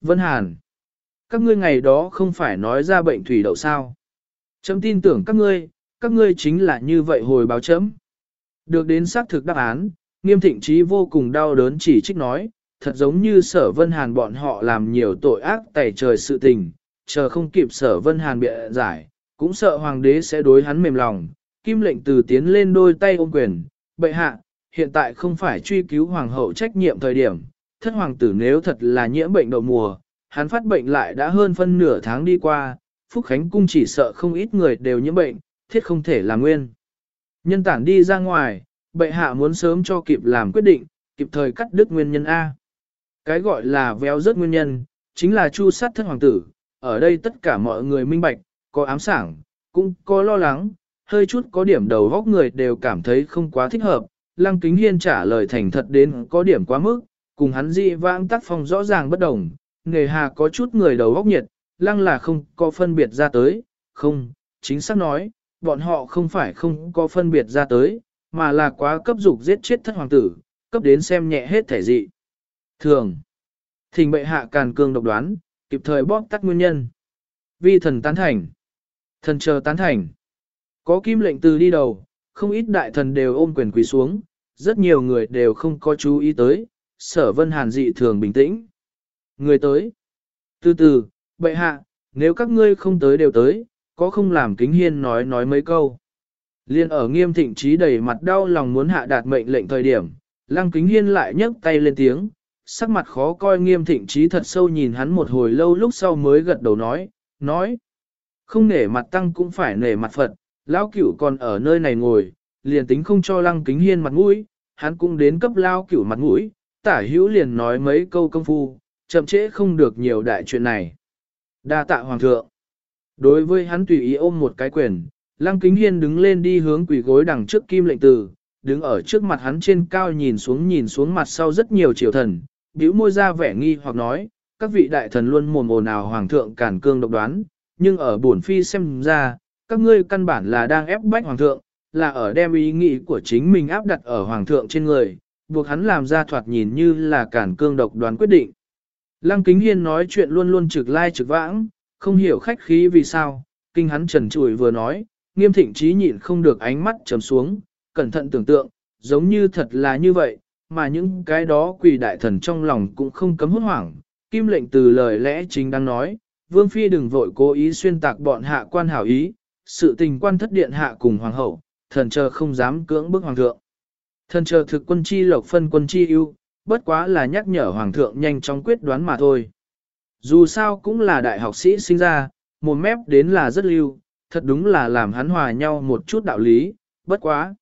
Vân Hàn, các ngươi ngày đó không phải nói ra bệnh thủy đậu sao. Chấm tin tưởng các ngươi, các ngươi chính là như vậy hồi báo chấm. Được đến xác thực đáp án, nghiêm thịnh trí vô cùng đau đớn chỉ trích nói, thật giống như sở Vân Hàn bọn họ làm nhiều tội ác tẩy trời sự tình, chờ không kịp sở Vân Hàn bịa giải, cũng sợ hoàng đế sẽ đối hắn mềm lòng. Kim lệnh từ tiến lên đôi tay ôm quyền, bệ hạ, hiện tại không phải truy cứu hoàng hậu trách nhiệm thời điểm, thất hoàng tử nếu thật là nhiễm bệnh đậu mùa, hắn phát bệnh lại đã hơn phân nửa tháng đi qua, Phúc Khánh Cung chỉ sợ không ít người đều nhiễm bệnh, thiết không thể là nguyên. Nhân tản đi ra ngoài, bệ hạ muốn sớm cho kịp làm quyết định, kịp thời cắt đứt nguyên nhân A. Cái gọi là véo rớt nguyên nhân, chính là chu sát thất hoàng tử, ở đây tất cả mọi người minh bạch, có ám sảng, cũng có lo lắng, hơi chút có điểm đầu góc người đều cảm thấy không quá thích hợp. Lăng Kính Hiên trả lời thành thật đến có điểm quá mức, cùng hắn dị vãng tác phong rõ ràng bất đồng, nghề hà có chút người đầu góc nhiệt, lăng là không có phân biệt ra tới, không, chính xác nói, bọn họ không phải không có phân biệt ra tới, mà là quá cấp dục giết chết thất hoàng tử, cấp đến xem nhẹ hết thể dị. Thường, thỉnh bệ hạ càn cương độc đoán, kịp thời bóp tắt nguyên nhân. Vi thần tán thành, thần chờ tán thành. Có kim lệnh từ đi đầu, không ít đại thần đều ôm quyền quỳ xuống, rất nhiều người đều không có chú ý tới, sở vân hàn dị thường bình tĩnh. Người tới. Từ từ, bệ hạ, nếu các ngươi không tới đều tới, có không làm kính hiên nói nói mấy câu. Liên ở nghiêm thịnh trí đầy mặt đau lòng muốn hạ đạt mệnh lệnh thời điểm, lăng kính hiên lại nhấc tay lên tiếng, sắc mặt khó coi nghiêm thịnh trí thật sâu nhìn hắn một hồi lâu lúc sau mới gật đầu nói, nói. Không nể mặt tăng cũng phải nể mặt Phật, lão cửu còn ở nơi này ngồi, liền tính không cho lăng kính hiên mặt mũi, hắn cũng đến cấp lao cửu mặt mũi, tả hữu liền nói mấy câu công phu, chậm trễ không được nhiều đại chuyện này. Đa tạ hoàng thượng. Đối với hắn tùy ý ôm một cái quyền, lăng kính hiên đứng lên đi hướng quỷ gối đằng trước kim lệnh tử, đứng ở trước mặt hắn trên cao nhìn xuống nhìn xuống mặt sau rất nhiều triều thần, bĩu môi ra vẻ nghi hoặc nói, các vị đại thần luôn mồm ồn ào hoàng thượng cản cương độc đoán, nhưng ở bổn phi xem ra, các ngươi căn bản là đang ép bách hoàng thượng, là ở đem ý nghĩ của chính mình áp đặt ở hoàng thượng trên người, buộc hắn làm ra thoạt nhìn như là cản cương độc đoán quyết định. Lăng Kính Hiên nói chuyện luôn luôn trực lai trực vãng, không hiểu khách khí vì sao, kinh hắn trần trụi vừa nói, nghiêm thịnh trí nhịn không được ánh mắt trầm xuống, cẩn thận tưởng tượng, giống như thật là như vậy, mà những cái đó quỷ đại thần trong lòng cũng không cấm hốt hoảng. Kim lệnh từ lời lẽ chính đang nói, Vương Phi đừng vội cố ý xuyên tạc bọn hạ quan hảo ý, sự tình quan thất điện hạ cùng hoàng hậu, thần chờ không dám cưỡng bức hoàng thượng. Thần chờ thực quân chi lộc phân quân chi ưu, bất quá là nhắc nhở hoàng thượng nhanh chóng quyết đoán mà thôi. Dù sao cũng là đại học sĩ sinh ra, một mép đến là rất lưu, thật đúng là làm hắn hòa nhau một chút đạo lý, bất quá.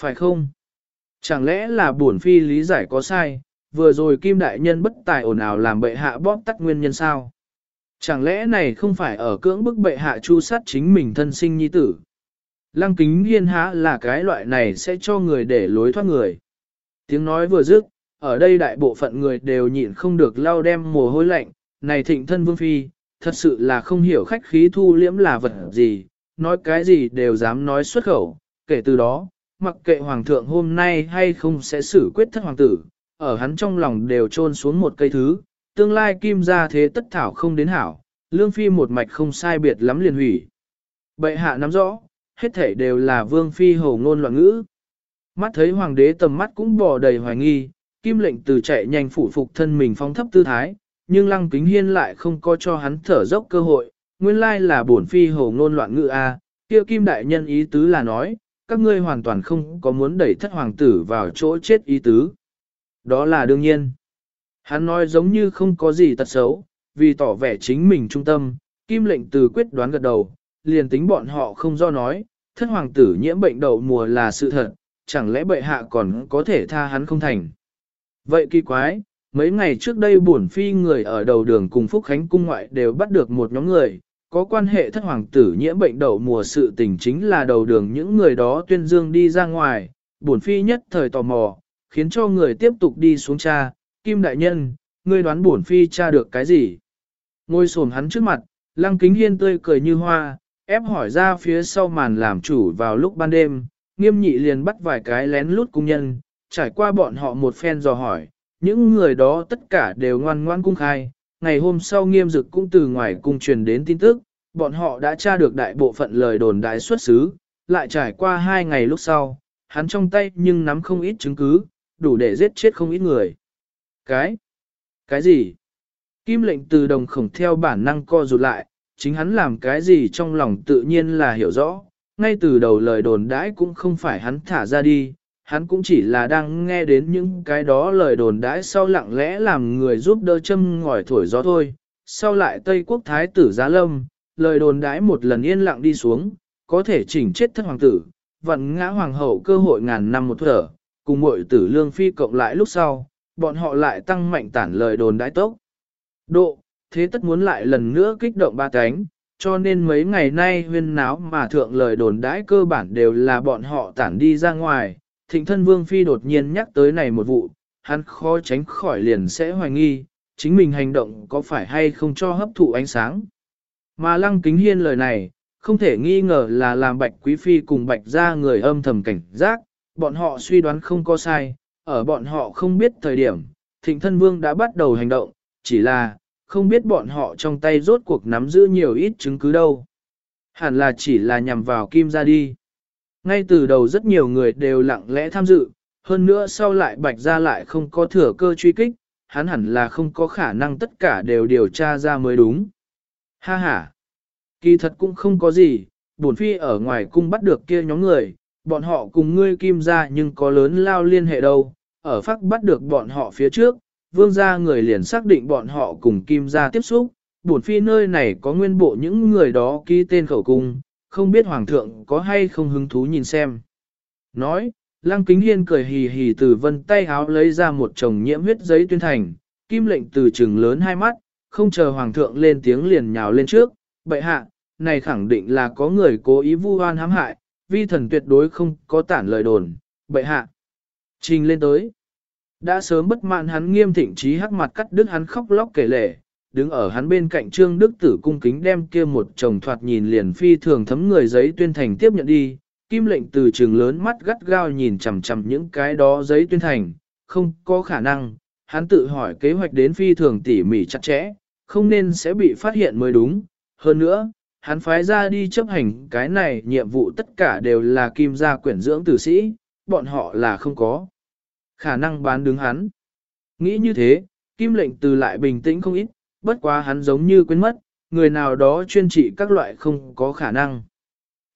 Phải không? Chẳng lẽ là bổn phi lý giải có sai, vừa rồi kim đại nhân bất tài ồn ào làm bệ hạ bóp tắt nguyên nhân sao? Chẳng lẽ này không phải ở cưỡng bức bệ hạ chu sát chính mình thân sinh nhi tử? Lăng kính hiên há là cái loại này sẽ cho người để lối thoát người. Tiếng nói vừa dứt, ở đây đại bộ phận người đều nhịn không được lau đem mồ hôi lạnh, này thịnh thân vương phi, thật sự là không hiểu khách khí thu liễm là vật gì, nói cái gì đều dám nói xuất khẩu, kể từ đó, mặc kệ hoàng thượng hôm nay hay không sẽ xử quyết thất hoàng tử, ở hắn trong lòng đều trôn xuống một cây thứ, tương lai kim ra thế tất thảo không đến hảo, lương phi một mạch không sai biệt lắm liền hủy. Bệ hạ nắm rõ, hết thể đều là vương phi hồ ngôn loạn ngữ. Mắt thấy hoàng đế tầm mắt cũng bỏ đầy hoài nghi, kim lệnh từ chạy nhanh phủ phục thân mình phong thấp tư thái, nhưng lăng kính hiên lại không có cho hắn thở dốc cơ hội, nguyên lai là bổn phi hồ ngôn loạn ngữ a, kia kim đại nhân ý tứ là nói, các ngươi hoàn toàn không có muốn đẩy thất hoàng tử vào chỗ chết ý tứ. Đó là đương nhiên. Hắn nói giống như không có gì tật xấu, vì tỏ vẻ chính mình trung tâm, kim lệnh từ quyết đoán gật đầu, liền tính bọn họ không do nói, thất hoàng tử nhiễm bệnh đậu mùa là sự thật, chẳng lẽ bệ hạ còn có thể tha hắn không thành. Vậy kỳ quái, mấy ngày trước đây bổn phi người ở đầu đường cùng Phúc Khánh cung ngoại đều bắt được một nhóm người, có quan hệ thất hoàng tử nhiễm bệnh đậu mùa sự tình chính là đầu đường những người đó tuyên dương đi ra ngoài, bổn phi nhất thời tò mò, khiến cho người tiếp tục đi xuống cha, kim đại nhân, ngươi đoán bổn phi cha được cái gì? Ngôi sồn hắn trước mặt, lăng kính hiên tươi cười như hoa, ép hỏi ra phía sau màn làm chủ vào lúc ban đêm, nghiêm nhị liền bắt vài cái lén lút cung nhân, trải qua bọn họ một phen dò hỏi, những người đó tất cả đều ngoan ngoan cung khai, ngày hôm sau nghiêm dực cũng từ ngoài cung truyền đến tin tức, bọn họ đã tra được đại bộ phận lời đồn đại xuất xứ, lại trải qua hai ngày lúc sau, hắn trong tay nhưng nắm không ít chứng cứ, đủ để giết chết không ít người. Cái? Cái gì? Kim lệnh từ đồng khổng theo bản năng co rụt lại, chính hắn làm cái gì trong lòng tự nhiên là hiểu rõ, ngay từ đầu lời đồn đãi cũng không phải hắn thả ra đi, hắn cũng chỉ là đang nghe đến những cái đó lời đồn đãi sau lặng lẽ làm người giúp đỡ châm ngòi thổi gió thôi. Sau lại Tây Quốc Thái tử Giá Lâm, lời đồn đãi một lần yên lặng đi xuống, có thể chỉnh chết thất hoàng tử, vận ngã hoàng hậu cơ hội ngàn năm một thở, cùng muội tử lương phi cộng lại lúc sau, bọn họ lại tăng mạnh tản lời đồn đãi tốc. Độ, thế tất muốn lại lần nữa kích động ba cánh, cho nên mấy ngày nay huyên náo mà thượng lời đồn đãi cơ bản đều là bọn họ tản đi ra ngoài. Thịnh thân vương phi đột nhiên nhắc tới này một vụ, hắn khó tránh khỏi liền sẽ hoài nghi, chính mình hành động có phải hay không cho hấp thụ ánh sáng. Mà lăng kính hiên lời này, không thể nghi ngờ là làm bạch quý phi cùng bạch ra người âm thầm cảnh giác, bọn họ suy đoán không có sai, ở bọn họ không biết thời điểm, thịnh thân vương đã bắt đầu hành động, chỉ là, không biết bọn họ trong tay rốt cuộc nắm giữ nhiều ít chứng cứ đâu. Hẳn là chỉ là nhằm vào kim ra đi. Ngay từ đầu rất nhiều người đều lặng lẽ tham dự, hơn nữa sau lại bạch ra lại không có thừa cơ truy kích, hắn hẳn là không có khả năng tất cả đều điều tra ra mới đúng. Ha ha! Kỳ thật cũng không có gì, bổn phi ở ngoài cung bắt được kia nhóm người, bọn họ cùng ngươi kim ra nhưng có lớn lao liên hệ đâu, ở phát bắt được bọn họ phía trước, vương gia người liền xác định bọn họ cùng kim gia tiếp xúc, bổn phi nơi này có nguyên bộ những người đó ký tên khẩu cung, không biết hoàng thượng có hay không hứng thú nhìn xem. Nói, lăng kính hiên cười hì hì từ vân tay háo lấy ra một chồng nhiễm huyết giấy tuyên thành, kim lệnh từ trừng lớn hai mắt, không chờ hoàng thượng lên tiếng liền nhào lên trước, bệ hạ, này khẳng định là có người cố ý vu oan hãm hại, vi thần tuyệt đối không có tản lời đồn, bệ hạ. Trình lên tới. Đã sớm bất mãn hắn nghiêm thịnh trí hắc mặt cắt đứt hắn khóc lóc kể lể, đứng ở hắn bên cạnh trương đức tử cung kính đem kia một chồng thoạt nhìn liền phi thường thấm người giấy tuyên thành tiếp nhận đi, kim lệnh từ trường lớn mắt gắt gao nhìn chằm chằm những cái đó giấy tuyên thành, không có khả năng, hắn tự hỏi kế hoạch đến phi thường tỉ mỉ chặt chẽ, không nên sẽ bị phát hiện mới đúng, hơn nữa, hắn phái ra đi chấp hành cái này nhiệm vụ tất cả đều là kim gia quyển dưỡng tử sĩ, bọn họ là không có. Khả năng bán đứng hắn. Nghĩ như thế, kim lệnh từ lại bình tĩnh không ít, bất quá hắn giống như quên mất, người nào đó chuyên trị các loại không có khả năng.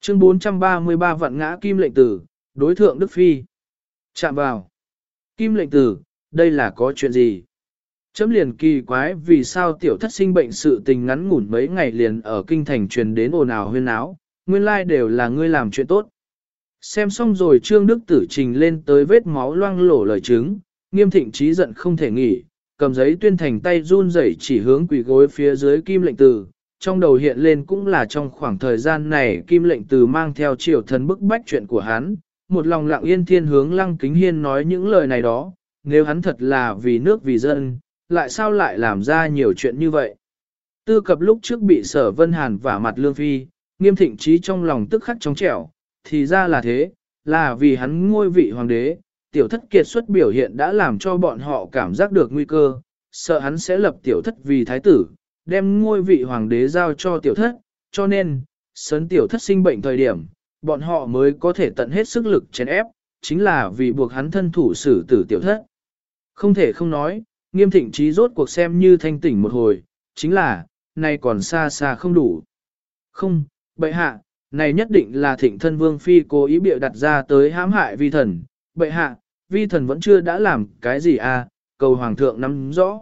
Chương 433 vạn ngã kim lệnh tử, đối thượng Đức Phi. Chạm vào. Kim lệnh tử, đây là có chuyện gì? Chấm liền kỳ quái vì sao tiểu thất sinh bệnh sự tình ngắn ngủn mấy ngày liền ở kinh thành truyền đến ồn ào huyên áo, nguyên lai đều là ngươi làm chuyện tốt. Xem xong rồi Trương Đức Tử trình lên tới vết máu loang lổ lời chứng, nghiêm thịnh trí giận không thể nghỉ, cầm giấy tuyên thành tay run rẩy chỉ hướng quỷ gối phía dưới kim lệnh từ, trong đầu hiện lên cũng là trong khoảng thời gian này kim lệnh từ mang theo triều thần bức bách chuyện của hắn, một lòng lặng yên thiên hướng lăng kính hiên nói những lời này đó, nếu hắn thật là vì nước vì dân, lại sao lại làm ra nhiều chuyện như vậy. Tư cập lúc trước bị sở vân hàn vả mặt lương phi, nghiêm thịnh trí trong lòng tức khắc trong trẻo, thì ra là thế, là vì hắn ngôi vị hoàng đế, tiểu thất kiệt xuất biểu hiện đã làm cho bọn họ cảm giác được nguy cơ, sợ hắn sẽ lập tiểu thất vì thái tử, đem ngôi vị hoàng đế giao cho tiểu thất, cho nên, sớn tiểu thất sinh bệnh thời điểm, bọn họ mới có thể tận hết sức lực chèn ép, chính là vì buộc hắn thân thủ xử tử tiểu thất. Không thể không nói, nghiêm thịnh trí rốt cuộc xem như thanh tỉnh một hồi, chính là, nay còn xa xa không đủ. Không, bệ hạ, này nhất định là thịnh thân vương phi cố ý biểu đặt ra tới hãm hại vi thần, bệ hạ, vi thần vẫn chưa đã làm cái gì à, cầu hoàng thượng nắm rõ.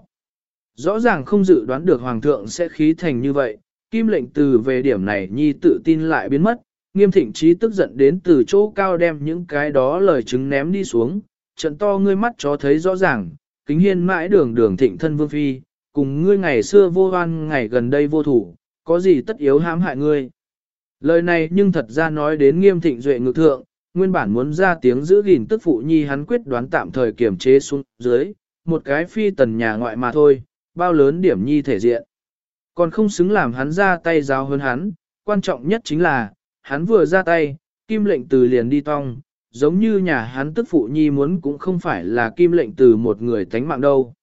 Rõ ràng không dự đoán được hoàng thượng sẽ khí thành như vậy, kim lệnh từ về điểm này nhi tự tin lại biến mất, nghiêm thịnh trí tức giận đến từ chỗ cao đem những cái đó lời chứng ném đi xuống, trận to ngươi mắt cho thấy rõ ràng, kính hiên mãi đường đường thịnh thân vương phi, cùng ngươi ngày xưa vô hoan ngày gần đây vô thủ, có gì tất yếu hãm hại ngươi. Lời này nhưng thật ra nói đến nghiêm thịnh duệ ngược thượng, nguyên bản muốn ra tiếng giữ gìn tức phụ nhi hắn quyết đoán tạm thời kiểm chế xuống dưới, một cái phi tần nhà ngoại mà thôi, bao lớn điểm nhi thể diện. Còn không xứng làm hắn ra tay giáo hơn hắn, quan trọng nhất chính là, hắn vừa ra tay, kim lệnh từ liền đi tong, giống như nhà hắn tức phụ nhi muốn cũng không phải là kim lệnh từ một người tánh mạng đâu.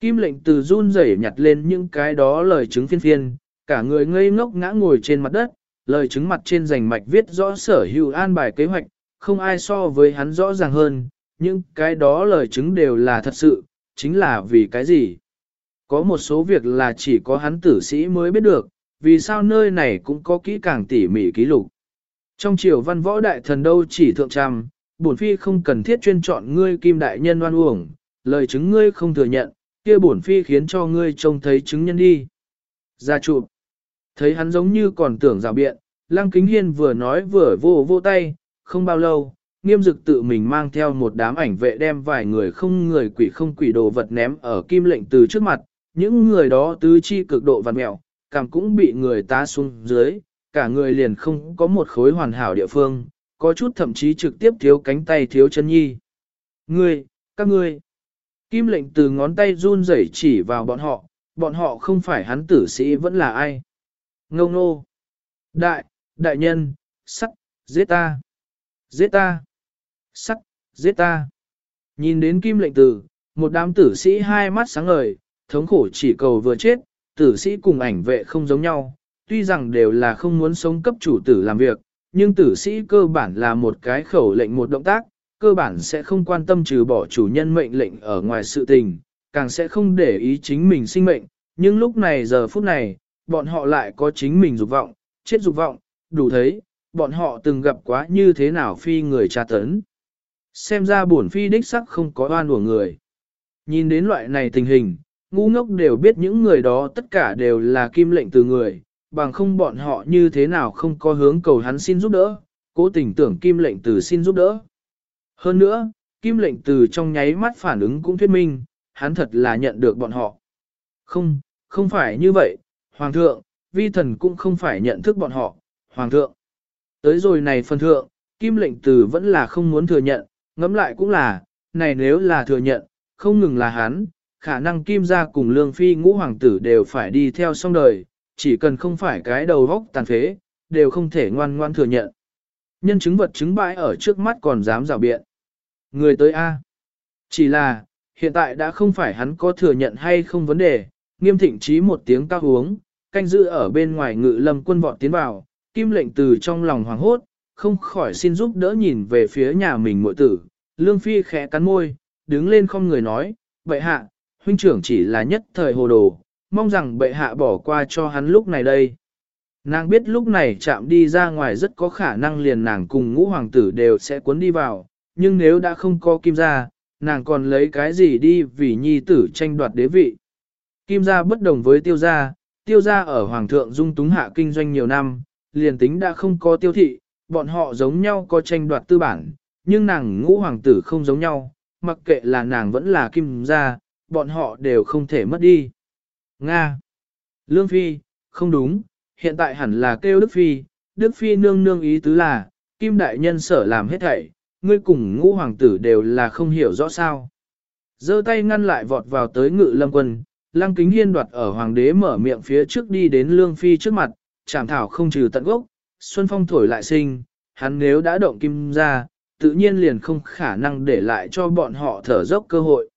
Kim lệnh từ run rẩy nhặt lên những cái đó lời chứng phiên phiên, cả người ngây ngốc ngã ngồi trên mặt đất, lời chứng mặt trên rành mạch viết rõ sở hữu an bài kế hoạch, không ai so với hắn rõ ràng hơn, nhưng cái đó lời chứng đều là thật sự, chính là vì cái gì? Có một số việc là chỉ có hắn tử sĩ mới biết được, vì sao nơi này cũng có kỹ càng tỉ mỉ ký lục. Trong triều văn võ đại thần đâu chỉ thượng trăm, bổn phi không cần thiết chuyên chọn ngươi kim đại nhân oan uổng, lời chứng ngươi không thừa nhận, kia bổn phi khiến cho ngươi trông thấy chứng nhân đi. gia chụp. Thấy hắn giống như còn tưởng rào biện, Lăng Kính Hiên vừa nói vừa vô vô tay, không bao lâu, nghiêm dực tự mình mang theo một đám ảnh vệ đem vài người không người quỷ không quỷ đồ vật ném ở kim lệnh từ trước mặt, những người đó tứ chi cực độ vặt mẹo, cảm cũng bị người ta xuống dưới, cả người liền không có một khối hoàn hảo địa phương, có chút thậm chí trực tiếp thiếu cánh tay thiếu chân nhi. Ngươi, các ngươi, kim lệnh từ ngón tay run rẩy chỉ vào bọn họ, bọn họ không phải hắn tử sĩ vẫn là ai. Ngông nô, đại, đại nhân, sắt, giết ta, giết ta, sắt, giết ta. Nhìn đến kim lệnh tử, một đám tử sĩ hai mắt sáng ngời, thống khổ chỉ cầu vừa chết, tử sĩ cùng ảnh vệ không giống nhau, tuy rằng đều là không muốn sống cấp chủ tử làm việc, nhưng tử sĩ cơ bản là một cái khẩu lệnh một động tác, cơ bản sẽ không quan tâm trừ bỏ chủ nhân mệnh lệnh ở ngoài sự tình, càng sẽ không để ý chính mình sinh mệnh, nhưng lúc này giờ phút này, bọn họ lại có chính mình dục vọng, chết dục vọng, đủ thấy, bọn họ từng gặp quá như thế nào phi người tra tấn. Xem ra bổn phi đích sắc không có oan của người. Nhìn đến loại này tình hình, ngu ngốc đều biết những người đó tất cả đều là kim lệnh từ người, bằng không bọn họ như thế nào không có hướng cầu hắn xin giúp đỡ, cố tình tưởng kim lệnh từ xin giúp đỡ. Hơn nữa, kim lệnh từ trong nháy mắt phản ứng cũng thuyết minh, hắn thật là nhận được bọn họ. Không, không phải như vậy, Hoàng thượng, vi thần cũng không phải nhận thức bọn họ, Hoàng thượng. Tới rồi này phần thượng, kim lệnh từ vẫn là không muốn thừa nhận, ngẫm lại cũng là, này nếu là thừa nhận, không ngừng là hắn, khả năng kim gia cùng lương phi ngũ hoàng tử đều phải đi theo song đời, chỉ cần không phải cái đầu góc tàn phế, đều không thể ngoan ngoan thừa nhận. Nhân chứng vật chứng bãi ở trước mắt còn dám rào biện. Người tới A. Chỉ là, hiện tại đã không phải hắn có thừa nhận hay không vấn đề, nghiêm thịnh trí một tiếng cao uống, canh giữ ở bên ngoài ngự lâm quân vọt tiến vào, kim lệnh từ trong lòng hoàng hốt, không khỏi xin giúp đỡ nhìn về phía nhà mình muội tử. Lương Phi khẽ cắn môi, đứng lên không người nói, bệ hạ, huynh trưởng chỉ là nhất thời hồ đồ, mong rằng bệ hạ bỏ qua cho hắn lúc này đây. Nàng biết lúc này chạm đi ra ngoài rất có khả năng liền nàng cùng ngũ hoàng tử đều sẽ cuốn đi vào, nhưng nếu đã không có kim gia, nàng còn lấy cái gì đi vì nhi tử tranh đoạt đế vị. Kim gia bất đồng với tiêu gia, tiêu gia ở hoàng thượng dung túng hạ kinh doanh nhiều năm, liền tính đã không có tiêu thị, bọn họ giống nhau có tranh đoạt tư bản, nhưng nàng ngũ hoàng tử không giống nhau, mặc kệ là nàng vẫn là kim gia, bọn họ đều không thể mất đi. Nga. Lương Phi, không đúng, hiện tại hẳn là kêu Đức Phi, Đức Phi nương nương ý tứ là, Kim Đại Nhân sở làm hết thảy, ngươi cùng ngũ hoàng tử đều là không hiểu rõ sao. giơ tay ngăn lại vọt vào tới ngự lâm quân, lăng kính hiên đoạt ở hoàng đế mở miệng phía trước đi đến Lương Phi trước mặt, chảm thảo không trừ tận gốc, xuân phong thổi lại sinh, hắn nếu đã động kim ra, tự nhiên liền không khả năng để lại cho bọn họ thở dốc cơ hội.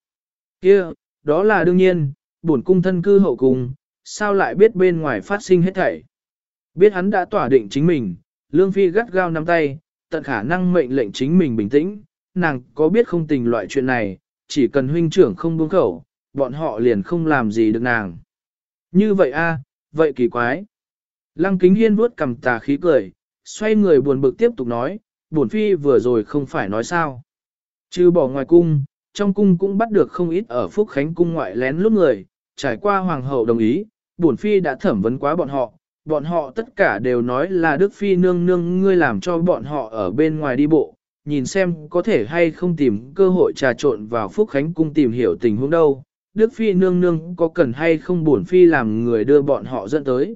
kia đó là đương nhiên, bổn cung thân cư hậu cung, sao lại biết bên ngoài phát sinh hết thảy. Biết hắn đã tỏa định chính mình, Lương Phi gắt gao nắm tay, tận khả năng mệnh lệnh chính mình bình tĩnh, nàng có biết không tình loại chuyện này, chỉ cần huynh trưởng không buông khẩu, bọn họ liền không làm gì được nàng. Như vậy a, vậy kỳ quái. Lăng kính hiên vuốt cầm tà khí cười, xoay người buồn bực tiếp tục nói, bổn phi vừa rồi không phải nói sao. Chứ bỏ ngoài cung, trong cung cũng bắt được không ít ở Phúc Khánh cung ngoại lén lút người, trải qua hoàng hậu đồng ý, bổn phi đã thẩm vấn quá bọn họ, bọn họ tất cả đều nói là Đức phi nương nương ngươi làm cho bọn họ ở bên ngoài đi bộ, nhìn xem có thể hay không tìm cơ hội trà trộn vào Phúc Khánh cung tìm hiểu tình huống đâu. Đức phi nương nương có cần hay không bổn phi làm người đưa bọn họ dẫn tới.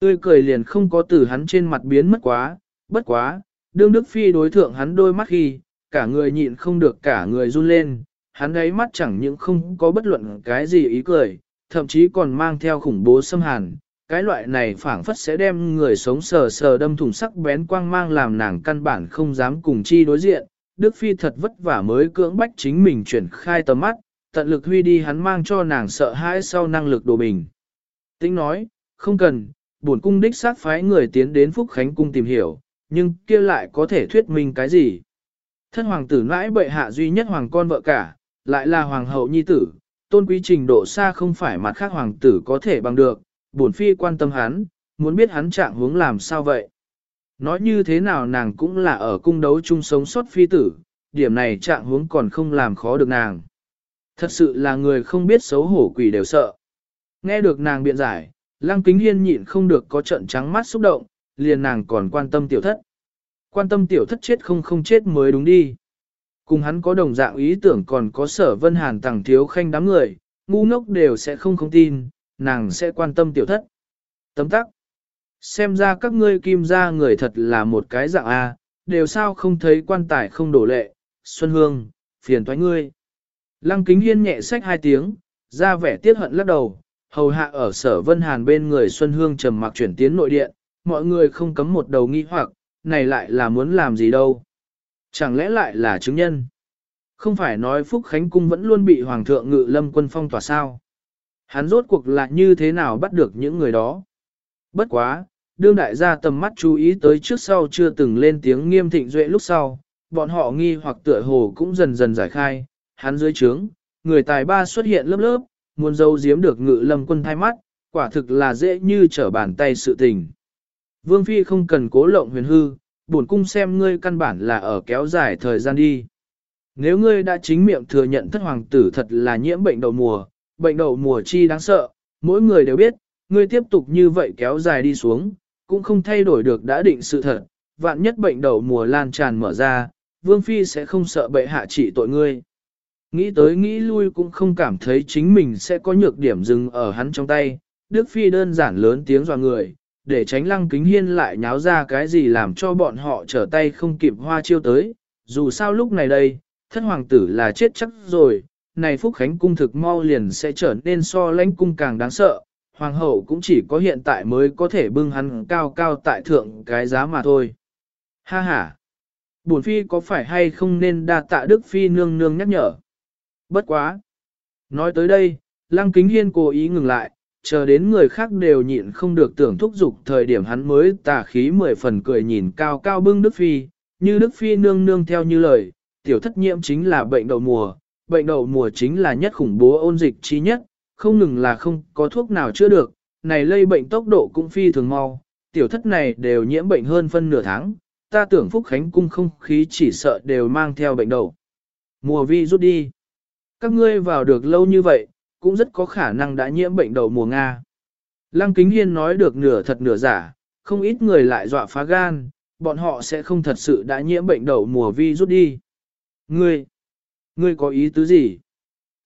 Tươi cười liền không có từ hắn trên mặt biến mất quá, bất quá, đương Đức phi đối thượng hắn đôi mắt khi, cả người nhịn không được cả người run lên, hắn ấy mắt chẳng những không có bất luận cái gì ý cười, thậm chí còn mang theo khủng bố xâm hàn. Cái loại này phảng phất sẽ đem người sống sờ sờ đâm thủng sắc bén quang mang làm nàng căn bản không dám cùng chi đối diện. Đức Phi thật vất vả mới cưỡng bách chính mình chuyển khai tầm mắt, tận lực huy đi hắn mang cho nàng sợ hãi sau năng lực đồ bình. Tĩnh nói, không cần, bổn cung đích sát phái người tiến đến Phúc Khánh cung tìm hiểu, nhưng kia lại có thể thuyết minh cái gì? Thân hoàng tử nãi bệ hạ duy nhất hoàng con vợ cả, lại là hoàng hậu nhi tử, tôn quý trình độ xa không phải mặt khác hoàng tử có thể bằng được, bổn phi quan tâm hắn, muốn biết hắn trạng hướng làm sao vậy. Nói như thế nào nàng cũng là ở cung đấu chung sống sót phi tử, điểm này trạng hướng còn không làm khó được nàng. Thật sự là người không biết xấu hổ quỷ đều sợ. Nghe được nàng biện giải, lăng kính hiên nhịn không được có trận trắng mắt xúc động, liền nàng còn quan tâm tiểu thất. Quan tâm tiểu thất chết không không chết mới đúng đi. Cùng hắn có đồng dạng ý tưởng còn có sở vân hàn tàng thiếu khanh đám người, ngu ngốc đều sẽ không không tin, nàng sẽ quan tâm tiểu thất. Tấm tắc. Xem ra các ngươi kim gia người thật là một cái dạng A, đều sao không thấy quan tài không đổ lệ, Xuân Hương, phiền toái ngươi. Lăng kính hiên nhẹ sách hai tiếng, ra vẻ tiết hận lắc đầu, hầu hạ ở sở vân hàn bên người Xuân Hương trầm mặc chuyển tiến nội điện, mọi người không cấm một đầu nghi hoặc, này lại là muốn làm gì đâu. Chẳng lẽ lại là chứng nhân? Không phải nói Phúc Khánh Cung vẫn luôn bị Hoàng thượng ngự lâm quân phong tỏa sao? Hắn rốt cuộc là như thế nào bắt được những người đó? Bất quá, đương đại gia tầm mắt chú ý tới trước sau chưa từng lên tiếng nghiêm thịnh duệ lúc sau, bọn họ nghi hoặc tựa hồ cũng dần dần giải khai, hắn dưới trướng, người tài ba xuất hiện lớp lớp, muốn dâu giếm được ngự lâm quân thay mắt, quả thực là dễ như trở bàn tay sự tình. Vương Phi không cần cố lộng huyền hư, bổn cung xem ngươi căn bản là ở kéo dài thời gian đi. Nếu ngươi đã chính miệng thừa nhận thất hoàng tử thật là nhiễm bệnh đậu mùa, bệnh đậu mùa chi đáng sợ, mỗi người đều biết, ngươi tiếp tục như vậy kéo dài đi xuống, cũng không thay đổi được đã định sự thật, vạn nhất bệnh đậu mùa lan tràn mở ra, Vương Phi sẽ không sợ bệ hạ trị tội ngươi. Nghĩ tới nghĩ lui cũng không cảm thấy chính mình sẽ có nhược điểm dừng ở hắn trong tay, Đức Phi đơn giản lớn tiếng dò người, để tránh lăng kính hiên lại nháo ra cái gì làm cho bọn họ trở tay không kịp hoa chiêu tới. Dù sao lúc này đây, thất hoàng tử là chết chắc rồi, này Phúc Khánh cung thực mau liền sẽ trở nên so lãnh cung càng đáng sợ, hoàng hậu cũng chỉ có hiện tại mới có thể bưng hắn cao cao tại thượng cái giá mà thôi. Ha ha! Bổn phi có phải hay không nên đa tạ Đức Phi nương nương nhắc nhở? Bất quá! Nói tới đây, Lăng Kính Hiên cố ý ngừng lại, chờ đến người khác đều nhịn không được tưởng thúc giục thời điểm hắn mới tà khí mười phần cười nhìn cao cao bưng Đức Phi, như Đức Phi nương nương theo như lời, tiểu thất nhiễm chính là bệnh đậu mùa, bệnh đậu mùa chính là nhất khủng bố ôn dịch chi nhất, không ngừng là không có thuốc nào chữa được, này lây bệnh tốc độ cũng phi thường mau, tiểu thất này đều nhiễm bệnh hơn phân nửa tháng, ta tưởng Phúc Khánh cung không khí chỉ sợ đều mang theo bệnh đậu. Mùa vi rút đi. Các ngươi vào được lâu như vậy, cũng rất có khả năng đã nhiễm bệnh đậu mùa Nga. Lăng Kính Hiên nói được nửa thật nửa giả, không ít người lại dọa phá gan, bọn họ sẽ không thật sự đã nhiễm bệnh đậu mùa vi rút đi. Ngươi, ngươi có ý tứ gì?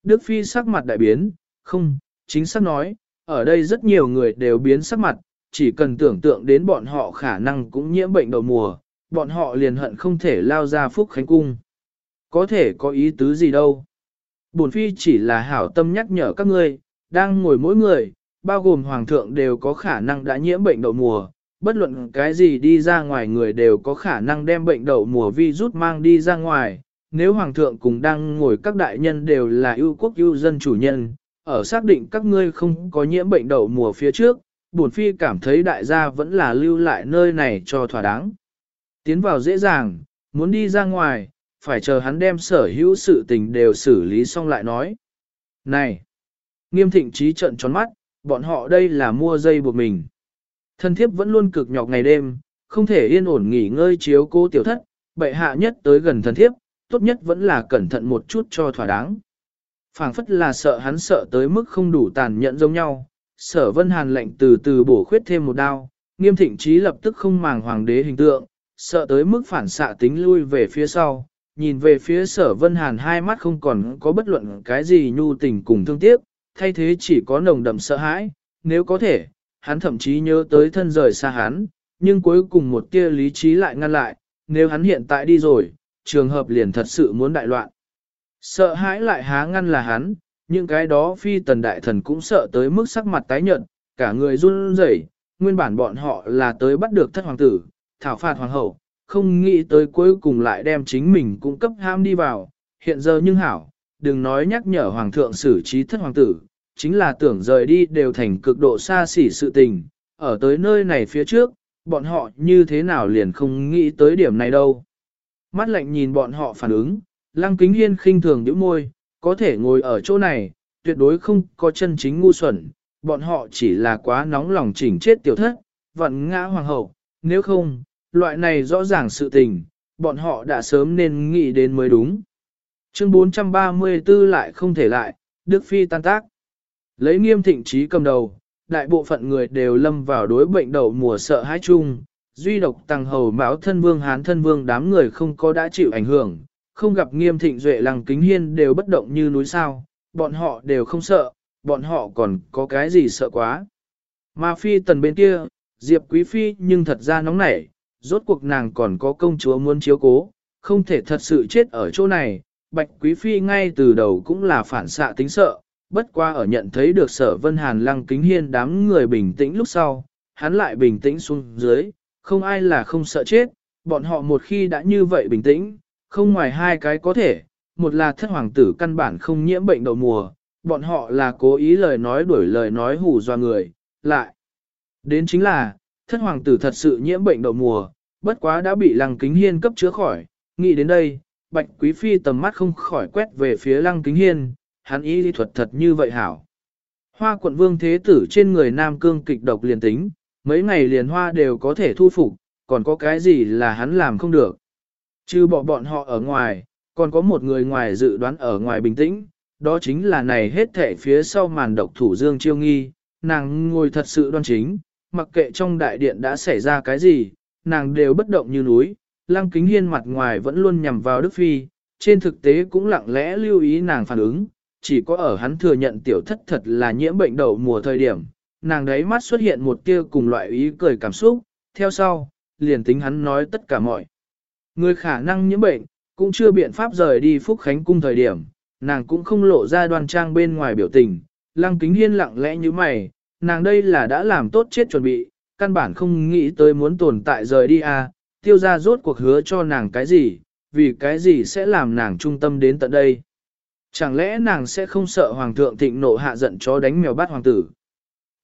Đức Phi sắc mặt đại biến, không, chính xác nói, ở đây rất nhiều người đều biến sắc mặt, chỉ cần tưởng tượng đến bọn họ khả năng cũng nhiễm bệnh đậu mùa, bọn họ liền hận không thể lao ra phúc khánh cung. Có thể có ý tứ gì đâu. Bổn phi chỉ là hảo tâm nhắc nhở các ngươi, đang ngồi mỗi người, bao gồm hoàng thượng đều có khả năng đã nhiễm bệnh đậu mùa, bất luận cái gì đi ra ngoài người đều có khả năng đem bệnh đậu mùa vi rút mang đi ra ngoài. Nếu hoàng thượng cùng đang ngồi các đại nhân đều là ưu quốc ưu dân chủ nhân, ở xác định các ngươi không có nhiễm bệnh đậu mùa phía trước, bổn phi cảm thấy đại gia vẫn là lưu lại nơi này cho thỏa đáng. Tiến vào dễ dàng, muốn đi ra ngoài, phải chờ hắn đem sở hữu sự tình đều xử lý xong lại nói. Này! Nghiêm thịnh trí trận tròn mắt, bọn họ đây là mua dây buộc mình. Thân thiếp vẫn luôn cực nhọc ngày đêm, không thể yên ổn nghỉ ngơi chiếu cô tiểu thất, bệ hạ nhất tới gần thân thiếp, tốt nhất vẫn là cẩn thận một chút cho thỏa đáng phảng phất là sợ hắn sợ tới mức không đủ tàn nhẫn giống nhau. Sở vân hàn lệnh từ từ bổ khuyết thêm một đao, nghiêm thịnh trí lập tức không màng hoàng đế hình tượng, sợ tới mức phản xạ tính lui về phía sau, nhìn về phía sở vân hàn hai mắt không còn có bất luận cái gì nhu tình cùng thương tiếc, thay thế chỉ có nồng đậm sợ hãi, nếu có thể, hắn thậm chí nhớ tới thân rời xa hắn, nhưng cuối cùng một tia lý trí lại ngăn lại, nếu hắn hiện tại đi rồi, trường hợp liền thật sự muốn đại loạn. Sợ hãi lại há ngăn là hắn, những cái đó phi tần đại thần cũng sợ tới mức sắc mặt tái nhợt, cả người run rẩy. nguyên bản bọn họ là tới bắt được thất hoàng tử, thảo phạt hoàng hậu, không nghĩ tới cuối cùng lại đem chính mình cung cấp ham đi vào, hiện giờ nhưng hảo, đừng nói nhắc nhở hoàng thượng xử trí thất hoàng tử, chính là tưởng rời đi đều thành cực độ xa xỉ sự tình, ở tới nơi này phía trước, bọn họ như thế nào liền không nghĩ tới điểm này đâu. Mắt lạnh nhìn bọn họ phản ứng, lăng kính hiên khinh thường nhíu môi, có thể ngồi ở chỗ này, tuyệt đối không có chân chính ngu xuẩn, bọn họ chỉ là quá nóng lòng chỉnh chết tiểu thất, vận ngã hoàng hậu, nếu không, loại này rõ ràng sự tình, bọn họ đã sớm nên nghĩ đến mới đúng. Chương 434 lại không thể lại, Đức Phi tan tác. Lấy nghiêm thịnh trí cầm đầu, đại bộ phận người đều lâm vào đối bệnh đầu mùa sợ hãi chung, duy độc tăng hầu báo thân vương hán thân vương đám người không có đã chịu ảnh hưởng, không gặp nghiêm thịnh duệ lăng kính hiên đều bất động như núi sao, bọn họ đều không sợ, bọn họ còn có cái gì sợ quá. Mà phi tần bên kia, Diệp Quý Phi nhưng thật ra nóng nảy, rốt cuộc nàng còn có công chúa muốn chiếu cố, không thể thật sự chết ở chỗ này, Bạch Quý Phi ngay từ đầu cũng là phản xạ tính sợ, bất qua ở nhận thấy được sở vân hàn lăng kính hiên đám người bình tĩnh lúc sau, hắn lại bình tĩnh xuống dưới, không ai là không sợ chết, bọn họ một khi đã như vậy bình tĩnh, không ngoài hai cái có thể, một là thất hoàng tử căn bản không nhiễm bệnh đậu mùa, bọn họ là cố ý lời nói đuổi lời nói hù doa người, lại. Đến chính là, thất hoàng tử thật sự nhiễm bệnh đậu mùa, bất quá đã bị lăng kính hiên cấp chữa khỏi, nghĩ đến đây, bạch quý phi tầm mắt không khỏi quét về phía lăng kính hiên, hắn ý lý thuật thật như vậy hảo. Hoa quận vương thế tử trên người nam cương kịch độc liền tính, mấy ngày liền hoa đều có thể thu phục, còn có cái gì là hắn làm không được. Chứ bỏ bọn họ ở ngoài, còn có một người ngoài dự đoán ở ngoài bình tĩnh, đó chính là này hết thể phía sau màn độc thủ Dương Chiêu Nghi, nàng ngồi thật sự đoan chính, mặc kệ trong đại điện đã xảy ra cái gì, nàng đều bất động như núi, lăng kính hiên mặt ngoài vẫn luôn nhằm vào Đức Phi, trên thực tế cũng lặng lẽ lưu ý nàng phản ứng, chỉ có ở hắn thừa nhận tiểu thất thật là nhiễm bệnh đầu mùa thời điểm, nàng đấy mắt xuất hiện một tia cùng loại ý cười cảm xúc, theo sau, liền tính hắn nói tất cả mọi. Người khả năng nhiễm bệnh, cũng chưa biện pháp rời đi Phúc Khánh cung thời điểm, nàng cũng không lộ ra đoan trang bên ngoài biểu tình, lăng kính hiên lặng lẽ như mày, nàng đây là đã làm tốt chết chuẩn bị, căn bản không nghĩ tới muốn tồn tại rời đi à, tiêu ra rốt cuộc hứa cho nàng cái gì, vì cái gì sẽ làm nàng trung tâm đến tận đây. Chẳng lẽ nàng sẽ không sợ hoàng thượng thịnh nộ hạ giận chó đánh mèo bắt hoàng tử.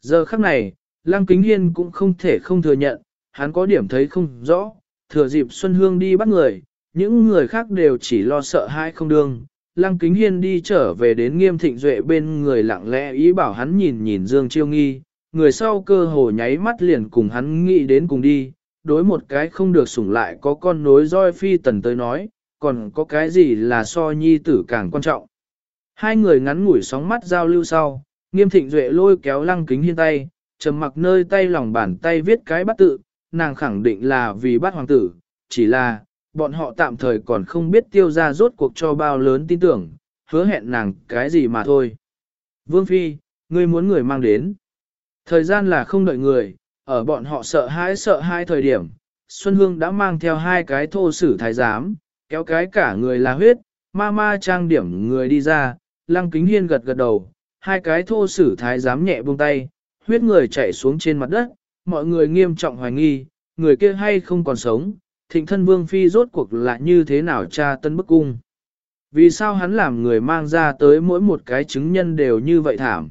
Giờ khắc này, Lăng Kính Hiên cũng không thể không thừa nhận, hắn có điểm thấy không rõ, thừa dịp Xuân Hương đi bắt người, những người khác đều chỉ lo sợ hai không đương. Lăng Kính Hiên đi trở về đến nghiêm thịnh duệ bên người lặng lẽ ý bảo hắn nhìn nhìn Dương Chiêu Nghi, người sau cơ hồ nháy mắt liền cùng hắn nghĩ đến cùng đi, đối một cái không được sủng lại có con nối roi phi tần tới nói, còn có cái gì là so nhi tử càng quan trọng. Hai người ngắn ngủi sóng mắt giao lưu sau, nghiêm thịnh duệ lôi kéo lăng kính hiên tay, trầm mặc nơi tay lòng bàn tay viết cái bắt tự, nàng khẳng định là vì bắt hoàng tử, chỉ là, bọn họ tạm thời còn không biết tiêu ra rốt cuộc cho bao lớn tin tưởng, hứa hẹn nàng cái gì mà thôi. Vương Phi, ngươi muốn người mang đến. Thời gian là không đợi người, ở bọn họ sợ hãi sợ hai thời điểm, Xuân Hương đã mang theo hai cái thô sử thái giám, kéo cái cả người là huyết, ma ma trang điểm người đi ra, lăng kính hiên gật gật đầu, hai cái thô sử thái giám nhẹ buông tay, huyết người chạy xuống trên mặt đất, mọi người nghiêm trọng hoài nghi, người kia hay không còn sống, thịnh thân vương phi rốt cuộc là như thế nào cha tân bức cung. Vì sao hắn làm người mang ra tới mỗi một cái chứng nhân đều như vậy thảm.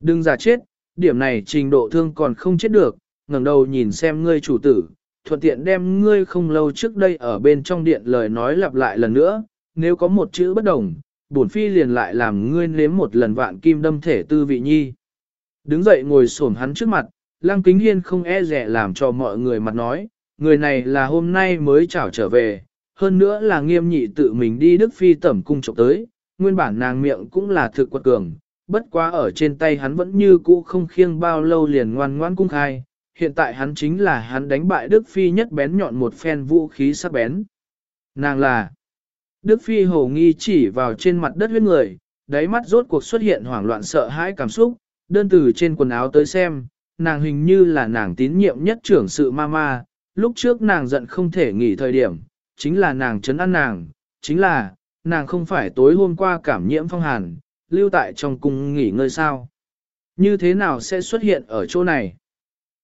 Đừng giả chết, điểm này trình độ thương còn không chết được, ngẩng đầu nhìn xem ngươi chủ tử, thuận tiện đem ngươi không lâu trước đây ở bên trong điện lời nói lặp lại lần nữa, nếu có một chữ bất đồng, bổn phi liền lại làm ngươi nếm một lần vạn kim đâm thể tư vị nhi. Đứng dậy ngồi xổm hắn trước mặt, lăng kính hiên không e rẻ làm cho mọi người mặt nói, người này là hôm nay mới trảo trở về, hơn nữa là nghiêm nhị tự mình đi Đức Phi tẩm cung trộm tới, nguyên bản nàng miệng cũng là thực quật cường, bất quá ở trên tay hắn vẫn như cũ không khiêng bao lâu liền ngoan ngoan cung khai, hiện tại hắn chính là hắn đánh bại Đức Phi nhất bén nhọn một phen vũ khí sắc bén. Nàng là Đức Phi hồ nghi chỉ vào trên mặt đất huyết người, đáy mắt rốt cuộc xuất hiện hoảng loạn sợ hãi cảm xúc, đơn từ trên quần áo tới xem, nàng hình như là nàng tín nhiệm nhất trưởng sự ma ma, lúc trước nàng giận không thể nghỉ thời điểm, chính là nàng chấn an nàng, chính là, nàng không phải tối hôm qua cảm nhiễm phong hàn, lưu tại trong cung nghỉ ngơi sao. Như thế nào sẽ xuất hiện ở chỗ này?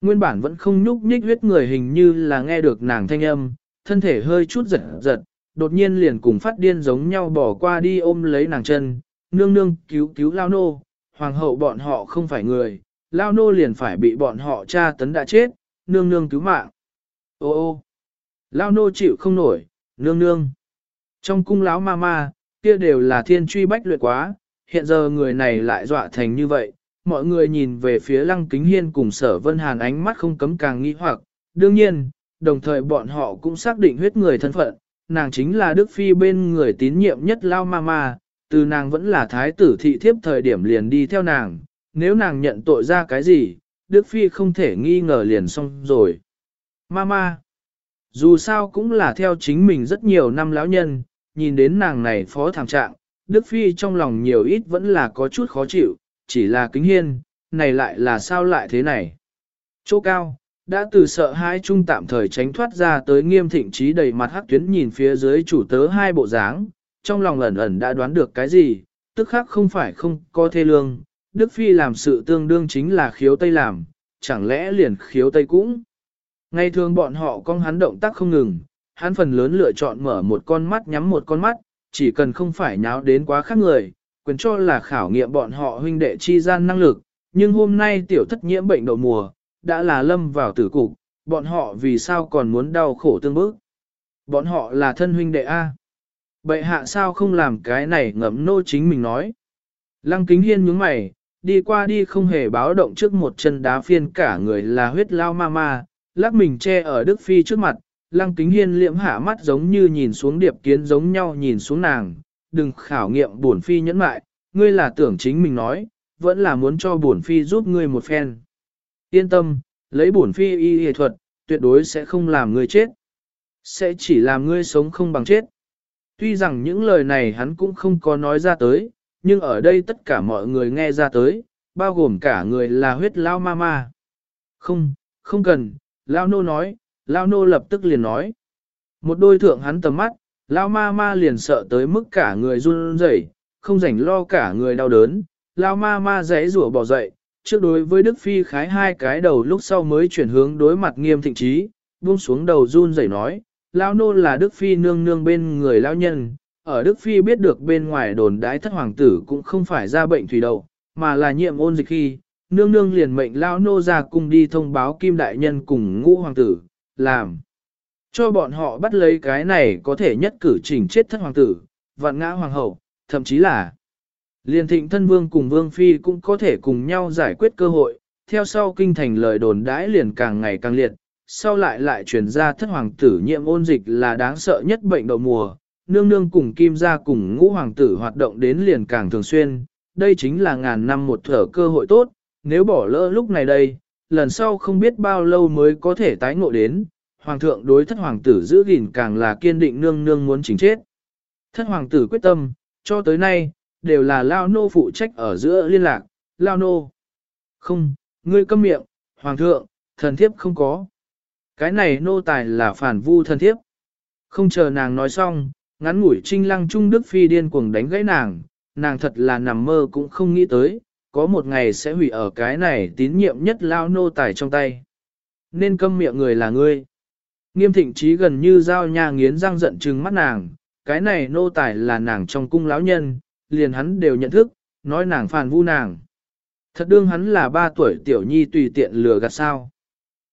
Nguyên bản vẫn không nhúc nhích huyết người hình như là nghe được nàng thanh âm, thân thể hơi chút giật giật, đột nhiên liền cùng phát điên giống nhau bỏ qua đi ôm lấy nàng chân, nương nương cứu cứu lao nô, hoàng hậu bọn họ không phải người, lao nô liền phải bị bọn họ tra tấn đã chết, nương nương cứu mạng. Ô ô, lao nô chịu không nổi, nương nương. Trong cung lão ma ma, kia đều là thiên truy bách luyện quá, hiện giờ người này lại dọa thành như vậy. Mọi người nhìn về phía lăng kính hiên cùng sở vân hàn ánh mắt không cấm càng nghi hoặc, đương nhiên, đồng thời bọn họ cũng xác định huyết người thân phận, nàng chính là Đức Phi bên người tín nhiệm nhất Lao Mama, từ nàng vẫn là thái tử thị thiếp thời điểm liền đi theo nàng, nếu nàng nhận tội ra cái gì, Đức Phi không thể nghi ngờ liền xong rồi. Mama, dù sao cũng là theo chính mình rất nhiều năm lão nhân, nhìn đến nàng này phó thảm trạng, Đức Phi trong lòng nhiều ít vẫn là có chút khó chịu, chỉ là kính hiên, này lại là sao lại thế này. Chỗ cao, đã từ sợ hãi chung tạm thời tránh thoát ra tới nghiêm thịnh trí đầy mặt hắc tuyến nhìn phía dưới chủ tớ hai bộ dáng, trong lòng ẩn ẩn đã đoán được cái gì, tức khác không phải không có thê lương, Đức Phi làm sự tương đương chính là khiếu Tây làm, chẳng lẽ liền khiếu Tây cũng. Ngày thường bọn họ con hắn động tác không ngừng, hắn phần lớn lựa chọn mở một con mắt nhắm một con mắt, chỉ cần không phải nháo đến quá khác người, quyền cho là khảo nghiệm bọn họ huynh đệ chi gian năng lực, nhưng hôm nay tiểu thất nhiễm bệnh đậu mùa, đã là lâm vào tử cục, bọn họ vì sao còn muốn đau khổ tương bức. Bọn họ là thân huynh đệ A. Bệ hạ sao không làm cái này ngẫm nô chính mình nói. Lăng kính hiên nhướng mày, đi qua đi không hề báo động trước một chân đá phiên cả người là huyết lao ma ma, lắc mình che ở Đức Phi trước mặt, lăng kính hiên liễm hạ mắt giống như nhìn xuống điệp kiến giống nhau nhìn xuống nàng, đừng khảo nghiệm bổn Phi nhẫn mại, ngươi là tưởng chính mình nói, vẫn là muốn cho bổn Phi giúp ngươi một phen. Yên tâm, lấy bổn Phi y y thuật, tuyệt đối sẽ không làm ngươi chết, sẽ chỉ làm ngươi sống không bằng chết. Tuy rằng những lời này hắn cũng không có nói ra tới, nhưng ở đây tất cả mọi người nghe ra tới, bao gồm cả người là huyết lao ma ma. Không, không cần, lao nô nói, lao nô lập tức liền nói. Một đôi thượng hắn tầm mắt, lao ma ma liền sợ tới mức cả người run rẩy, không rảnh lo cả người đau đớn. Lao ma ma rẽ rủa bỏ dậy, trước đối với Đức Phi khái hai cái đầu lúc sau mới chuyển hướng đối mặt nghiêm thịnh trí, buông xuống đầu run rẩy nói, Lao nô là Đức Phi nương nương bên người lao nhân, ở Đức Phi biết được bên ngoài đồn đái thất hoàng tử cũng không phải ra bệnh thủy đậu, mà là nhiệm ôn dịch khi, nương nương liền mệnh lao nô ra cung đi thông báo kim đại nhân cùng ngũ hoàng tử, làm. Cho bọn họ bắt lấy cái này có thể nhất cử chỉnh chết thất hoàng tử, vạn ngã hoàng hậu, thậm chí là liền thịnh thân vương cùng vương phi cũng có thể cùng nhau giải quyết cơ hội, theo sau kinh thành lời đồn đãi liền càng ngày càng liệt, sau lại lại truyền ra thất hoàng tử nhiễm ôn dịch là đáng sợ nhất bệnh đậu mùa, nương nương cùng kim gia cùng ngũ hoàng tử hoạt động đến liền càng thường xuyên, đây chính là ngàn năm một thở cơ hội tốt, nếu bỏ lỡ lúc này đây, lần sau không biết bao lâu mới có thể tái ngộ đến, hoàng thượng đối thất hoàng tử giữ gìn càng là kiên định nương nương muốn chính chết. Thất hoàng tử quyết tâm, cho tới nay, đều là Lao Nô phụ trách ở giữa liên lạc, Lao Nô. Không, ngươi câm miệng, hoàng thượng, thần thiếp không có. Cái này nô tài là phản vu thần thiếp. Không chờ nàng nói xong, ngắn ngủi trinh lăng trung đức phi điên cuồng đánh gãy nàng, nàng thật là nằm mơ cũng không nghĩ tới, có một ngày sẽ hủy ở cái này tín nhiệm nhất lao nô tài trong tay. Nên câm miệng người là ngươi. Nghiêm thịnh trí gần như dao nhà nghiến răng giận trừng mắt nàng, cái này nô tài là nàng trong cung lão nhân, liền hắn đều nhận thức, nói nàng phản vu nàng. Thật đương hắn là ba tuổi tiểu nhi tùy tiện lừa gạt sao.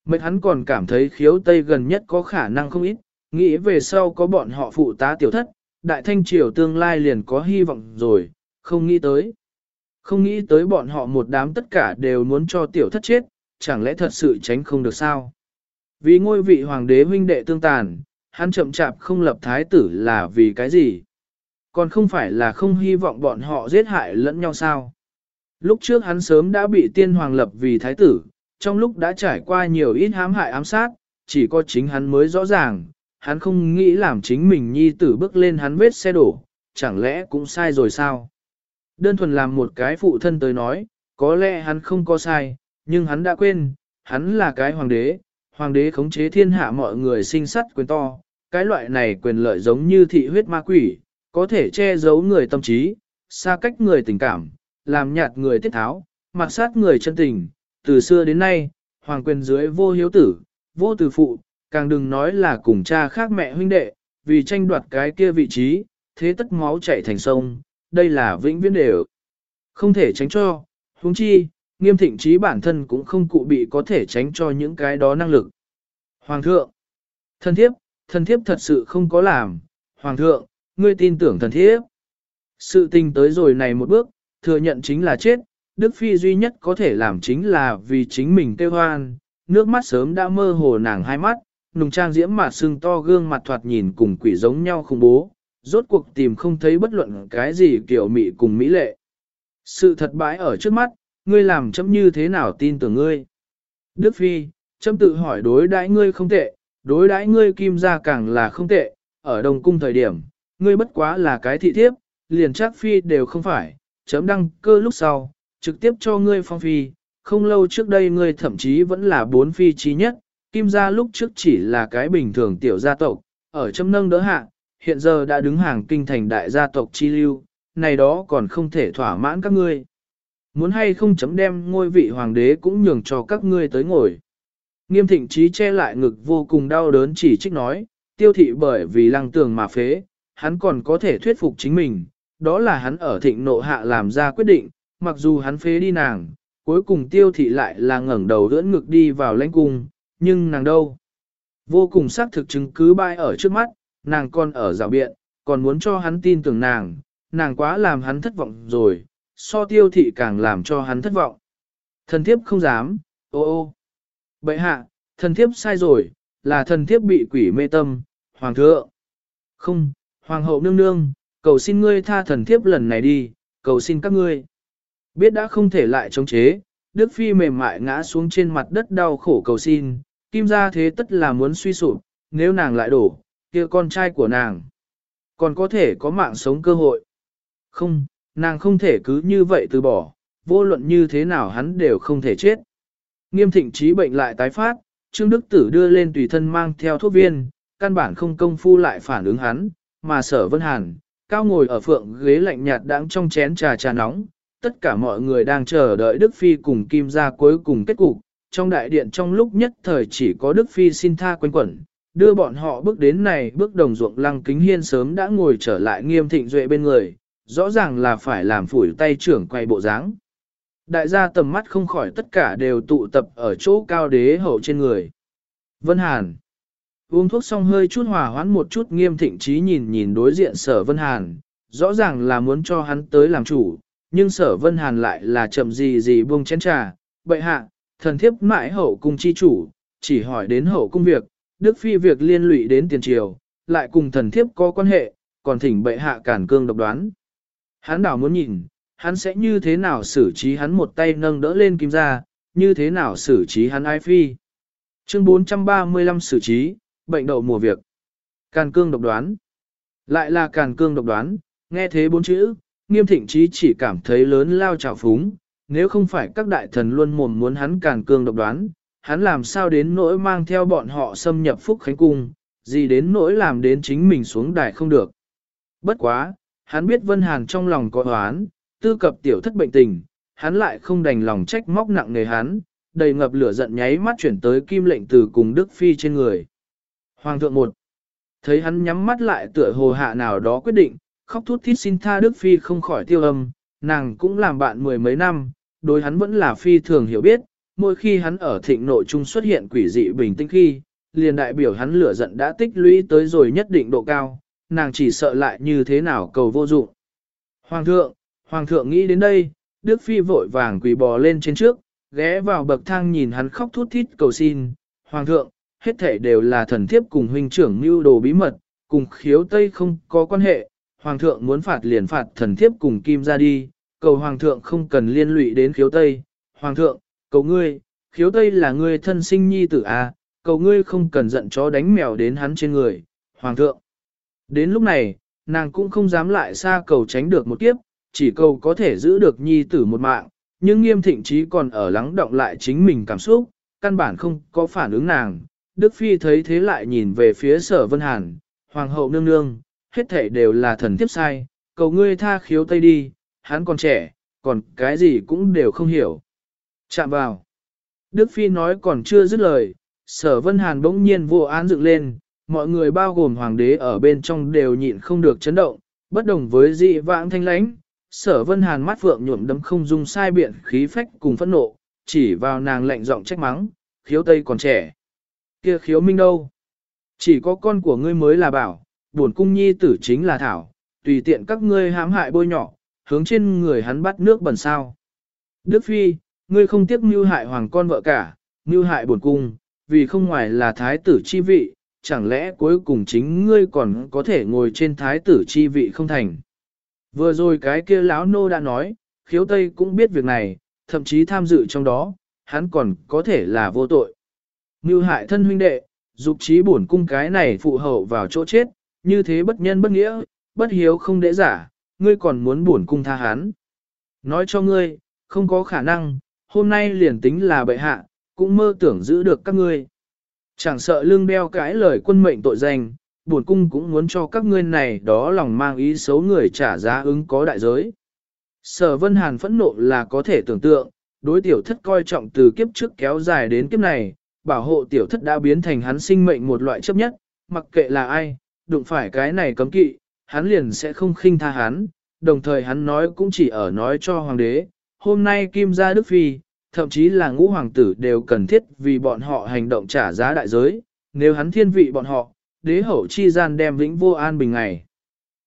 mấy hắn còn cảm thấy khiếu tây gần nhất có khả năng không ít, nghĩ về sau có bọn họ phụ tá tiểu thất, đại thanh triều tương lai liền có hy vọng rồi, không nghĩ tới. Không nghĩ tới bọn họ một đám tất cả đều muốn cho tiểu thất chết, chẳng lẽ thật sự tránh không được sao? Vì ngôi vị hoàng đế huynh đệ tương tàn, hắn chậm chạp không lập thái tử là vì cái gì? Còn không phải là không hy vọng bọn họ giết hại lẫn nhau sao? Lúc trước hắn sớm đã bị tiên hoàng lập vì thái tử, trong lúc đã trải qua nhiều ít hãm hại ám sát, chỉ có chính hắn mới rõ ràng, hắn không nghĩ làm chính mình nhi tử bước lên hắn vết xe đổ, chẳng lẽ cũng sai rồi sao? Đơn thuần làm một cái phụ thân tới nói, có lẽ hắn không có sai, nhưng hắn đã quên, hắn là cái hoàng đế, hoàng đế khống chế thiên hạ mọi người sinh sắt quyền to, cái loại này quyền lợi giống như thị huyết ma quỷ, có thể che giấu người tâm trí, xa cách người tình cảm, làm nhạt người tiết tháo, mặc sát người chân tình, từ xưa đến nay, hoàng quyền dưới vô hiếu tử, vô từ phụ, càng đừng nói là cùng cha khác mẹ huynh đệ, vì tranh đoạt cái kia vị trí, thế tất máu chảy thành sông, đây là vĩnh viễn đều. Không thể tránh cho, huống chi, nghiêm thịnh trí bản thân cũng không cụ bị có thể tránh cho những cái đó năng lực. Hoàng thượng, thần thiếp, thần thiếp thật sự không có làm, Hoàng thượng, ngươi tin tưởng thần thiếp. Sự tình tới rồi này một bước, thừa nhận chính là chết, Đức Phi duy nhất có thể làm chính là vì chính mình kêu hoan, nước mắt sớm đã mơ hồ nàng hai mắt, nùng trang diễm mà sưng to gương mặt thoạt nhìn cùng quỷ giống nhau khủng bố, rốt cuộc tìm không thấy bất luận cái gì kiểu mị cùng mỹ lệ. Sự thật bãi ở trước mắt, ngươi làm chấm như thế nào tin tưởng ngươi. Đức Phi, chấm tự hỏi đối đãi ngươi không tệ, đối đãi ngươi kim gia càng là không tệ, ở đồng cung thời điểm, ngươi bất quá là cái thị thiếp, liền chắc Phi đều không phải, chấm đăng cơ lúc sau, trực tiếp cho ngươi phong phi, không lâu trước đây ngươi thậm chí vẫn là bốn phi trí nhất, kim gia lúc trước chỉ là cái bình thường tiểu gia tộc, ở chấm nâng đỡ hạ, hiện giờ đã đứng hàng kinh thành đại gia tộc chi lưu, này đó còn không thể thỏa mãn các ngươi. Muốn hay không chấm đem ngôi vị hoàng đế cũng nhường cho các ngươi tới ngồi. Nghiêm thịnh trí che lại ngực vô cùng đau đớn chỉ trích nói, tiêu thị bởi vì lăng tường mà phế, hắn còn có thể thuyết phục chính mình, đó là hắn ở thịnh nộ hạ làm ra quyết định, mặc dù hắn phế đi nàng, cuối cùng tiêu thị lại là ngẩng đầu đỡ ngực đi vào lãnh cung, nhưng nàng đâu? Vô cùng xác thực chứng cứ bại ở trước mắt, nàng còn ở rào biện, còn muốn cho hắn tin tưởng nàng, nàng quá làm hắn thất vọng rồi, so tiêu thị càng làm cho hắn thất vọng. Thần thiếp không dám, ô ô. Bậy hạ, thần thiếp sai rồi, là thần thiếp bị quỷ mê tâm, hoàng thượng. Không, hoàng hậu nương nương, cầu xin ngươi tha thần thiếp lần này đi, cầu xin các ngươi. Biết đã không thể lại chống chế, Đức Phi mềm mại ngã xuống trên mặt đất đau khổ cầu xin, kim ra thế tất là muốn suy sụp, nếu nàng lại đổ, kia con trai của nàng còn có thể có mạng sống cơ hội. Không, nàng không thể cứ như vậy từ bỏ, vô luận như thế nào hắn đều không thể chết. Nghiêm thịnh trí bệnh lại tái phát, Trương Đức Tử đưa lên tùy thân mang theo thuốc viên, căn bản không công phu lại phản ứng hắn, mà sở vân hàn, cao ngồi ở phượng ghế lạnh nhạt đang trong chén trà trà nóng, tất cả mọi người đang chờ đợi Đức Phi cùng Kim ra cuối cùng kết cục. Trong đại điện trong lúc nhất thời chỉ có Đức Phi xin tha quanh quẩn, đưa bọn họ bước đến này bước đồng ruộng lăng kính hiên sớm đã ngồi trở lại nghiêm thịnh duệ bên người, rõ ràng là phải làm phủi tay trưởng quay bộ dáng. Đại gia tầm mắt không khỏi tất cả đều tụ tập ở chỗ cao đế hậu trên người. Vân Hàn Uống thuốc xong hơi chút hòa hoãn một chút nghiêm thịnh trí nhìn nhìn đối diện sở Vân Hàn, rõ ràng là muốn cho hắn tới làm chủ, nhưng sở Vân Hàn lại là chậm gì gì buông chén trà, bệ hạ, thần thiếp mãi hậu cung chi chủ, chỉ hỏi đến hậu cung việc, Đức Phi việc liên lụy đến tiền triều, lại cùng thần thiếp có quan hệ, còn thỉnh bệ hạ cản cương độc đoán. Hắn đảo muốn nhìn, hắn sẽ như thế nào xử trí hắn một tay nâng đỡ lên kim ra, như thế nào xử trí hắn ai phi. Chương 435 xử trí, bệnh đậu mùa việc. Càn cương độc đoán. Lại là càn cương độc đoán, nghe thế bốn chữ, nghiêm thịnh trí chỉ cảm thấy lớn lao trào phúng, nếu không phải các đại thần luôn mồm muốn hắn càn cương độc đoán, hắn làm sao đến nỗi mang theo bọn họ xâm nhập Phúc Khánh Cung, gì đến nỗi làm đến chính mình xuống đài không được. Bất quá, hắn biết Vân Hàn trong lòng có oán, tư cập tiểu thất bệnh tình, hắn lại không đành lòng trách móc nặng nề hắn, đầy ngập lửa giận nháy mắt chuyển tới kim lệnh từ cùng Đức Phi trên người. Hoàng thượng một, thấy hắn nhắm mắt lại tựa hồ hạ nào đó quyết định, khóc thút thít xin tha Đức Phi không khỏi tiêu âm, nàng cũng làm bạn mười mấy năm, đối hắn vẫn là Phi thường hiểu biết, mỗi khi hắn ở thịnh nội trung xuất hiện quỷ dị bình tĩnh khi, liền đại biểu hắn lửa giận đã tích lũy tới rồi nhất định độ cao, nàng chỉ sợ lại như thế nào cầu vô dụng. Hoàng thượng, hoàng thượng nghĩ đến đây, Đức Phi vội vàng quỳ bò lên trên trước, ghé vào bậc thang nhìn hắn khóc thút thít cầu xin. Hoàng thượng, hết thể đều là thần thiếp cùng huynh trưởng mưu đồ bí mật, cùng khiếu tây không có quan hệ. Hoàng thượng muốn phạt liền phạt thần thiếp cùng kim ra đi, cầu hoàng thượng không cần liên lụy đến khiếu tây. Hoàng thượng, cầu ngươi, khiếu tây là ngươi thân sinh nhi tử a, à, cầu ngươi không cần giận chó đánh mèo đến hắn trên người, hoàng thượng. Đến lúc này, nàng cũng không dám lại xa cầu tránh được một kiếp, chỉ cầu có thể giữ được nhi tử một mạng, nhưng nghiêm thịnh trí còn ở lắng động lại chính mình cảm xúc, căn bản không có phản ứng nàng. Đức Phi thấy thế lại nhìn về phía sở Vân Hàn, Hoàng hậu nương nương, hết thể đều là thần tiếp sai, cầu ngươi tha khiếu tây đi, hắn còn trẻ, còn cái gì cũng đều không hiểu. Chạm vào. Đức Phi nói còn chưa dứt lời, sở Vân Hàn bỗng nhiên vô án dựng lên, mọi người bao gồm hoàng đế ở bên trong đều nhịn không được chấn động, bất đồng với dị vãng thanh lãnh. Sở vân hàn mắt vượng nhuộm đấm không dung sai biện khí phách cùng phẫn nộ, chỉ vào nàng lạnh giọng trách mắng, khiếu tây còn trẻ. kia khiếu minh đâu? Chỉ có con của ngươi mới là bảo, buồn cung nhi tử chính là thảo, tùy tiện các ngươi hãm hại bôi nhỏ, hướng trên người hắn bắt nước bẩn sao. Đức Phi, ngươi không tiếc mưu hại hoàng con vợ cả, mưu hại buồn cung, vì không ngoài là thái tử chi vị, chẳng lẽ cuối cùng chính ngươi còn có thể ngồi trên thái tử chi vị không thành. Vừa rồi cái kia lão nô đã nói, khiếu tây cũng biết việc này, thậm chí tham dự trong đó, hắn còn có thể là vô tội. Mưu hại thân huynh đệ, dục trí bổn cung cái này phụ hậu vào chỗ chết, như thế bất nhân bất nghĩa, bất hiếu không đễ giả, ngươi còn muốn bổn cung tha hắn. Nói cho ngươi, không có khả năng, hôm nay liền tính là bệ hạ, cũng mơ tưởng giữ được các ngươi. Chẳng sợ lương đeo cái lời quân mệnh tội danh, bổn cung cũng muốn cho các ngươi này đó lòng mang ý xấu người trả giá ứng có đại giới. Sở Vân Hàn phẫn nộ là có thể tưởng tượng, đối tiểu thất coi trọng từ kiếp trước kéo dài đến kiếp này, bảo hộ tiểu thất đã biến thành hắn sinh mệnh một loại chấp nhất, mặc kệ là ai, đụng phải cái này cấm kỵ, hắn liền sẽ không khinh tha hắn, đồng thời hắn nói cũng chỉ ở nói cho hoàng đế, hôm nay Kim gia Đức Phi, thậm chí là ngũ hoàng tử đều cần thiết vì bọn họ hành động trả giá đại giới, nếu hắn thiên vị bọn họ, đế hậu chi gian đem vĩnh vô an bình ngày.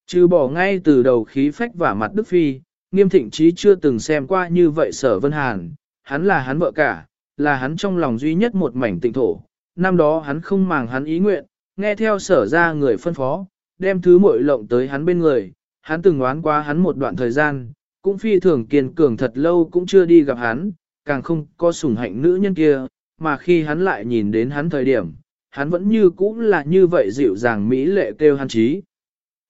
Trừ bỏ ngay từ đầu khí phách và mặt Đức Phi, nghiêm thịnh chí chưa từng xem qua như vậy sở vân hàn, hắn là hắn vợ cả, là hắn trong lòng duy nhất một mảnh tịnh thổ. Năm đó hắn không màng hắn ý nguyện, nghe theo sở ra người phân phó, đem thứ muội lộng tới hắn bên người, hắn từng đoán qua hắn một đoạn thời gian, cũng phi thường kiên cường thật lâu cũng chưa đi gặp hắn, càng không có sủng hạnh nữ nhân kia, mà khi hắn lại nhìn đến hắn thời điểm, hắn vẫn như cũ là như vậy dịu dàng mỹ lệ kêu hắn trí.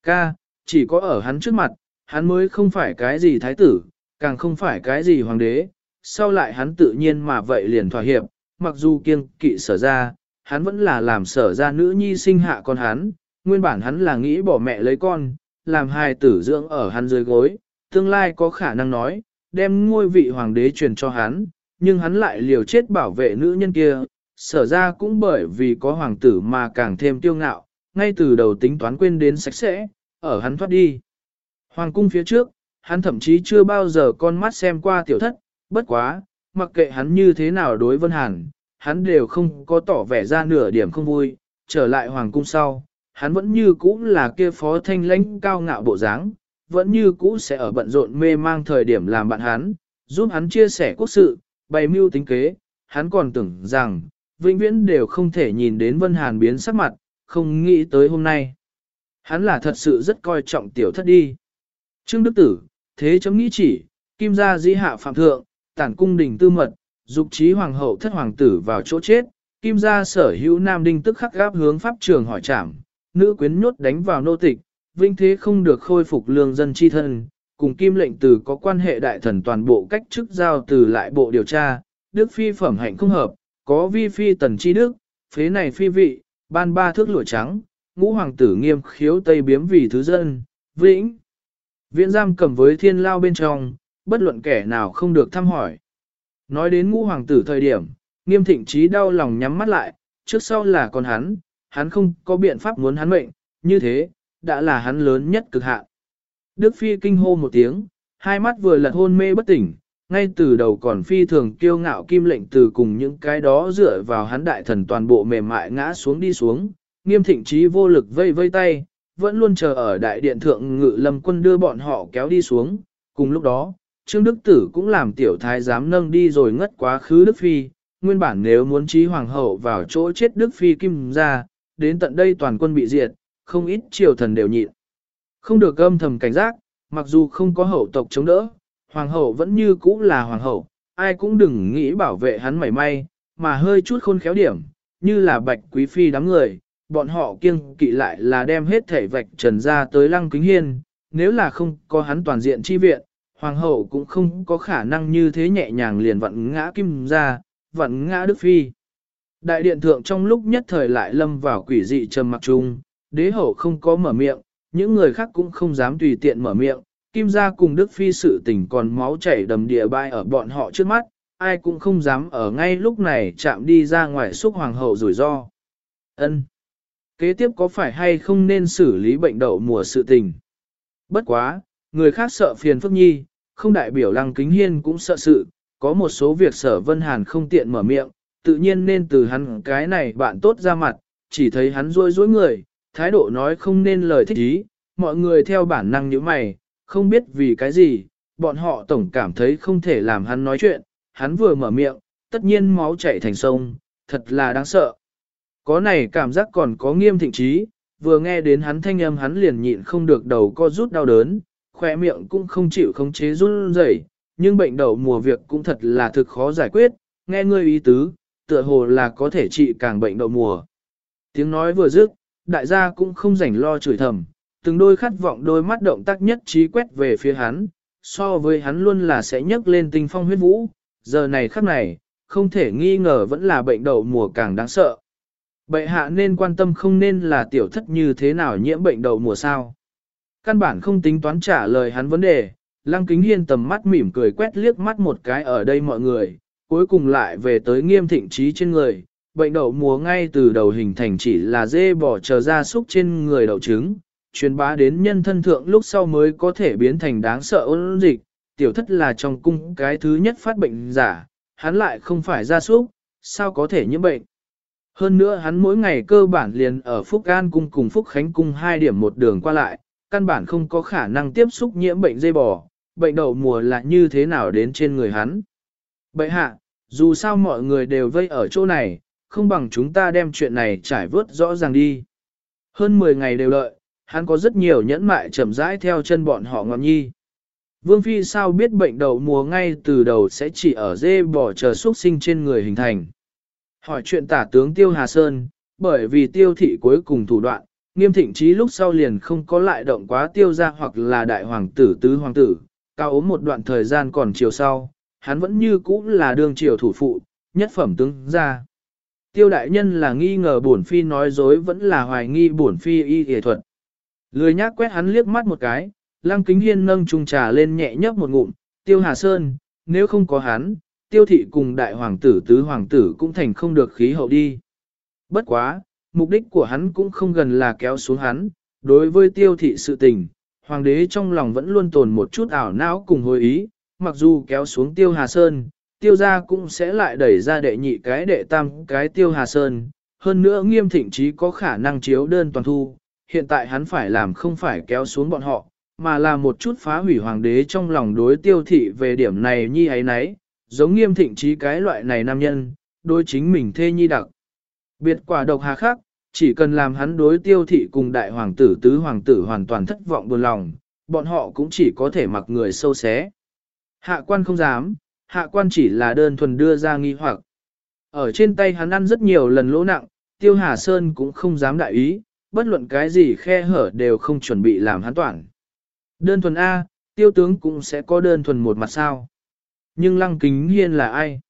Ca, chỉ có ở hắn trước mặt, hắn mới không phải cái gì thái tử, càng không phải cái gì hoàng đế, sau lại hắn tự nhiên mà vậy liền thỏa hiệp, mặc dù kiêng kỵ sở ra, hắn vẫn là làm sở ra nữ nhi sinh hạ con hắn, nguyên bản hắn là nghĩ bỏ mẹ lấy con, làm hài tử dưỡng ở hắn dưới gối, tương lai có khả năng nói, đem ngôi vị hoàng đế truyền cho hắn, nhưng hắn lại liều chết bảo vệ nữ nhân kia, sở ra cũng bởi vì có hoàng tử mà càng thêm tiêu ngạo, ngay từ đầu tính toán quên đến sạch sẽ, ở hắn thoát đi. Hoàng cung phía trước, hắn thậm chí chưa bao giờ con mắt xem qua tiểu thất, bất quá, mặc kệ hắn như thế nào đối Vân Hàn, hắn đều không có tỏ vẻ ra nửa điểm không vui, trở lại hoàng cung sau, hắn vẫn như cũ là kia phó thanh lãnh cao ngạo bộ dáng, vẫn như cũ sẽ ở bận rộn mê mang thời điểm làm bạn hắn, giúp hắn chia sẻ quốc sự, bày mưu tính kế, hắn còn tưởng rằng, vĩnh viễn đều không thể nhìn đến Vân Hàn biến sắc mặt, không nghĩ tới hôm nay. Hắn là thật sự rất coi trọng tiểu thất đi. Trương Đức Tử, thế chấm nghĩ chỉ, kim gia Di hạ phạm thượng, tản cung đình tư mật, dục trí hoàng hậu thất hoàng tử vào chỗ chết, kim gia sở hữu nam đinh tức khắc gáp hướng pháp trường hỏi trảm, nữ quyến nhốt đánh vào nô tịch, vinh thế không được khôi phục lương dân chi thân, cùng kim lệnh từ có quan hệ đại thần toàn bộ cách chức giao từ lại bộ điều tra, đức phi phẩm hạnh không hợp, có vi phi tần chi đức, phế này phi vị, ban ba thước lụa trắng, ngũ hoàng tử nghiêm khiếu tây biếm vì thứ dân, vĩnh. Viện giam cầm với thiên lao bên trong, bất luận kẻ nào không được thăm hỏi. Nói đến ngũ hoàng tử thời điểm, nghiêm thịnh trí đau lòng nhắm mắt lại, trước sau là con hắn, hắn không có biện pháp muốn hắn mệnh, như thế, đã là hắn lớn nhất cực hạn. Đức Phi kinh hô một tiếng, hai mắt vừa lật hôn mê bất tỉnh, ngay từ đầu còn phi thường kiêu ngạo kim lệnh từ cùng những cái đó dựa vào hắn đại thần toàn bộ mềm mại ngã xuống đi xuống, nghiêm thịnh trí vô lực vây vây tay, vẫn luôn chờ ở đại điện thượng ngự lâm quân đưa bọn họ kéo đi xuống, cùng lúc đó, Trương Đức Tử cũng làm tiểu thái giám nâng đi rồi ngất quá khứ Đức Phi, nguyên bản nếu muốn trí hoàng hậu vào chỗ chết Đức Phi kim ra, đến tận đây toàn quân bị diệt, không ít triều thần đều nhịn. Không được âm thầm cảnh giác, mặc dù không có hậu tộc chống đỡ, hoàng hậu vẫn như cũ là hoàng hậu, ai cũng đừng nghĩ bảo vệ hắn mảy may, mà hơi chút khôn khéo điểm, như là bạch quý phi đám người, bọn họ kiêng kỵ lại là đem hết thể vạch trần ra tới lăng kính hiên, nếu là không có hắn toàn diện chi viện, hoàng hậu cũng không có khả năng như thế nhẹ nhàng liền vặn ngã kim ra, vặn ngã đức phi. Đại điện thượng trong lúc nhất thời lại lâm vào quỷ dị trầm mặc chung, đế hậu không có mở miệng, những người khác cũng không dám tùy tiện mở miệng, kim gia cùng đức phi sự tình còn máu chảy đầm địa bay ở bọn họ trước mắt, ai cũng không dám ở ngay lúc này chạm đi ra ngoài xúc hoàng hậu rủi ro. Ân. Kế tiếp có phải hay không nên xử lý bệnh đậu mùa sự tình? Bất quá, người khác sợ phiền phức nhi, không đại biểu lăng kính hiên cũng sợ sự, có một số việc sở vân hàn không tiện mở miệng, tự nhiên nên từ hắn cái này bạn tốt ra mặt, chỉ thấy hắn rôi rối người, thái độ nói không nên lời thích ý, mọi người theo bản năng như mày, không biết vì cái gì, bọn họ tổng cảm thấy không thể làm hắn nói chuyện, hắn vừa mở miệng, tất nhiên máu chảy thành sông, thật là đáng sợ. Có này cảm giác còn có nghiêm thịnh trí, vừa nghe đến hắn thanh âm hắn liền nhịn không được đầu co rút đau đớn, khỏe miệng cũng không chịu khống chế run rẩy, nhưng bệnh đầu mùa việc cũng thật là thực khó giải quyết, nghe ngươi ý tứ, tựa hồ là có thể trị càng bệnh đậu mùa. Tiếng nói vừa dứt, đại gia cũng không rảnh lo chửi thầm, từng đôi khát vọng đôi mắt động tác nhất trí quét về phía hắn, so với hắn luôn là sẽ nhấc lên tinh phong huyết vũ, giờ này khắc này, không thể nghi ngờ vẫn là bệnh đậu mùa càng đáng sợ. Bệ hạ nên quan tâm không nên là tiểu thất như thế nào nhiễm bệnh đậu mùa sao. Căn bản không tính toán trả lời hắn vấn đề, lăng kính hiên tầm mắt mỉm cười quét liếc mắt một cái ở đây mọi người, cuối cùng lại về tới nghiêm thịnh trí trên người. Bệnh đậu mùa ngay từ đầu hình thành chỉ là dê bỏ chờ ra súc trên người đậu trứng, truyền bá đến nhân thân thượng lúc sau mới có thể biến thành đáng sợ ôn dịch. Tiểu thất là trong cung cái thứ nhất phát bệnh giả, hắn lại không phải ra súc, sao có thể nhiễm bệnh. Hơn nữa hắn mỗi ngày cơ bản liền ở Phúc An Cung cùng Phúc Khánh Cung hai điểm một đường qua lại, căn bản không có khả năng tiếp xúc nhiễm bệnh dây bò, bệnh đậu mùa là như thế nào đến trên người hắn. Bậy hạ, dù sao mọi người đều vây ở chỗ này, không bằng chúng ta đem chuyện này trải vớt rõ ràng đi. Hơn 10 ngày đều lợi hắn có rất nhiều nhẫn mại chậm rãi theo chân bọn họ ngọn nhi. Vương Phi sao biết bệnh đậu mùa ngay từ đầu sẽ chỉ ở dê bò chờ xuất sinh trên người hình thành. Hỏi chuyện tả tướng Tiêu Hà Sơn, bởi vì tiêu thị cuối cùng thủ đoạn, nghiêm thịnh trí lúc sau liền không có lại động quá tiêu ra hoặc là đại hoàng tử tứ hoàng tử, cao ốm một đoạn thời gian còn chiều sau, hắn vẫn như cũ là đương triều thủ phụ, nhất phẩm tướng ra. Tiêu đại nhân là nghi ngờ bổn phi nói dối vẫn là hoài nghi bổn phi y y thuật. Lười nhác quét hắn liếc mắt một cái, lăng kính hiên nâng chung trà lên nhẹ nhấp một ngụm, tiêu hà sơn, nếu không có hắn, tiêu thị cùng đại hoàng tử tứ hoàng tử cũng thành không được khí hậu đi. Bất quá, mục đích của hắn cũng không gần là kéo xuống hắn, đối với tiêu thị sự tình, hoàng đế trong lòng vẫn luôn tồn một chút ảo não cùng hồi ý, mặc dù kéo xuống tiêu hà sơn, tiêu gia cũng sẽ lại đẩy ra đệ nhị cái đệ tam cái tiêu hà sơn, hơn nữa nghiêm thịnh trí có khả năng chiếu đơn toàn thu, hiện tại hắn phải làm không phải kéo xuống bọn họ, mà là một chút phá hủy hoàng đế trong lòng đối tiêu thị về điểm này nhi ấy nấy, giống nghiêm thịnh trí cái loại này nam nhân, đối chính mình thê nhi đặc. Biệt quả độc hà khắc, chỉ cần làm hắn đối tiêu thị cùng đại hoàng tử tứ hoàng tử hoàn toàn thất vọng buồn lòng, bọn họ cũng chỉ có thể mặc người sâu xé. Hạ quan không dám, hạ quan chỉ là đơn thuần đưa ra nghi hoặc. Ở trên tay hắn ăn rất nhiều lần lỗ nặng, tiêu hà sơn cũng không dám đại ý, bất luận cái gì khe hở đều không chuẩn bị làm hắn toàn. Đơn thuần A, tiêu tướng cũng sẽ có đơn thuần một mặt sao. Nhưng lăng kính hiên là ai?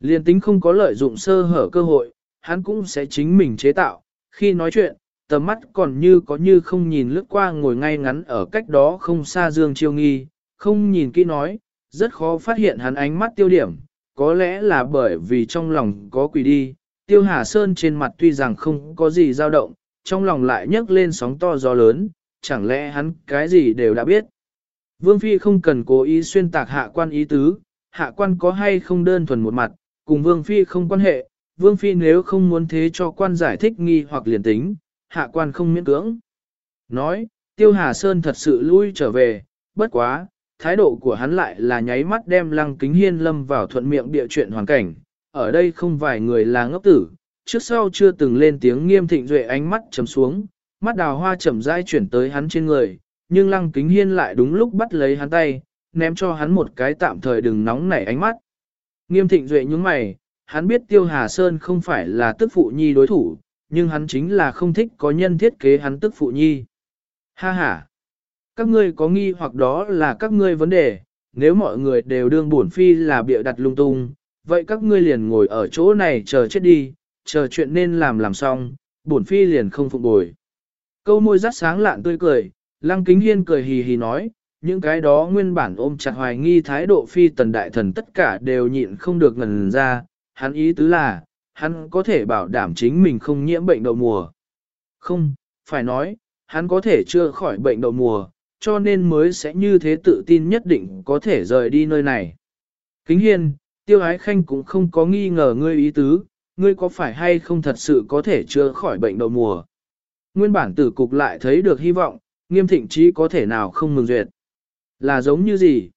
Liên tính không có lợi dụng sơ hở cơ hội, hắn cũng sẽ chính mình chế tạo. Khi nói chuyện, tầm mắt còn như có như không nhìn lướt qua ngồi ngay ngắn ở cách đó không xa Dương Chiêu Nghi, không nhìn kỹ nói, rất khó phát hiện hắn ánh mắt tiêu điểm, có lẽ là bởi vì trong lòng có quỷ đi. Tiêu Hà Sơn trên mặt tuy rằng không có gì dao động, trong lòng lại nhấc lên sóng to gió lớn, chẳng lẽ hắn cái gì đều đã biết. Vương Phi không cần cố ý xuyên tạc hạ quan ý tứ, hạ quan có hay không đơn thuần một mặt, cùng Vương Phi không quan hệ, Vương Phi nếu không muốn thế cho quan giải thích nghi hoặc liền tính, hạ quan không miễn cưỡng. Nói, Tiêu Hà Sơn thật sự lui trở về, bất quá, thái độ của hắn lại là nháy mắt đem lăng kính hiên lâm vào thuận miệng địa chuyện hoàn cảnh, ở đây không vài người là ngốc tử, trước sau chưa từng lên tiếng nghiêm thịnh duệ ánh mắt chấm xuống, mắt đào hoa chậm rãi chuyển tới hắn trên người, nhưng lăng kính hiên lại đúng lúc bắt lấy hắn tay, ném cho hắn một cái tạm thời đừng nóng nảy ánh mắt. Nghiêm thịnh duệ nhúng mày, hắn biết tiêu hà sơn không phải là tức phụ nhi đối thủ, nhưng hắn chính là không thích có nhân thiết kế hắn tức phụ nhi. Ha ha! Các ngươi có nghi hoặc đó là các ngươi vấn đề, nếu mọi người đều đương bổn phi là bịa đặt lung tung, vậy các ngươi liền ngồi ở chỗ này chờ chết đi, chờ chuyện nên làm làm xong, bổn phi liền không phục bồi. Câu môi rắt sáng lạn tươi cười, lăng kính hiên cười hì hì nói, những cái đó nguyên bản ôm chặt hoài nghi thái độ phi tần đại thần tất cả đều nhịn không được ngần ra, hắn ý tứ là, hắn có thể bảo đảm chính mình không nhiễm bệnh đậu mùa. Không, phải nói, hắn có thể chưa khỏi bệnh đậu mùa, cho nên mới sẽ như thế tự tin nhất định có thể rời đi nơi này. Kính hiên, tiêu ái khanh cũng không có nghi ngờ ngươi ý tứ, ngươi có phải hay không thật sự có thể chữa khỏi bệnh đầu mùa. Nguyên bản tử cục lại thấy được hy vọng, nghiêm thịnh trí có thể nào không mừng duyệt. Là giống như gì?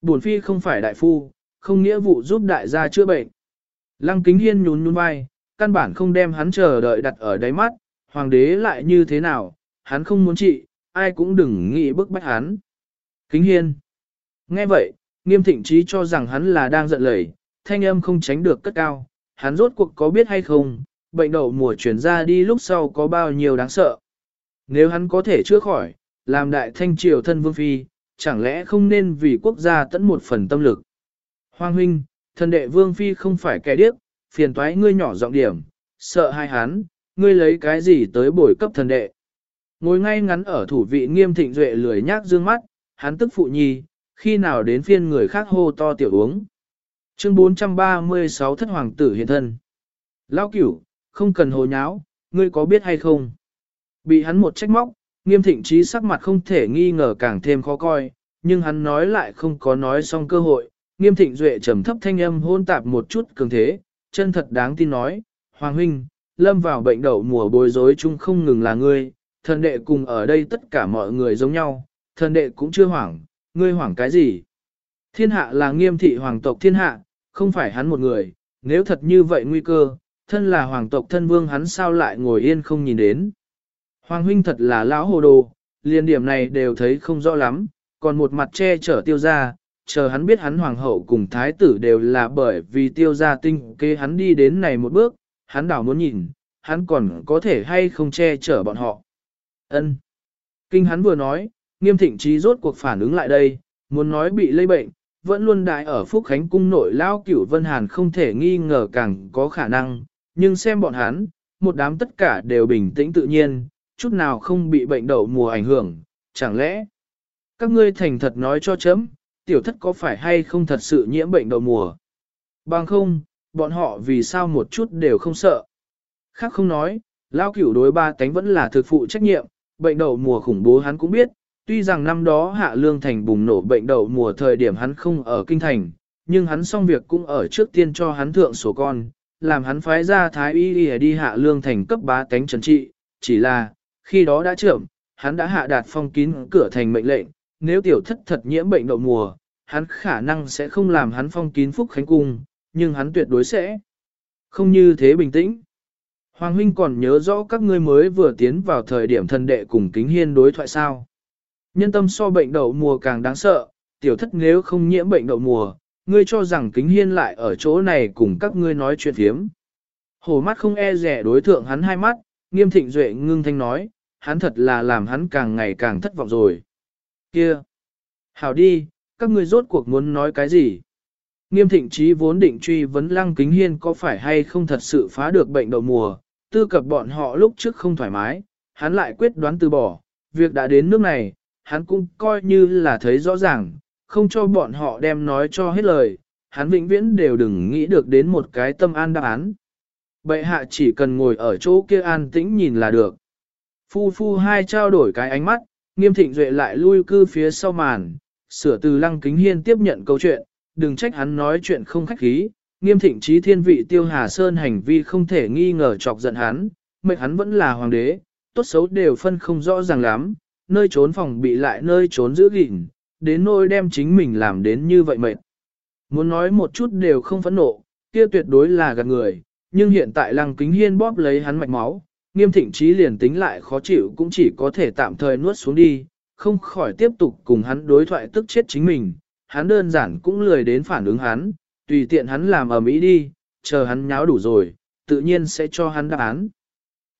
Bổn phi không phải đại phu, không nghĩa vụ giúp đại gia chữa bệnh. Lăng kính hiên nhún nhún vai, căn bản không đem hắn chờ đợi đặt ở đáy mắt, hoàng đế lại như thế nào, hắn không muốn trị, ai cũng đừng nghĩ bức bách hắn. Kính hiên. Nghe vậy, nghiêm thịnh trí cho rằng hắn là đang giận lời, thanh âm không tránh được cất cao, hắn rốt cuộc có biết hay không, bệnh đậu mùa chuyển ra đi lúc sau có bao nhiêu đáng sợ. Nếu hắn có thể chữa khỏi, làm đại thanh triều thân vương phi, chẳng lẽ không nên vì quốc gia tận một phần tâm lực. Hoàng huynh, thần đệ vương phi không phải kẻ điếc, phiền toái ngươi nhỏ giọng điểm, sợ hai hắn, ngươi lấy cái gì tới bồi cấp thần đệ. Ngồi ngay ngắn ở thủ vị nghiêm thịnh duệ lười nhác dương mắt, hắn tức phụ nhi, khi nào đến phiên người khác hô to tiểu uống. Chương 436 thất hoàng tử hiện thân. Lao cửu, không cần hồ nháo, ngươi có biết hay không? Bị hắn một trách móc, nghiêm thịnh trí sắc mặt không thể nghi ngờ càng thêm khó coi, nhưng hắn nói lại không có nói xong cơ hội. Nghiêm thịnh duệ trầm thấp thanh âm hôn tạp một chút cường thế, chân thật đáng tin nói, Hoàng huynh, lâm vào bệnh đậu mùa bối rối chung không ngừng là ngươi, thần đệ cùng ở đây tất cả mọi người giống nhau, thần đệ cũng chưa hoảng, ngươi hoảng cái gì? Thiên hạ là nghiêm thị hoàng tộc thiên hạ, không phải hắn một người, nếu thật như vậy nguy cơ, thân là hoàng tộc thân vương hắn sao lại ngồi yên không nhìn đến. Hoàng huynh thật là lão hồ đồ, liên điểm này đều thấy không rõ lắm, còn một mặt che chở tiêu ra, chờ hắn biết hắn hoàng hậu cùng thái tử đều là bởi vì tiêu gia tinh kế hắn đi đến này một bước, hắn đảo muốn nhìn, hắn còn có thể hay không che chở bọn họ. Ân. Kinh hắn vừa nói, nghiêm thịnh trí rốt cuộc phản ứng lại đây, muốn nói bị lây bệnh, vẫn luôn đại ở Phúc Khánh cung nội lao cửu Vân Hàn không thể nghi ngờ càng có khả năng, nhưng xem bọn hắn, một đám tất cả đều bình tĩnh tự nhiên, chút nào không bị bệnh đậu mùa ảnh hưởng, chẳng lẽ các ngươi thành thật nói cho chấm, tiểu thất có phải hay không thật sự nhiễm bệnh đậu mùa? Bằng không, bọn họ vì sao một chút đều không sợ? Khác không nói, lao cửu đối ba tánh vẫn là thực phụ trách nhiệm, bệnh đậu mùa khủng bố hắn cũng biết, tuy rằng năm đó hạ lương thành bùng nổ bệnh đậu mùa thời điểm hắn không ở kinh thành, nhưng hắn xong việc cũng ở trước tiên cho hắn thượng sổ con, làm hắn phái ra thái y đi, đi hạ lương thành cấp bá tánh trần trị, chỉ là, khi đó đã trưởng, hắn đã hạ đạt phong kín cửa thành mệnh lệnh, nếu tiểu thất thật nhiễm bệnh đậu mùa, hắn khả năng sẽ không làm hắn phong kín phúc khánh cung, nhưng hắn tuyệt đối sẽ không như thế bình tĩnh. Hoàng huynh còn nhớ rõ các ngươi mới vừa tiến vào thời điểm thần đệ cùng kính hiên đối thoại sao. Nhân tâm so bệnh đậu mùa càng đáng sợ, tiểu thất nếu không nhiễm bệnh đậu mùa, ngươi cho rằng kính hiên lại ở chỗ này cùng các ngươi nói chuyện thiếm. Hổ mắt không e rẻ đối thượng hắn hai mắt, nghiêm thịnh duệ ngưng thanh nói, hắn thật là làm hắn càng ngày càng thất vọng rồi. Kia! Hảo đi, các ngươi rốt cuộc muốn nói cái gì? Nghiêm thịnh trí vốn định truy vấn lăng kính hiên có phải hay không thật sự phá được bệnh đậu mùa, tư cập bọn họ lúc trước không thoải mái, hắn lại quyết đoán từ bỏ, việc đã đến nước này, hắn cũng coi như là thấy rõ ràng, không cho bọn họ đem nói cho hết lời, hắn vĩnh viễn đều đừng nghĩ được đến một cái tâm an đáp án. Bệ hạ chỉ cần ngồi ở chỗ kia an tĩnh nhìn là được. Phu phu hai trao đổi cái ánh mắt, nghiêm thịnh duệ lại lui cư phía sau màn, sửa từ lăng kính hiên tiếp nhận câu chuyện, đừng trách hắn nói chuyện không khách khí, nghiêm thịnh trí thiên vị tiêu hà sơn hành vi không thể nghi ngờ chọc giận hắn, mệnh hắn vẫn là hoàng đế, tốt xấu đều phân không rõ ràng lắm, nơi trốn phòng bị lại nơi trốn giữ gìn, đến nỗi đem chính mình làm đến như vậy mệt. Muốn nói một chút đều không phẫn nộ, kia tuyệt đối là gạt người, nhưng hiện tại lăng kính hiên bóp lấy hắn mạch máu, nghiêm thịnh trí liền tính lại khó chịu cũng chỉ có thể tạm thời nuốt xuống đi, không khỏi tiếp tục cùng hắn đối thoại tức chết chính mình, hắn đơn giản cũng lười đến phản ứng hắn, tùy tiện hắn làm ở mỹ đi, chờ hắn nháo đủ rồi, tự nhiên sẽ cho hắn đáp án.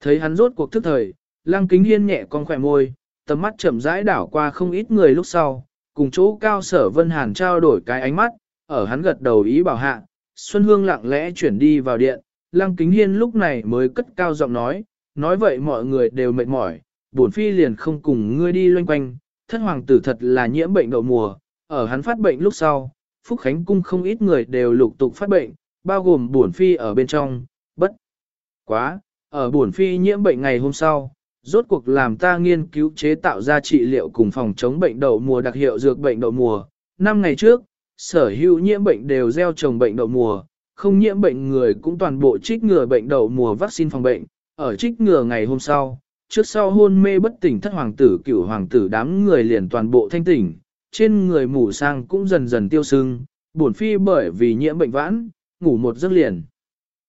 Thấy hắn rốt cuộc thức thời, lăng kính hiên nhẹ con khỏe môi, tầm mắt chậm rãi đảo qua không ít người lúc sau, cùng chỗ cao sở vân hàn trao đổi cái ánh mắt, ở hắn gật đầu ý bảo hạ, Xuân Hương lặng lẽ chuyển đi vào điện, lăng kính hiên lúc này mới cất cao giọng nói, nói vậy mọi người đều mệt mỏi, bổn phi liền không cùng ngươi đi loanh quanh, thất hoàng tử thật là nhiễm bệnh đậu mùa, ở hắn phát bệnh lúc sau, Phúc Khánh Cung không ít người đều lục tục phát bệnh, bao gồm buồn phi ở bên trong, bất. Quá, ở buồn phi nhiễm bệnh ngày hôm sau, rốt cuộc làm ta nghiên cứu chế tạo ra trị liệu cùng phòng chống bệnh đậu mùa đặc hiệu dược bệnh đậu mùa. Năm ngày trước, sở hữu nhiễm bệnh đều gieo trồng bệnh đậu mùa, không nhiễm bệnh người cũng toàn bộ trích ngừa bệnh đậu mùa vaccine phòng bệnh, ở trích ngừa ngày hôm sau, trước sau hôn mê bất tỉnh thất hoàng tử cửu hoàng tử đám người liền toàn bộ thanh tỉnh, trên người mủ sang cũng dần dần tiêu sưng, buồn phi bởi vì nhiễm bệnh vãn, ngủ một giấc liền.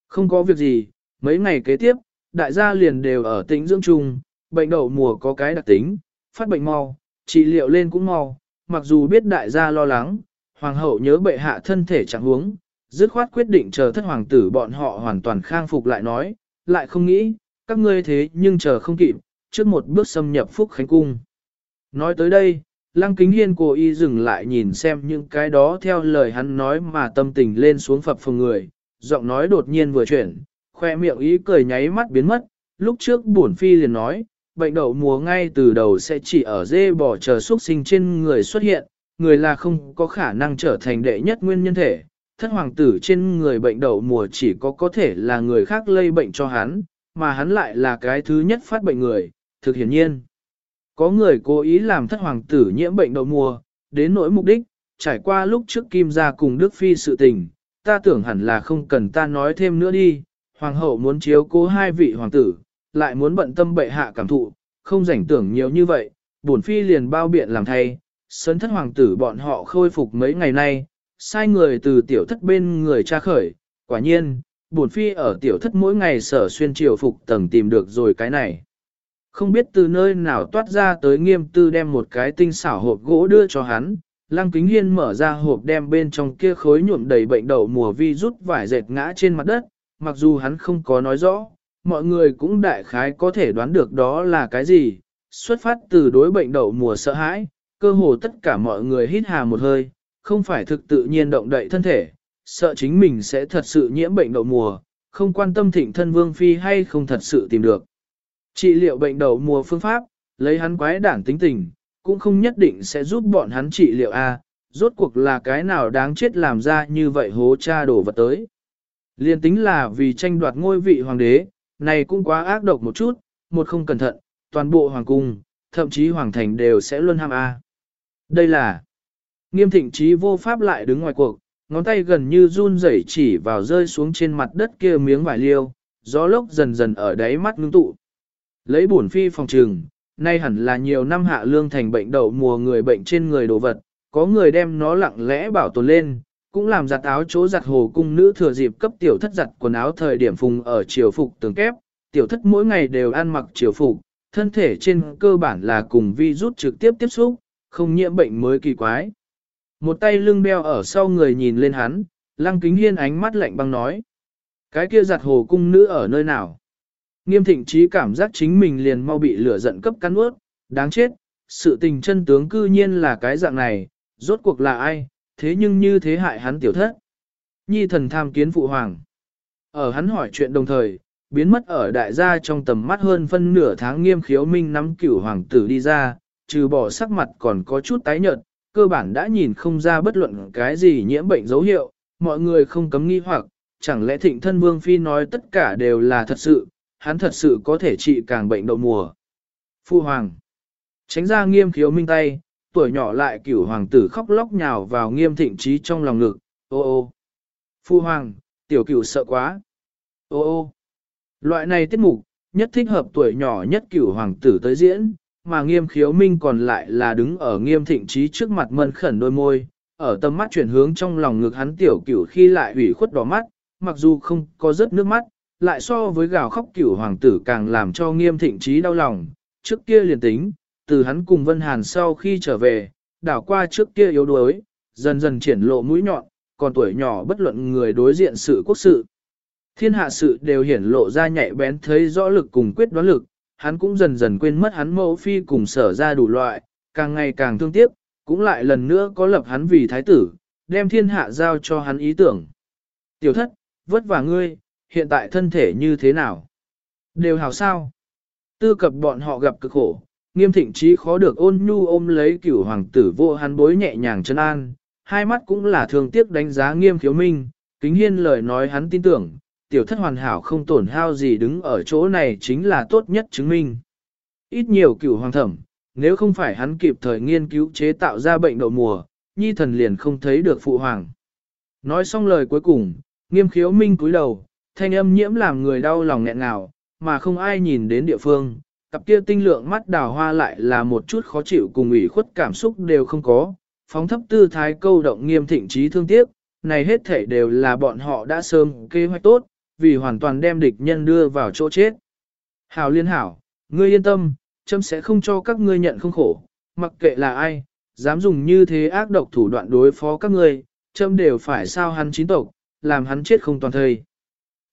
Không có việc gì, mấy ngày kế tiếp, đại gia liền đều ở tĩnh dưỡng chung, bệnh đậu mùa có cái đặc tính, phát bệnh mau, trị liệu lên cũng mau, mặc dù biết đại gia lo lắng, hoàng hậu nhớ bệ hạ thân thể chẳng huống, dứt khoát quyết định chờ thất hoàng tử bọn họ hoàn toàn khang phục lại nói, lại không nghĩ, các ngươi thế nhưng chờ không kịp, trước một bước xâm nhập Phúc Khánh Cung. Nói tới đây, Lăng Kính Hiên cố ý dừng lại nhìn xem những cái đó theo lời hắn nói mà tâm tình lên xuống phập phồng người, giọng nói đột nhiên vừa chuyển, khoe miệng ý cười nháy mắt biến mất, lúc trước bổn phi liền nói, bệnh đậu mùa ngay từ đầu sẽ chỉ ở dê bò chờ xuất sinh trên người xuất hiện, người là không có khả năng trở thành đệ nhất nguyên nhân thể, thất hoàng tử trên người bệnh đậu mùa chỉ có có thể là người khác lây bệnh cho hắn, mà hắn lại là cái thứ nhất phát bệnh người, thực hiển nhiên. Có người cố ý làm thất hoàng tử nhiễm bệnh đậu mùa, đến nỗi mục đích, trải qua lúc trước Kim gia cùng Đức Phi sự tình, ta tưởng hẳn là không cần ta nói thêm nữa đi, hoàng hậu muốn chiếu cố hai vị hoàng tử, lại muốn bận tâm bệ hạ cảm thụ, không rảnh tưởng nhiều như vậy, bổn phi liền bao biện làm thay, sấn thất hoàng tử bọn họ khôi phục mấy ngày nay, sai người từ tiểu thất bên người tra khởi, quả nhiên, bổn phi ở tiểu thất mỗi ngày sở xuyên triều phục tầng tìm được rồi cái này. Không biết từ nơi nào toát ra tới nghiêm tư đem một cái tinh xảo hộp gỗ đưa cho hắn, lăng kính hiên mở ra hộp đem bên trong kia khối nhuộm đầy bệnh đậu mùa vi rút vải dệt ngã trên mặt đất, mặc dù hắn không có nói rõ, mọi người cũng đại khái có thể đoán được đó là cái gì, xuất phát từ đối bệnh đậu mùa sợ hãi, cơ hồ tất cả mọi người hít hà một hơi, không phải thực tự nhiên động đậy thân thể, sợ chính mình sẽ thật sự nhiễm bệnh đậu mùa, không quan tâm thịnh thân vương phi hay không thật sự tìm được. Trị liệu bệnh đậu mùa phương pháp, lấy hắn quái đản tính tình, cũng không nhất định sẽ giúp bọn hắn trị liệu A, rốt cuộc là cái nào đáng chết làm ra như vậy hố cha đổ vật tới. Liên tính là vì tranh đoạt ngôi vị hoàng đế, này cũng quá ác độc một chút, một không cẩn thận, toàn bộ hoàng cung, thậm chí hoàng thành đều sẽ luôn ham A. Đây là nghiêm thịnh trí vô pháp lại đứng ngoài cuộc, ngón tay gần như run rẩy chỉ vào rơi xuống trên mặt đất kia miếng vải liêu, gió lốc dần dần ở đáy mắt ngưng tụ. Lấy bổn phi phòng trừng, nay hẳn là nhiều năm hạ lương thành bệnh đậu mùa người bệnh trên người đồ vật, có người đem nó lặng lẽ bảo tồn lên, cũng làm giặt áo chỗ giặt hồ cung nữ thừa dịp cấp tiểu thất giặt quần áo thời điểm phùng ở triều phục tường kép, tiểu thất mỗi ngày đều ăn mặc triều phục, thân thể trên cơ bản là cùng vi rút trực tiếp tiếp xúc, không nhiễm bệnh mới kỳ quái. Một tay lưng đeo ở sau người nhìn lên hắn, lăng kính hiên ánh mắt lạnh băng nói. Cái kia giặt hồ cung nữ ở nơi nào? Nghiêm thịnh trí cảm giác chính mình liền mau bị lửa giận cấp cắn ướt, đáng chết, sự tình chân tướng cư nhiên là cái dạng này, rốt cuộc là ai, thế nhưng như thế hại hắn tiểu thất. Nhi thần tham kiến phụ hoàng. Ở hắn hỏi chuyện đồng thời, biến mất ở đại gia trong tầm mắt hơn phân nửa tháng nghiêm khiếu minh nắm cửu hoàng tử đi ra, trừ bỏ sắc mặt còn có chút tái nhợt, cơ bản đã nhìn không ra bất luận cái gì nhiễm bệnh dấu hiệu, mọi người không cấm nghi hoặc, chẳng lẽ thịnh thân vương phi nói tất cả đều là thật sự, hắn thật sự có thể trị càng bệnh đậu mùa. Phu hoàng, tránh ra nghiêm khiếu minh tay, tuổi nhỏ lại cửu hoàng tử khóc lóc nhào vào nghiêm thịnh trí trong lòng ngực, ô ô. Phu hoàng, tiểu cửu sợ quá. Ô ô. Loại này tiết mục, nhất thích hợp tuổi nhỏ nhất cửu hoàng tử tới diễn, mà nghiêm khiếu minh còn lại là đứng ở nghiêm thịnh trí trước mặt mân khẩn đôi môi, ở tầm mắt chuyển hướng trong lòng ngực hắn tiểu cửu khi lại ủy khuất đỏ mắt, mặc dù không có rớt nước mắt, lại so với gào khóc cửu hoàng tử càng làm cho nghiêm thịnh trí đau lòng, trước kia liền tính, từ hắn cùng Vân Hàn sau khi trở về, đảo qua trước kia yếu đuối, dần dần triển lộ mũi nhọn, còn tuổi nhỏ bất luận người đối diện sự quốc sự. Thiên hạ sự đều hiển lộ ra nhạy bén thấy rõ lực cùng quyết đoán lực, hắn cũng dần dần quên mất hắn mẫu phi cùng sở ra đủ loại, càng ngày càng thương tiếc, cũng lại lần nữa có lập hắn vì thái tử, đem thiên hạ giao cho hắn ý tưởng. Tiểu thất, vất vả ngươi, hiện tại thân thể như thế nào? Đều hảo sao? Tư cập bọn họ gặp cực khổ, nghiêm thịnh trí khó được ôn nhu ôm lấy cửu hoàng tử vô hắn bối nhẹ nhàng chân an, hai mắt cũng là thường tiếc đánh giá nghiêm khiếu minh, kính hiên lời nói hắn tin tưởng, tiểu thất hoàn hảo không tổn hao gì đứng ở chỗ này chính là tốt nhất chứng minh. Ít nhiều cửu hoàng thẩm, nếu không phải hắn kịp thời nghiên cứu chế tạo ra bệnh đậu mùa, nhi thần liền không thấy được phụ hoàng. Nói xong lời cuối cùng, nghiêm khiếu minh cúi đầu, thanh âm nhiễm làm người đau lòng nghẹn ngào, mà không ai nhìn đến địa phương, cặp kia tinh lượng mắt đào hoa lại là một chút khó chịu cùng ủy khuất cảm xúc đều không có, phóng thấp tư thái câu động nghiêm thịnh trí thương tiếc, này hết thể đều là bọn họ đã sớm kế hoạch tốt, vì hoàn toàn đem địch nhân đưa vào chỗ chết. Hảo liên hảo, ngươi yên tâm, châm sẽ không cho các ngươi nhận không khổ, mặc kệ là ai, dám dùng như thế ác độc thủ đoạn đối phó các ngươi, châm đều phải sao hắn chín tộc, làm hắn chết không toàn thời.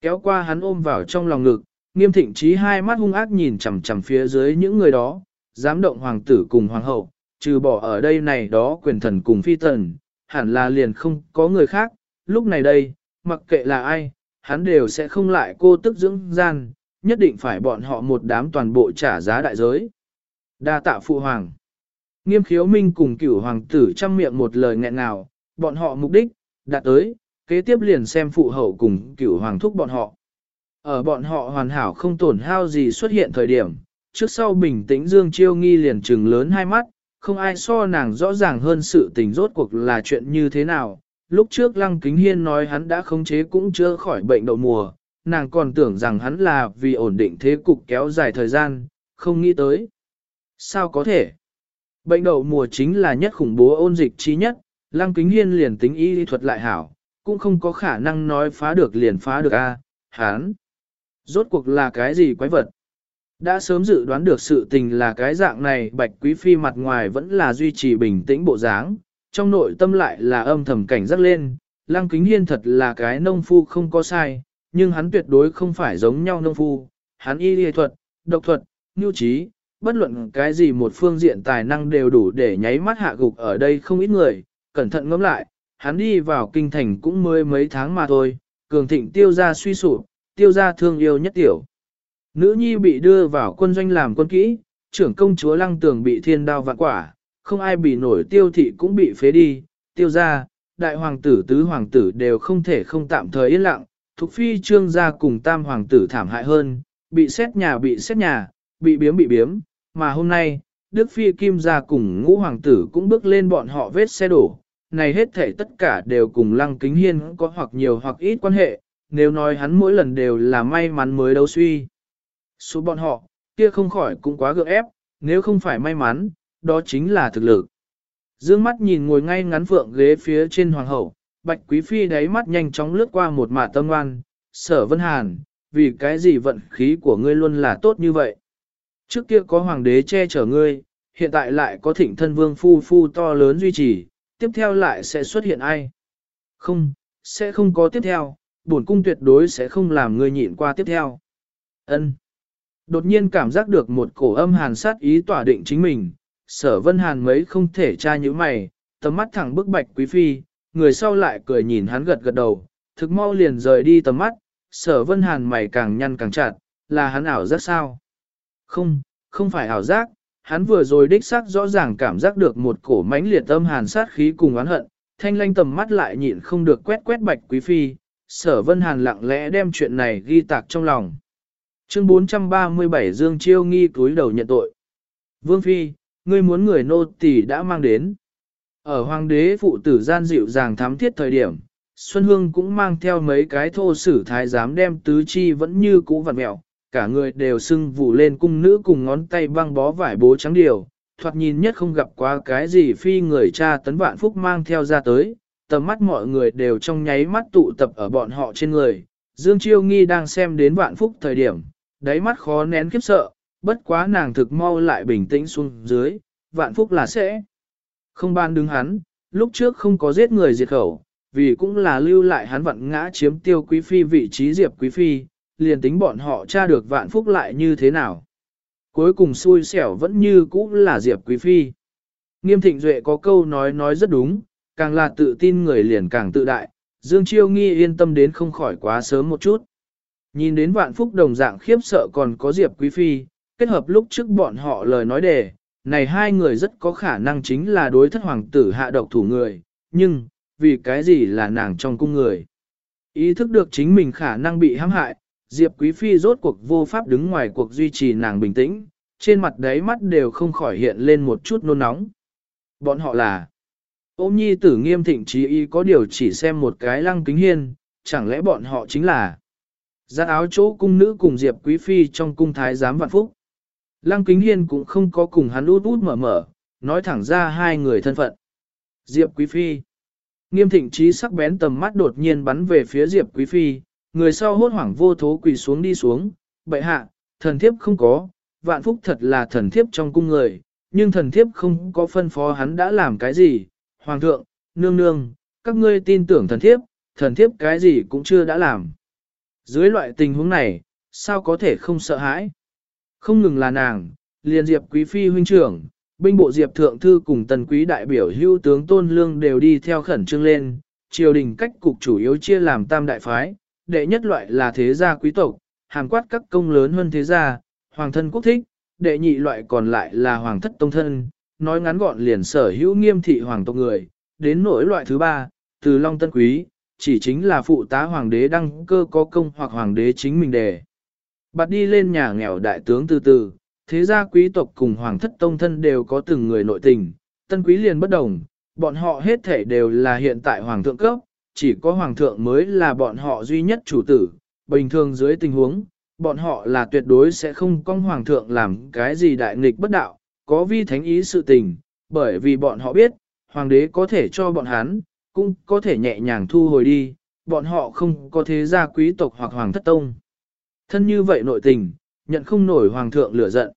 Kéo qua hắn ôm vào trong lòng ngực, nghiêm thịnh trí hai mắt hung ác nhìn chằm chằm phía dưới những người đó, dám động hoàng tử cùng hoàng hậu, trừ bỏ ở đây này đó quyền thần cùng phi thần hẳn là liền không có người khác, lúc này đây, mặc kệ là ai, hắn đều sẽ không lại cô tức dưỡng gian, nhất định phải bọn họ một đám toàn bộ trả giá đại giới. Đa tạ phụ hoàng. Nghiêm khiếu minh cùng cửu hoàng tử chăm miệng một lời nghẹn nào, bọn họ mục đích, đạt tới, kế tiếp liền xem phụ hậu cùng cửu hoàng thúc bọn họ. Ở bọn họ hoàn hảo không tổn hao gì xuất hiện thời điểm, trước sau bình tĩnh Dương Chiêu Nghi liền trừng lớn hai mắt, không ai so nàng rõ ràng hơn sự tình rốt cuộc là chuyện như thế nào. Lúc trước Lăng Kính Hiên nói hắn đã khống chế cũng chưa khỏi bệnh đậu mùa, nàng còn tưởng rằng hắn là vì ổn định thế cục kéo dài thời gian, không nghĩ tới. Sao có thể? Bệnh đậu mùa chính là nhất khủng bố ôn dịch chí nhất, Lăng Kính Hiên liền tính y lý thuật lại hảo, cũng không có khả năng nói phá được liền phá được a, hắn. Rốt cuộc là cái gì quái vật? Đã sớm dự đoán được sự tình là cái dạng này bạch quý phi mặt ngoài vẫn là duy trì bình tĩnh bộ dáng, trong nội tâm lại là âm thầm cảnh giác lên, lăng kính hiên thật là cái nông phu không có sai, nhưng hắn tuyệt đối không phải giống nhau nông phu, hắn y lý thuật, độc thuật, nhu trí, bất luận cái gì một phương diện tài năng đều đủ để nháy mắt hạ gục ở đây không ít người, cẩn thận ngẫm lại, hắn đi vào kinh thành cũng mới mấy tháng mà thôi, cường thịnh tiêu ra suy sụp, tiêu ra thương yêu nhất tiểu. Nữ nhi bị đưa vào quân doanh làm quân kỹ, trưởng công chúa lăng tường bị thiên đao vạn quả, không ai bị nổi tiêu thị cũng bị phế đi, tiêu ra, đại hoàng tử tứ hoàng tử đều không thể không tạm thời yên lặng, thuộc phi trương gia cùng tam hoàng tử thảm hại hơn, bị xét nhà bị xét nhà, bị biếm bị biếm, mà hôm nay, Đức Phi Kim gia cùng ngũ hoàng tử cũng bước lên bọn họ vết xe đổ, này hết thể tất cả đều cùng Lăng Kính Hiên có hoặc nhiều hoặc ít quan hệ, nếu nói hắn mỗi lần đều là may mắn mới đấu suy. Số bọn họ, kia không khỏi cũng quá gượng ép, nếu không phải may mắn, đó chính là thực lực. Dương mắt nhìn ngồi ngay ngắn phượng ghế phía trên hoàng hậu, bạch quý phi đáy mắt nhanh chóng lướt qua một mạ tâm ngoan, sở vân hàn, vì cái gì vận khí của ngươi luôn là tốt như vậy. Trước kia có hoàng đế che chở ngươi, hiện tại lại có thịnh thân vương phu phu to lớn duy trì, tiếp theo lại sẽ xuất hiện ai? Không, sẽ không có tiếp theo, bổn cung tuyệt đối sẽ không làm ngươi nhịn qua tiếp theo. Ân. Đột nhiên cảm giác được một cổ âm hàn sát ý tỏa định chính mình, sở vân hàn mấy không thể tra như mày, tầm mắt thẳng bức bạch quý phi, người sau lại cười nhìn hắn gật gật đầu, thực mau liền rời đi tầm mắt, sở vân hàn mày càng nhăn càng chặt, là hắn ảo giác sao? Không, không phải ảo giác, hắn vừa rồi đích xác rõ ràng cảm giác được một cổ mãnh liệt âm hàn sát khí cùng oán hận, thanh lanh tầm mắt lại nhịn không được quét quét bạch quý phi, sở vân hàn lặng lẽ đem chuyện này ghi tạc trong lòng. Chương 437 Dương Chiêu nghi cúi đầu nhận tội. Vương Phi, ngươi muốn người nô tỳ đã mang đến. Ở hoàng đế phụ tử gian dịu dàng thám thiết thời điểm, Xuân Hương cũng mang theo mấy cái thô sử thái giám đem tứ chi vẫn như cũ vặt mẹo, cả người đều sưng vụ lên cung nữ cùng ngón tay băng bó vải bố trắng điều, thoạt nhìn nhất không gặp qua cái gì phi người cha tấn vạn phúc mang theo ra tới, tầm mắt mọi người đều trong nháy mắt tụ tập ở bọn họ trên người. Dương Chiêu Nghi đang xem đến vạn phúc thời điểm, đáy mắt khó nén khiếp sợ, bất quá nàng thực mau lại bình tĩnh xuống dưới, vạn phúc là sẽ. Không ban đứng hắn, lúc trước không có giết người diệt khẩu, vì cũng là lưu lại hắn vặn ngã chiếm tiêu quý phi vị trí diệp quý phi, liền tính bọn họ tra được vạn phúc lại như thế nào. Cuối cùng xui xẻo vẫn như cũ là diệp quý phi. Nghiêm thịnh duệ có câu nói nói rất đúng, càng là tự tin người liền càng tự đại, Dương Chiêu Nghi yên tâm đến không khỏi quá sớm một chút. Nhìn đến vạn phúc đồng dạng khiếp sợ còn có Diệp Quý Phi, kết hợp lúc trước bọn họ lời nói đề, này hai người rất có khả năng chính là đối thất hoàng tử hạ độc thủ người, nhưng, vì cái gì là nàng trong cung người. Ý thức được chính mình khả năng bị hãm hại, Diệp Quý Phi rốt cuộc vô pháp đứng ngoài cuộc duy trì nàng bình tĩnh, trên mặt đáy mắt đều không khỏi hiện lên một chút nôn nóng. Bọn họ là Ôm nhi tử nghiêm thịnh trí y có điều chỉ xem một cái lăng kính hiên, chẳng lẽ bọn họ chính là Giát áo chỗ cung nữ cùng Diệp Quý Phi trong cung thái giám vạn phúc. Lăng kính hiên cũng không có cùng hắn út út mở mở, nói thẳng ra hai người thân phận. Diệp Quý Phi Nghiêm thịnh trí sắc bén tầm mắt đột nhiên bắn về phía Diệp Quý Phi, người sau hốt hoảng vô thố quỳ xuống đi xuống, bệ hạ, thần thiếp không có, vạn phúc thật là thần thiếp trong cung người, nhưng thần thiếp không có phân phó hắn đã làm cái gì, hoàng thượng, nương nương, các ngươi tin tưởng thần thiếp, thần thiếp cái gì cũng chưa đã làm. Dưới loại tình huống này, sao có thể không sợ hãi? Không ngừng là nàng, liền Diệp Quý Phi huynh trưởng, binh bộ Diệp Thượng Thư cùng tần quý đại biểu hưu tướng Tôn Lương đều đi theo khẩn trương lên, triều đình cách cục chủ yếu chia làm tam đại phái, đệ nhất loại là thế gia quý tộc, hàm quát các công lớn hơn thế gia, hoàng thân quốc thích, đệ nhị loại còn lại là hoàng thất tông thân, nói ngắn gọn liền sở hữu nghiêm thị hoàng tộc người, đến nỗi loại thứ ba, từ Long Tân Quý, chỉ chính là phụ tá hoàng đế đăng cơ có công hoặc hoàng đế chính mình đề. Bạt đi lên nhà nghèo đại tướng từ từ, thế gia quý tộc cùng hoàng thất tông thân đều có từng người nội tình, tân quý liền bất đồng, bọn họ hết thể đều là hiện tại hoàng thượng cấp, chỉ có hoàng thượng mới là bọn họ duy nhất chủ tử, bình thường dưới tình huống, bọn họ là tuyệt đối sẽ không con hoàng thượng làm cái gì đại nghịch bất đạo, có vi thánh ý sự tình, bởi vì bọn họ biết, hoàng đế có thể cho bọn hắn, cũng có thể nhẹ nhàng thu hồi đi, bọn họ không có thế gia quý tộc hoặc hoàng thất tông. Thân như vậy nội tình, nhận không nổi hoàng thượng lửa giận.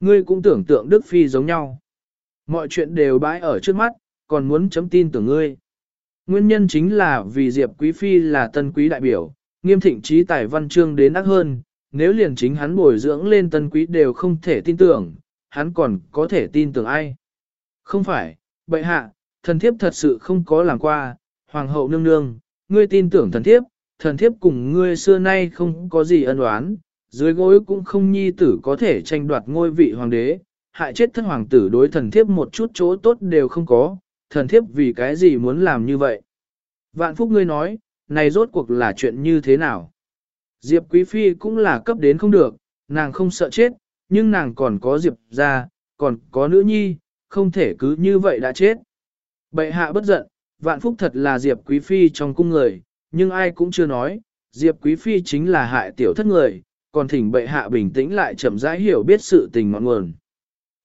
Ngươi cũng tưởng tượng Đức Phi giống nhau. Mọi chuyện đều bãi ở trước mắt, còn muốn chấm tin tưởng ngươi. Nguyên nhân chính là vì Diệp Quý Phi là tân quý đại biểu, nghiêm thịnh trí tài văn chương đến ác hơn, nếu liền chính hắn bồi dưỡng lên tân quý đều không thể tin tưởng, hắn còn có thể tin tưởng ai. Không phải, bệ hạ, thần thiếp thật sự không có làm qua, hoàng hậu nương nương, ngươi tin tưởng thần thiếp, thần thiếp cùng ngươi xưa nay không có gì ân oán, dưới gối cũng không nhi tử có thể tranh đoạt ngôi vị hoàng đế, hại chết thân hoàng tử đối thần thiếp một chút chỗ tốt đều không có, thần thiếp vì cái gì muốn làm như vậy. Vạn phúc ngươi nói, này rốt cuộc là chuyện như thế nào? Diệp Quý Phi cũng là cấp đến không được, nàng không sợ chết, nhưng nàng còn có Diệp ra, còn có nữ nhi, không thể cứ như vậy đã chết. Bệ hạ bất giận, vạn phúc thật là Diệp Quý Phi trong cung người, nhưng ai cũng chưa nói, Diệp Quý Phi chính là hại tiểu thất người, còn thỉnh bệ hạ bình tĩnh lại chậm rãi hiểu biết sự tình ngọn nguồn.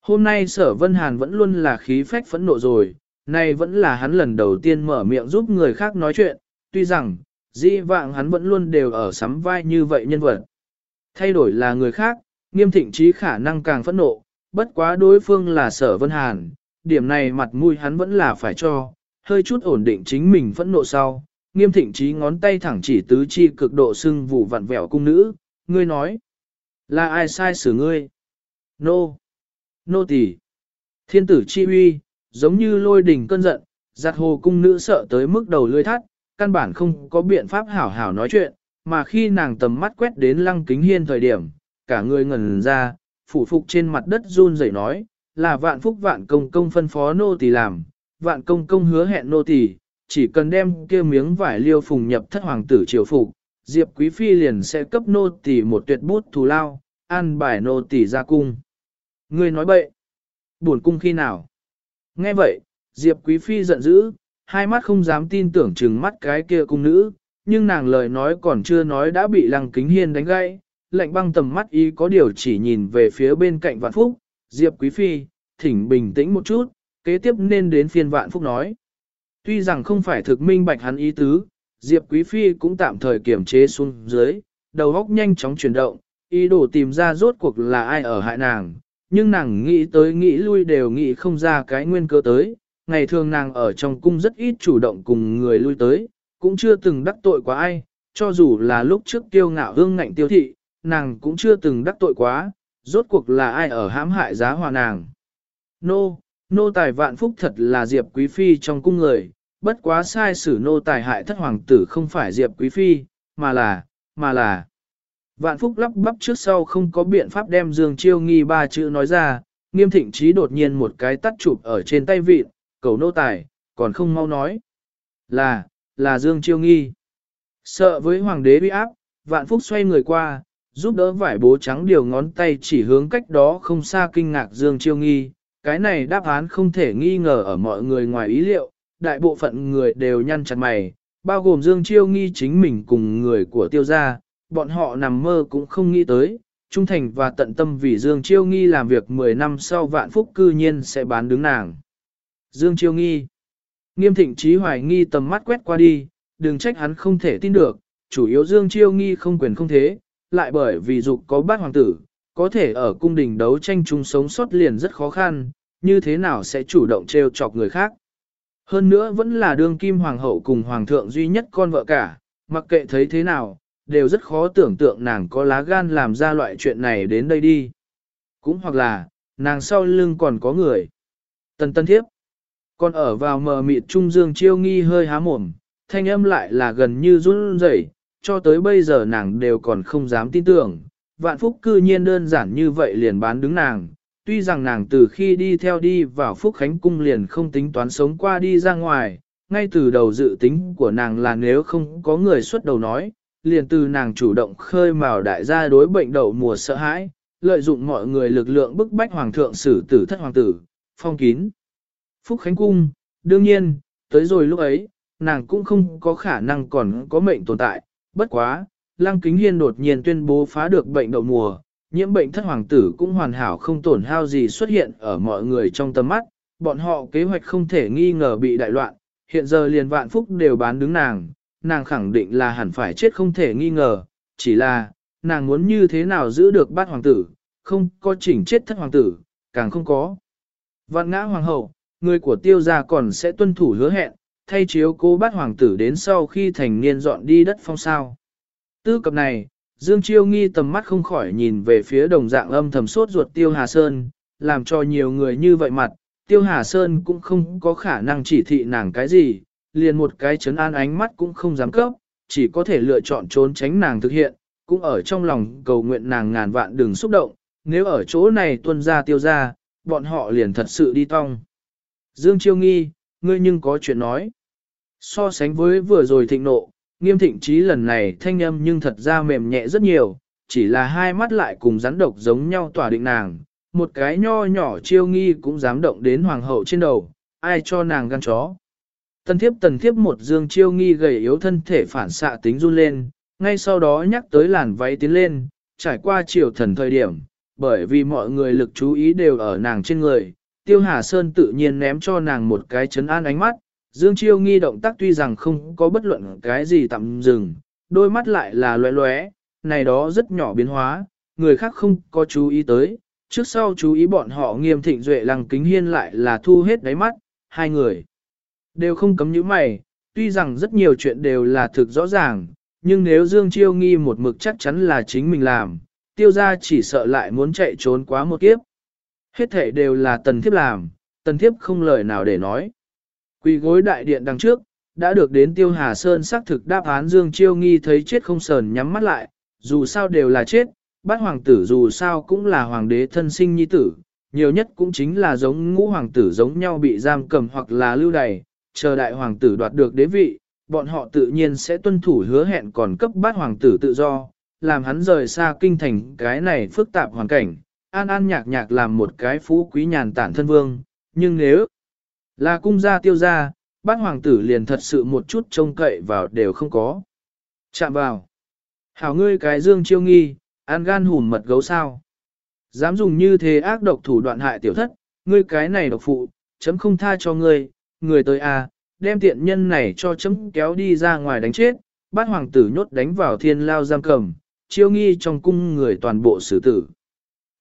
Hôm nay sở Vân Hàn vẫn luôn là khí phách phẫn nộ rồi, nay vẫn là hắn lần đầu tiên mở miệng giúp người khác nói chuyện, tuy rằng, dĩ vạng hắn vẫn luôn đều ở sắm vai như vậy nhân vật. Thay đổi là người khác, nghiêm thịnh trí khả năng càng phẫn nộ, bất quá đối phương là sở Vân Hàn, điểm này mặt mũi hắn vẫn là phải cho, hơi chút ổn định chính mình phẫn nộ sau. Nghiêm thịnh trí ngón tay thẳng chỉ tứ chi cực độ sưng vụ vặn vẹo cung nữ, ngươi nói, là ai sai xử ngươi? Nô, nô tỳ, thiên tử chi uy, giống như lôi đỉnh cơn giận, giặt hồ cung nữ sợ tới mức đầu lưỡi thắt, căn bản không có biện pháp hảo hảo nói chuyện, mà khi nàng tầm mắt quét đến lăng kính hiên thời điểm, cả người ngẩn ra, phủ phục trên mặt đất run rẩy nói, là vạn phúc vạn công công phân phó nô tỳ làm, vạn công công hứa hẹn nô tỳ, chỉ cần đem kia miếng vải liêu phùng nhập thất hoàng tử triều phục, Diệp Quý Phi liền sẽ cấp nô tỳ một tuyệt bút thù lao, an bài nô tỳ ra cung. Ngươi nói bậy. Buồn cung khi nào? Nghe vậy, Diệp Quý Phi giận dữ, hai mắt không dám tin tưởng chừng mắt cái kia cung nữ, nhưng nàng lời nói còn chưa nói đã bị lăng kính hiên đánh gãy, lạnh băng tầm mắt ý có điều chỉ nhìn về phía bên cạnh vạn phúc, Diệp Quý Phi, thỉnh bình tĩnh một chút, kế tiếp nên đến phiên vạn phúc nói. Tuy rằng không phải thực minh bạch hắn ý tứ, Diệp Quý Phi cũng tạm thời kiểm chế xuống dưới, đầu óc nhanh chóng chuyển động, ý đồ tìm ra rốt cuộc là ai ở hại nàng, nhưng nàng nghĩ tới nghĩ lui đều nghĩ không ra cái nguyên cơ tới, ngày thường nàng ở trong cung rất ít chủ động cùng người lui tới, cũng chưa từng đắc tội quá ai, cho dù là lúc trước kiêu ngạo hương ngạnh tiêu thị, nàng cũng chưa từng đắc tội quá, rốt cuộc là ai ở hãm hại giá hòa nàng. Nô, nô tài vạn phúc thật là Diệp Quý Phi trong cung người, bất quá sai sử nô tài hại thất hoàng tử không phải Diệp Quý Phi, mà là, mà là. Vạn phúc lắp bắp trước sau không có biện pháp đem Dương Chiêu nghi ba chữ nói ra, nghiêm thịnh trí đột nhiên một cái tắt chụp ở trên tay vịn, cầu nô tài, còn không mau nói. Là, là Dương Chiêu nghi. Sợ với hoàng đế uy áp, vạn phúc xoay người qua, giúp đỡ vải bố trắng điều ngón tay chỉ hướng cách đó không xa kinh ngạc Dương Chiêu Nghi. Cái này đáp án không thể nghi ngờ ở mọi người ngoài ý liệu, đại bộ phận người đều nhăn chặt mày, bao gồm Dương Chiêu Nghi chính mình cùng người của tiêu gia, bọn họ nằm mơ cũng không nghĩ tới, trung thành và tận tâm vì Dương Chiêu Nghi làm việc 10 năm sau vạn phúc cư nhiên sẽ bán đứng nàng. Dương Chiêu Nghi Nghiêm thịnh trí hoài nghi tầm mắt quét qua đi, đừng trách hắn không thể tin được, chủ yếu Dương Chiêu Nghi không quyền không thế, lại bởi vì dục có bát hoàng tử, có thể ở cung đình đấu tranh chung sống sót liền rất khó khăn, như thế nào sẽ chủ động trêu chọc người khác. Hơn nữa vẫn là đương kim hoàng hậu cùng hoàng thượng duy nhất con vợ cả, mặc kệ thấy thế nào, đều rất khó tưởng tượng nàng có lá gan làm ra loại chuyện này đến đây đi. Cũng hoặc là, nàng sau lưng còn có người. Tần tân thiếp. Còn ở vào mờ mịt trung dương chiêu nghi hơi há mồm, thanh âm lại là gần như run rẩy, cho tới bây giờ nàng đều còn không dám tin tưởng. Vạn phúc cư nhiên đơn giản như vậy liền bán đứng nàng, tuy rằng nàng từ khi đi theo đi vào Phúc Khánh Cung liền không tính toán sống qua đi ra ngoài, ngay từ đầu dự tính của nàng là nếu không có người xuất đầu nói, liền từ nàng chủ động khơi mào đại gia đối bệnh đậu mùa sợ hãi, lợi dụng mọi người lực lượng bức bách hoàng thượng xử tử thất hoàng tử, phong kín. Phúc Khánh Cung, đương nhiên, tới rồi lúc ấy, nàng cũng không có khả năng còn có mệnh tồn tại, bất quá, Lăng Kính Hiên đột nhiên tuyên bố phá được bệnh đậu mùa, nhiễm bệnh thất hoàng tử cũng hoàn hảo không tổn hao gì xuất hiện ở mọi người trong tầm mắt, bọn họ kế hoạch không thể nghi ngờ bị đại loạn, hiện giờ liền vạn phúc đều bán đứng nàng, nàng khẳng định là hẳn phải chết không thể nghi ngờ, chỉ là, nàng muốn như thế nào giữ được bát hoàng tử, không có chỉnh chết thất hoàng tử, càng không có. Vạn ngã hoàng hậu, người của tiêu gia còn sẽ tuân thủ hứa hẹn, thay chiếu cố bát hoàng tử đến sau khi thành niên dọn đi đất phong sao. Tư cập này, Dương Chiêu nghi tầm mắt không khỏi nhìn về phía đồng dạng âm thầm sốt ruột Tiêu Hà Sơn, làm cho nhiều người như vậy mặt, Tiêu Hà Sơn cũng không có khả năng chỉ thị nàng cái gì, liền một cái chấn an ánh mắt cũng không dám cấp, chỉ có thể lựa chọn trốn tránh nàng thực hiện, cũng ở trong lòng cầu nguyện nàng ngàn vạn đừng xúc động, nếu ở chỗ này tuân ra tiêu ra, bọn họ liền thật sự đi tong. Dương Chiêu nghi, ngươi nhưng có chuyện nói. So sánh với vừa rồi thịnh nộ, nghiêm thịnh trí lần này thanh âm nhưng thật ra mềm nhẹ rất nhiều, chỉ là hai mắt lại cùng rắn độc giống nhau tỏa định nàng, một cái nho nhỏ chiêu nghi cũng dám động đến hoàng hậu trên đầu, ai cho nàng gan chó. Tần thiếp tần thiếp một dương chiêu nghi gầy yếu thân thể phản xạ tính run lên, ngay sau đó nhắc tới làn váy tiến lên, trải qua chiều thần thời điểm, bởi vì mọi người lực chú ý đều ở nàng trên người, tiêu hà sơn tự nhiên ném cho nàng một cái chấn an ánh mắt, Dương Chiêu nghi động tác tuy rằng không có bất luận cái gì tạm dừng, đôi mắt lại là loé loé, này đó rất nhỏ biến hóa, người khác không có chú ý tới, trước sau chú ý bọn họ nghiêm thịnh duệ lăng kính hiên lại là thu hết đáy mắt, hai người đều không cấm những mày, tuy rằng rất nhiều chuyện đều là thực rõ ràng, nhưng nếu Dương Chiêu nghi một mực chắc chắn là chính mình làm, tiêu ra chỉ sợ lại muốn chạy trốn quá một kiếp. Hết thể đều là tần thiếp làm, tần thiếp không lời nào để nói. Quỳ gối đại điện đằng trước, đã được đến Tiêu Hà Sơn xác thực đáp án Dương Chiêu Nghi thấy chết không sờn nhắm mắt lại, dù sao đều là chết, bát hoàng tử dù sao cũng là hoàng đế thân sinh nhi tử, nhiều nhất cũng chính là giống ngũ hoàng tử giống nhau bị giam cầm hoặc là lưu đày, chờ đại hoàng tử đoạt được đế vị, bọn họ tự nhiên sẽ tuân thủ hứa hẹn còn cấp bát hoàng tử tự do, làm hắn rời xa kinh thành cái này phức tạp hoàn cảnh, an an nhạc nhạc làm một cái phú quý nhàn tản thân vương, nhưng nếu là cung gia tiêu gia, bát hoàng tử liền thật sự một chút trông cậy vào đều không có. Chạm vào. Hảo ngươi cái dương chiêu nghi, an gan hùm mật gấu sao. Dám dùng như thế ác độc thủ đoạn hại tiểu thất, ngươi cái này độc phụ, chấm không tha cho ngươi, người tới à, đem tiện nhân này cho chấm kéo đi ra ngoài đánh chết, bát hoàng tử nhốt đánh vào thiên lao giam cầm, chiêu nghi trong cung người toàn bộ xử tử.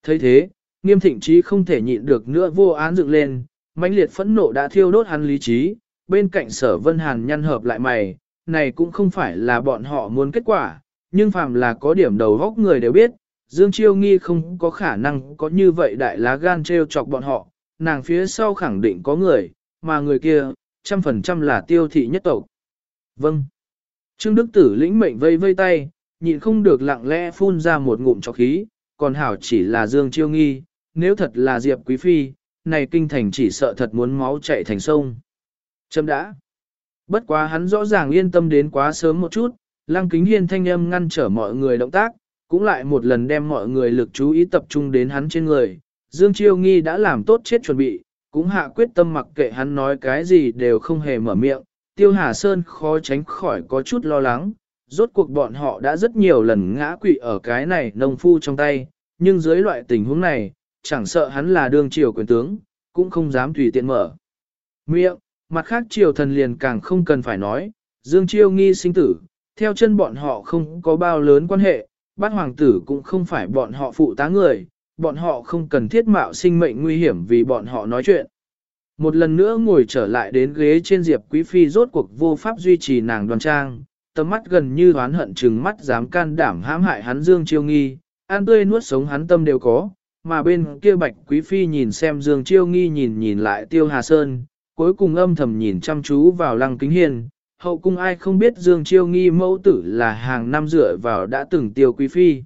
thấy thế, nghiêm thịnh trí không thể nhịn được nữa vô án dựng lên, mãnh liệt phẫn nộ đã thiêu đốt hắn lý trí, bên cạnh sở vân hàn nhăn hợp lại mày, này cũng không phải là bọn họ muốn kết quả, nhưng phàm là có điểm đầu góc người đều biết, Dương Chiêu Nghi không có khả năng có như vậy đại lá gan treo chọc bọn họ, nàng phía sau khẳng định có người, mà người kia, trăm phần trăm là tiêu thị nhất tộc. Vâng. Trương Đức Tử lĩnh mệnh vây vây tay, nhịn không được lặng lẽ phun ra một ngụm cho khí, còn hảo chỉ là Dương Chiêu Nghi, nếu thật là Diệp Quý Phi, này kinh thành chỉ sợ thật muốn máu chạy thành sông. Châm đã. Bất quá hắn rõ ràng yên tâm đến quá sớm một chút, Lăng kính hiên thanh âm ngăn trở mọi người động tác, cũng lại một lần đem mọi người lực chú ý tập trung đến hắn trên người. Dương Chiêu Nghi đã làm tốt chết chuẩn bị, cũng hạ quyết tâm mặc kệ hắn nói cái gì đều không hề mở miệng. Tiêu Hà Sơn khó tránh khỏi có chút lo lắng, rốt cuộc bọn họ đã rất nhiều lần ngã quỵ ở cái này nông phu trong tay, nhưng dưới loại tình huống này, chẳng sợ hắn là đương triều quyền tướng, cũng không dám tùy tiện mở. Miệng, mặt khác triều thần liền càng không cần phải nói, Dương Chiêu nghi sinh tử, theo chân bọn họ không có bao lớn quan hệ, bát hoàng tử cũng không phải bọn họ phụ tá người, bọn họ không cần thiết mạo sinh mệnh nguy hiểm vì bọn họ nói chuyện. Một lần nữa ngồi trở lại đến ghế trên Diệp Quý Phi rốt cuộc vô pháp duy trì nàng đoàn trang, tầm mắt gần như oán hận trừng mắt dám can đảm hãm hại hắn Dương Chiêu Nghi, an tươi nuốt sống hắn tâm đều có, mà bên kia Bạch Quý Phi nhìn xem Dương Chiêu Nghi nhìn nhìn lại Tiêu Hà Sơn, cuối cùng âm thầm nhìn chăm chú vào Lăng Kính Hiền, hậu cung ai không biết Dương Chiêu Nghi mẫu tử là hàng năm dựa vào đã từng Tiêu Quý Phi.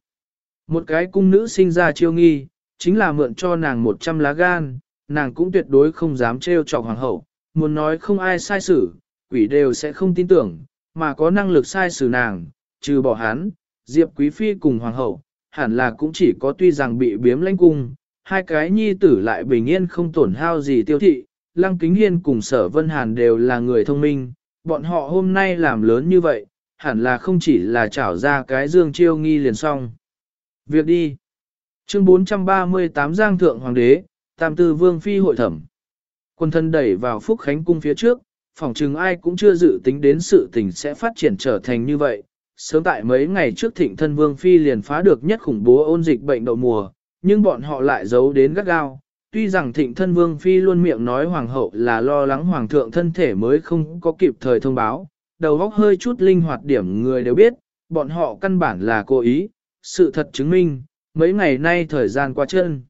Một cái cung nữ sinh ra Chiêu Nghi, chính là mượn cho nàng 100 lá gan, nàng cũng tuyệt đối không dám trêu chọc hoàng hậu, muốn nói không ai sai xử, quỷ đều sẽ không tin tưởng, mà có năng lực sai xử nàng, trừ bỏ hắn, Diệp Quý Phi cùng Hoàng hậu, hẳn là cũng chỉ có tuy rằng bị biếm lãnh cung, hai cái nhi tử lại bình yên không tổn hao gì tiêu thị, Lăng Kính Hiên cùng Sở Vân Hàn đều là người thông minh, bọn họ hôm nay làm lớn như vậy, hẳn là không chỉ là trảo ra cái dương chiêu nghi liền xong. Việc đi. Chương 438 Giang Thượng Hoàng đế, Tam Tư Vương Phi hội thẩm. Quân thân đẩy vào Phúc Khánh Cung phía trước, phòng trừng ai cũng chưa dự tính đến sự tình sẽ phát triển trở thành như vậy. Sớm tại mấy ngày trước thịnh thân Vương Phi liền phá được nhất khủng bố ôn dịch bệnh đậu mùa, nhưng bọn họ lại giấu đến gắt gao. Tuy rằng thịnh thân Vương Phi luôn miệng nói Hoàng hậu là lo lắng Hoàng thượng thân thể mới không có kịp thời thông báo, đầu óc hơi chút linh hoạt điểm người đều biết, bọn họ căn bản là cố ý, sự thật chứng minh, mấy ngày nay thời gian qua chân.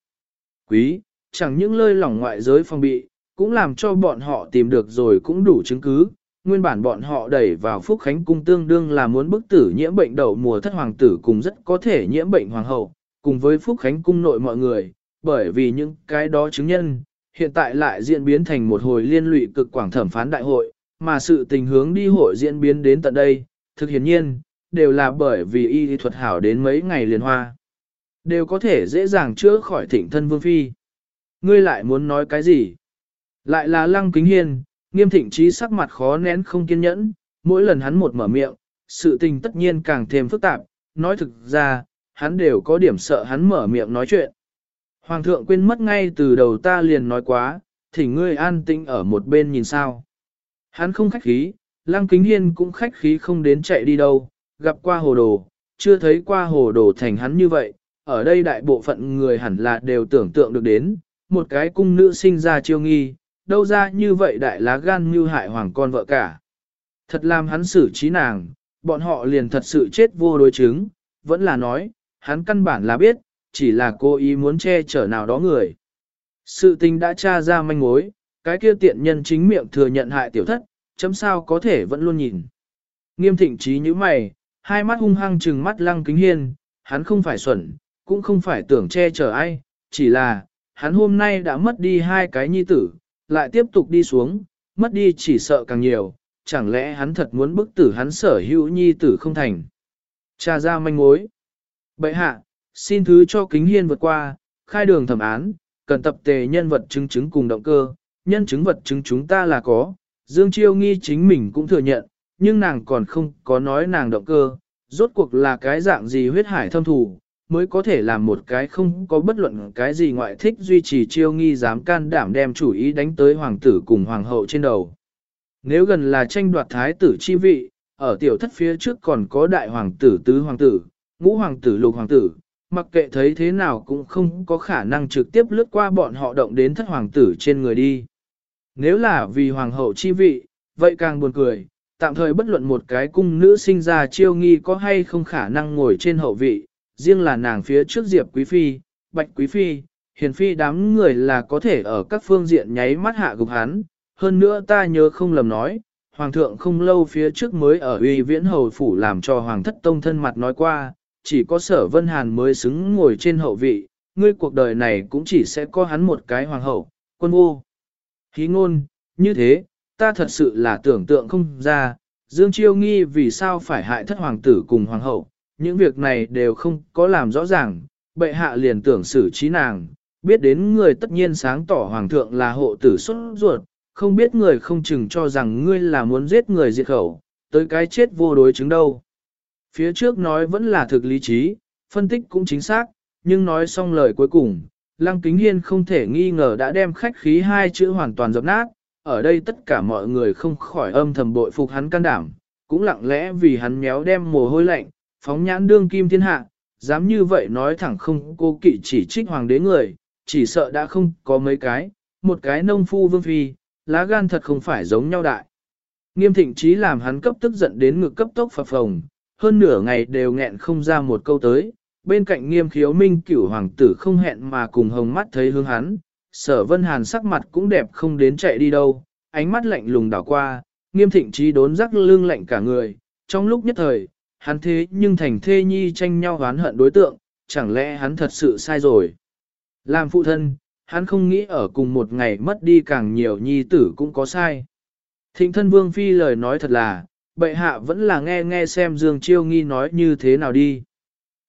Quý, chẳng những lơi lỏng ngoại giới phòng bị, cũng làm cho bọn họ tìm được rồi cũng đủ chứng cứ. Nguyên bản bọn họ đẩy vào Phúc Khánh Cung tương đương là muốn bức tử nhiễm bệnh đậu mùa thất hoàng tử cùng rất có thể nhiễm bệnh hoàng hậu, cùng với Phúc Khánh Cung nội mọi người, bởi vì những cái đó chứng nhân, hiện tại lại diễn biến thành một hồi liên lụy cực quảng thẩm phán đại hội, mà sự tình hướng đi hội diễn biến đến tận đây, thực hiển nhiên, đều là bởi vì y thuật hảo đến mấy ngày liền hoa. Đều có thể dễ dàng chữa khỏi thịnh thân vương phi. Ngươi lại muốn nói cái gì? Lại là lăng kính hiên, nghiêm thịnh trí sắc mặt khó nén không kiên nhẫn, mỗi lần hắn một mở miệng, sự tình tất nhiên càng thêm phức tạp, nói thực ra, hắn đều có điểm sợ hắn mở miệng nói chuyện. Hoàng thượng quên mất ngay từ đầu ta liền nói quá, thì ngươi an tĩnh ở một bên nhìn sao. Hắn không khách khí, lăng kính hiên cũng khách khí không đến chạy đi đâu, gặp qua hồ đồ, chưa thấy qua hồ đồ thành hắn như vậy, ở đây đại bộ phận người hẳn là đều tưởng tượng được đến, một cái cung nữ sinh ra chiêu nghi, đâu ra như vậy đại lá gan như hại hoàng con vợ cả. Thật làm hắn xử trí nàng, bọn họ liền thật sự chết vô đối chứng, vẫn là nói, hắn căn bản là biết, chỉ là cô ý muốn che chở nào đó người. Sự tình đã tra ra manh mối, cái kia tiện nhân chính miệng thừa nhận hại tiểu thất, chấm sao có thể vẫn luôn nhìn. Nghiêm thịnh trí như mày, hai mắt hung hăng trừng mắt lăng kính hiên, hắn không phải xuẩn, cũng không phải tưởng che chở ai, chỉ là, hắn hôm nay đã mất đi hai cái nhi tử, lại tiếp tục đi xuống, mất đi chỉ sợ càng nhiều, chẳng lẽ hắn thật muốn bức tử hắn sở hữu nhi tử không thành. Cha ra manh mối. Bậy hạ, xin thứ cho kính hiên vượt qua, khai đường thẩm án, cần tập tề nhân vật chứng chứng cùng động cơ, nhân chứng vật chứng chúng ta là có, Dương Chiêu nghi chính mình cũng thừa nhận, nhưng nàng còn không có nói nàng động cơ, rốt cuộc là cái dạng gì huyết hải thâm thủ, mới có thể làm một cái không có bất luận cái gì ngoại thích duy trì chiêu nghi dám can đảm đem chủ ý đánh tới hoàng tử cùng hoàng hậu trên đầu. Nếu gần là tranh đoạt thái tử chi vị, ở tiểu thất phía trước còn có đại hoàng tử tứ hoàng tử, ngũ hoàng tử lục hoàng tử, mặc kệ thấy thế nào cũng không có khả năng trực tiếp lướt qua bọn họ động đến thất hoàng tử trên người đi. Nếu là vì hoàng hậu chi vị, vậy càng buồn cười, tạm thời bất luận một cái cung nữ sinh ra chiêu nghi có hay không khả năng ngồi trên hậu vị, riêng là nàng phía trước Diệp Quý Phi, Bạch Quý Phi, Hiền Phi đám người là có thể ở các phương diện nháy mắt hạ gục hắn. Hơn nữa ta nhớ không lầm nói, Hoàng thượng không lâu phía trước mới ở uy viễn hầu phủ làm cho Hoàng thất tông thân mặt nói qua, chỉ có sở Vân Hàn mới xứng ngồi trên hậu vị, ngươi cuộc đời này cũng chỉ sẽ có hắn một cái hoàng hậu, quân vô. Khí ngôn, như thế, ta thật sự là tưởng tượng không ra, Dương Chiêu nghi vì sao phải hại thất hoàng tử cùng hoàng hậu, những việc này đều không có làm rõ ràng, bệ hạ liền tưởng xử trí nàng, biết đến người tất nhiên sáng tỏ hoàng thượng là hộ tử xuất ruột, không biết người không chừng cho rằng ngươi là muốn giết người diệt khẩu, tới cái chết vô đối chứng đâu. Phía trước nói vẫn là thực lý trí, phân tích cũng chính xác, nhưng nói xong lời cuối cùng, Lăng Kính Hiên không thể nghi ngờ đã đem khách khí hai chữ hoàn toàn dập nát, ở đây tất cả mọi người không khỏi âm thầm bội phục hắn can đảm, cũng lặng lẽ vì hắn méo đem mồ hôi lạnh, phóng nhãn đương kim thiên hạ, dám như vậy nói thẳng không cô kỵ chỉ trích hoàng đế người, chỉ sợ đã không có mấy cái, một cái nông phu vương phi, lá gan thật không phải giống nhau đại. Nghiêm thịnh trí làm hắn cấp tức giận đến ngực cấp tốc phập phồng, hơn nửa ngày đều nghẹn không ra một câu tới, bên cạnh nghiêm khiếu minh cửu hoàng tử không hẹn mà cùng hồng mắt thấy hướng hắn, sở vân hàn sắc mặt cũng đẹp không đến chạy đi đâu, ánh mắt lạnh lùng đảo qua, nghiêm thịnh trí đốn rắc lưng lạnh cả người, trong lúc nhất thời, hắn thế nhưng thành thê nhi tranh nhau oán hận đối tượng, chẳng lẽ hắn thật sự sai rồi. Làm phụ thân, hắn không nghĩ ở cùng một ngày mất đi càng nhiều nhi tử cũng có sai. Thịnh thân vương phi lời nói thật là, bệ hạ vẫn là nghe nghe xem Dương Chiêu Nghi nói như thế nào đi.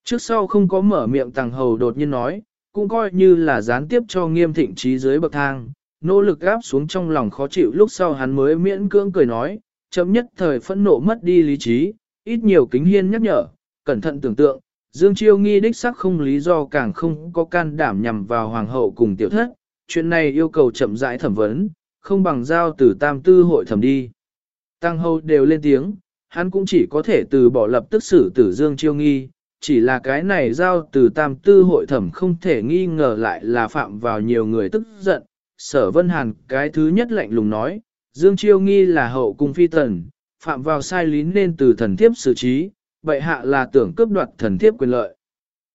Trước sau không có mở miệng tàng hầu đột nhiên nói, cũng coi như là gián tiếp cho nghiêm thịnh trí dưới bậc thang, nỗ lực áp xuống trong lòng khó chịu lúc sau hắn mới miễn cưỡng cười nói, chấm nhất thời phẫn nộ mất đi lý trí, ít nhiều kính hiên nhắc nhở, cẩn thận tưởng tượng, Dương Chiêu nghi đích sắc không lý do càng không có can đảm nhằm vào hoàng hậu cùng tiểu thất, chuyện này yêu cầu chậm rãi thẩm vấn, không bằng giao từ tam tư hội thẩm đi. Tăng hầu đều lên tiếng, hắn cũng chỉ có thể từ bỏ lập tức xử tử Dương Chiêu nghi, chỉ là cái này giao từ tam tư hội thẩm không thể nghi ngờ lại là phạm vào nhiều người tức giận. Sở Vân Hàn cái thứ nhất lạnh lùng nói, Dương Chiêu nghi là hậu cung phi tần, phạm vào sai lý nên từ thần thiếp xử trí, vậy hạ là tưởng cướp đoạt thần thiếp quyền lợi.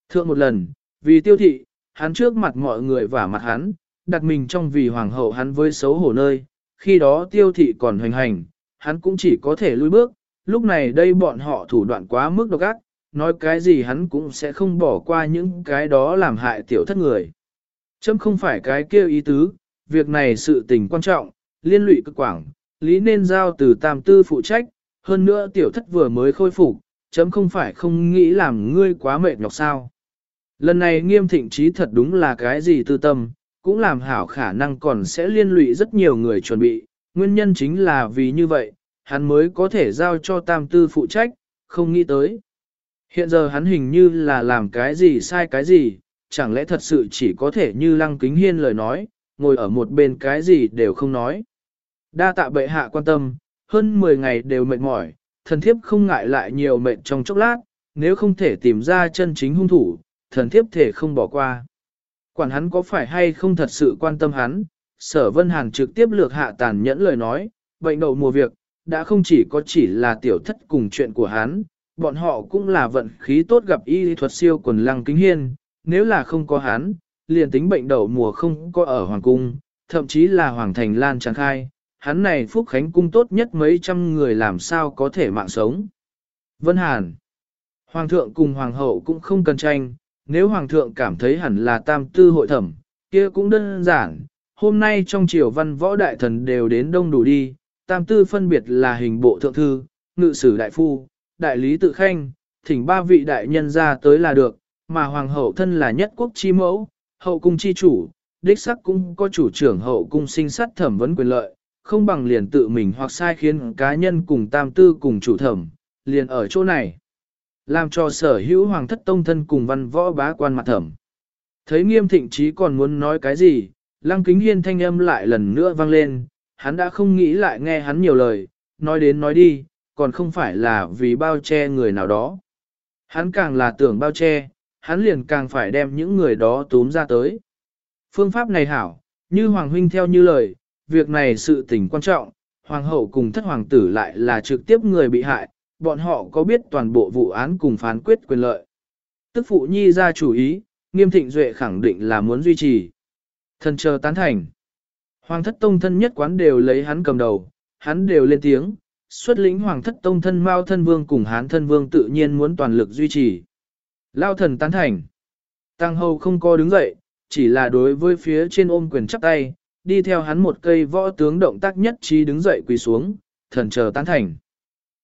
Thượng một lần, vì tiêu thị, hắn trước mặt mọi người và mặt hắn, đặt mình trong vì hoàng hậu hắn với xấu hổ nơi, khi đó tiêu thị còn hoành hành, hắn cũng chỉ có thể lùi bước, lúc này đây bọn họ thủ đoạn quá mức độc ác, nói cái gì hắn cũng sẽ không bỏ qua những cái đó làm hại tiểu thất người. Chấm không phải cái kêu ý tứ, việc này sự tình quan trọng, liên lụy cực quảng, lý nên giao từ tam tư phụ trách, hơn nữa tiểu thất vừa mới khôi phục, chấm không phải không nghĩ làm ngươi quá mệt nhọc sao. Lần này nghiêm thịnh trí thật đúng là cái gì tư tâm, cũng làm hảo khả năng còn sẽ liên lụy rất nhiều người chuẩn bị, nguyên nhân chính là vì như vậy, hắn mới có thể giao cho tam tư phụ trách, không nghĩ tới. Hiện giờ hắn hình như là làm cái gì sai cái gì, chẳng lẽ thật sự chỉ có thể như lăng kính hiên lời nói, ngồi ở một bên cái gì đều không nói. Đa tạ bệ hạ quan tâm, hơn 10 ngày đều mệt mỏi, thần thiếp không ngại lại nhiều mệt trong chốc lát, nếu không thể tìm ra chân chính hung thủ, thần thiếp thể không bỏ qua. Quản hắn có phải hay không thật sự quan tâm hắn, sở vân hàn trực tiếp lược hạ tàn nhẫn lời nói, bệnh đậu mùa việc, đã không chỉ có chỉ là tiểu thất cùng chuyện của hắn, bọn họ cũng là vận khí tốt gặp y thuật siêu quần lăng kính hiên, nếu là không có hắn, liền tính bệnh đậu mùa không có ở hoàng cung, thậm chí là hoàng thành lan tràn khai, hắn này phúc khánh cung tốt nhất mấy trăm người làm sao có thể mạng sống. Vân Hàn Hoàng thượng cùng hoàng hậu cũng không cần tranh, nếu hoàng thượng cảm thấy hẳn là tam tư hội thẩm, kia cũng đơn giản, hôm nay trong triều văn võ đại thần đều đến đông đủ đi, tam tư phân biệt là hình bộ thượng thư, ngự sử đại phu, đại lý tự khanh, thỉnh ba vị đại nhân ra tới là được, mà hoàng hậu thân là nhất quốc chi mẫu, hậu cung chi chủ, đích sắc cũng có chủ trưởng hậu cung sinh sát thẩm vấn quyền lợi, không bằng liền tự mình hoặc sai khiến cá nhân cùng tam tư cùng chủ thẩm, liền ở chỗ này. Làm cho sở hữu hoàng thất tông thân cùng văn võ bá quan mặt thẩm. Thấy nghiêm thịnh trí còn muốn nói cái gì, lăng kính hiên thanh âm lại lần nữa vang lên, hắn đã không nghĩ lại nghe hắn nhiều lời, nói đến nói đi, còn không phải là vì bao che người nào đó. Hắn càng là tưởng bao che, hắn liền càng phải đem những người đó túm ra tới. Phương pháp này hảo, như Hoàng Huynh theo như lời, việc này sự tình quan trọng, Hoàng hậu cùng thất hoàng tử lại là trực tiếp người bị hại, bọn họ có biết toàn bộ vụ án cùng phán quyết quyền lợi. Tức phụ nhi ra chủ ý, nghiêm thịnh duệ khẳng định là muốn duy trì. Thần chờ tán thành. Hoàng thất tông thân nhất quán đều lấy hắn cầm đầu, hắn đều lên tiếng, xuất lĩnh hoàng thất tông thân Mao thân vương cùng hán thân vương tự nhiên muốn toàn lực duy trì. Lao thần tán thành. Tăng hầu không có đứng dậy, chỉ là đối với phía trên ôm quyền chắp tay, đi theo hắn một cây võ tướng động tác nhất trí đứng dậy quỳ xuống, thần chờ tán thành.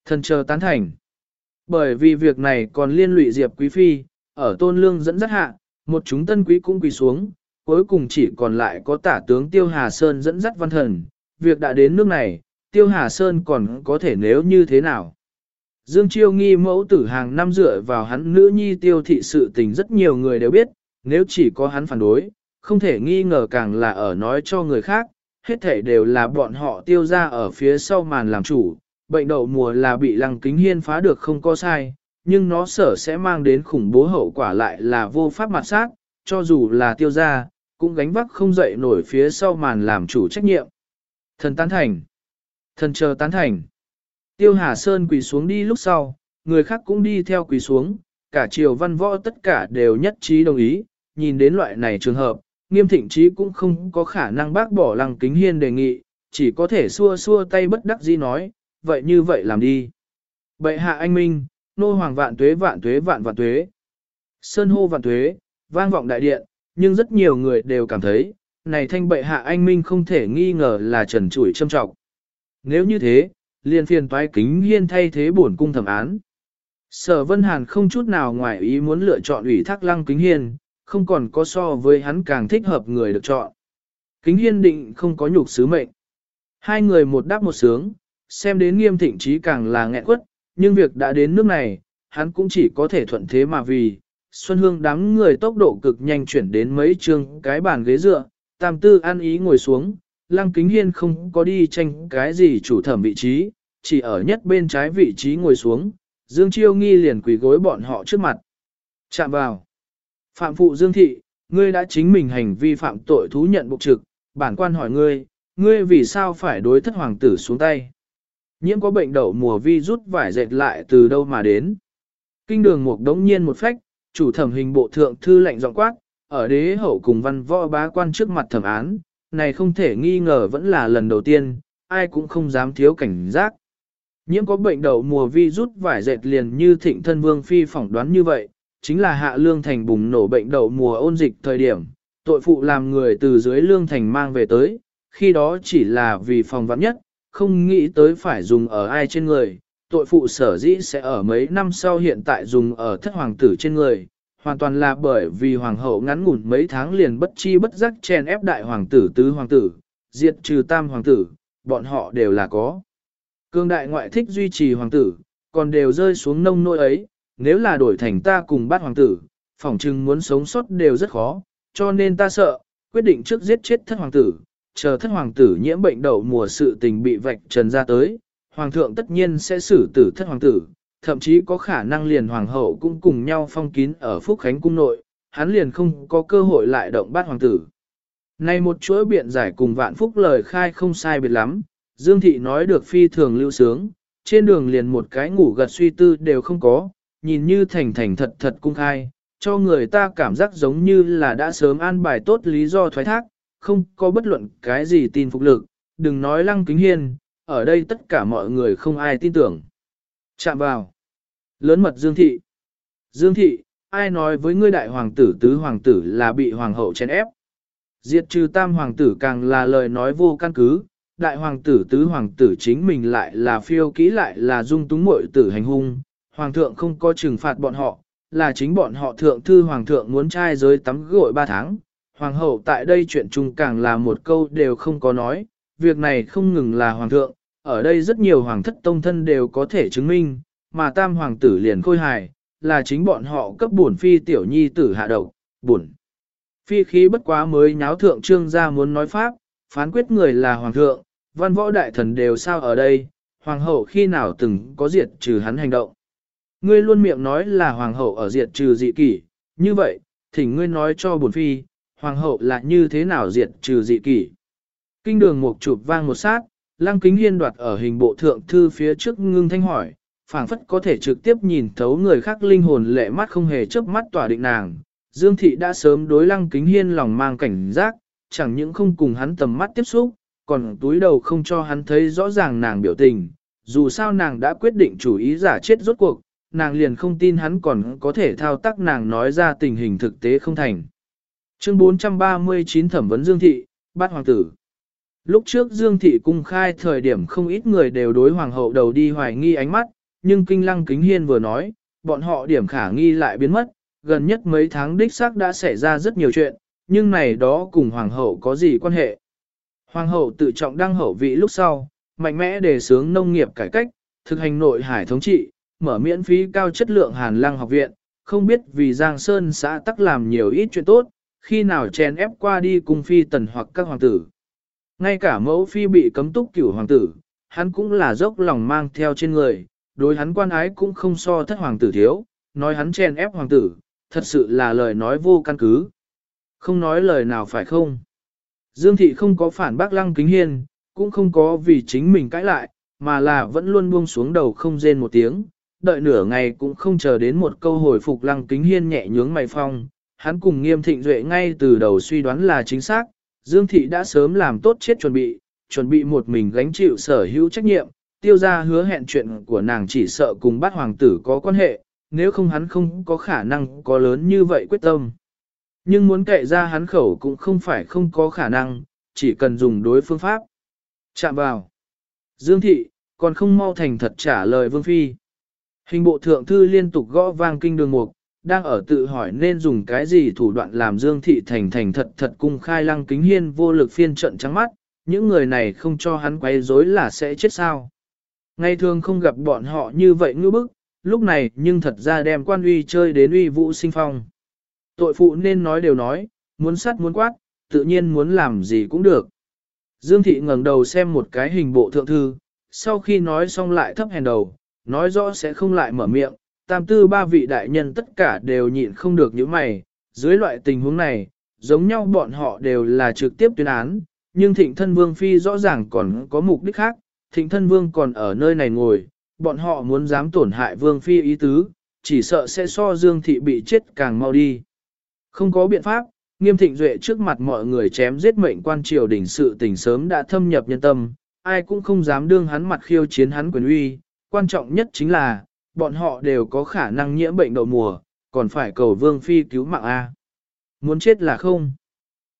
Thần chờ tán thành. Bởi vì việc này còn liên lụy Diệp Quý Phi, ở tôn lương dẫn dắt hạ, một chúng tân quý cũng quỳ xuống, cuối cùng chỉ còn lại có tả tướng Tiêu Hà Sơn dẫn dắt văn thần. Việc đã đến nước này, Tiêu Hà Sơn còn có thể nếu như thế nào? Dương Chiêu nghi mẫu tử hàng năm dựa vào hắn nữ nhi tiêu thị sự tình rất nhiều người đều biết, nếu chỉ có hắn phản đối, không thể nghi ngờ càng là ở nói cho người khác, hết thể đều là bọn họ tiêu ra ở phía sau màn làm chủ, bệnh đậu mùa là bị lăng kính hiên phá được không có sai, nhưng nó sở sẽ mang đến khủng bố hậu quả lại là vô pháp mặt sát, cho dù là tiêu ra, cũng gánh vác không dậy nổi phía sau màn làm chủ trách nhiệm. Thần tán thành. Thần chờ tán thành. Tiêu Hà Sơn quỳ xuống đi lúc sau, người khác cũng đi theo quỳ xuống, cả triều văn võ tất cả đều nhất trí đồng ý, nhìn đến loại này trường hợp, nghiêm thịnh trí cũng không có khả năng bác bỏ lăng kính hiên đề nghị, chỉ có thể xua xua tay bất đắc dĩ nói, vậy như vậy làm đi. Bệ hạ anh minh, nô hoàng vạn tuế vạn tuế vạn vạn tuế. Sơn hô vạn tuế, vang vọng đại điện, nhưng rất nhiều người đều cảm thấy, này thanh bệ hạ anh minh không thể nghi ngờ là trần trụi châm trọng. Nếu như thế, liền phiền toái kính hiên thay thế bổn cung thẩm án. Sở Vân Hàn không chút nào ngoài ý muốn lựa chọn ủy thác lăng kính hiên, không còn có so với hắn càng thích hợp người được chọn. Kính hiên định không có nhục sứ mệnh. Hai người một đáp một sướng, xem đến nghiêm thịnh trí càng là nghẹn quất, nhưng việc đã đến nước này, hắn cũng chỉ có thể thuận thế mà vì. Xuân Hương đám người tốc độ cực nhanh chuyển đến mấy trường cái bàn ghế dựa, tam tư an ý ngồi xuống, lăng kính hiên không có đi tranh cái gì chủ thẩm vị trí, chỉ ở nhất bên trái vị trí ngồi xuống, Dương Chiêu nghi liền quỳ gối bọn họ trước mặt. Chạm vào. Phạm phụ Dương Thị, ngươi đã chính mình hành vi phạm tội thú nhận bục trực, bản quan hỏi ngươi, ngươi vì sao phải đối thất hoàng tử xuống tay? Nhiễm có bệnh đậu mùa vi rút vải dệt lại từ đâu mà đến? Kinh đường một đống nhiên một phách, chủ thẩm hình bộ thượng thư lệnh giọng quát, ở đế hậu cùng văn võ bá quan trước mặt thẩm án, này không thể nghi ngờ vẫn là lần đầu tiên, ai cũng không dám thiếu cảnh giác. Nhiễm có bệnh đậu mùa vi rút vải dệt liền như thịnh thân vương phi phỏng đoán như vậy, chính là hạ lương thành bùng nổ bệnh đậu mùa ôn dịch thời điểm, tội phụ làm người từ dưới lương thành mang về tới, khi đó chỉ là vì phòng vắng nhất, không nghĩ tới phải dùng ở ai trên người, tội phụ sở dĩ sẽ ở mấy năm sau hiện tại dùng ở thất hoàng tử trên người, hoàn toàn là bởi vì hoàng hậu ngắn ngủn mấy tháng liền bất chi bất giác chen ép đại hoàng tử tứ hoàng tử, diệt trừ tam hoàng tử, bọn họ đều là có. Cương đại ngoại thích duy trì hoàng tử, còn đều rơi xuống nông nỗi ấy, nếu là đổi thành ta cùng bắt hoàng tử, phỏng chừng muốn sống sót đều rất khó, cho nên ta sợ, quyết định trước giết chết thất hoàng tử, chờ thất hoàng tử nhiễm bệnh đậu mùa sự tình bị vạch trần ra tới, hoàng thượng tất nhiên sẽ xử tử thất hoàng tử, thậm chí có khả năng liền hoàng hậu cũng cùng nhau phong kín ở Phúc Khánh cung nội, hắn liền không có cơ hội lại động bát hoàng tử. Này một chuỗi biện giải cùng vạn phúc lời khai không sai biệt lắm, Dương Thị nói được phi thường lưu sướng, trên đường liền một cái ngủ gật suy tư đều không có, nhìn như thành thành thật thật cung khai, cho người ta cảm giác giống như là đã sớm an bài tốt lý do thoái thác, không có bất luận cái gì tin phục lực, đừng nói lăng kính hiên, ở đây tất cả mọi người không ai tin tưởng. Chạm vào. Lớn mật Dương Thị. Dương Thị, ai nói với ngươi đại hoàng tử tứ hoàng tử là bị hoàng hậu chèn ép. Diệt trừ tam hoàng tử càng là lời nói vô căn cứ, đại hoàng tử tứ hoàng tử chính mình lại là phiêu kỹ lại là dung túng muội tử hành hung, hoàng thượng không có trừng phạt bọn họ, là chính bọn họ thượng thư hoàng thượng muốn trai giới tắm gội ba tháng. Hoàng hậu tại đây chuyện chung càng là một câu đều không có nói, việc này không ngừng là hoàng thượng, ở đây rất nhiều hoàng thất tông thân đều có thể chứng minh, mà tam hoàng tử liền khôi hài, là chính bọn họ cấp bổn phi tiểu nhi tử hạ độc, bổn. Phi khí bất quá mới nháo thượng trương ra muốn nói pháp, phán quyết người là hoàng thượng, văn võ đại thần đều sao ở đây, hoàng hậu khi nào từng có diệt trừ hắn hành động. Ngươi luôn miệng nói là hoàng hậu ở diệt trừ dị kỷ, như vậy, thỉnh ngươi nói cho bổn phi, hoàng hậu là như thế nào diệt trừ dị kỷ. Kinh đường một chụp vang một sát, lăng kính hiên đoạt ở hình bộ thượng thư phía trước ngưng thanh hỏi, phảng phất có thể trực tiếp nhìn thấu người khác linh hồn lệ mắt không hề chớp mắt tỏa định nàng. Dương thị đã sớm đối lăng kính hiên lòng mang cảnh giác, chẳng những không cùng hắn tầm mắt tiếp xúc, còn túi đầu không cho hắn thấy rõ ràng nàng biểu tình. Dù sao nàng đã quyết định chủ ý giả chết rốt cuộc, nàng liền không tin hắn còn có thể thao tác nàng nói ra tình hình thực tế không thành. Chương 439 thẩm vấn Dương Thị, bát hoàng tử. Lúc trước Dương Thị cung khai thời điểm không ít người đều đối hoàng hậu đầu đi hoài nghi ánh mắt, nhưng kinh lăng kính hiên vừa nói, bọn họ điểm khả nghi lại biến mất, gần nhất mấy tháng đích xác đã xảy ra rất nhiều chuyện, nhưng này đó cùng hoàng hậu có gì quan hệ. Hoàng hậu tự trọng đăng hậu vị lúc sau, mạnh mẽ đề xướng nông nghiệp cải cách, thực hành nội hải thống trị, mở miễn phí cao chất lượng hàn lăng học viện, không biết vì Giang Sơn xã tắc làm nhiều ít chuyện tốt, khi nào chèn ép qua đi cung phi tần hoặc các hoàng tử. Ngay cả mẫu phi bị cấm túc cửu hoàng tử, hắn cũng là dốc lòng mang theo trên người, đối hắn quan ái cũng không so thất hoàng tử thiếu, nói hắn chèn ép hoàng tử, thật sự là lời nói vô căn cứ. Không nói lời nào phải không? Dương thị không có phản bác lăng kính hiên, cũng không có vì chính mình cãi lại, mà là vẫn luôn buông xuống đầu không rên một tiếng, đợi nửa ngày cũng không chờ đến một câu hồi phục lăng kính hiên nhẹ nhướng mày phong. Hắn cùng nghiêm thịnh duệ ngay từ đầu suy đoán là chính xác, Dương thị đã sớm làm tốt chết chuẩn bị, chuẩn bị một mình gánh chịu sở hữu trách nhiệm, tiêu ra hứa hẹn chuyện của nàng chỉ sợ cùng bát hoàng tử có quan hệ, nếu không hắn không có khả năng có lớn như vậy quyết tâm. Nhưng muốn kệ ra hắn khẩu cũng không phải không có khả năng, chỉ cần dùng đối phương pháp. Chạm vào. Dương thị, còn không mau thành thật trả lời Vương Phi. Hình bộ thượng thư liên tục gõ vang kinh đường mục, đang ở tự hỏi nên dùng cái gì thủ đoạn làm Dương thị thành thành thật thật cung khai lăng kính hiên vô lực phiên trận trắng mắt, những người này không cho hắn quay rối là sẽ chết sao. Ngày thường không gặp bọn họ như vậy ngư bức, lúc này nhưng thật ra đem quan uy chơi đến uy vũ sinh phong. Tội phụ nên nói đều nói, muốn sắt muốn quát, tự nhiên muốn làm gì cũng được. Dương thị ngẩng đầu xem một cái hình bộ thượng thư, sau khi nói xong lại thấp hèn đầu, nói rõ sẽ không lại mở miệng, tam tư ba vị đại nhân tất cả đều nhịn không được những mày, dưới loại tình huống này, giống nhau bọn họ đều là trực tiếp tuyên án, nhưng thịnh thân vương phi rõ ràng còn có mục đích khác, thịnh thân vương còn ở nơi này ngồi, bọn họ muốn dám tổn hại vương phi ý tứ, chỉ sợ sẽ so dương thị bị chết càng mau đi. Không có biện pháp, nghiêm thịnh duệ trước mặt mọi người chém giết mệnh quan triều đỉnh sự tình sớm đã thâm nhập nhân tâm, ai cũng không dám đương hắn mặt khiêu chiến hắn quyền uy, quan trọng nhất chính là, bọn họ đều có khả năng nhiễm bệnh đậu mùa, còn phải cầu vương phi cứu mạng A. Muốn chết là không?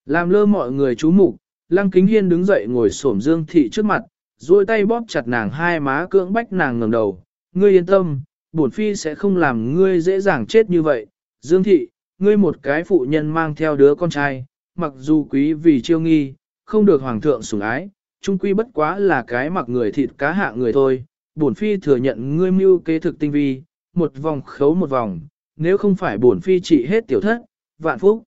Làm lơ mọi người chú mục Lăng Kính Hiên đứng dậy ngồi xổm Dương Thị trước mặt, duỗi tay bóp chặt nàng hai má cưỡng bách nàng ngẩng đầu. Ngươi yên tâm, bổn phi sẽ không làm ngươi dễ dàng chết như vậy. Dương Thị, ngươi một cái phụ nhân mang theo đứa con trai, mặc dù quý vì chiêu nghi, không được hoàng thượng sủng ái, trung quy bất quá là cái mặc người thịt cá hạ người thôi. Bổn phi thừa nhận ngươi mưu kế thực tinh vi, một vòng khấu một vòng, nếu không phải bổn phi trị hết tiểu thất, vạn phúc.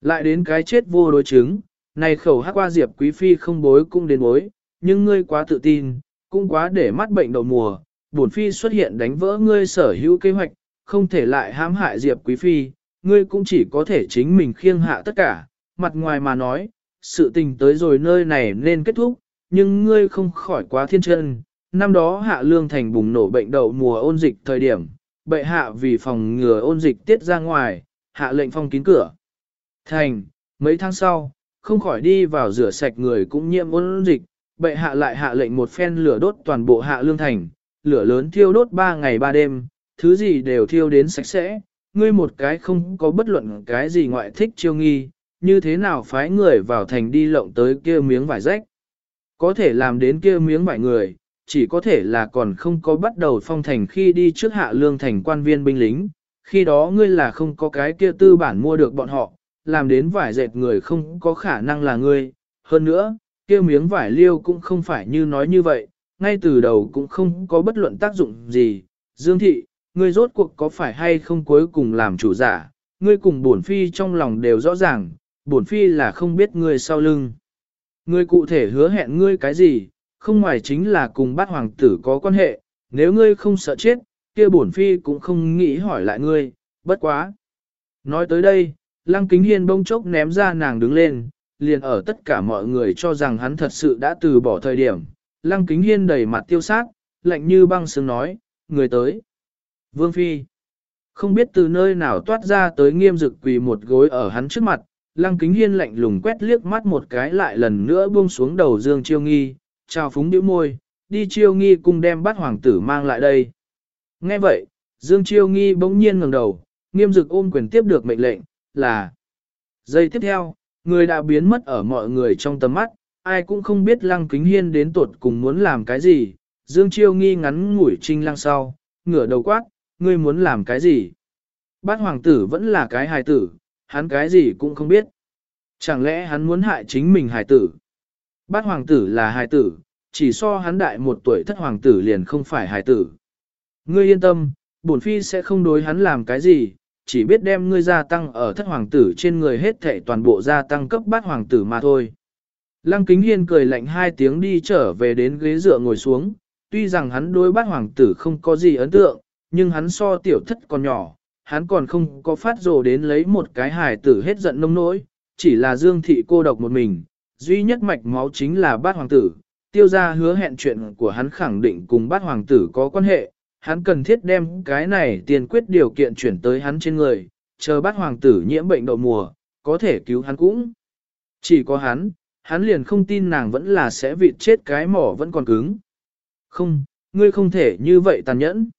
Lại đến cái chết vô đối chứng, này khẩu hát qua diệp quý phi không bối cũng đến bối, nhưng ngươi quá tự tin, cũng quá để mắt bệnh đầu mùa, bổn phi xuất hiện đánh vỡ ngươi sở hữu kế hoạch, không thể lại hãm hại diệp quý phi, ngươi cũng chỉ có thể chính mình khiêng hạ tất cả, mặt ngoài mà nói, sự tình tới rồi nơi này nên kết thúc, nhưng ngươi không khỏi quá thiên chân. Năm đó hạ lương thành bùng nổ bệnh đậu mùa ôn dịch thời điểm, bệ hạ vì phòng ngừa ôn dịch tiết ra ngoài, hạ lệnh phong kín cửa. Thành, mấy tháng sau, không khỏi đi vào rửa sạch người cũng nhiễm ôn dịch, bệ hạ lại hạ lệnh một phen lửa đốt toàn bộ hạ lương thành, lửa lớn thiêu đốt ba ngày ba đêm, thứ gì đều thiêu đến sạch sẽ, ngươi một cái không có bất luận cái gì ngoại thích chiêu nghi, như thế nào phái người vào thành đi lộng tới kia miếng vải rách. Có thể làm đến kia miếng vải người, chỉ có thể là còn không có bắt đầu phong thành khi đi trước hạ lương thành quan viên binh lính, khi đó ngươi là không có cái kia tư bản mua được bọn họ, làm đến vải dệt người không có khả năng là ngươi. Hơn nữa, kia miếng vải liêu cũng không phải như nói như vậy, ngay từ đầu cũng không có bất luận tác dụng gì. Dương thị, ngươi rốt cuộc có phải hay không cuối cùng làm chủ giả, ngươi cùng bổn phi trong lòng đều rõ ràng, bổn phi là không biết ngươi sau lưng. Ngươi cụ thể hứa hẹn ngươi cái gì, không ngoài chính là cùng bát hoàng tử có quan hệ, nếu ngươi không sợ chết, kia bổn phi cũng không nghĩ hỏi lại ngươi, bất quá. Nói tới đây, Lăng Kính Hiên bông chốc ném ra nàng đứng lên, liền ở tất cả mọi người cho rằng hắn thật sự đã từ bỏ thời điểm. Lăng Kính Hiên đầy mặt tiêu sát, lạnh như băng sướng nói, người tới. Vương Phi. Không biết từ nơi nào toát ra tới nghiêm dực quỳ một gối ở hắn trước mặt, Lăng Kính Hiên lạnh lùng quét liếc mắt một cái lại lần nữa buông xuống đầu Dương Chiêu Nghi, chào phúng điếu môi, đi Chiêu Nghi cùng đem bắt hoàng tử mang lại đây. Nghe vậy, Dương Chiêu Nghi bỗng nhiên ngẩng đầu, nghiêm dực ôm quyền tiếp được mệnh lệnh, là Giây tiếp theo, người đã biến mất ở mọi người trong tầm mắt, ai cũng không biết Lăng Kính Hiên đến tuột cùng muốn làm cái gì, Dương Chiêu nghi ngắn ngủi trinh lăng sau, ngửa đầu quát, ngươi muốn làm cái gì? Bát hoàng tử vẫn là cái hài tử, hắn cái gì cũng không biết. Chẳng lẽ hắn muốn hại chính mình hài tử? Bát hoàng tử là hài tử, chỉ so hắn đại một tuổi thất hoàng tử liền không phải hài tử. Ngươi yên tâm, bổn phi sẽ không đối hắn làm cái gì, chỉ biết đem ngươi gia tăng ở thất hoàng tử trên người hết thảy toàn bộ gia tăng cấp bát hoàng tử mà thôi. Lăng kính hiên cười lạnh hai tiếng đi trở về đến ghế dựa ngồi xuống, tuy rằng hắn đối bát hoàng tử không có gì ấn tượng, nhưng hắn so tiểu thất còn nhỏ, hắn còn không có phát rồ đến lấy một cái hài tử hết giận nông nỗi, chỉ là dương thị cô độc một mình, duy nhất mạch máu chính là bát hoàng tử, tiêu gia hứa hẹn chuyện của hắn khẳng định cùng bát hoàng tử có quan hệ, hắn cần thiết đem cái này tiền quyết điều kiện chuyển tới hắn trên người, chờ bát hoàng tử nhiễm bệnh đậu mùa, có thể cứu hắn cũng. Chỉ có hắn, hắn liền không tin nàng vẫn là sẽ vịt chết cái mỏ vẫn còn cứng. Không, ngươi không thể như vậy tàn nhẫn.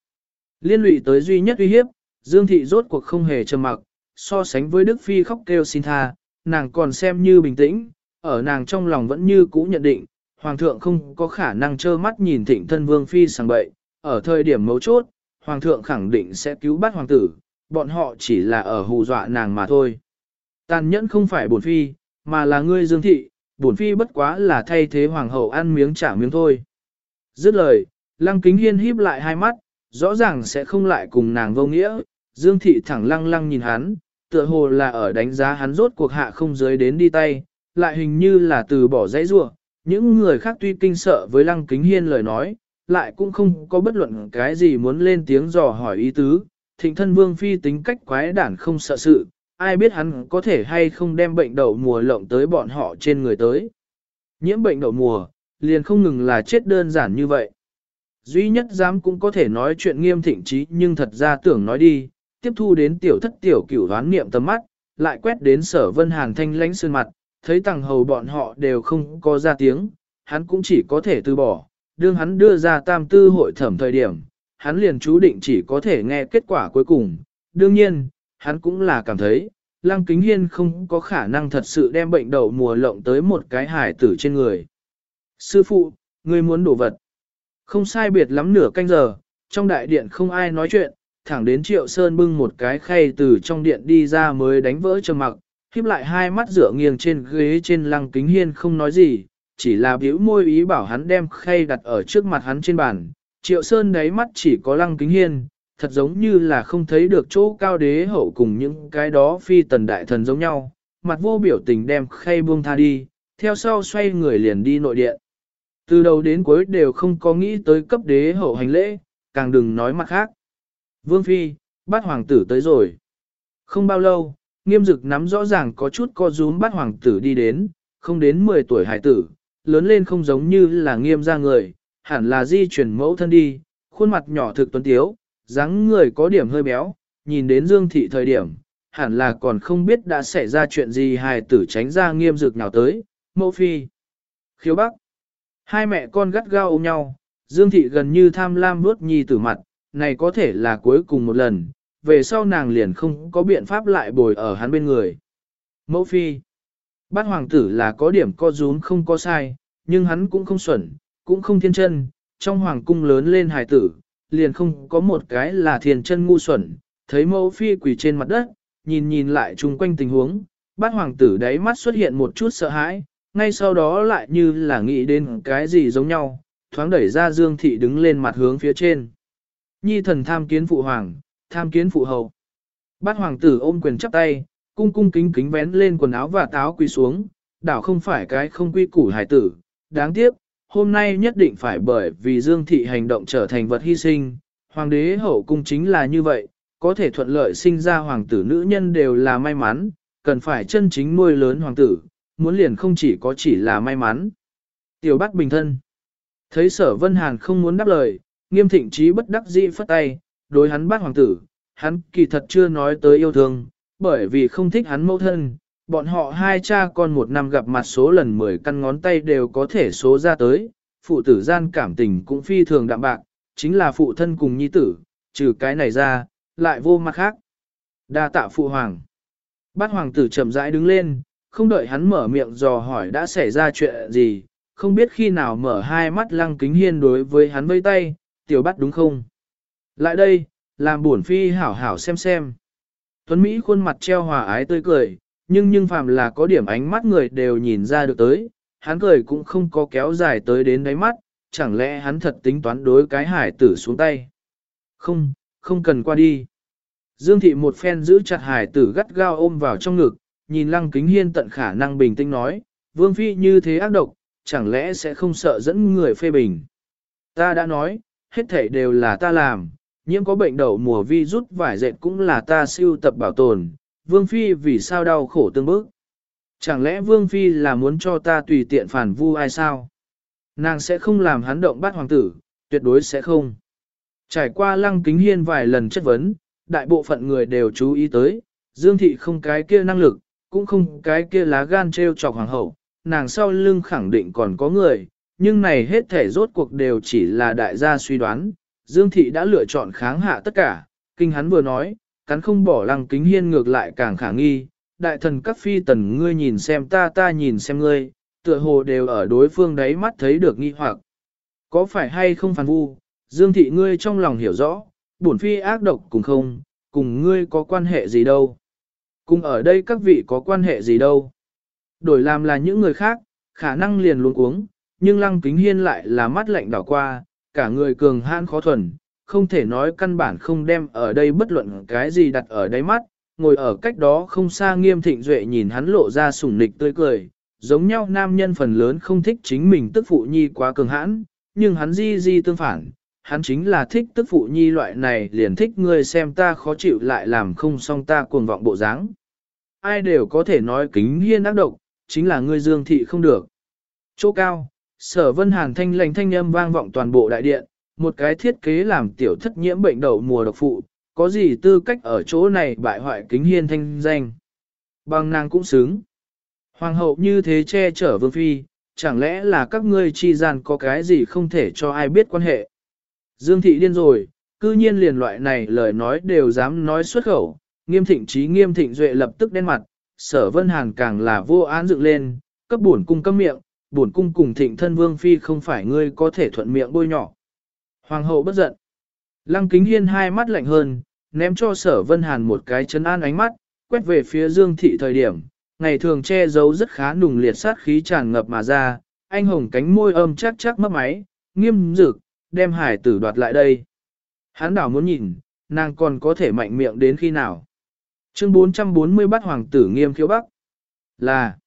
Liên lụy tới duy nhất uy hiếp, Dương Thị rốt cuộc không hề trầm mặc, so sánh với Đức Phi khóc kêu xin tha, nàng còn xem như bình tĩnh, ở nàng trong lòng vẫn như cũ nhận định, Hoàng thượng không có khả năng trơ mắt nhìn thịnh thân Vương Phi sang bậy, ở thời điểm mấu chốt, Hoàng thượng khẳng định sẽ cứu bắt Hoàng tử, bọn họ chỉ là ở hù dọa nàng mà thôi. Tàn nhẫn không phải bổn Phi, mà là ngươi Dương Thị, bổn Phi bất quá là thay thế Hoàng hậu ăn miếng trả miếng thôi. Dứt lời, Lăng Kính Hiên híp lại hai mắt, rõ ràng sẽ không lại cùng nàng vô nghĩa, Dương Thị thẳng lăng lăng nhìn hắn, tựa hồ là ở đánh giá hắn rốt cuộc hạ không giới đến đi tay, lại hình như là từ bỏ dãy rua. Những người khác tuy kinh sợ với lăng kính hiên lời nói, lại cũng không có bất luận cái gì muốn lên tiếng dò hỏi ý tứ. Thịnh thân vương phi tính cách quái đản không sợ sự, ai biết hắn có thể hay không đem bệnh đậu mùa lộng tới bọn họ trên người tới. Nhiễm bệnh đậu mùa, liền không ngừng là chết đơn giản như vậy. Duy nhất dám cũng có thể nói chuyện nghiêm thịnh trí nhưng thật ra tưởng nói đi, tiếp thu đến tiểu thất tiểu cửu đoán niệm tầm mắt, lại quét đến sở vân hàn thanh lánh sơn mặt, thấy tàng hầu bọn họ đều không có ra tiếng, hắn cũng chỉ có thể từ bỏ, đương hắn đưa ra tam tư hội thẩm thời điểm, hắn liền chú định chỉ có thể nghe kết quả cuối cùng, đương nhiên, hắn cũng là cảm thấy, Lăng Kính Hiên không có khả năng thật sự đem bệnh đậu mùa lộng tới một cái hải tử trên người. Sư phụ, ngươi muốn đổ vật. Không sai biệt lắm nửa canh giờ, trong đại điện không ai nói chuyện, thẳng đến Triệu Sơn bưng một cái khay từ trong điện đi ra mới đánh vỡ trầm mặc, khiếp lại hai mắt dựa nghiêng trên ghế trên lăng kính hiên không nói gì, chỉ là biểu môi ý bảo hắn đem khay đặt ở trước mặt hắn trên bàn. Triệu Sơn đáy mắt chỉ có lăng kính hiên, thật giống như là không thấy được chỗ cao đế hậu cùng những cái đó phi tần đại thần giống nhau, mặt vô biểu tình đem khay buông tha đi, theo sau xoay người liền đi nội điện. Từ đầu đến cuối đều không có nghĩ tới cấp đế hậu hành lễ, càng đừng nói mặt khác. Vương Phi, bắt hoàng tử tới rồi. Không bao lâu, nghiêm dực nắm rõ ràng có chút co rúm bắt hoàng tử đi đến, không đến 10 tuổi hải tử, lớn lên không giống như là nghiêm ra người, hẳn là di chuyển mẫu thân đi, khuôn mặt nhỏ thực tuấn tiếu, dáng người có điểm hơi béo, nhìn đến dương thị thời điểm, hẳn là còn không biết đã xảy ra chuyện gì hài tử tránh ra nghiêm dực nào tới, mẫu phi. Khiếu bắc, hai mẹ con gắt gao ôm nhau, dương thị gần như tham lam vuốt nhi tử mặt, này có thể là cuối cùng một lần, về sau nàng liền không có biện pháp lại bồi ở hắn bên người. Mẫu phi, bát hoàng tử là có điểm co rúm không có sai, nhưng hắn cũng không xuẩn, cũng không thiên chân, trong hoàng cung lớn lên hài tử, liền không có một cái là thiên chân ngu xuẩn, thấy mẫu phi quỳ trên mặt đất, nhìn nhìn lại chung quanh tình huống, bát hoàng tử đáy mắt xuất hiện một chút sợ hãi, ngay sau đó lại như là nghĩ đến cái gì giống nhau, thoáng đẩy ra dương thị đứng lên mặt hướng phía trên. Nhi thần tham kiến phụ hoàng, tham kiến phụ hậu. Bát hoàng tử ôm quyền chắp tay, cung cung kính kính vén lên quần áo và táo quỳ xuống, đảo không phải cái không quy củ hải tử. Đáng tiếc, hôm nay nhất định phải bởi vì Dương Thị hành động trở thành vật hy sinh. Hoàng đế hậu cung chính là như vậy, có thể thuận lợi sinh ra hoàng tử nữ nhân đều là may mắn, cần phải chân chính nuôi lớn hoàng tử, muốn liền không chỉ có chỉ là may mắn. Tiểu bát bình thân. Thấy sở Vân Hàn không muốn đáp lời, nghiêm thịnh trí bất đắc dĩ phất tay, đối hắn bác hoàng tử, hắn kỳ thật chưa nói tới yêu thương, bởi vì không thích hắn mẫu thân, bọn họ hai cha con một năm gặp mặt số lần 10 căn ngón tay đều có thể số ra tới, phụ tử gian cảm tình cũng phi thường đạm bạc, chính là phụ thân cùng nhi tử, trừ cái này ra, lại vô mặt khác. Đa tạ phụ hoàng. Bát hoàng tử chậm rãi đứng lên, không đợi hắn mở miệng dò hỏi đã xảy ra chuyện gì, không biết khi nào mở hai mắt lăng kính hiên đối với hắn vây tay, tiểu bắt đúng không? Lại đây, làm buồn phi hảo hảo xem xem. Tuấn Mỹ khuôn mặt treo hòa ái tươi cười, nhưng nhưng phàm là có điểm ánh mắt người đều nhìn ra được tới, hắn cười cũng không có kéo dài tới đến đáy mắt, chẳng lẽ hắn thật tính toán đối cái hải tử xuống tay. Không, không cần qua đi. Dương thị một phen giữ chặt hải tử gắt gao ôm vào trong ngực, nhìn lăng kính hiên tận khả năng bình tĩnh nói, vương phi như thế ác độc, chẳng lẽ sẽ không sợ dẫn người phê bình. Ta đã nói, hết thảy đều là ta làm, nhiễm có bệnh đậu mùa vi rút vải dệt cũng là ta siêu tập bảo tồn, vương phi vì sao đau khổ tương bức. Chẳng lẽ vương phi là muốn cho ta tùy tiện phản vu ai sao? Nàng sẽ không làm hắn động bắt hoàng tử, tuyệt đối sẽ không. Trải qua lăng kính hiên vài lần chất vấn, đại bộ phận người đều chú ý tới, Dương Thị không cái kia năng lực, cũng không cái kia lá gan treo chọc hoàng hậu, nàng sau lưng khẳng định còn có người, nhưng này hết thể rốt cuộc đều chỉ là đại gia suy đoán, Dương Thị đã lựa chọn kháng hạ tất cả, kinh hắn vừa nói, cắn không bỏ lăng kính hiên ngược lại càng khả nghi, đại thần các phi tần ngươi nhìn xem ta ta nhìn xem ngươi, tựa hồ đều ở đối phương đấy mắt thấy được nghi hoặc. Có phải hay không phản vu, Dương Thị ngươi trong lòng hiểu rõ, bổn phi ác độc cùng không, cùng ngươi có quan hệ gì đâu. Cùng ở đây các vị có quan hệ gì đâu. Đổi làm là những người khác, khả năng liền luôn uống, nhưng lăng kính hiên lại là mắt lạnh đảo qua, cả người cường hãn khó thuần, không thể nói căn bản không đem ở đây bất luận cái gì đặt ở đáy mắt, ngồi ở cách đó không xa nghiêm thịnh duệ nhìn hắn lộ ra sủng nịch tươi cười, giống nhau nam nhân phần lớn không thích chính mình tức phụ nhi quá cường hãn, nhưng hắn di di tương phản, hắn chính là thích tức phụ nhi loại này liền thích ngươi xem ta khó chịu lại làm không xong ta cuồng vọng bộ dáng. Ai đều có thể nói kính hiên ác độc, chính là ngươi dương thị không được. Chỗ cao, sở vân hàn thanh lành thanh âm vang vọng toàn bộ đại điện, một cái thiết kế làm tiểu thất nhiễm bệnh đậu mùa độc phụ, có gì tư cách ở chỗ này bại hoại kính hiên thanh danh. Bằng nàng cũng xứng. Hoàng hậu như thế che chở vương phi, chẳng lẽ là các ngươi chi gian có cái gì không thể cho ai biết quan hệ. Dương thị điên rồi, cư nhiên liền loại này lời nói đều dám nói xuất khẩu, nghiêm thịnh trí nghiêm thịnh duệ lập tức đen mặt, sở vân hàn càng là vô án dựng lên, cấp buồn cung cấm miệng, bổn cung cùng thịnh thân vương phi không phải ngươi có thể thuận miệng bôi nhỏ. Hoàng hậu bất giận. Lăng kính hiên hai mắt lạnh hơn, ném cho sở vân hàn một cái chân an ánh mắt, quét về phía dương thị thời điểm, ngày thường che giấu rất khá nùng liệt sát khí tràn ngập mà ra, anh hồng cánh môi âm chắc chắc mấp máy, nghiêm dực, đem hải tử đoạt lại đây. Hắn đảo muốn nhìn, nàng còn có thể mạnh miệng đến khi nào. Chương 440 bắt hoàng tử nghiêm khiếu bắc. Là,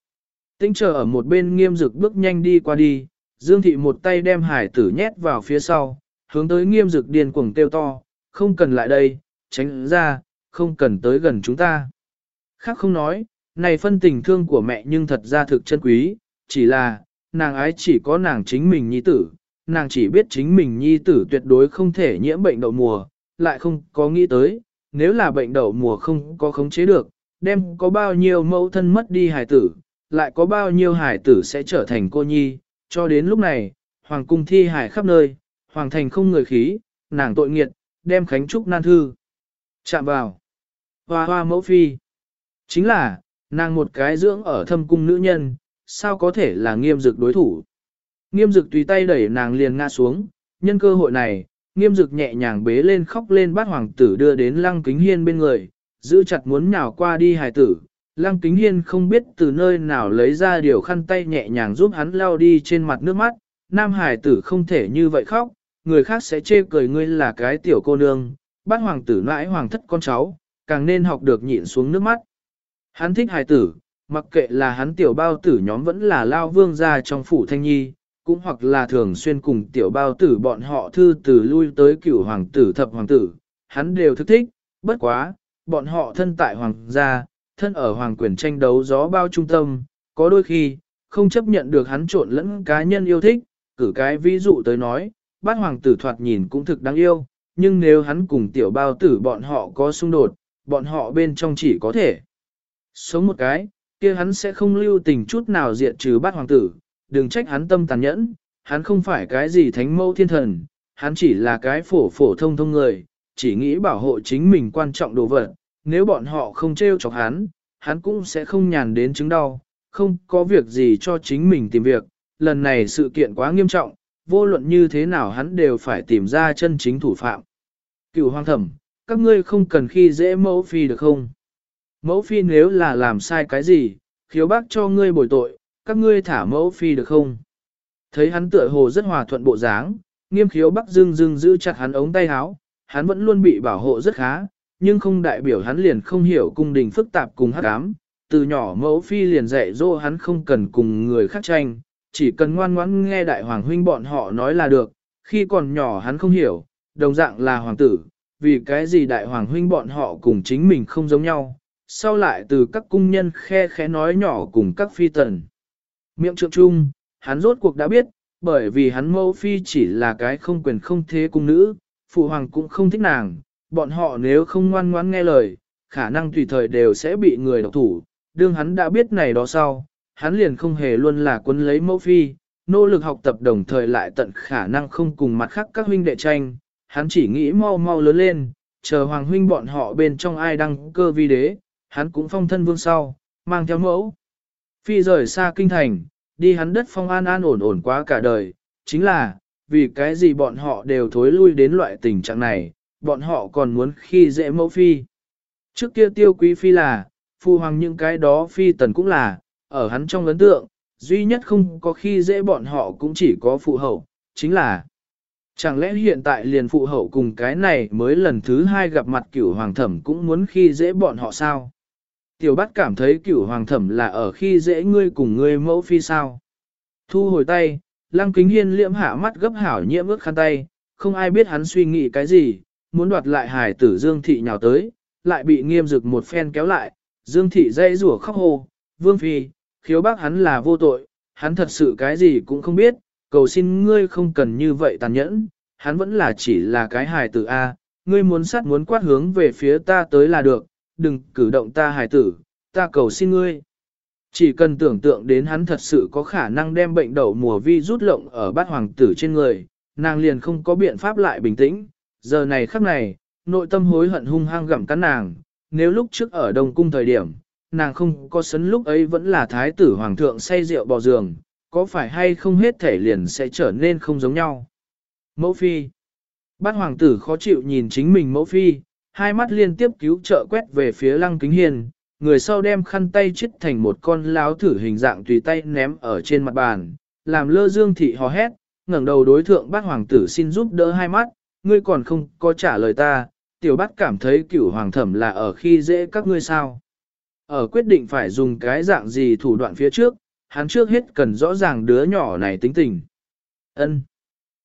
tinh chờ ở một bên nghiêm dực bước nhanh đi qua đi, Dương Thị một tay đem hải tử nhét vào phía sau, hướng tới nghiêm dực điên cuồng kêu to, không cần lại đây, tránh ra, không cần tới gần chúng ta. Khác không nói, này phân tình thương của mẹ nhưng thật ra thực chân quý, chỉ là, nàng ái chỉ có nàng chính mình nhi tử, nàng chỉ biết chính mình nhi tử tuyệt đối không thể nhiễm bệnh đậu mùa, lại không có nghĩ tới, nếu là bệnh đậu mùa không có khống chế được, đem có bao nhiêu mẫu thân mất đi hải tử, lại có bao nhiêu hải tử sẽ trở thành cô nhi, cho đến lúc này, hoàng cung thi hải khắp nơi, hoàng thành không người khí, nàng tội nghiệt, đem khánh trúc nan thư. Chạm vào. Hoa hoa mẫu phi. Chính là, nàng một cái dưỡng ở thâm cung nữ nhân, sao có thể là nghiêm dực đối thủ. Nghiêm dực tùy tay đẩy nàng liền ngã xuống, nhân cơ hội này, nghiêm dực nhẹ nhàng bế lên khóc lên bắt hoàng tử đưa đến lăng kính hiên bên người, giữ chặt muốn nhào qua đi hài tử. Lăng kính hiên không biết từ nơi nào lấy ra điều khăn tay nhẹ nhàng giúp hắn lau đi trên mặt nước mắt, nam Hải tử không thể như vậy khóc, người khác sẽ chê cười ngươi là cái tiểu cô nương, Bát hoàng tử nãi hoàng thất con cháu, càng nên học được nhịn xuống nước mắt. Hắn thích Hải tử, mặc kệ là hắn tiểu bao tử nhóm vẫn là lao vương gia trong phủ thanh nhi, cũng hoặc là thường xuyên cùng tiểu bao tử bọn họ thư từ lui tới cửu hoàng tử thập hoàng tử, hắn đều thức thích, bất quá, bọn họ thân tại hoàng gia, thân ở hoàng quyền tranh đấu gió bao trung tâm, có đôi khi, không chấp nhận được hắn trộn lẫn cá nhân yêu thích, cử cái ví dụ tới nói, bát hoàng tử thoạt nhìn cũng thực đáng yêu, nhưng nếu hắn cùng tiểu bao tử bọn họ có xung đột, bọn họ bên trong chỉ có thể sống một cái, kia hắn sẽ không lưu tình chút nào diệt trừ bát hoàng tử, đừng trách hắn tâm tàn nhẫn, hắn không phải cái gì thánh mẫu thiên thần, hắn chỉ là cái phổ phổ thông thông người, chỉ nghĩ bảo hộ chính mình quan trọng đồ vật, nếu bọn họ không trêu chọc hắn, hắn cũng sẽ không nhàn đến chứng đau, không có việc gì cho chính mình tìm việc, lần này sự kiện quá nghiêm trọng, vô luận như thế nào hắn đều phải tìm ra chân chính thủ phạm. Cựu hoàng thẩm, các ngươi không cần khi dễ mẫu phi được không? Mẫu phi nếu là làm sai cái gì, khiếu bác cho ngươi bồi tội, các ngươi thả mẫu phi được không? Thấy hắn tựa hồ rất hòa thuận bộ dáng, nghiêm khiếu bắc dưng dưng giữ chặt hắn ống tay áo, hắn vẫn luôn bị bảo hộ rất khá, nhưng không đại biểu hắn liền không hiểu cung đình phức tạp cùng hắc ám. Từ nhỏ mẫu phi liền dạy dỗ hắn không cần cùng người khác tranh, chỉ cần ngoan ngoãn nghe đại hoàng huynh bọn họ nói là được, khi còn nhỏ hắn không hiểu, đồng dạng là hoàng tử, vì cái gì đại hoàng huynh bọn họ cùng chính mình không giống nhau, sau lại từ các cung nhân khe khẽ nói nhỏ cùng các phi tần. Miệng trượng trung, hắn rốt cuộc đã biết, bởi vì hắn mẫu phi chỉ là cái không quyền không thế cung nữ, phụ hoàng cũng không thích nàng, bọn họ nếu không ngoan ngoãn nghe lời, khả năng tùy thời đều sẽ bị người độc thủ, đương hắn đã biết này đó sau, hắn liền không hề luôn là quân lấy mẫu phi, nỗ lực học tập đồng thời lại tận khả năng không cùng mặt khác các huynh đệ tranh, hắn chỉ nghĩ mau mau lớn lên, chờ hoàng huynh bọn họ bên trong ai đăng cơ vi đế, hắn cũng phong thân vương sau, mang theo mẫu. Phi rời xa kinh thành, đi hắn đất phong an an ổn ổn quá cả đời, chính là, vì cái gì bọn họ đều thối lui đến loại tình trạng này, bọn họ còn muốn khi dễ mẫu phi. Trước kia tiêu quý phi là, phu hoàng những cái đó phi tần cũng là, ở hắn trong ấn tượng, duy nhất không có khi dễ bọn họ cũng chỉ có phụ hậu, chính là Chẳng lẽ hiện tại liền phụ hậu cùng cái này mới lần thứ hai gặp mặt cửu hoàng thẩm cũng muốn khi dễ bọn họ sao? Tiểu bát cảm thấy cửu hoàng thẩm là ở khi dễ ngươi cùng ngươi mẫu phi sao? Thu hồi tay, lăng kính hiên liễm hạ mắt gấp hảo nhiễm ước khăn tay, không ai biết hắn suy nghĩ cái gì, muốn đoạt lại hải tử Dương Thị nhào tới, lại bị nghiêm dực một phen kéo lại, Dương Thị dây rủa khóc hồ, Vương Phi, khiếu bác hắn là vô tội, hắn thật sự cái gì cũng không biết, cầu xin ngươi không cần như vậy tàn nhẫn, hắn vẫn là chỉ là cái hài tử A, ngươi muốn sát muốn quát hướng về phía ta tới là được, đừng cử động ta hài tử, ta cầu xin ngươi. Chỉ cần tưởng tượng đến hắn thật sự có khả năng đem bệnh đậu mùa vi rút lộng ở bát hoàng tử trên người, nàng liền không có biện pháp lại bình tĩnh, giờ này khắc này, nội tâm hối hận hung hăng gặm cắn nàng, nếu lúc trước ở Đông Cung thời điểm, nàng không có sấn lúc ấy vẫn là thái tử hoàng thượng say rượu bò giường, có phải hay không hết thể liền sẽ trở nên không giống nhau. Mẫu phi Bát hoàng tử khó chịu nhìn chính mình mẫu phi, hai mắt liên tiếp cứu trợ quét về phía lăng kính hiền, người sau đem khăn tay chít thành một con láo thử hình dạng tùy tay ném ở trên mặt bàn, làm lơ dương thị hò hét, ngẩng đầu đối thượng bát hoàng tử xin giúp đỡ hai mắt, ngươi còn không có trả lời ta, tiểu bát cảm thấy cửu hoàng thẩm là ở khi dễ các ngươi sao. Ở quyết định phải dùng cái dạng gì thủ đoạn phía trước, hắn trước hết cần rõ ràng đứa nhỏ này tính tình. Ân.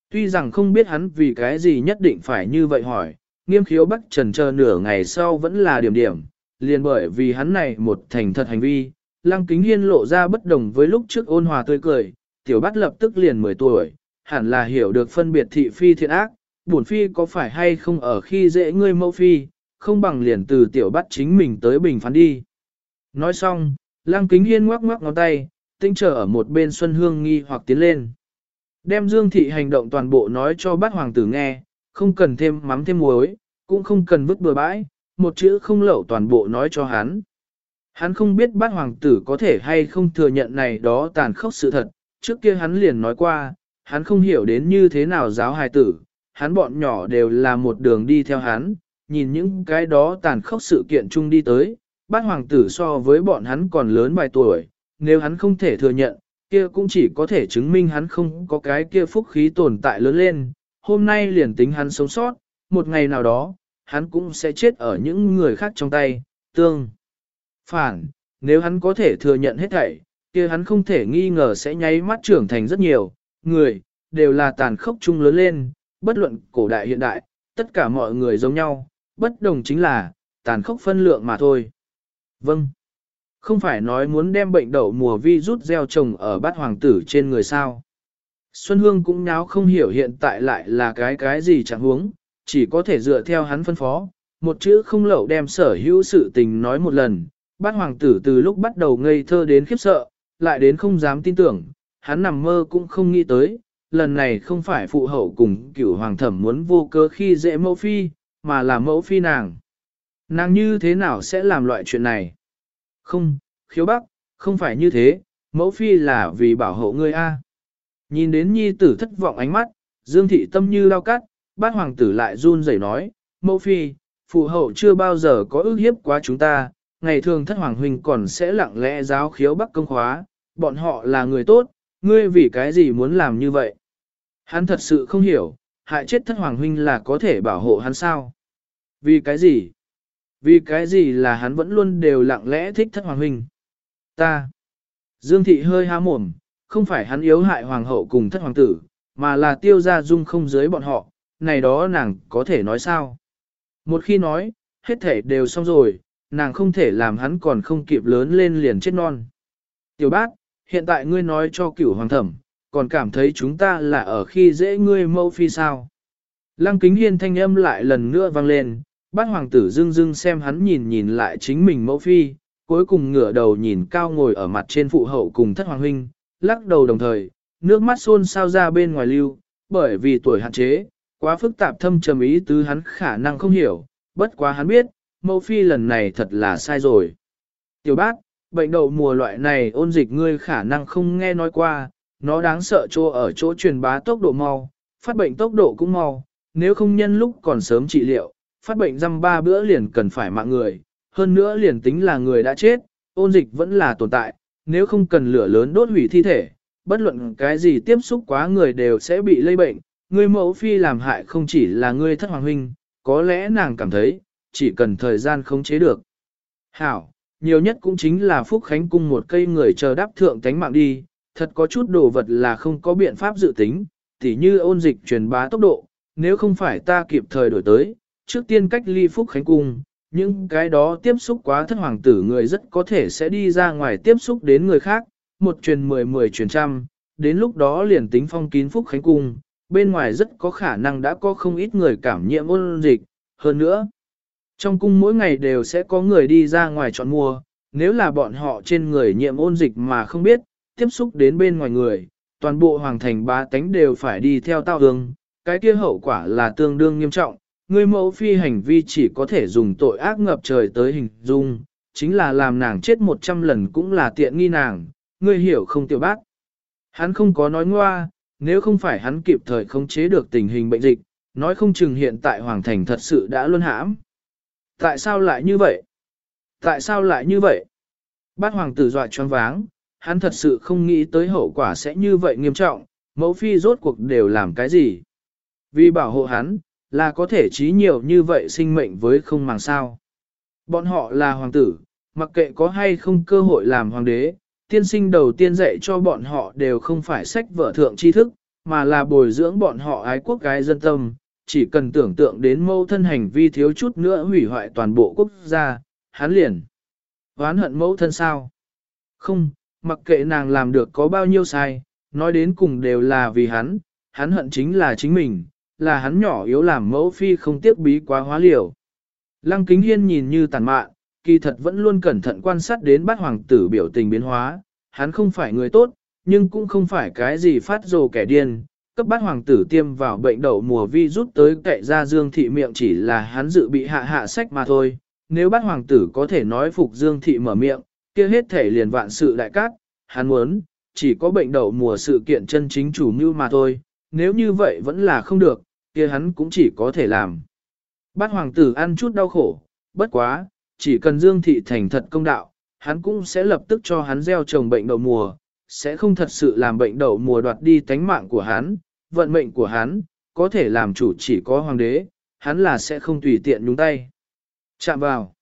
Tuy rằng không biết hắn vì cái gì nhất định phải như vậy hỏi, nghiêm khiếu bắc trần chờ nửa ngày sau vẫn là điểm điểm, liền bởi vì hắn này một thành thật hành vi, lăng kính hiên lộ ra bất đồng với lúc trước ôn hòa tươi cười, tiểu bát lập tức liền 10 tuổi, hẳn là hiểu được phân biệt thị phi thiện ác, bổn phi có phải hay không ở khi dễ ngươi mẫu phi, không bằng liền từ tiểu bắt chính mình tới bình phán đi. Nói xong, lăng kính hiên ngoắc ngoắc ngón tay, tinh trở ở một bên Xuân Hương nghi hoặc tiến lên. Đem Dương Thị hành động toàn bộ nói cho bát hoàng tử nghe, không cần thêm mắm thêm muối, cũng không cần vứt bừa bãi, một chữ không lậu toàn bộ nói cho hắn. Hắn không biết bát hoàng tử có thể hay không thừa nhận này đó tàn khốc sự thật, trước kia hắn liền nói qua, hắn không hiểu đến như thế nào giáo hài tử, hắn bọn nhỏ đều là một đường đi theo hắn, nhìn những cái đó tàn khốc sự kiện chung đi tới, bát hoàng tử so với bọn hắn còn lớn vài tuổi, nếu hắn không thể thừa nhận, kia cũng chỉ có thể chứng minh hắn không có cái kia phúc khí tồn tại lớn lên, hôm nay liền tính hắn sống sót, một ngày nào đó, hắn cũng sẽ chết ở những người khác trong tay, tương. Phản, nếu hắn có thể thừa nhận hết thảy, kia hắn không thể nghi ngờ sẽ nháy mắt trưởng thành rất nhiều, người, đều là tàn khốc chung lớn lên, bất luận cổ đại hiện đại, tất cả mọi người giống nhau, bất đồng chính là, tàn khốc phân lượng mà thôi. Vâng. Không phải nói muốn đem bệnh đậu mùa vi rút gieo trồng ở bát hoàng tử trên người sao. Xuân Hương cũng nháo không hiểu hiện tại lại là cái cái gì chẳng huống, chỉ có thể dựa theo hắn phân phó, một chữ không lậu đem sở hữu sự tình nói một lần, bát hoàng tử từ lúc bắt đầu ngây thơ đến khiếp sợ, lại đến không dám tin tưởng, hắn nằm mơ cũng không nghĩ tới, lần này không phải phụ hậu cùng cửu hoàng thẩm muốn vô cớ khi dễ mẫu phi, mà là mẫu phi nàng. Nàng như thế nào sẽ làm loại chuyện này? Không, khiếu bắc, không phải như thế, mẫu phi là vì bảo hộ ngươi a. Nhìn đến nhi tử thất vọng ánh mắt, Dương thị tâm như lao cắt, bát hoàng tử lại run rẩy nói, mẫu phi, phụ hậu chưa bao giờ có ước hiếp quá chúng ta, ngày thường thất hoàng huynh còn sẽ lặng lẽ giáo khiếu bắc công khóa, bọn họ là người tốt, ngươi vì cái gì muốn làm như vậy? Hắn thật sự không hiểu, hại chết thất hoàng huynh là có thể bảo hộ hắn sao? Vì cái gì? Vì cái gì là hắn vẫn luôn đều lặng lẽ thích thất hoàng huynh? Ta. Dương thị hơi há mồm, không phải hắn yếu hại hoàng hậu cùng thất hoàng tử, mà là tiêu gia dung không dưới bọn họ, này đó nàng có thể nói sao? Một khi nói, hết thể đều xong rồi, nàng không thể làm hắn còn không kịp lớn lên liền chết non. Tiểu bát, hiện tại ngươi nói cho cửu hoàng thẩm, còn cảm thấy chúng ta là ở khi dễ ngươi mâu phi sao. Lăng kính hiên thanh âm lại lần nữa vang lên, bát hoàng tử dưng dưng xem hắn nhìn nhìn lại chính mình mẫu phi, cuối cùng ngửa đầu nhìn cao ngồi ở mặt trên phụ hậu cùng thất hoàng huynh, lắc đầu đồng thời, nước mắt xôn sao ra bên ngoài lưu, bởi vì tuổi hạn chế, quá phức tạp thâm trầm ý tứ hắn khả năng không hiểu, bất quá hắn biết, mẫu phi lần này thật là sai rồi. Tiểu bát, bệnh đậu mùa loại này ôn dịch ngươi khả năng không nghe nói qua, nó đáng sợ chỗ ở chỗ truyền bá tốc độ mau, phát bệnh tốc độ cũng mau, nếu không nhân lúc còn sớm trị liệu, phát bệnh răm ba bữa liền cần phải mạng người, hơn nữa liền tính là người đã chết, ôn dịch vẫn là tồn tại, nếu không cần lửa lớn đốt hủy thi thể, bất luận cái gì tiếp xúc quá người đều sẽ bị lây bệnh, Người mẫu phi làm hại không chỉ là người thất hoàng huynh, có lẽ nàng cảm thấy, chỉ cần thời gian khống chế được. Hảo, nhiều nhất cũng chính là Phúc Khánh cung một cây người chờ đáp thượng tánh mạng đi, thật có chút đồ vật là không có biện pháp dự tính, tỉ như ôn dịch truyền bá tốc độ, nếu không phải ta kịp thời đổi tới, trước tiên cách ly Phúc Khánh cung, những cái đó tiếp xúc quá thất hoàng tử người rất có thể sẽ đi ra ngoài tiếp xúc đến người khác, một truyền mười mười truyền trăm, đến lúc đó liền tính phong kín Phúc Khánh cung, bên ngoài rất có khả năng đã có không ít người cảm nhiễm ôn dịch, hơn nữa. Trong cung mỗi ngày đều sẽ có người đi ra ngoài chọn mua, nếu là bọn họ trên người nhiễm ôn dịch mà không biết, tiếp xúc đến bên ngoài người, toàn bộ hoàng thành bá tánh đều phải đi theo tao hương, cái kia hậu quả là tương đương nghiêm trọng, người mẫu phi hành vi chỉ có thể dùng tội ác ngập trời tới hình dung, chính là làm nàng chết một trăm lần cũng là tiện nghi nàng, ngươi hiểu không tiểu bác. Hắn không có nói ngoa, nếu không phải hắn kịp thời khống chế được tình hình bệnh dịch, nói không chừng hiện tại hoàng thành thật sự đã luân hãm. Tại sao lại như vậy? Tại sao lại như vậy? Bát hoàng tử dọa choáng váng, hắn thật sự không nghĩ tới hậu quả sẽ như vậy nghiêm trọng, mẫu phi rốt cuộc đều làm cái gì? Vì bảo hộ hắn, là có thể trí nhiều như vậy sinh mệnh với không màng sao. Bọn họ là hoàng tử, mặc kệ có hay không cơ hội làm hoàng đế, tiên sinh đầu tiên dạy cho bọn họ đều không phải sách vở thượng tri thức, mà là bồi dưỡng bọn họ ái quốc gái dân tâm, chỉ cần tưởng tượng đến mâu thân hành vi thiếu chút nữa hủy hoại toàn bộ quốc gia, hắn liền. Oán hận mẫu thân sao? Không, mặc kệ nàng làm được có bao nhiêu sai, nói đến cùng đều là vì hắn, hắn hận chính là chính mình, là hắn nhỏ yếu làm mẫu phi không tiếc bí quá hóa liều. Lăng kính hiên nhìn như tàn mạn, kỳ thật vẫn luôn cẩn thận quan sát đến bát hoàng tử biểu tình biến hóa, hắn không phải người tốt, nhưng cũng không phải cái gì phát rồ kẻ điên. Cấp bát hoàng tử tiêm vào bệnh đậu mùa vi rút tới cậy ra dương thị miệng chỉ là hắn dự bị hạ hạ sách mà thôi. Nếu bát hoàng tử có thể nói phục dương thị mở miệng, kia hết thể liền vạn sự đại cát, hắn muốn, chỉ có bệnh đậu mùa sự kiện chân chính chủ mưu mà thôi, nếu như vậy vẫn là không được, kia hắn cũng chỉ có thể làm. Bát hoàng tử ăn chút đau khổ, bất quá, chỉ cần Dương Thị thành thật công đạo, hắn cũng sẽ lập tức cho hắn gieo trồng bệnh đậu mùa, sẽ không thật sự làm bệnh đậu mùa đoạt đi tánh mạng của hắn, vận mệnh của hắn, có thể làm chủ chỉ có hoàng đế, hắn là sẽ không tùy tiện nhúng tay. Chạm vào.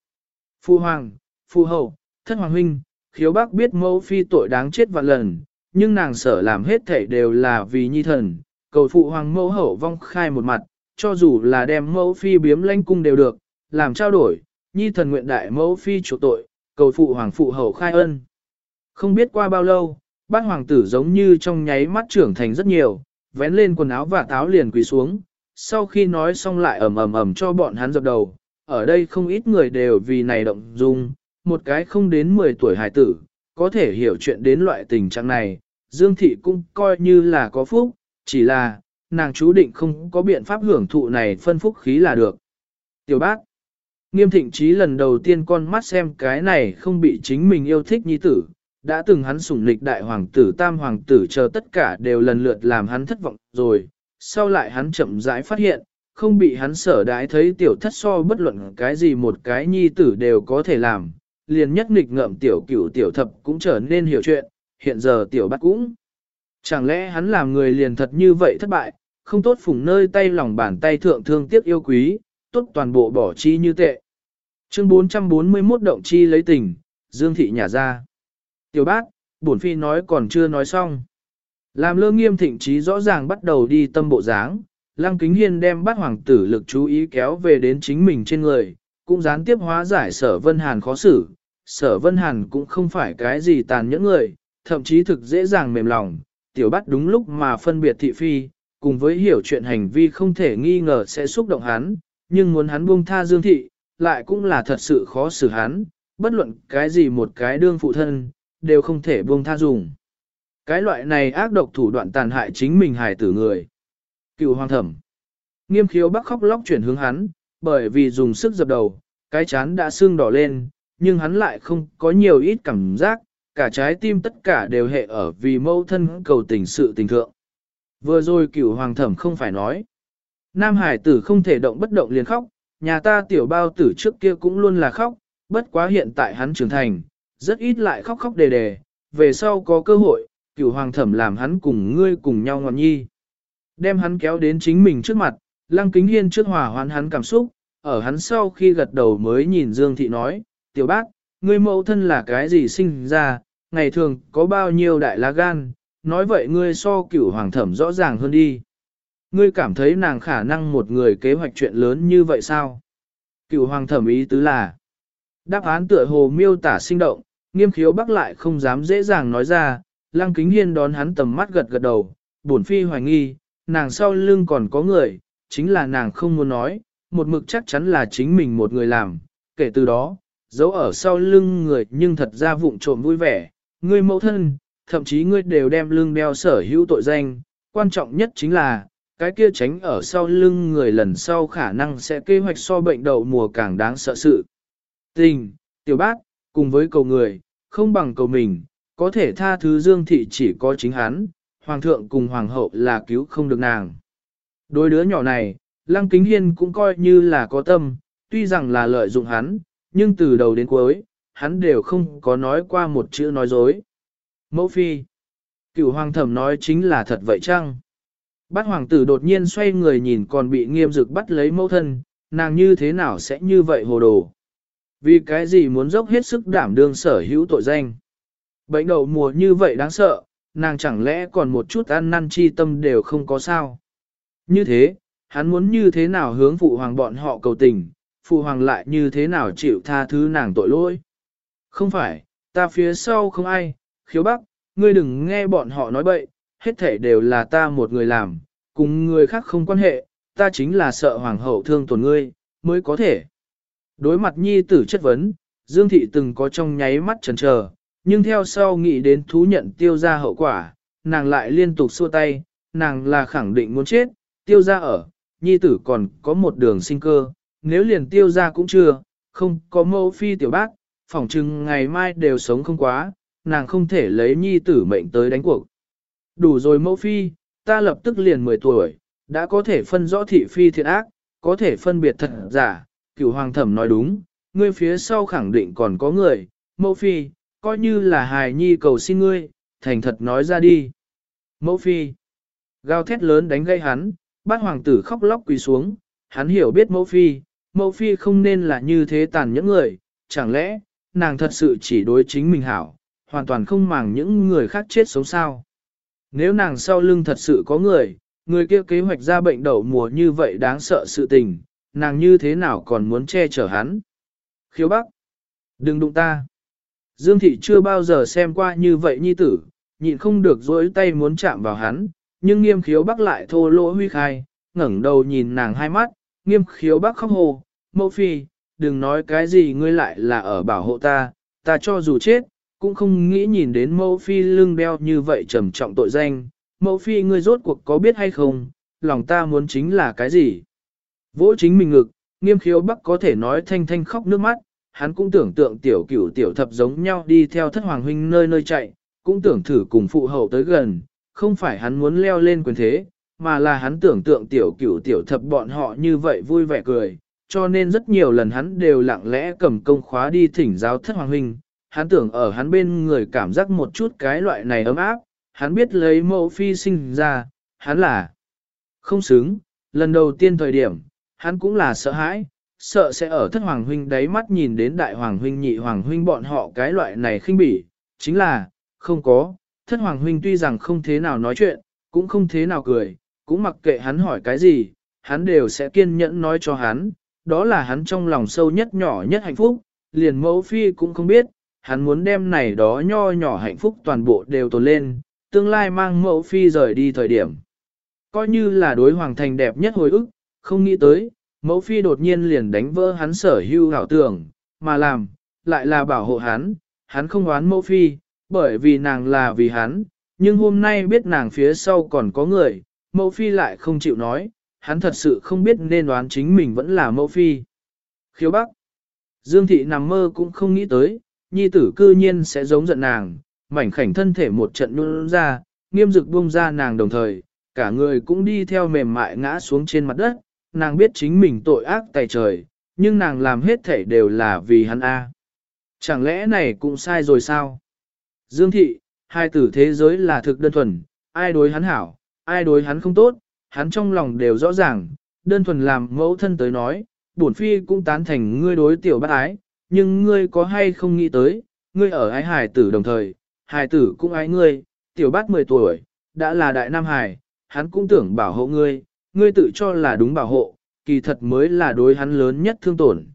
Phu hoàng, phu hậu, thất hoàng huynh, khiếu bác biết mẫu phi tội đáng chết vạn lần, nhưng nàng sở làm hết thảy đều là vì nhi thần, cầu phụ hoàng mẫu hậu vong khai một mặt, cho dù là đem mẫu phi biếm lãnh cung đều được, làm trao đổi, nhi thần nguyện đại mẫu phi chủ tội, cầu phụ hoàng phụ hậu khai ân. Không biết qua bao lâu, bác hoàng tử giống như trong nháy mắt trưởng thành rất nhiều, vén lên quần áo và táo liền quỳ xuống, sau khi nói xong lại ầm ầm ầm cho bọn hắn dập đầu, ở đây không ít người đều vì này động dung, một cái không đến 10 tuổi hài tử, có thể hiểu chuyện đến loại tình trạng này, Dương Thị cũng coi như là có phúc, chỉ là, nàng chú định không có biện pháp hưởng thụ này phân phúc khí là được. Tiểu bác, nghiêm thịnh trí lần đầu tiên con mắt xem cái này không bị chính mình yêu thích nhi tử, đã từng hắn sủng lịch đại hoàng tử tam hoàng tử chờ tất cả đều lần lượt làm hắn thất vọng rồi, sau lại hắn chậm rãi phát hiện, không bị hắn sở đái thấy tiểu thất so bất luận cái gì một cái nhi tử đều có thể làm, liền nhất nghịch ngợm tiểu cửu tiểu thập cũng trở nên hiểu chuyện, hiện giờ tiểu bắt cũng. Chẳng lẽ hắn làm người liền thật như vậy thất bại, không tốt phủng nơi tay lòng bàn tay thượng thương tiếc yêu quý, tốt toàn bộ bỏ chi như tệ. Chương 441 động chi lấy tình, Dương Thị nhà ra. Tiểu Bác, bổn phi nói còn chưa nói xong. Làm lơ nghiêm thịnh trí rõ ràng bắt đầu đi tâm bộ dáng, Lăng Kính Hiên đem bắt hoàng tử lực chú ý kéo về đến chính mình trên người, cũng gián tiếp hóa giải sở Vân Hàn khó xử. Sở Vân Hàn cũng không phải cái gì tàn nhẫn người, thậm chí thực dễ dàng mềm lòng, tiểu bắt đúng lúc mà phân biệt thị phi, cùng với hiểu chuyện hành vi không thể nghi ngờ sẽ xúc động hắn, nhưng muốn hắn buông tha Dương Thị, lại cũng là thật sự khó xử hắn, bất luận cái gì một cái đương phụ thân, đều không thể buông tha dùng. Cái loại này ác độc thủ đoạn tàn hại chính mình hài tử người. Cựu hoàng thẩm. Nghiêm khiếu bắc khóc lóc chuyển hướng hắn, bởi vì dùng sức dập đầu, cái chán đã sưng đỏ lên, nhưng hắn lại không có nhiều ít cảm giác, cả trái tim tất cả đều hệ ở vì mâu thân cầu tình sự tình thượng. Vừa rồi cửu hoàng thẩm không phải nói. Nam hải tử không thể động bất động liền khóc, nhà ta tiểu bao tử trước kia cũng luôn là khóc, bất quá hiện tại hắn trưởng thành, rất ít lại khóc khóc đề đề, về sau có cơ hội, cửu hoàng thẩm làm hắn cùng ngươi cùng nhau ngọn nhi. Đem hắn kéo đến chính mình trước mặt, lăng kính hiên trước hòa hoán hắn cảm xúc, ở hắn sau khi gật đầu mới nhìn Dương Thị nói, tiểu bác, ngươi mẫu thân là cái gì sinh ra, ngày thường có bao nhiêu đại lá gan, nói vậy ngươi so cửu hoàng thẩm rõ ràng hơn đi. Ngươi cảm thấy nàng khả năng một người kế hoạch chuyện lớn như vậy sao? Cửu hoàng thẩm ý tứ là, đáp án tựa hồ miêu tả sinh động, nghiêm khiếu bắc lại không dám dễ dàng nói ra, lăng kính hiên đón hắn tầm mắt gật gật đầu, bổn phi hoài nghi, nàng sau lưng còn có người, chính là nàng không muốn nói, một mực chắc chắn là chính mình một người làm, kể từ đó, giấu ở sau lưng người nhưng thật ra vụng trộm vui vẻ, ngươi mẫu thân, thậm chí ngươi đều đem lưng đeo sở hữu tội danh, quan trọng nhất chính là, cái kia tránh ở sau lưng người lần sau khả năng sẽ kế hoạch so bệnh đậu mùa càng đáng sợ sự. Tình, tiểu bác, cùng với cầu người, không bằng cầu mình, có thể tha thứ dương thị chỉ có chính hắn, hoàng thượng cùng hoàng hậu là cứu không được nàng. Đôi đứa nhỏ này, lăng kính hiên cũng coi như là có tâm, tuy rằng là lợi dụng hắn, nhưng từ đầu đến cuối, hắn đều không có nói qua một chữ nói dối. Mẫu phi, cựu hoàng thẩm nói chính là thật vậy chăng? Bát hoàng tử đột nhiên xoay người nhìn còn bị nghiêm dực bắt lấy mẫu thân, nàng như thế nào sẽ như vậy hồ đồ? Vì cái gì muốn dốc hết sức đảm đương sở hữu tội danh? Bệnh đậu mùa như vậy đáng sợ, nàng chẳng lẽ còn một chút ăn năn chi tâm đều không có sao? Như thế, hắn muốn như thế nào hướng phụ hoàng bọn họ cầu tình, phụ hoàng lại như thế nào chịu tha thứ nàng tội lỗi? Không phải, ta phía sau không ai, khiếu bắc, ngươi đừng nghe bọn họ nói bậy, hết thể đều là ta một người làm, cùng người khác không quan hệ, ta chính là sợ hoàng hậu thương tổn ngươi, mới có thể. Đối mặt nhi tử chất vấn, Dương Thị từng có trong nháy mắt chần chờ, nhưng theo sau nghĩ đến thú nhận tiêu ra hậu quả, nàng lại liên tục xua tay, nàng là khẳng định muốn chết, tiêu ra ở, nhi tử còn có một đường sinh cơ, nếu liền tiêu ra cũng chưa, không có mẫu phi tiểu bác, phỏng chừng ngày mai đều sống không quá, nàng không thể lấy nhi tử mệnh tới đánh cuộc. Đủ rồi mẫu phi, ta lập tức liền 10 tuổi, đã có thể phân rõ thị phi thiện ác, có thể phân biệt thật giả, cửu hoàng thẩm nói đúng, ngươi phía sau khẳng định còn có người, mẫu phi, coi như là hài nhi cầu xin ngươi, thành thật nói ra đi. Mẫu phi, gào thét lớn đánh gây hắn, bát hoàng tử khóc lóc quỳ xuống, hắn hiểu biết mẫu phi, mẫu phi không nên là như thế tàn những người, chẳng lẽ, nàng thật sự chỉ đối chính mình hảo, hoàn toàn không màng những người khác chết sống sao. Nếu nàng sau lưng thật sự có người, người kia kế hoạch ra bệnh đậu mùa như vậy đáng sợ sự tình, nàng như thế nào còn muốn che chở hắn. Khiếu Bắc, đừng đụng ta. Dương Thị chưa bao giờ xem qua như vậy nhi tử, nhịn không được dối tay muốn chạm vào hắn, nhưng nghiêm khiếu Bắc lại thô lỗ huy khai, ngẩng đầu nhìn nàng hai mắt, nghiêm khiếu Bắc khóc hồ, mẫu phi, đừng nói cái gì ngươi lại là ở bảo hộ ta, ta cho dù chết, cũng không nghĩ nhìn đến mẫu phi lưng đeo như vậy trầm trọng tội danh, mẫu phi ngươi rốt cuộc có biết hay không, lòng ta muốn chính là cái gì. Vỗ chính mình ngực, nghiêm khiếu bắc có thể nói thanh thanh khóc nước mắt, hắn cũng tưởng tượng tiểu cửu tiểu thập giống nhau đi theo thất hoàng huynh nơi nơi chạy, cũng tưởng thử cùng phụ hậu tới gần, không phải hắn muốn leo lên quyền thế, mà là hắn tưởng tượng tiểu cửu tiểu thập bọn họ như vậy vui vẻ cười, cho nên rất nhiều lần hắn đều lặng lẽ cầm công khóa đi thỉnh giáo thất hoàng huynh, hắn tưởng ở hắn bên người cảm giác một chút cái loại này ấm áp, hắn biết lấy mẫu phi sinh ra, hắn là không xứng, lần đầu tiên thời điểm, hắn cũng là sợ hãi, sợ sẽ ở thất hoàng huynh đáy mắt nhìn đến đại hoàng huynh nhị hoàng huynh bọn họ cái loại này khinh bỉ, chính là, không có, thất hoàng huynh tuy rằng không thế nào nói chuyện, cũng không thế nào cười, cũng mặc kệ hắn hỏi cái gì, hắn đều sẽ kiên nhẫn nói cho hắn, đó là hắn trong lòng sâu nhất nhỏ nhất hạnh phúc, liền mẫu phi cũng không biết, hắn muốn đem này đó nho nhỏ hạnh phúc toàn bộ đều tồn lên, tương lai mang mẫu phi rời đi thời điểm. Coi như là đối hoàng thành đẹp nhất hồi ức, không nghĩ tới, mẫu phi đột nhiên liền đánh vỡ hắn sở hưu hảo tưởng, mà làm, lại là bảo hộ hắn, hắn không oán mẫu phi, bởi vì nàng là vì hắn, nhưng hôm nay biết nàng phía sau còn có người, mẫu phi lại không chịu nói, hắn thật sự không biết nên đoán chính mình vẫn là mẫu phi. Khiếu Bắc Dương thị nằm mơ cũng không nghĩ tới, nhi tử cư nhiên sẽ giống giận nàng, mảnh khảnh thân thể một trận nôn ra, nghiêm dực buông ra nàng đồng thời, cả người cũng đi theo mềm mại ngã xuống trên mặt đất, nàng biết chính mình tội ác tài trời, nhưng nàng làm hết thể đều là vì hắn A. Chẳng lẽ này cũng sai rồi sao? Dương thị, hai tử thế giới là thực đơn thuần, ai đối hắn hảo, ai đối hắn không tốt, hắn trong lòng đều rõ ràng, đơn thuần làm mẫu thân tới nói, bổn phi cũng tán thành ngươi đối tiểu bác ái, nhưng ngươi có hay không nghĩ tới, ngươi ở ái hài tử đồng thời, hài tử cũng ái ngươi, tiểu bát 10 tuổi, đã là đại nam hài, hắn cũng tưởng bảo hộ ngươi, ngươi tự cho là đúng bảo hộ, kỳ thật mới là đối hắn lớn nhất thương tổn.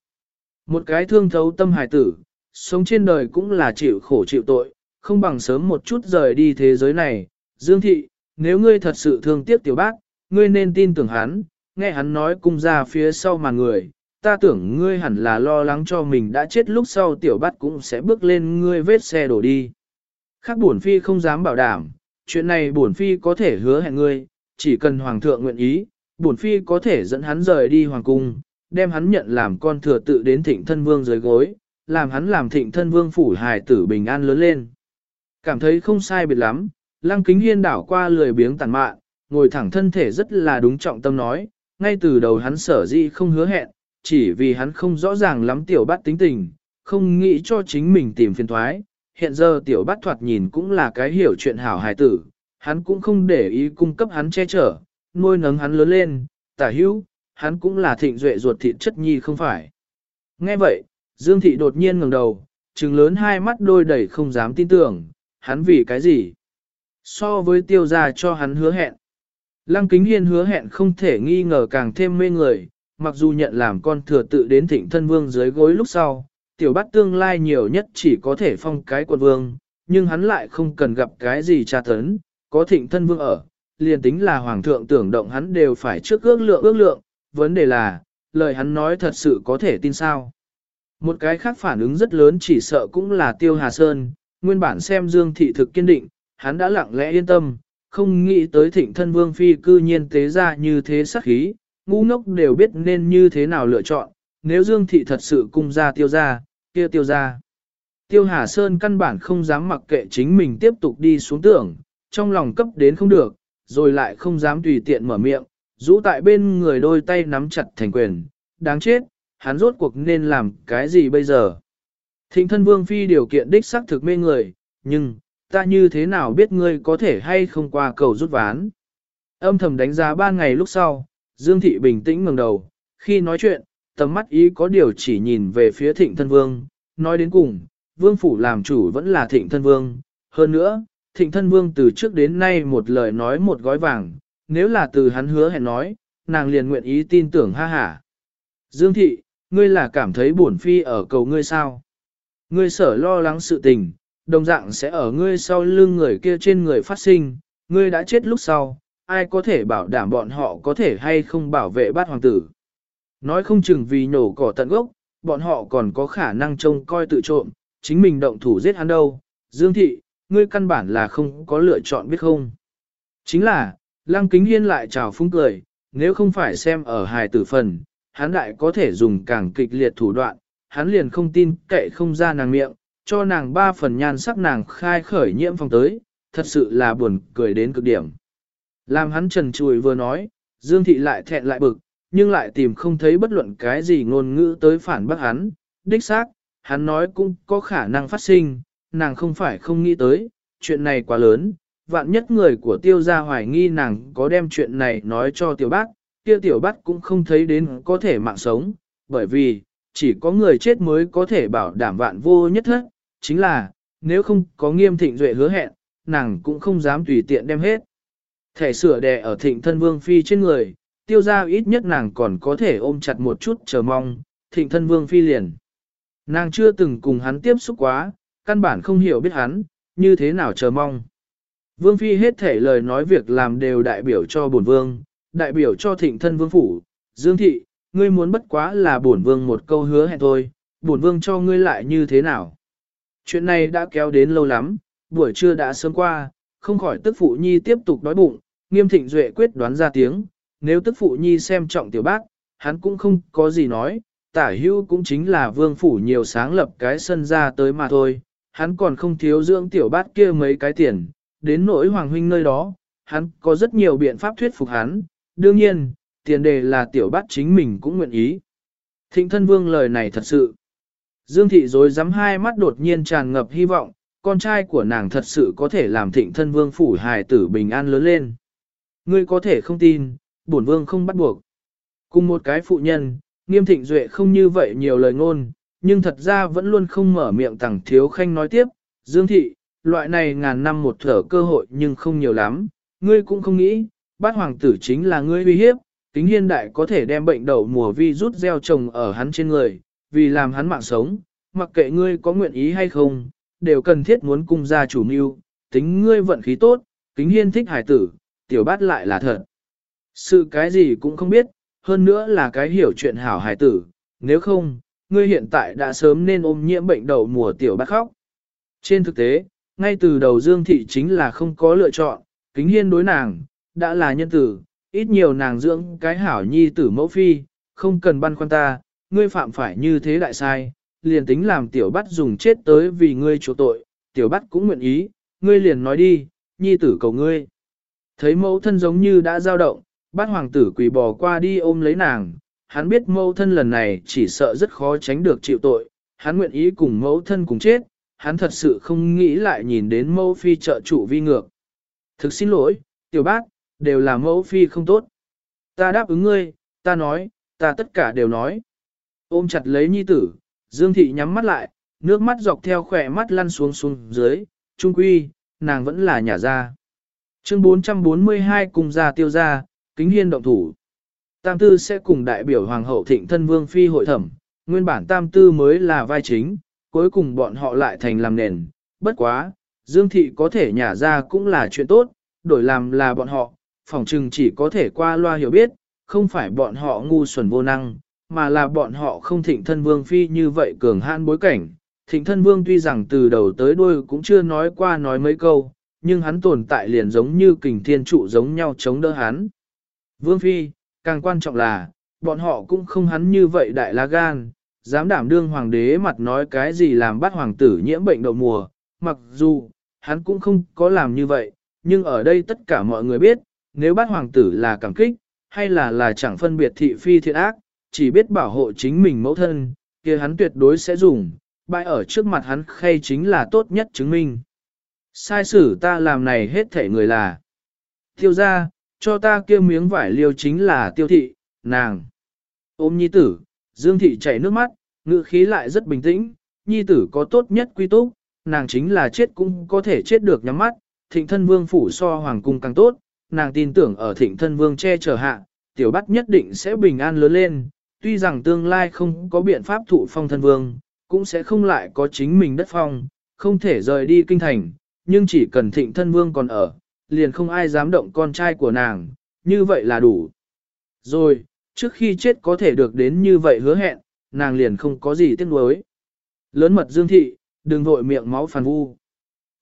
Một cái thương thấu tâm hài tử, sống trên đời cũng là chịu khổ chịu tội, không bằng sớm một chút rời đi thế giới này. Dương thị, nếu ngươi thật sự thương tiếc tiểu bác, ngươi nên tin tưởng hắn, nghe hắn nói cung ra phía sau mà người, ta tưởng ngươi hẳn là lo lắng cho mình đã chết lúc sau tiểu bác cũng sẽ bước lên ngươi vết xe đổ đi. Khác bổn phi không dám bảo đảm, chuyện này bổn phi có thể hứa hẹn ngươi, chỉ cần hoàng thượng nguyện ý, bổn phi có thể dẫn hắn rời đi hoàng cung, đem hắn nhận làm con thừa tự đến thịnh thân vương dưới gối, làm hắn làm thịnh thân vương phủ hài tử bình an lớn lên. Cảm thấy không sai biệt lắm, lăng kính hiên đảo qua lười biếng tàn mạn, ngồi thẳng thân thể rất là đúng trọng tâm nói, ngay từ đầu hắn sở di không hứa hẹn, chỉ vì hắn không rõ ràng lắm tiểu bát tính tình, không nghĩ cho chính mình tìm phiền thoái. Hiện giờ tiểu bát thoạt nhìn cũng là cái hiểu chuyện hảo hài tử, hắn cũng không để ý cung cấp hắn che chở, nuôi nấng hắn lớn lên, tả hữu, hắn cũng là thịnh duệ ruột thịt chất nhi không phải. Nghe vậy, Dương Thị đột nhiên ngẩng đầu, trừng lớn hai mắt đôi đầy không dám tin tưởng, hắn vì cái gì? So với tiêu gia cho hắn hứa hẹn. Lăng Kính Hiên hứa hẹn không thể nghi ngờ càng thêm mê người, mặc dù nhận làm con thừa tự đến thịnh thân vương dưới gối lúc sau, tiểu bát tương lai nhiều nhất chỉ có thể phong cái quận vương, nhưng hắn lại không cần gặp cái gì tra tấn, có thịnh thân vương ở, liền tính là hoàng thượng tưởng động hắn đều phải trước ước lượng ước lượng, vấn đề là, lời hắn nói thật sự có thể tin sao. Một cái khác phản ứng rất lớn chỉ sợ cũng là Tiêu Hà Sơn, nguyên bản xem Dương Thị thực kiên định, hắn đã lặng lẽ yên tâm, không nghĩ tới thịnh thân vương phi cư nhiên tế ra như thế sắc khí, ngu ngốc đều biết nên như thế nào lựa chọn, nếu Dương Thị thật sự cung ra tiêu ra, kia tiêu ra. Tiêu Hà Sơn căn bản không dám mặc kệ chính mình tiếp tục đi xuống tưởng, trong lòng cấp đến không được, rồi lại không dám tùy tiện mở miệng, rũ tại bên người đôi tay nắm chặt thành quyền, đáng chết, hắn rốt cuộc nên làm cái gì bây giờ. Thịnh thân vương phi điều kiện đích xác thực mê người, nhưng, ta như thế nào biết ngươi có thể hay không qua cầu rút ván. Âm thầm đánh giá ba ngày lúc sau, Dương Thị bình tĩnh ngẩng đầu, khi nói chuyện, tầm mắt ý có điều chỉ nhìn về phía thịnh thân vương, nói đến cùng, vương phủ làm chủ vẫn là thịnh thân vương. Hơn nữa, thịnh thân vương từ trước đến nay một lời nói một gói vàng, nếu là từ hắn hứa hẹn nói, nàng liền nguyện ý tin tưởng ha hả. Dương Thị, ngươi là cảm thấy buồn phi ở cầu ngươi sao? Ngươi sở lo lắng sự tình, đồng dạng sẽ ở ngươi sau lưng người kia trên người phát sinh, ngươi đã chết lúc sau, ai có thể bảo đảm bọn họ có thể hay không bảo vệ bát hoàng tử. Nói không chừng vì nổ cỏ tận gốc, bọn họ còn có khả năng trông coi tự trộm, chính mình động thủ giết hắn đâu. Dương thị, ngươi căn bản là không có lựa chọn biết không. Chính là, lăng kính hiên lại chào phúng cười, nếu không phải xem ở hài tử phần, hắn đại có thể dùng càng kịch liệt thủ đoạn, hắn liền không tin kệ không ra nàng miệng, cho nàng ba phần nhan sắc nàng khai khởi nhiễm phòng tới, thật sự là buồn cười đến cực điểm. Làm hắn trần trùi vừa nói, Dương Thị lại thẹn lại bực, nhưng lại tìm không thấy bất luận cái gì ngôn ngữ tới phản bác hắn, đích xác, hắn nói cũng có khả năng phát sinh, nàng không phải không nghĩ tới, chuyện này quá lớn, vạn nhất người của tiêu gia hoài nghi nàng có đem chuyện này nói cho tiểu bác, kia tiểu bác cũng không thấy đến có thể mạng sống, bởi vì, chỉ có người chết mới có thể bảo đảm vạn vô nhất hết, chính là, nếu không có nghiêm thịnh duệ hứa hẹn, nàng cũng không dám tùy tiện đem hết. Thẻ sửa đè ở thịnh thân vương phi trên người, tiêu gia ít nhất nàng còn có thể ôm chặt một chút chờ mong, thịnh thân vương phi liền. Nàng chưa từng cùng hắn tiếp xúc quá, căn bản không hiểu biết hắn, như thế nào chờ mong. Vương phi hết thể lời nói việc làm đều đại biểu cho bổn vương, đại biểu cho thịnh thân vương phủ, dương thị, ngươi muốn bất quá là bổn vương một câu hứa hẹn thôi, bổn vương cho ngươi lại như thế nào. Chuyện này đã kéo đến lâu lắm, buổi trưa đã sớm qua, không khỏi tức phụ nhi tiếp tục đói bụng, nghiêm thịnh duệ quyết đoán ra tiếng, nếu tức phụ nhi xem trọng tiểu bác, hắn cũng không có gì nói, tả hưu cũng chính là vương phủ nhiều sáng lập cái sân ra tới mà thôi, hắn còn không thiếu dưỡng tiểu bát kia mấy cái tiền, đến nỗi hoàng huynh nơi đó, hắn có rất nhiều biện pháp thuyết phục hắn, đương nhiên, tiền đề là tiểu bát chính mình cũng nguyện ý. Thịnh thân vương lời này thật sự. Dương thị dối dám hai mắt đột nhiên tràn ngập hy vọng, con trai của nàng thật sự có thể làm thịnh thân vương phủ hài tử bình an lớn lên. Ngươi có thể không tin, bổn vương không bắt buộc. Cùng một cái phụ nhân, nghiêm thịnh duệ không như vậy nhiều lời ngôn, nhưng thật ra vẫn luôn không mở miệng tẳng thiếu khanh nói tiếp, Dương thị, loại này ngàn năm một thở cơ hội nhưng không nhiều lắm, ngươi cũng không nghĩ, bát hoàng tử chính là ngươi uy hiếp, tính hiên đại có thể đem bệnh đậu mùa vi rút gieo trồng ở hắn trên người, vì làm hắn mạng sống, mặc kệ ngươi có nguyện ý hay không, đều cần thiết muốn cung gia chủ mưu, tính ngươi vận khí tốt, kính hiên thích hải tử, tiểu bát lại là thật. Sự cái gì cũng không biết, hơn nữa là cái hiểu chuyện hảo hải tử, nếu không, ngươi hiện tại đã sớm nên ôm nhiễm bệnh đầu mùa tiểu bát khóc. Trên thực tế, ngay từ đầu Dương Thị chính là không có lựa chọn, kính hiên đối nàng, đã là nhân tử, ít nhiều nàng dưỡng cái hảo nhi tử mẫu phi, không cần băn khoăn ta, ngươi phạm phải như thế đại sai, liền tính làm tiểu bắt dùng chết tới vì ngươi chỗ tội, tiểu bắt cũng nguyện ý, ngươi liền nói đi, nhi tử cầu ngươi. Thấy mẫu thân giống như đã dao động, bát hoàng tử quỳ bò qua đi ôm lấy nàng, hắn biết mẫu thân lần này chỉ sợ rất khó tránh được chịu tội, hắn nguyện ý cùng mẫu thân cùng chết, hắn thật sự không nghĩ lại nhìn đến mẫu phi trợ chủ vi ngược. Thực xin lỗi, tiểu bát, đều là mẫu phi không tốt. Ta đáp ứng ngươi, ta nói, ta tất cả đều nói. Ôm chặt lấy nhi tử, Dương Thị nhắm mắt lại, nước mắt dọc theo khỏe mắt lăn xuống xuống dưới, trung quy, nàng vẫn là nhà ra. Chương 442 cùng ra tiêu ra, kính hiên động thủ. Tam tư sẽ cùng đại biểu Hoàng hậu thịnh thân vương phi hội thẩm, nguyên bản tam tư mới là vai chính, cuối cùng bọn họ lại thành làm nền. Bất quá, Dương Thị có thể nhả ra cũng là chuyện tốt, đổi làm là bọn họ, phỏng chừng chỉ có thể qua loa hiểu biết, không phải bọn họ ngu xuẩn vô năng, mà là bọn họ không thịnh thân vương phi như vậy cường hãn bối cảnh. Thịnh thân vương tuy rằng từ đầu tới đuôi cũng chưa nói qua nói mấy câu, nhưng hắn tồn tại liền giống như kình thiên trụ giống nhau chống đỡ hắn. Vương phi, càng quan trọng là, bọn họ cũng không hắn như vậy đại lá gan, dám đảm đương hoàng đế mặt nói cái gì làm bắt hoàng tử nhiễm bệnh đậu mùa, mặc dù, hắn cũng không có làm như vậy, nhưng ở đây tất cả mọi người biết, nếu bắt hoàng tử là cảm kích, hay là là chẳng phân biệt thị phi thiện ác, chỉ biết bảo hộ chính mình mẫu thân, kia hắn tuyệt đối sẽ dùng, bại ở trước mặt hắn khay chính là tốt nhất chứng minh. Sai sử ta làm này hết thể người là. Tiêu ra, cho ta kia miếng vải liêu chính là tiêu thị, nàng. Ôm nhi tử, dương thị chảy nước mắt, ngữ khí lại rất bình tĩnh, nhi tử có tốt nhất quy túc, nàng chính là chết cũng có thể chết được nhắm mắt, thịnh thân vương phủ so hoàng cung càng tốt, nàng tin tưởng ở thịnh thân vương che chở hạ, tiểu bắt nhất định sẽ bình an lớn lên, tuy rằng tương lai không có biện pháp thụ phong thân vương, cũng sẽ không lại có chính mình đất phong, không thể rời đi kinh thành, nhưng chỉ cần thịnh thân vương còn ở, liền không ai dám động con trai của nàng, như vậy là đủ. Rồi, trước khi chết có thể được đến như vậy hứa hẹn, nàng liền không có gì tiếc nuối. Lớn mật dương thị, đừng vội miệng máu phàn vu.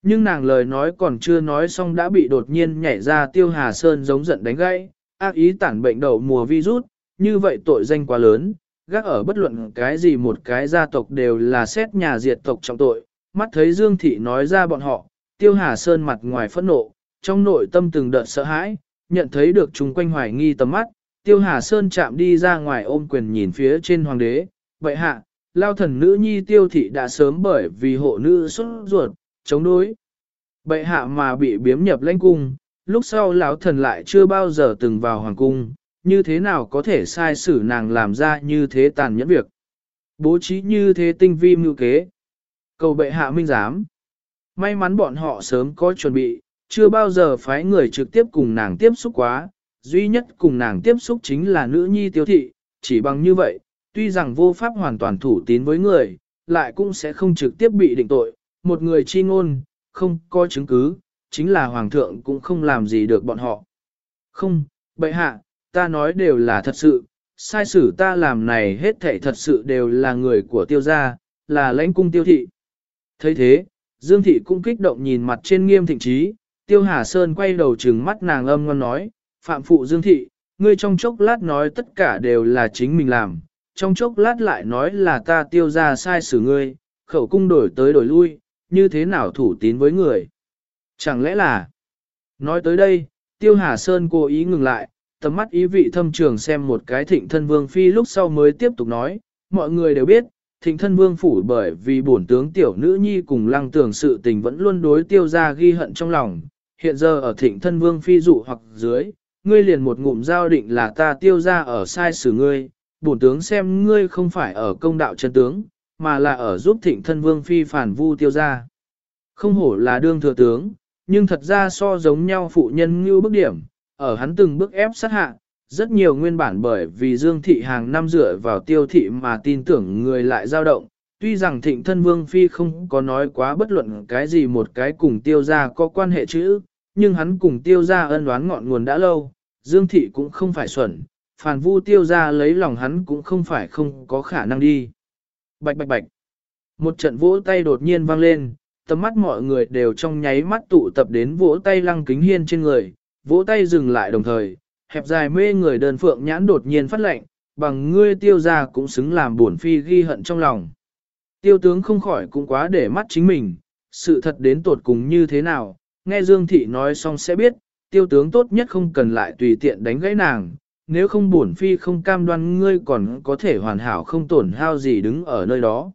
Nhưng nàng lời nói còn chưa nói xong đã bị đột nhiên nhảy ra tiêu hà sơn giống giận đánh gãy, ác ý tản bệnh đầu mùa virus, như vậy tội danh quá lớn, gác ở bất luận cái gì một cái gia tộc đều là xét nhà diệt tộc trọng tội, mắt thấy Dương Thị nói ra bọn họ, Tiêu Hà Sơn mặt ngoài phẫn nộ, trong nội tâm từng đợt sợ hãi, nhận thấy được chúng quanh hoài nghi tầm mắt, Tiêu Hà Sơn chạm đi ra ngoài ôm quyền nhìn phía trên hoàng đế, vậy hạ, lao thần nữ nhi Tiêu Thị đã sớm bởi vì hộ nữ xuất ruột, chống đối. Bệ hạ mà bị biếm nhập lãnh cung, lúc sau lão thần lại chưa bao giờ từng vào hoàng cung, như thế nào có thể sai xử nàng làm ra như thế tàn nhẫn việc. Bố trí như thế tinh vi mưu kế. Cầu bệ hạ minh giám. May mắn bọn họ sớm có chuẩn bị, chưa bao giờ phái người trực tiếp cùng nàng tiếp xúc quá, duy nhất cùng nàng tiếp xúc chính là nữ nhi tiêu thị, chỉ bằng như vậy, tuy rằng vô pháp hoàn toàn thủ tín với người, lại cũng sẽ không trực tiếp bị định tội, một người chi ngôn, không có chứng cứ, chính là hoàng thượng cũng không làm gì được bọn họ. Không, bệ hạ, ta nói đều là thật sự, sai sử ta làm này hết thảy thật sự đều là người của tiêu gia, là lãnh cung tiêu thị. thấy thế, Dương thị cũng kích động nhìn mặt trên nghiêm thịnh trí, tiêu hà sơn quay đầu trừng mắt nàng âm ngon nói, phạm phụ Dương thị, ngươi trong chốc lát nói tất cả đều là chính mình làm, trong chốc lát lại nói là ta tiêu gia sai xử ngươi, khẩu cung đổi tới đổi lui, như thế nào thủ tín với người. Chẳng lẽ là... Nói tới đây, Tiêu Hà Sơn cố ý ngừng lại, tầm mắt ý vị thâm trường xem một cái thịnh thân vương phi lúc sau mới tiếp tục nói, mọi người đều biết, thịnh thân vương phủ bởi vì bổn tướng tiểu nữ nhi cùng lăng tưởng sự tình vẫn luôn đối tiêu ra ghi hận trong lòng, hiện giờ ở thịnh thân vương phi dụ hoặc dưới, ngươi liền một ngụm giao định là ta tiêu ra ở sai xử ngươi, bổn tướng xem ngươi không phải ở công đạo chân tướng, mà là ở giúp thịnh thân vương phi phản vu tiêu ra. Không hổ là đương thừa tướng, nhưng thật ra so giống nhau phụ nhân như bức điểm, ở hắn từng bước ép sát hạ, rất nhiều nguyên bản bởi vì Dương Thị hàng năm dựa vào tiêu thị mà tin tưởng người lại dao động. Tuy rằng thịnh thân Vương Phi không có nói quá bất luận cái gì một cái cùng tiêu gia có quan hệ chữ, nhưng hắn cùng tiêu gia ân đoán ngọn nguồn đã lâu, Dương Thị cũng không phải xuẩn, phản vu tiêu gia lấy lòng hắn cũng không phải không có khả năng đi. Bạch bạch bạch. Một trận vỗ tay đột nhiên vang lên, tầm mắt mọi người đều trong nháy mắt tụ tập đến vỗ tay lăng kính hiên trên người, vỗ tay dừng lại đồng thời, hẹp dài mê người đơn phượng nhãn đột nhiên phát lệnh, bằng ngươi tiêu gia cũng xứng làm buồn phi ghi hận trong lòng. Tiêu tướng không khỏi cũng quá để mắt chính mình, sự thật đến tột cùng như thế nào, nghe Dương Thị nói xong sẽ biết, tiêu tướng tốt nhất không cần lại tùy tiện đánh gãy nàng, nếu không buồn phi không cam đoan ngươi còn có thể hoàn hảo không tổn hao gì đứng ở nơi đó.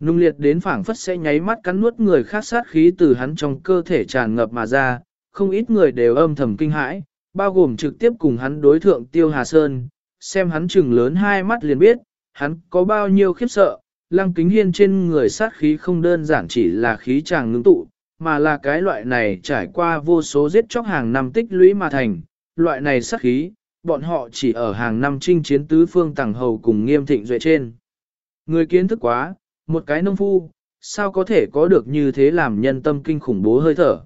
Nung liệt đến phảng phất sẽ nháy mắt cắn nuốt người khác sát khí từ hắn trong cơ thể tràn ngập mà ra, không ít người đều âm thầm kinh hãi, bao gồm trực tiếp cùng hắn đối thượng Tiêu Hà Sơn, xem hắn chừng lớn hai mắt liền biết, hắn có bao nhiêu khiếp sợ, lăng kính hiên trên người sát khí không đơn giản chỉ là khí chàng ngưng tụ, mà là cái loại này trải qua vô số giết chóc hàng năm tích lũy mà thành, loại này sát khí, bọn họ chỉ ở hàng năm chinh chiến tứ phương tàng hầu cùng nghiêm thịnh duệ trên. Người kiến thức quá, một cái nông phu, sao có thể có được như thế làm nhân tâm kinh khủng bố hơi thở.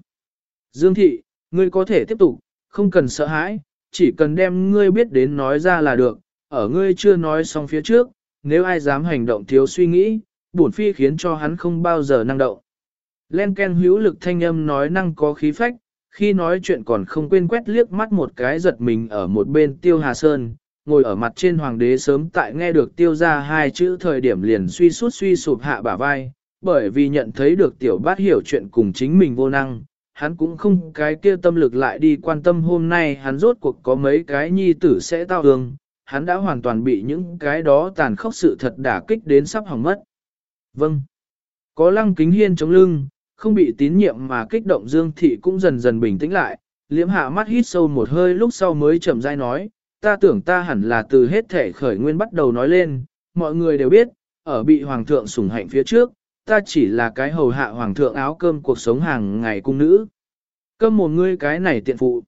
Dương thị, ngươi có thể tiếp tục, không cần sợ hãi, chỉ cần đem ngươi biết đến nói ra là được, ở ngươi chưa nói xong phía trước, nếu ai dám hành động thiếu suy nghĩ, bổn phi khiến cho hắn không bao giờ năng động. Len Ken hữu lực thanh âm nói năng có khí phách, khi nói chuyện còn không quên quét liếc mắt một cái giật mình ở một bên tiêu hà sơn, ngồi ở mặt trên hoàng đế sớm tại nghe được tiêu ra hai chữ thời điểm liền suy suốt suy sụp hạ bả vai, bởi vì nhận thấy được tiểu bát hiểu chuyện cùng chính mình vô năng, hắn cũng không cái kia tâm lực lại đi quan tâm hôm nay hắn rốt cuộc có mấy cái nhi tử sẽ tao hương, hắn đã hoàn toàn bị những cái đó tàn khốc sự thật đả kích đến sắp hỏng mất. Vâng, có lăng kính hiên chống lưng, không bị tín nhiệm mà kích động Dương Thị cũng dần dần bình tĩnh lại, liễm hạ mắt hít sâu một hơi lúc sau mới chậm rãi nói, ta tưởng ta hẳn là từ hết thể khởi nguyên bắt đầu nói lên, mọi người đều biết, ở bị hoàng thượng sủng hạnh phía trước, ta chỉ là cái hầu hạ hoàng thượng áo cơm cuộc sống hàng ngày cung nữ. Cơm một ngươi cái này tiện phụ.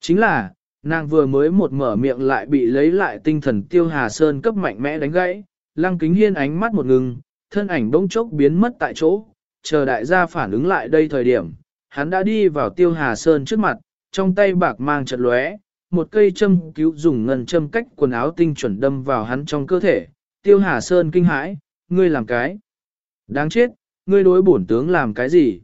Chính là, nàng vừa mới một mở miệng lại bị lấy lại tinh thần tiêu hà sơn cấp mạnh mẽ đánh gãy, lăng kính hiên ánh mắt một ngừng, thân ảnh bỗng chốc biến mất tại chỗ, chờ đại gia phản ứng lại đây thời điểm, hắn đã đi vào tiêu hà sơn trước mặt, trong tay bạc mang chật lóe, một cây châm cứu dùng ngân châm cách quần áo tinh chuẩn đâm vào hắn trong cơ thể. Tiêu Hà Sơn kinh hãi, ngươi làm cái. Đáng chết, ngươi đối bổn tướng làm cái gì?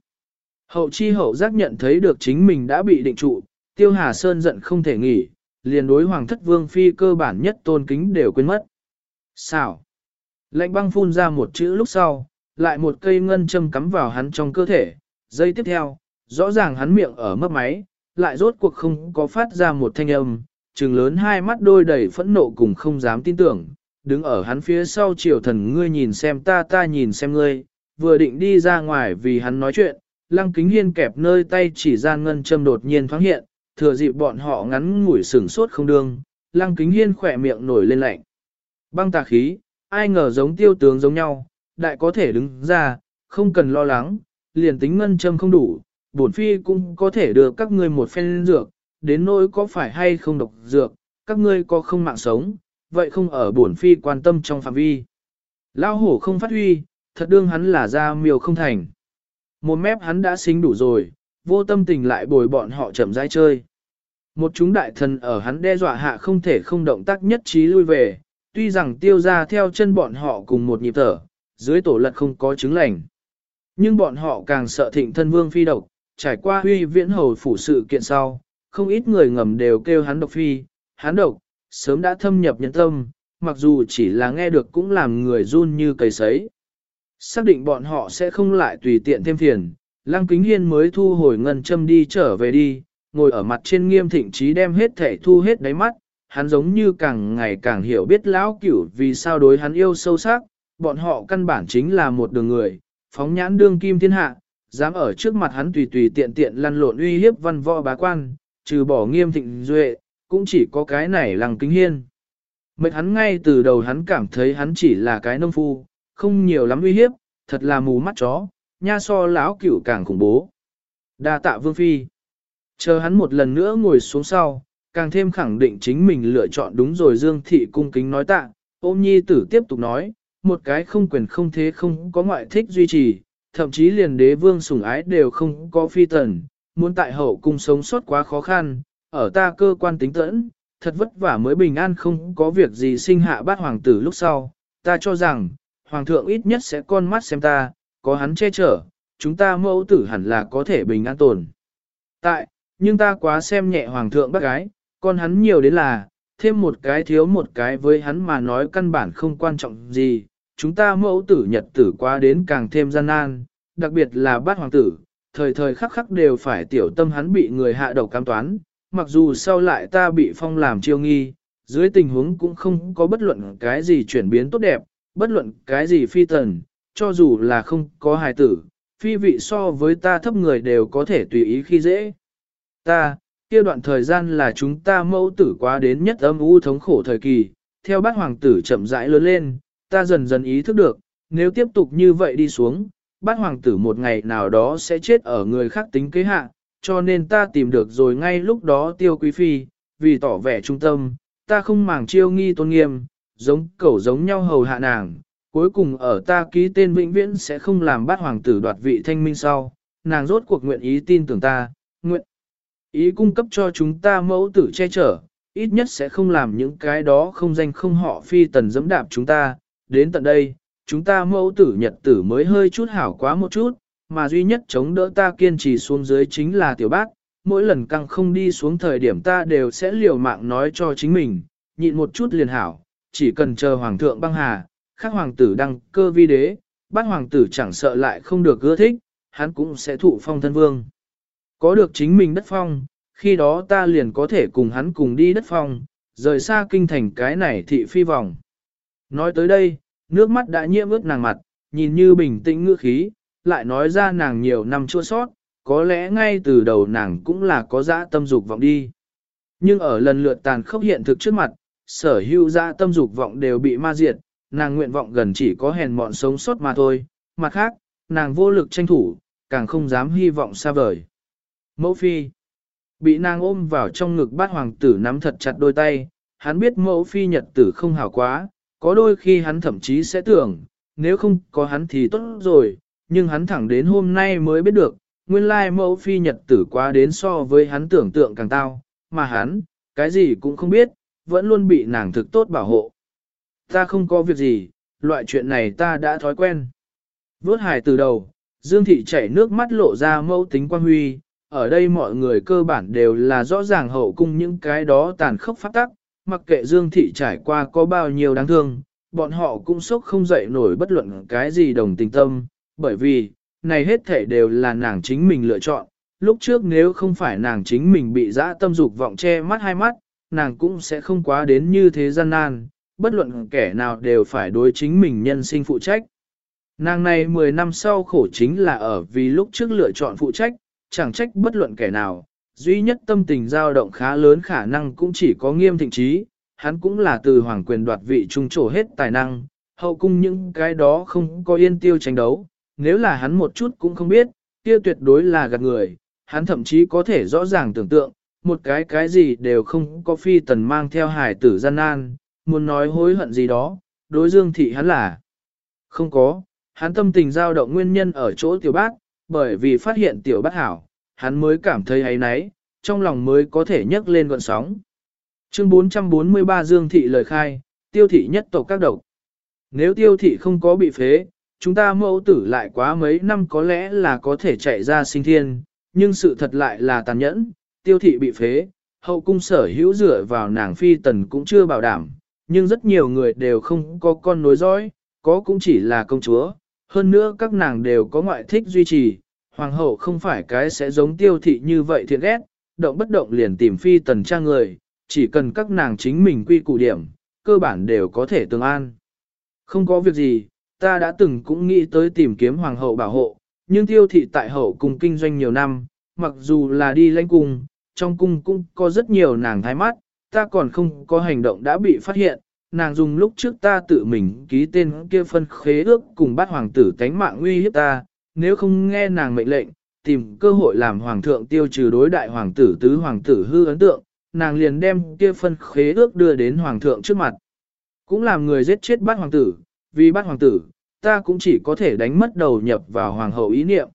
Hậu chi hậu giác nhận thấy được chính mình đã bị định trụ, Tiêu Hà Sơn giận không thể nghỉ, liền đối Hoàng thất Vương Phi cơ bản nhất tôn kính đều quên mất. Xảo. Lạnh băng phun ra một chữ lúc sau, lại một cây ngân châm cắm vào hắn trong cơ thể. Giây tiếp theo, rõ ràng hắn miệng ở mấp máy, lại rốt cuộc không có phát ra một thanh âm, trừng lớn hai mắt đôi đầy phẫn nộ cùng không dám tin tưởng, đứng ở hắn phía sau triều thần ngươi nhìn xem ta ta nhìn xem ngươi, vừa định đi ra ngoài vì hắn nói chuyện, lăng kính hiên kẹp nơi tay chỉ ra ngân châm đột nhiên thoáng hiện, thừa dịp bọn họ ngắn ngủi sửng sốt không đương, lăng kính hiên khỏe miệng nổi lên lạnh. Băng tà khí, ai ngờ giống tiêu tướng giống nhau, đại có thể đứng ra, không cần lo lắng, liền tính ngân châm không đủ, bổn phi cũng có thể đưa các ngươi một phen dược, đến nỗi có phải hay không độc dược, các ngươi có không mạng sống, vậy không ở bổn phi quan tâm trong phạm vi. Lao hổ không phát huy, thật đương hắn là ra miều không thành. Một mép hắn đã xính đủ rồi, vô tâm tình lại bồi bọn họ chậm rãi chơi. Một chúng đại thần ở hắn đe dọa hạ không thể không động tác nhất trí lui về, tuy rằng tiêu ra theo chân bọn họ cùng một nhịp thở, dưới tổ lật không có chứng lành. Nhưng bọn họ càng sợ thịnh thân vương phi độc, trải qua huy viễn hầu phủ sự kiện sau, không ít người ngầm đều kêu hắn độc phi, hắn độc, sớm đã thâm nhập nhân tâm, mặc dù chỉ là nghe được cũng làm người run như cầy sấy. Xác định bọn họ sẽ không lại tùy tiện thêm phiền, Lăng Kính Hiên mới thu hồi ngân châm đi trở về đi, ngồi ở mặt trên nghiêm thịnh trí đem hết thể thu hết đáy mắt, hắn giống như càng ngày càng hiểu biết lão cửu vì sao đối hắn yêu sâu sắc, bọn họ căn bản chính là một đường người, phóng nhãn đương kim thiên hạ, dám ở trước mặt hắn tùy tùy tiện tiện lăn lộn uy hiếp văn võ bá quan, trừ bỏ nghiêm thịnh duệ, cũng chỉ có cái này lăng kính hiên. Mệt hắn ngay từ đầu hắn cảm thấy hắn chỉ là cái nông phu, không nhiều lắm uy hiếp, thật là mù mắt chó, nha so lão cửu càng khủng bố. Đa tạ vương phi. Chờ hắn một lần nữa ngồi xuống sau, càng thêm khẳng định chính mình lựa chọn đúng rồi Dương Thị cung kính nói tạ, ôm nhi tử tiếp tục nói, một cái không quyền không thế không có ngoại thích duy trì, thậm chí liền đế vương sủng ái đều không có phi tần, muốn tại hậu cung sống sót quá khó khăn, ở ta cơ quan tính tẫn, thật vất vả mới bình an không có việc gì sinh hạ bát hoàng tử lúc sau, ta cho rằng, hoàng thượng ít nhất sẽ con mắt xem ta, có hắn che chở, chúng ta mẫu tử hẳn là có thể bình an tồn. Tại, nhưng ta quá xem nhẹ hoàng thượng bác gái, con hắn nhiều đến là, thêm một cái thiếu một cái với hắn mà nói căn bản không quan trọng gì, chúng ta mẫu tử nhật tử quá đến càng thêm gian nan, đặc biệt là bát hoàng tử, thời thời khắc khắc đều phải tiểu tâm hắn bị người hạ độc cam toán, mặc dù sau lại ta bị phong làm chiêu nghi, dưới tình huống cũng không có bất luận cái gì chuyển biến tốt đẹp, bất luận cái gì phi tần, cho dù là không có hài tử, phi vị so với ta thấp người đều có thể tùy ý khi dễ. Ta, kia đoạn thời gian là chúng ta mẫu tử quá đến nhất âm u thống khổ thời kỳ, theo bát hoàng tử chậm rãi lớn lên, ta dần dần ý thức được, nếu tiếp tục như vậy đi xuống, bát hoàng tử một ngày nào đó sẽ chết ở người khác tính kế hạ, cho nên ta tìm được rồi ngay lúc đó tiêu quý phi, vì tỏ vẻ trung tâm, ta không màng chiêu nghi tôn nghiêm, giống cẩu giống nhau hầu hạ nàng, cuối cùng ở ta ký tên vĩnh viễn sẽ không làm bát hoàng tử đoạt vị thanh minh sau, nàng rốt cuộc nguyện ý tin tưởng ta, nguyện ý cung cấp cho chúng ta mẫu tử che chở, ít nhất sẽ không làm những cái đó không danh không họ phi tần dẫm đạp chúng ta, đến tận đây, chúng ta mẫu tử nhật tử mới hơi chút hảo quá một chút, mà duy nhất chống đỡ ta kiên trì xuống dưới chính là tiểu bác, mỗi lần căng không đi xuống thời điểm ta đều sẽ liều mạng nói cho chính mình, nhịn một chút liền hảo, chỉ cần chờ hoàng thượng băng hà, khác hoàng tử đăng cơ vi đế, bát hoàng tử chẳng sợ lại không được ưa thích, hắn cũng sẽ thụ phong thân vương. Có được chính mình đất phong, khi đó ta liền có thể cùng hắn cùng đi đất phong, rời xa kinh thành cái này thị phi vòng. Nói tới đây, nước mắt đã nhiễm ướt nàng mặt, nhìn như bình tĩnh ngữ khí, lại nói ra nàng nhiều năm chua sót, có lẽ ngay từ đầu nàng cũng là có dã tâm dục vọng đi. Nhưng ở lần lượt tàn khốc hiện thực trước mặt, sở hữu dã tâm dục vọng đều bị ma diệt, nàng nguyện vọng gần chỉ có hèn mọn sống sót mà thôi, mặt khác, nàng vô lực tranh thủ, càng không dám hy vọng xa vời. Mẫu phi bị nàng ôm vào trong ngực bát hoàng tử nắm thật chặt đôi tay, hắn biết mẫu phi nhật tử không hảo quá, có đôi khi hắn thậm chí sẽ tưởng, nếu không có hắn thì tốt rồi, nhưng hắn thẳng đến hôm nay mới biết được, nguyên lai mẫu phi nhật tử quá đến so với hắn tưởng tượng càng tao, mà hắn, cái gì cũng không biết, vẫn luôn bị nàng thực tốt bảo hộ. Ta không có việc gì, loại chuyện này ta đã thói quen. Vốt hài từ đầu, Dương Thị chảy nước mắt lộ ra mẫu tính quan huy, ở đây mọi người cơ bản đều là rõ ràng hậu cung những cái đó tàn khốc phát tắc, mặc kệ Dương Thị trải qua có bao nhiêu đáng thương, bọn họ cũng sốc không dậy nổi bất luận cái gì đồng tình tâm, bởi vì, này hết thể đều là nàng chính mình lựa chọn, lúc trước nếu không phải nàng chính mình bị dã tâm dục vọng che mắt hai mắt, nàng cũng sẽ không quá đến như thế gian nan, bất luận kẻ nào đều phải đối chính mình nhân sinh phụ trách. Nàng này 10 năm sau khổ chính là ở vì lúc trước lựa chọn phụ trách, chẳng trách bất luận kẻ nào, duy nhất tâm tình dao động khá lớn khả năng cũng chỉ có nghiêm thịnh trí, hắn cũng là từ hoàng quyền đoạt vị trung trổ hết tài năng, hậu cung những cái đó không có yên tiêu tranh đấu, nếu là hắn một chút cũng không biết, kia tuyệt đối là gạt người, hắn thậm chí có thể rõ ràng tưởng tượng, một cái cái gì đều không có phi tần mang theo hải tử gian nan, muốn nói hối hận gì đó, đối dương thị hắn là không có, hắn tâm tình dao động nguyên nhân ở chỗ tiểu bác, bởi vì phát hiện tiểu bác hảo, hắn mới cảm thấy ấy náy, trong lòng mới có thể nhấc lên gọn sóng. Chương 443 Dương Thị lời khai, tiêu thị nhất tộc các độc. Nếu tiêu thị không có bị phế, chúng ta mẫu tử lại quá mấy năm có lẽ là có thể chạy ra sinh thiên, nhưng sự thật lại là tàn nhẫn, tiêu thị bị phế, hậu cung sở hữu dựa vào nàng phi tần cũng chưa bảo đảm, nhưng rất nhiều người đều không có con nối dõi, có cũng chỉ là công chúa, hơn nữa các nàng đều có ngoại thích duy trì, hoàng hậu không phải cái sẽ giống tiêu thị như vậy thiện ghét, động bất động liền tìm phi tần tra người, chỉ cần các nàng chính mình quy củ điểm, cơ bản đều có thể tương an. Không có việc gì, ta đã từng cũng nghĩ tới tìm kiếm hoàng hậu bảo hộ, nhưng tiêu thị tại hậu cùng kinh doanh nhiều năm, mặc dù là đi lãnh cung, trong cung cũng có rất nhiều nàng thái mắt, ta còn không có hành động đã bị phát hiện, nàng dùng lúc trước ta tự mình ký tên kia phân khế ước cùng bắt hoàng tử tánh mạng nguy hiếp ta, nếu không nghe nàng mệnh lệnh, tìm cơ hội làm hoàng thượng tiêu trừ đối đại hoàng tử tứ hoàng tử hư ấn tượng, nàng liền đem kia phân khế ước đưa đến hoàng thượng trước mặt. Cũng làm người giết chết bát hoàng tử, vì bát hoàng tử, ta cũng chỉ có thể đánh mất đầu nhập vào hoàng hậu ý niệm.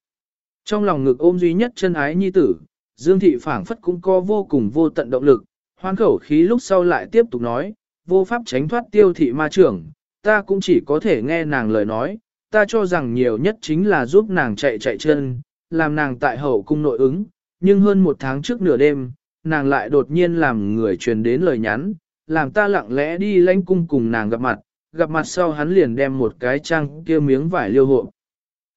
Trong lòng ngực ôm duy nhất chân ái nhi tử, Dương thị phảng phất cũng có vô cùng vô tận động lực, hoan khẩu khí lúc sau lại tiếp tục nói, vô pháp tránh thoát tiêu thị ma trưởng, ta cũng chỉ có thể nghe nàng lời nói, ta cho rằng nhiều nhất chính là giúp nàng chạy chạy chân, làm nàng tại hậu cung nội ứng, nhưng hơn một tháng trước nửa đêm, nàng lại đột nhiên làm người truyền đến lời nhắn, làm ta lặng lẽ đi lãnh cung cùng nàng gặp mặt, gặp mặt sau hắn liền đem một cái trang kia miếng vải liêu hộ.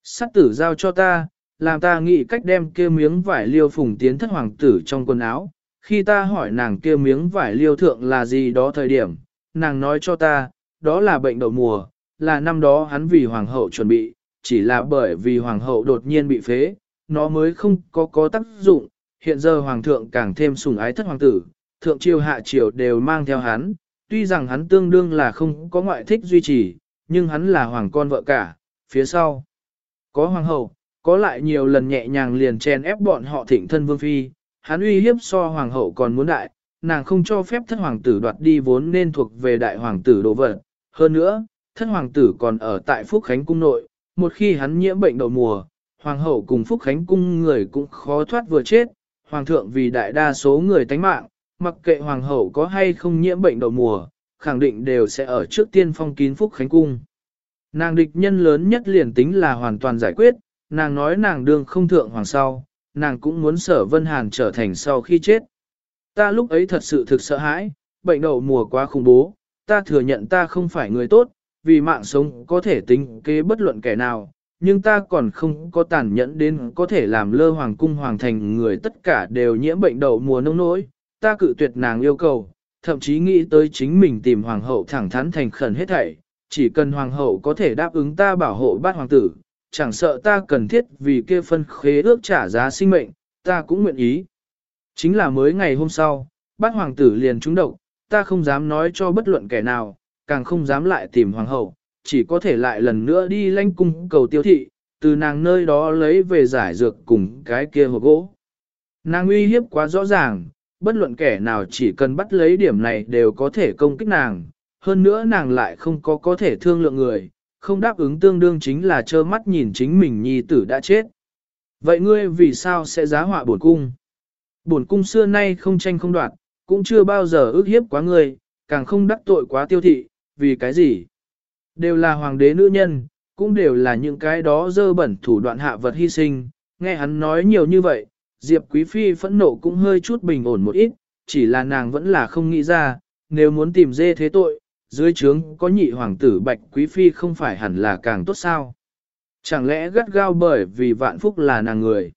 Sát tử giao cho ta, làm ta nghĩ cách đem kia miếng vải liêu phùng tiến thất hoàng tử trong quần áo. Khi ta hỏi nàng kia miếng vải liêu thượng là gì đó thời điểm, nàng nói cho ta, đó là bệnh đậu mùa, là năm đó hắn vì hoàng hậu chuẩn bị, chỉ là bởi vì hoàng hậu đột nhiên bị phế, nó mới không có có tác dụng, hiện giờ hoàng thượng càng thêm sủng ái thất hoàng tử, thượng triều hạ triều đều mang theo hắn, tuy rằng hắn tương đương là không có ngoại thích duy trì, nhưng hắn là hoàng con vợ cả, phía sau có hoàng hậu, có lại nhiều lần nhẹ nhàng liền chen ép bọn họ thịnh thân vương phi, hắn uy hiếp so hoàng hậu còn muốn đại, nàng không cho phép thất hoàng tử đoạt đi vốn nên thuộc về đại hoàng tử đồ vật. Hơn nữa, thất hoàng tử còn ở tại Phúc Khánh Cung nội, một khi hắn nhiễm bệnh đậu mùa, hoàng hậu cùng Phúc Khánh Cung người cũng khó thoát vừa chết, hoàng thượng vì đại đa số người tánh mạng, mặc kệ hoàng hậu có hay không nhiễm bệnh đậu mùa, khẳng định đều sẽ ở trước tiên phong kín Phúc Khánh Cung. Nàng địch nhân lớn nhất liền tính là hoàn toàn giải quyết, nàng nói nàng đương không thượng hoàng sau, nàng cũng muốn sở Vân Hàn trở thành sau khi chết. Ta lúc ấy thật sự thực sợ hãi, bệnh đậu mùa quá khủng bố, ta thừa nhận ta không phải người tốt, vì mạng sống có thể tính kế bất luận kẻ nào, nhưng ta còn không có tàn nhẫn đến có thể làm lơ hoàng cung hoàng thành người tất cả đều nhiễm bệnh đậu mùa nông nỗi, ta cự tuyệt nàng yêu cầu, thậm chí nghĩ tới chính mình tìm hoàng hậu thẳng thắn thành khẩn hết thảy, chỉ cần hoàng hậu có thể đáp ứng ta bảo hộ bát hoàng tử, chẳng sợ ta cần thiết vì kia phân khế ước trả giá sinh mệnh, ta cũng nguyện ý. Chính là mới ngày hôm sau, bát hoàng tử liền trúng độc, ta không dám nói cho bất luận kẻ nào, càng không dám lại tìm hoàng hậu, chỉ có thể lại lần nữa đi lanh cung cầu tiêu thị, từ nàng nơi đó lấy về giải dược cùng cái kia hộp gỗ. Nàng uy hiếp quá rõ ràng, bất luận kẻ nào chỉ cần bắt lấy điểm này đều có thể công kích nàng, hơn nữa nàng lại không có có thể thương lượng người, không đáp ứng tương đương chính là trơ mắt nhìn chính mình nhi tử đã chết. Vậy ngươi vì sao sẽ giá họa bổn cung? Bổn cung xưa nay không tranh không đoạt, cũng chưa bao giờ ước hiếp quá ngươi, càng không đắc tội quá tiêu thị, vì cái gì? Đều là hoàng đế nữ nhân, cũng đều là những cái đó dơ bẩn thủ đoạn hạ vật hy sinh, nghe hắn nói nhiều như vậy, Diệp Quý Phi phẫn nộ cũng hơi chút bình ổn một ít, chỉ là nàng vẫn là không nghĩ ra, nếu muốn tìm dê thế tội, dưới trướng có nhị hoàng tử Bạch Quý Phi không phải hẳn là càng tốt sao. Chẳng lẽ gắt gao bởi vì vạn phúc là nàng người.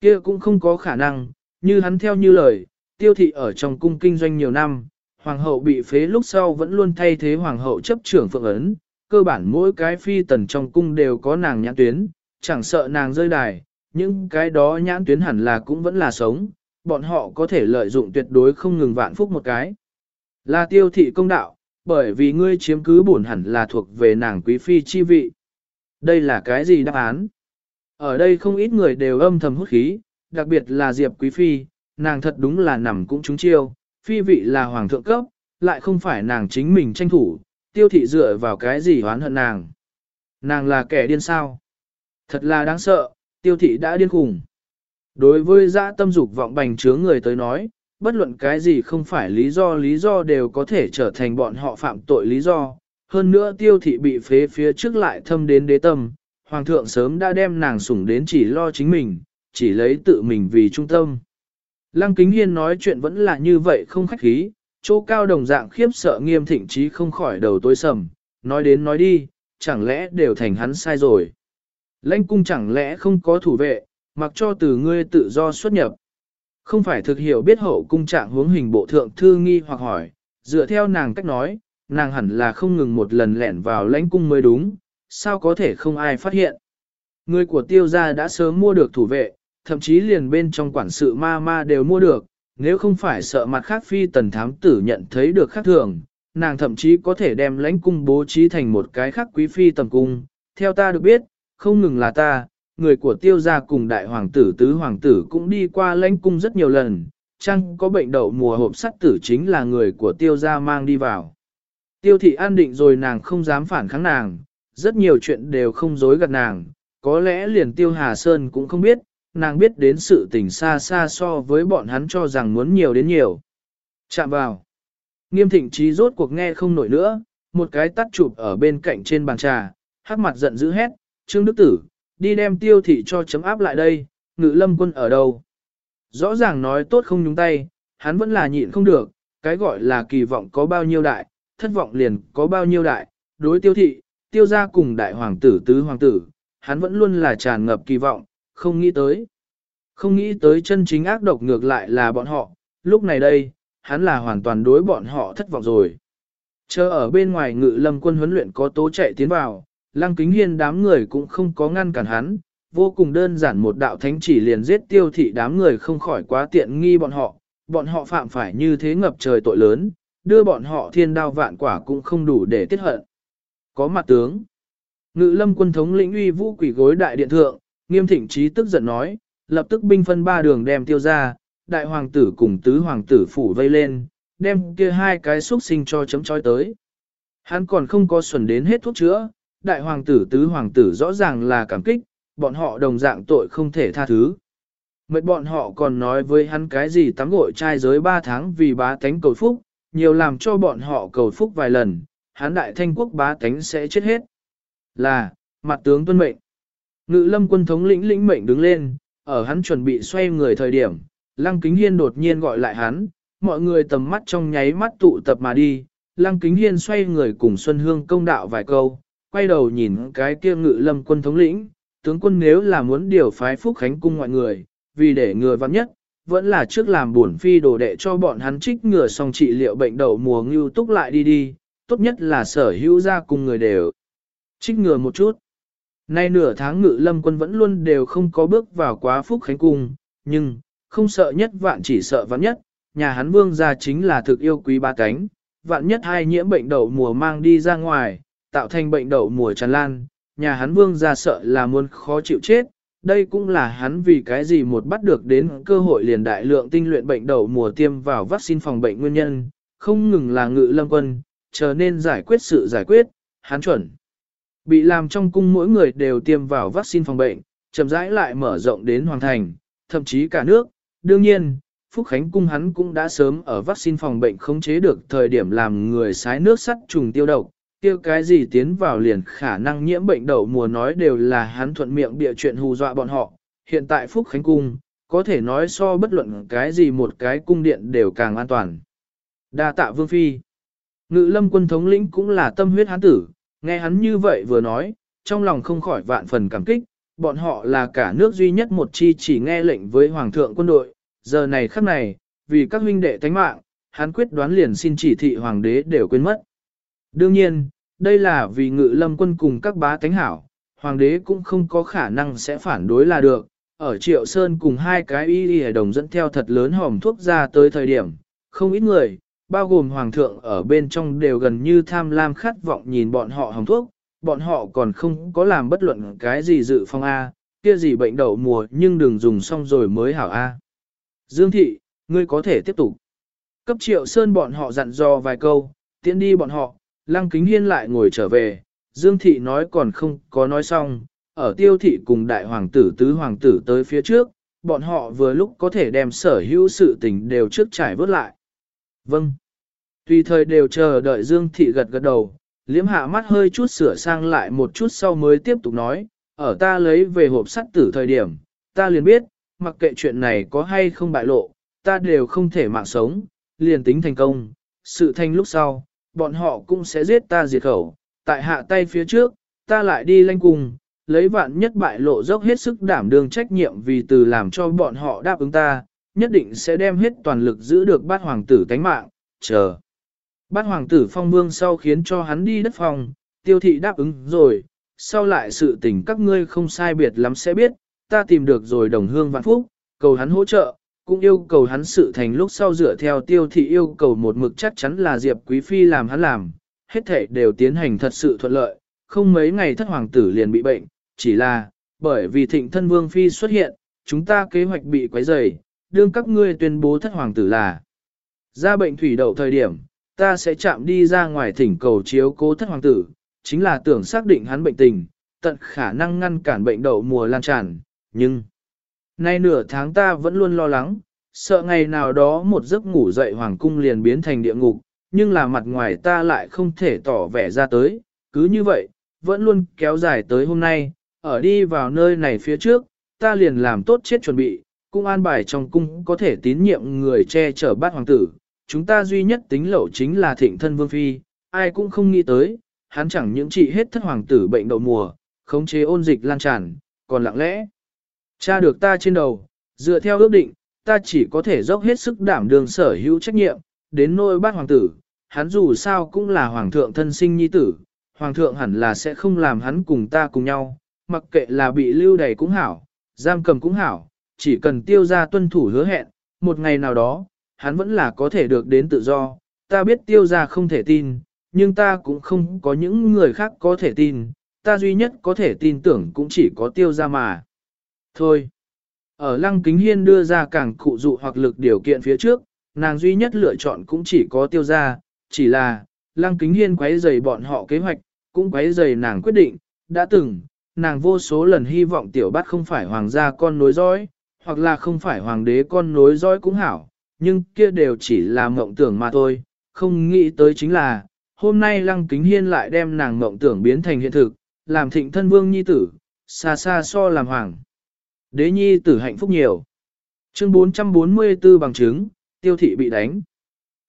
kia cũng không có khả năng, như hắn theo như lời, tiêu thị ở trong cung kinh doanh nhiều năm, hoàng hậu bị phế lúc sau vẫn luôn thay thế hoàng hậu chấp trưởng phượng ấn, cơ bản mỗi cái phi tần trong cung đều có nàng nhãn tuyến, chẳng sợ nàng rơi đài, những cái đó nhãn tuyến hẳn là cũng vẫn là sống, bọn họ có thể lợi dụng tuyệt đối không ngừng vạn phúc một cái. Là tiêu thị công đạo, bởi vì ngươi chiếm cứ bổn hẳn là thuộc về nàng quý phi chi vị. Đây là cái gì đáp án? Ở đây không ít người đều âm thầm hút khí, đặc biệt là Diệp quý phi, nàng thật đúng là nằm cũng trúng chiêu, phi vị là hoàng thượng cấp, lại không phải nàng chính mình tranh thủ, tiêu thị dựa vào cái gì hoán hận nàng. Nàng là kẻ điên sao? Thật là đáng sợ, tiêu thị đã điên khùng. Đối với dã tâm dục vọng bành trướng người tới nói, bất luận cái gì không phải lý do lý do đều có thể trở thành bọn họ phạm tội lý do. Hơn nữa tiêu thị bị phế phía trước lại thâm đến đế tâm, hoàng thượng sớm đã đem nàng sủng đến chỉ lo chính mình, chỉ lấy tự mình vì trung tâm. Lăng Kính Hiên nói chuyện vẫn là như vậy không khách khí, chỗ cao đồng dạng khiếp sợ nghiêm thịnh trí không khỏi đầu tối sầm, nói đến nói đi, chẳng lẽ đều thành hắn sai rồi. Lãnh cung chẳng lẽ không có thủ vệ, mặc cho từ ngươi tự do xuất nhập. Không phải thực hiểu biết hậu cung trạng hướng hình bộ thượng thư nghi hoặc hỏi, dựa theo nàng cách nói, nàng hẳn là không ngừng một lần lẻn vào lãnh cung mới đúng, sao có thể không ai phát hiện. Người của tiêu gia đã sớm mua được thủ vệ, thậm chí liền bên trong quản sự ma ma đều mua được, nếu không phải sợ mặt khác phi tần thám tử nhận thấy được khác thường, nàng thậm chí có thể đem lãnh cung bố trí thành một cái khác quý phi tầm cung. Theo ta được biết, không ngừng là ta, người của tiêu gia cùng đại hoàng tử tứ hoàng tử cũng đi qua lãnh cung rất nhiều lần, chăng có bệnh đậu mùa hộp sắt tử chính là người của tiêu gia mang đi vào. Tiêu thị an định rồi nàng không dám phản kháng nàng, rất nhiều chuyện đều không dối gạt nàng, có lẽ liền tiêu Hà Sơn cũng không biết, nàng biết đến sự tình xa xa so với bọn hắn cho rằng muốn nhiều đến nhiều. Chạm vào. Nghiêm thịnh trí rốt cuộc nghe không nổi nữa, một cái tắt chụp ở bên cạnh trên bàn trà, hắc mặt giận dữ hét, Trương Đức Tử, đi đem tiêu thị cho chấm áp lại đây, ngự lâm quân ở đâu. Rõ ràng nói tốt không nhúng tay, hắn vẫn là nhịn không được, cái gọi là kỳ vọng có bao nhiêu đại, thất vọng liền có bao nhiêu đại, đối tiêu thị, tiêu ra cùng đại hoàng tử tứ hoàng tử, hắn vẫn luôn là tràn ngập kỳ vọng, không nghĩ tới. Không nghĩ tới chân chính ác độc ngược lại là bọn họ, lúc này đây, hắn là hoàn toàn đối bọn họ thất vọng rồi. Chờ ở bên ngoài ngự lâm quân huấn luyện có tố chạy tiến vào, lăng kính hiên đám người cũng không có ngăn cản hắn, vô cùng đơn giản một đạo thánh chỉ liền giết tiêu thị đám người không khỏi quá tiện nghi bọn họ, bọn họ phạm phải như thế ngập trời tội lớn, đưa bọn họ thiên đao vạn quả cũng không đủ để tiết hận. Có mặt tướng, ngự lâm quân thống lĩnh uy vũ quỷ gối đại điện thượng, nghiêm thịnh trí tức giận nói, lập tức binh phân ba đường đem tiêu ra, đại hoàng tử cùng tứ hoàng tử phủ vây lên, đem kia hai cái xuất sinh cho chấm chói tới. Hắn còn không có xuẩn đến hết thuốc chữa, đại hoàng tử tứ hoàng tử rõ ràng là cảm kích, bọn họ đồng dạng tội không thể tha thứ. Mệt bọn họ còn nói với hắn cái gì tắm gội trai giới ba tháng vì bá tánh cầu phúc, nhiều làm cho bọn họ cầu phúc vài lần, hắn đại thanh quốc bá tánh sẽ chết hết. Là, mặt tướng tuân mệnh. Ngự lâm quân thống lĩnh lĩnh mệnh đứng lên, ở hắn chuẩn bị xoay người thời điểm, Lăng Kính Hiên đột nhiên gọi lại hắn, mọi người tầm mắt trong nháy mắt tụ tập mà đi, Lăng Kính Hiên xoay người cùng Xuân Hương công đạo vài câu, quay đầu nhìn cái kia ngự lâm quân thống lĩnh, tướng quân nếu là muốn điều phái Phúc Khánh cung mọi người, vì để ngừa vắng nhất, vẫn là trước làm buồn phi đồ đệ cho bọn hắn trích ngừa xong trị liệu bệnh đậu mùa ngưu túc lại đi đi, tốt nhất là sở hữu ra cùng người đều. Trích ngừa một chút. Nay nửa tháng ngự lâm quân vẫn luôn đều không có bước vào quá phúc khánh cung, nhưng, không sợ nhất vạn chỉ sợ vạn nhất, nhà hắn vương gia chính là thực yêu quý ba cánh, vạn nhất hai nhiễm bệnh đậu mùa mang đi ra ngoài, tạo thành bệnh đậu mùa tràn lan, nhà hắn vương ra sợ là muốn khó chịu chết, đây cũng là hắn vì cái gì một bắt được đến cơ hội liền đại lượng tinh luyện bệnh đậu mùa tiêm vào vaccine phòng bệnh nguyên nhân, không ngừng là ngự lâm quân, chờ nên giải quyết sự giải quyết, hắn chuẩn. Bị làm trong cung mỗi người đều tiêm vào vaccine phòng bệnh, chậm rãi lại mở rộng đến hoàn thành, thậm chí cả nước. Đương nhiên, Phúc Khánh cung hắn cũng đã sớm ở vaccine phòng bệnh khống chế được thời điểm làm người sái nước sắt trùng tiêu độc, tiêu cái gì tiến vào liền khả năng nhiễm bệnh đậu mùa nói đều là hắn thuận miệng bịa chuyện hù dọa bọn họ. Hiện tại Phúc Khánh cung, có thể nói so bất luận cái gì một cái cung điện đều càng an toàn. Đa tạ Vương Phi Ngự lâm quân thống lĩnh cũng là tâm huyết hán tử, nghe hắn như vậy vừa nói, trong lòng không khỏi vạn phần cảm kích, bọn họ là cả nước duy nhất một chi chỉ nghe lệnh với hoàng thượng quân đội, giờ này khắc này, vì các huynh đệ thánh mạng, hắn quyết đoán liền xin chỉ thị hoàng đế đều quên mất. Đương nhiên, đây là vì ngự lâm quân cùng các bá tánh hảo, hoàng đế cũng không có khả năng sẽ phản đối là được. Ở Triệu Sơn cùng hai cái y y đồng dẫn theo thật lớn hòm thuốc ra tới thời điểm, không ít người, bao gồm hoàng thượng ở bên trong đều gần như tham lam khát vọng nhìn bọn họ hòm thuốc, bọn họ còn không có làm bất luận cái gì dự phòng A, kia gì bệnh đậu mùa nhưng đừng dùng xong rồi mới hảo A. Dương thị, ngươi có thể tiếp tục. Cấp triệu sơn bọn họ dặn dò vài câu, tiễn đi bọn họ, lăng kính hiên lại ngồi trở về, Dương thị nói còn không có nói xong, ở tiêu thị cùng đại hoàng tử tứ hoàng tử tới phía trước, bọn họ vừa lúc có thể đem sở hữu sự tình đều trước trải vớt lại. Vâng. Tùy thời đều chờ đợi Dương thị gật gật đầu, liếm hạ mắt hơi chút sửa sang lại một chút sau mới tiếp tục nói, ở ta lấy về hộp sắt tử thời điểm, ta liền biết, mặc kệ chuyện này có hay không bại lộ, ta đều không thể mạng sống, liền tính thành công, sự thanh lúc sau, bọn họ cũng sẽ giết ta diệt khẩu, tại hạ tay phía trước, ta lại đi lanh cùng, lấy vạn nhất bại lộ dốc hết sức đảm đương trách nhiệm vì từ làm cho bọn họ đáp ứng ta, nhất định sẽ đem hết toàn lực giữ được bát hoàng tử tánh mạng, chờ. Bát hoàng tử phong vương sau khiến cho hắn đi đất phòng, tiêu thị đáp ứng rồi, sau lại sự tình các ngươi không sai biệt lắm sẽ biết, ta tìm được rồi đồng hương vạn phúc, cầu hắn hỗ trợ, cũng yêu cầu hắn sự thành lúc sau dựa theo tiêu thị yêu cầu một mực chắc chắn là Diệp Quý Phi làm hắn làm, hết thể đều tiến hành thật sự thuận lợi, không mấy ngày thất hoàng tử liền bị bệnh, chỉ là, bởi vì thịnh thân vương Phi xuất hiện, chúng ta kế hoạch bị quấy rầy, đương các ngươi tuyên bố thất hoàng tử là ra bệnh thủy đậu thời điểm, ta sẽ chạm đi ra ngoài thỉnh cầu chiếu cố thất hoàng tử, chính là tưởng xác định hắn bệnh tình, tận khả năng ngăn cản bệnh đậu mùa lan tràn, nhưng nay nửa tháng ta vẫn luôn lo lắng, sợ ngày nào đó một giấc ngủ dậy hoàng cung liền biến thành địa ngục, nhưng là mặt ngoài ta lại không thể tỏ vẻ ra tới, cứ như vậy, vẫn luôn kéo dài tới hôm nay, ở đi vào nơi này phía trước, ta liền làm tốt chết chuẩn bị, cung an bài trong cung có thể tín nhiệm người che chở bát hoàng tử, chúng ta duy nhất tính lậu chính là thịnh thân vương phi, ai cũng không nghĩ tới, hắn chẳng những trị hết thất hoàng tử bệnh đậu mùa, khống chế ôn dịch lan tràn, còn lặng lẽ. Cha được ta trên đầu, dựa theo ước định, ta chỉ có thể dốc hết sức đảm đường sở hữu trách nhiệm, đến nôi bát hoàng tử, hắn dù sao cũng là hoàng thượng thân sinh nhi tử, hoàng thượng hẳn là sẽ không làm hắn cùng ta cùng nhau, mặc kệ là bị lưu đày cũng hảo, giam cầm cũng hảo, chỉ cần tiêu ra tuân thủ hứa hẹn, một ngày nào đó, hắn vẫn là có thể được đến tự do, ta biết tiêu ra không thể tin, nhưng ta cũng không có những người khác có thể tin, ta duy nhất có thể tin tưởng cũng chỉ có tiêu ra mà. Thôi, ở lăng kính hiên đưa ra càng cụ dụ hoặc lực điều kiện phía trước, nàng duy nhất lựa chọn cũng chỉ có tiêu ra, chỉ là, lăng kính hiên quấy rầy bọn họ kế hoạch, cũng quấy rầy nàng quyết định, đã từng, nàng vô số lần hy vọng tiểu bát không phải hoàng gia con nối dõi, hoặc là không phải hoàng đế con nối dõi cũng hảo, nhưng kia đều chỉ là mộng tưởng mà thôi, không nghĩ tới chính là, hôm nay lăng kính hiên lại đem nàng mộng tưởng biến thành hiện thực, làm thịnh thân vương nhi tử, xa xa so làm hoàng. Đế nhi tử hạnh phúc nhiều. Chương 444 bằng chứng, tiêu thị bị đánh.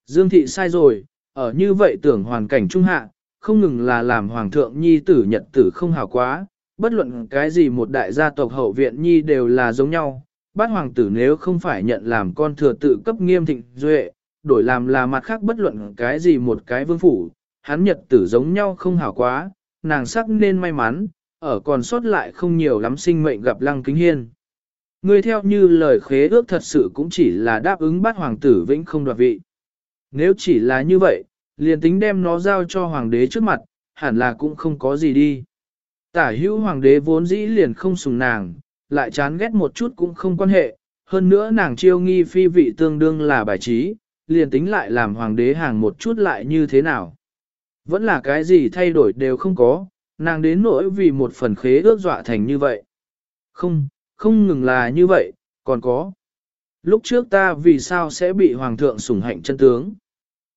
Dương thị sai rồi, ở như vậy tưởng hoàn cảnh trung hạ, không ngừng là làm hoàng thượng nhi tử nhật tử không hảo quá, bất luận cái gì một đại gia tộc hậu viện nhi đều là giống nhau. Bát hoàng tử nếu không phải nhận làm con thừa tự cấp nghiêm thịnh duệ, đổi làm là mặt khác bất luận cái gì một cái vương phủ, hắn nhật tử giống nhau không hảo quá, nàng sắc nên may mắn, ở còn sót lại không nhiều lắm sinh mệnh gặp lăng kính hiên. Người theo như lời khế ước thật sự cũng chỉ là đáp ứng bắt hoàng tử vĩnh không đoạt vị. Nếu chỉ là như vậy, liền tính đem nó giao cho hoàng đế trước mặt, hẳn là cũng không có gì đi. Tả hữu hoàng đế vốn dĩ liền không sùng nàng, lại chán ghét một chút cũng không quan hệ, hơn nữa nàng chiêu nghi phi vị tương đương là bài trí, liền tính lại làm hoàng đế hàng một chút lại như thế nào. Vẫn là cái gì thay đổi đều không có, nàng đến nỗi vì một phần khế ước dọa thành như vậy. Không, không ngừng là như vậy, còn có. Lúc trước ta vì sao sẽ bị hoàng thượng sủng hạnh chân tướng.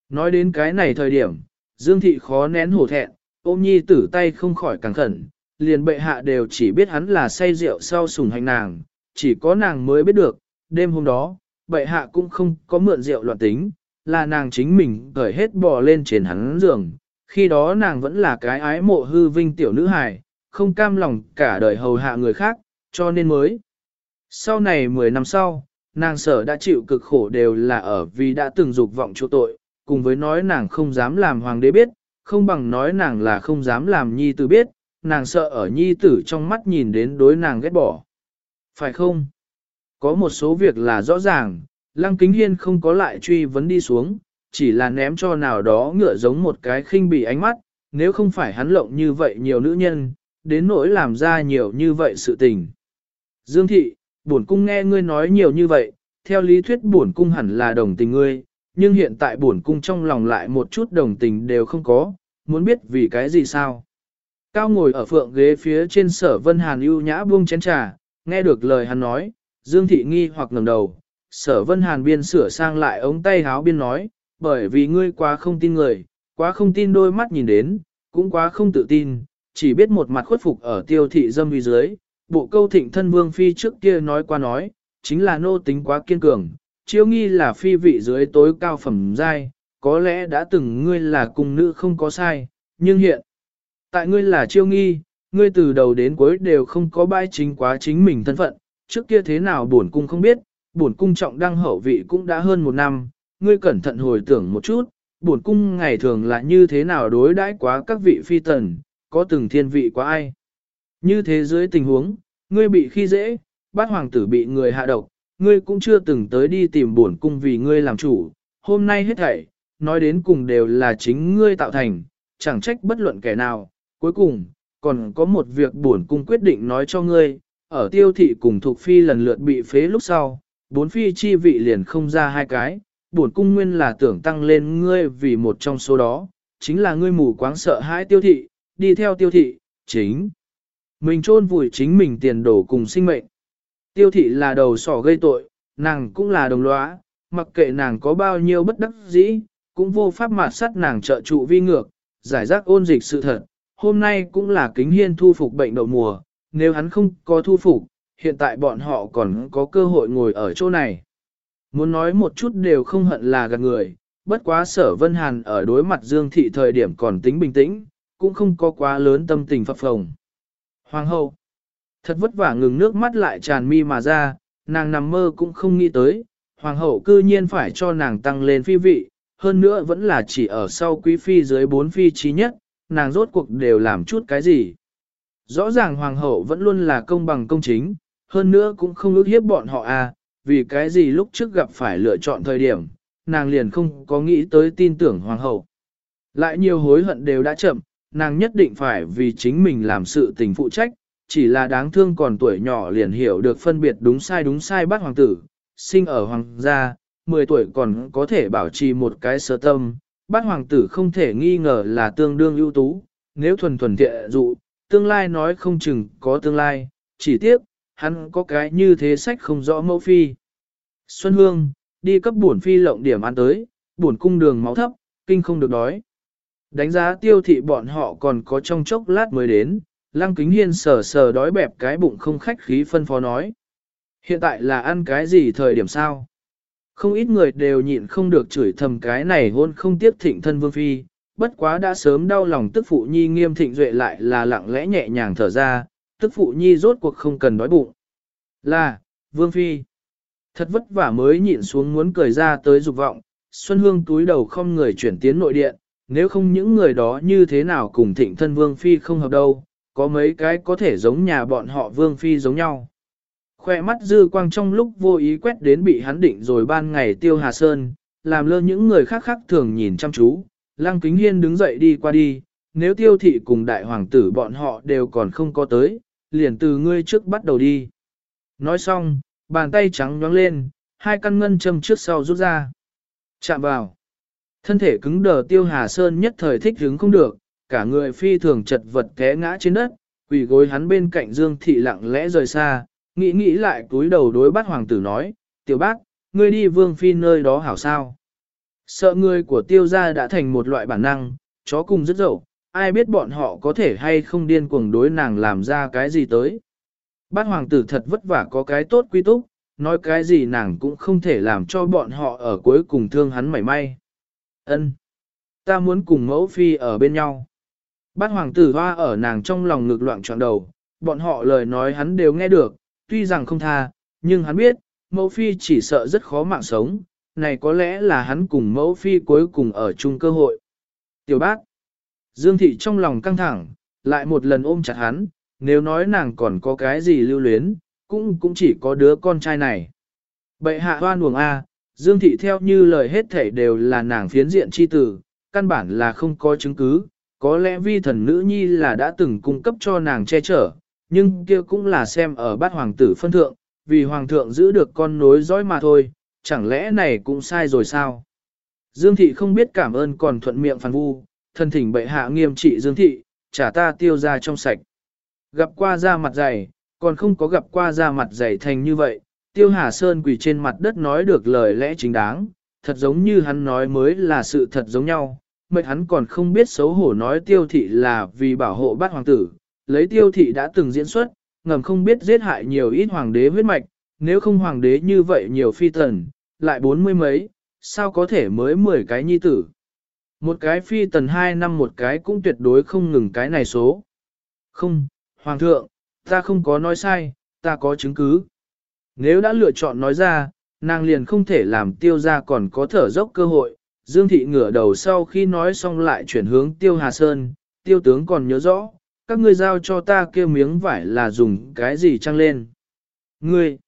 Nói đến cái này thời điểm, Dương Thị khó nén hổ thẹn, ôm nhi tử tay không khỏi càng khẩn, liền bệ hạ đều chỉ biết hắn là say rượu sau sủng hạnh nàng, chỉ có nàng mới biết được, đêm hôm đó, bệ hạ cũng không có mượn rượu loạn tính, là nàng chính mình cởi hết bò lên trên hắn giường, khi đó nàng vẫn là cái ái mộ hư vinh tiểu nữ hài, không cam lòng cả đời hầu hạ người khác, cho nên mới. Sau này 10 năm sau, nàng sở đã chịu cực khổ đều là ở vì đã từng dục vọng chỗ tội, cùng với nói nàng không dám làm hoàng đế biết, không bằng nói nàng là không dám làm nhi tử biết, nàng sợ ở nhi tử trong mắt nhìn đến đối nàng ghét bỏ. Phải không? Có một số việc là rõ ràng, Lăng Kính Hiên không có lại truy vấn đi xuống, chỉ là ném cho nào đó ngựa giống một cái khinh bị ánh mắt, nếu không phải hắn lộng như vậy nhiều nữ nhân, đến nỗi làm ra nhiều như vậy sự tình. Dương thị, bổn cung nghe ngươi nói nhiều như vậy, theo lý thuyết bổn cung hẳn là đồng tình ngươi, nhưng hiện tại bổn cung trong lòng lại một chút đồng tình đều không có, muốn biết vì cái gì sao. Cao ngồi ở phượng ghế phía trên sở vân hàn ưu nhã buông chén trà, nghe được lời hắn nói, Dương thị nghi hoặc ngẩng đầu, sở vân hàn biên sửa sang lại ống tay háo biên nói, bởi vì ngươi quá không tin người, quá không tin đôi mắt nhìn đến, cũng quá không tự tin, chỉ biết một mặt khuất phục ở tiêu thị dâm vi dưới. Bộ câu thịnh thân vương phi trước kia nói qua nói, chính là nô tính quá kiên cường, chiếu nghi là phi vị dưới tối cao phẩm giai, có lẽ đã từng ngươi là cùng nữ không có sai, nhưng hiện, tại ngươi là chiêu nghi, ngươi từ đầu đến cuối đều không có bai chính quá chính mình thân phận, trước kia thế nào bổn cung không biết, bổn cung trọng đăng hậu vị cũng đã hơn một năm, ngươi cẩn thận hồi tưởng một chút, bổn cung ngày thường là như thế nào đối đãi quá các vị phi tần, có từng thiên vị quá ai. Như thế dưới tình huống, ngươi bị khi dễ, bát hoàng tử bị người hạ độc, ngươi cũng chưa từng tới đi tìm bổn cung vì ngươi làm chủ, hôm nay hết thảy, nói đến cùng đều là chính ngươi tạo thành, chẳng trách bất luận kẻ nào, cuối cùng, còn có một việc bổn cung quyết định nói cho ngươi, ở tiêu thị cùng thuộc phi lần lượt bị phế lúc sau, bốn phi chi vị liền không ra hai cái, bổn cung nguyên là tưởng tăng lên ngươi vì một trong số đó, chính là ngươi mù quáng sợ hãi tiêu thị, đi theo tiêu thị, chính. Mình chôn vùi chính mình tiền đổ cùng sinh mệnh. Tiêu thị là đầu sỏ gây tội, nàng cũng là đồng lõa, mặc kệ nàng có bao nhiêu bất đắc dĩ, cũng vô pháp mạt sát nàng trợ trụ vi ngược, giải rác ôn dịch sự thật. Hôm nay cũng là kính hiên thu phục bệnh đậu mùa, nếu hắn không có thu phục, hiện tại bọn họ còn có cơ hội ngồi ở chỗ này. Muốn nói một chút đều không hận là gạt người, bất quá sở vân hàn ở đối mặt Dương Thị thời điểm còn tính bình tĩnh, cũng không có quá lớn tâm tình phập phồng. Hoàng hậu, thật vất vả ngừng nước mắt lại tràn mi mà ra, nàng nằm mơ cũng không nghĩ tới, hoàng hậu cư nhiên phải cho nàng tăng lên phi vị, hơn nữa vẫn là chỉ ở sau quý phi dưới bốn phi trí nhất, nàng rốt cuộc đều làm chút cái gì. Rõ ràng hoàng hậu vẫn luôn là công bằng công chính, hơn nữa cũng không ước hiếp bọn họ à, vì cái gì lúc trước gặp phải lựa chọn thời điểm, nàng liền không có nghĩ tới tin tưởng hoàng hậu. Lại nhiều hối hận đều đã chậm, nàng nhất định phải vì chính mình làm sự tình phụ trách, chỉ là đáng thương còn tuổi nhỏ liền hiểu được phân biệt đúng sai đúng sai bắt hoàng tử, sinh ở hoàng gia, 10 tuổi còn có thể bảo trì một cái sơ tâm, bắt hoàng tử không thể nghi ngờ là tương đương ưu tú, nếu thuần thuần thiện dụ, tương lai nói không chừng có tương lai, chỉ tiếc, hắn có cái như thế sách không rõ mẫu phi. Xuân Hương, đi cấp bổn phi lộng điểm ăn tới, bổn cung đường máu thấp, kinh không được đói. Đánh giá tiêu thị bọn họ còn có trong chốc lát mới đến, lăng kính hiên sờ sờ đói bẹp cái bụng không khách khí phân phó nói. Hiện tại là ăn cái gì thời điểm sao? Không ít người đều nhịn không được chửi thầm cái này hôn không tiếp thịnh thân vương phi, bất quá đã sớm đau lòng tức phụ nhi nghiêm thịnh duệ lại là lặng lẽ nhẹ nhàng thở ra, tức phụ nhi rốt cuộc không cần đói bụng. Là, vương phi. Thật vất vả mới nhịn xuống muốn cười ra tới dục vọng, Xuân Hương túi đầu không người chuyển tiến nội điện, nếu không những người đó như thế nào cùng thịnh thân vương phi không hợp đâu, có mấy cái có thể giống nhà bọn họ vương phi giống nhau. Khoe mắt dư quang trong lúc vô ý quét đến bị hắn định rồi ban ngày tiêu hà sơn, làm lơ những người khác khác thường nhìn chăm chú, lăng kính hiên đứng dậy đi qua đi, nếu tiêu thị cùng đại hoàng tử bọn họ đều còn không có tới, liền từ ngươi trước bắt đầu đi. Nói xong, bàn tay trắng nhoáng lên, hai căn ngân châm trước sau rút ra. Chạm vào. Thân thể cứng đờ tiêu hà sơn nhất thời thích hứng không được, cả người phi thường chật vật té ngã trên đất, quỳ gối hắn bên cạnh dương thị lặng lẽ rời xa, nghĩ nghĩ lại cúi đầu đối bắt hoàng tử nói, tiểu bác, ngươi đi vương phi nơi đó hảo sao. Sợ người của tiêu gia đã thành một loại bản năng, chó cùng rất dậu, ai biết bọn họ có thể hay không điên cuồng đối nàng làm ra cái gì tới. Bát hoàng tử thật vất vả có cái tốt quy túc, nói cái gì nàng cũng không thể làm cho bọn họ ở cuối cùng thương hắn mảy may. Ân, Ta muốn cùng mẫu phi ở bên nhau. Bát hoàng tử hoa ở nàng trong lòng ngực loạn trọn đầu, bọn họ lời nói hắn đều nghe được, tuy rằng không tha, nhưng hắn biết, mẫu phi chỉ sợ rất khó mạng sống, này có lẽ là hắn cùng mẫu phi cuối cùng ở chung cơ hội. Tiểu bác, Dương thị trong lòng căng thẳng, lại một lần ôm chặt hắn, nếu nói nàng còn có cái gì lưu luyến, cũng cũng chỉ có đứa con trai này. Bệ hạ hoan uổng A, Dương thị theo như lời hết thể đều là nàng phiến diện chi tử, căn bản là không có chứng cứ, có lẽ vi thần nữ nhi là đã từng cung cấp cho nàng che chở, nhưng kia cũng là xem ở bát hoàng tử phân thượng, vì hoàng thượng giữ được con nối dõi mà thôi, chẳng lẽ này cũng sai rồi sao? Dương thị không biết cảm ơn còn thuận miệng phản vu, thân thỉnh bệ hạ nghiêm trị Dương thị, trả ta tiêu ra trong sạch. Gặp qua da mặt dày, còn không có gặp qua da mặt dày thành như vậy, tiêu hà sơn quỳ trên mặt đất nói được lời lẽ chính đáng, thật giống như hắn nói mới là sự thật giống nhau, Mệnh hắn còn không biết xấu hổ nói tiêu thị là vì bảo hộ bát hoàng tử, lấy tiêu thị đã từng diễn xuất, ngầm không biết giết hại nhiều ít hoàng đế huyết mạch, nếu không hoàng đế như vậy nhiều phi tần, lại bốn mươi mấy, sao có thể mới mười cái nhi tử. Một cái phi tần hai năm một cái cũng tuyệt đối không ngừng cái này số. Không, hoàng thượng, ta không có nói sai, ta có chứng cứ. Nếu đã lựa chọn nói ra, nàng liền không thể làm tiêu ra còn có thở dốc cơ hội. Dương thị ngửa đầu sau khi nói xong lại chuyển hướng tiêu Hà Sơn, tiêu tướng còn nhớ rõ, các ngươi giao cho ta kia miếng vải là dùng cái gì trăng lên. Ngươi,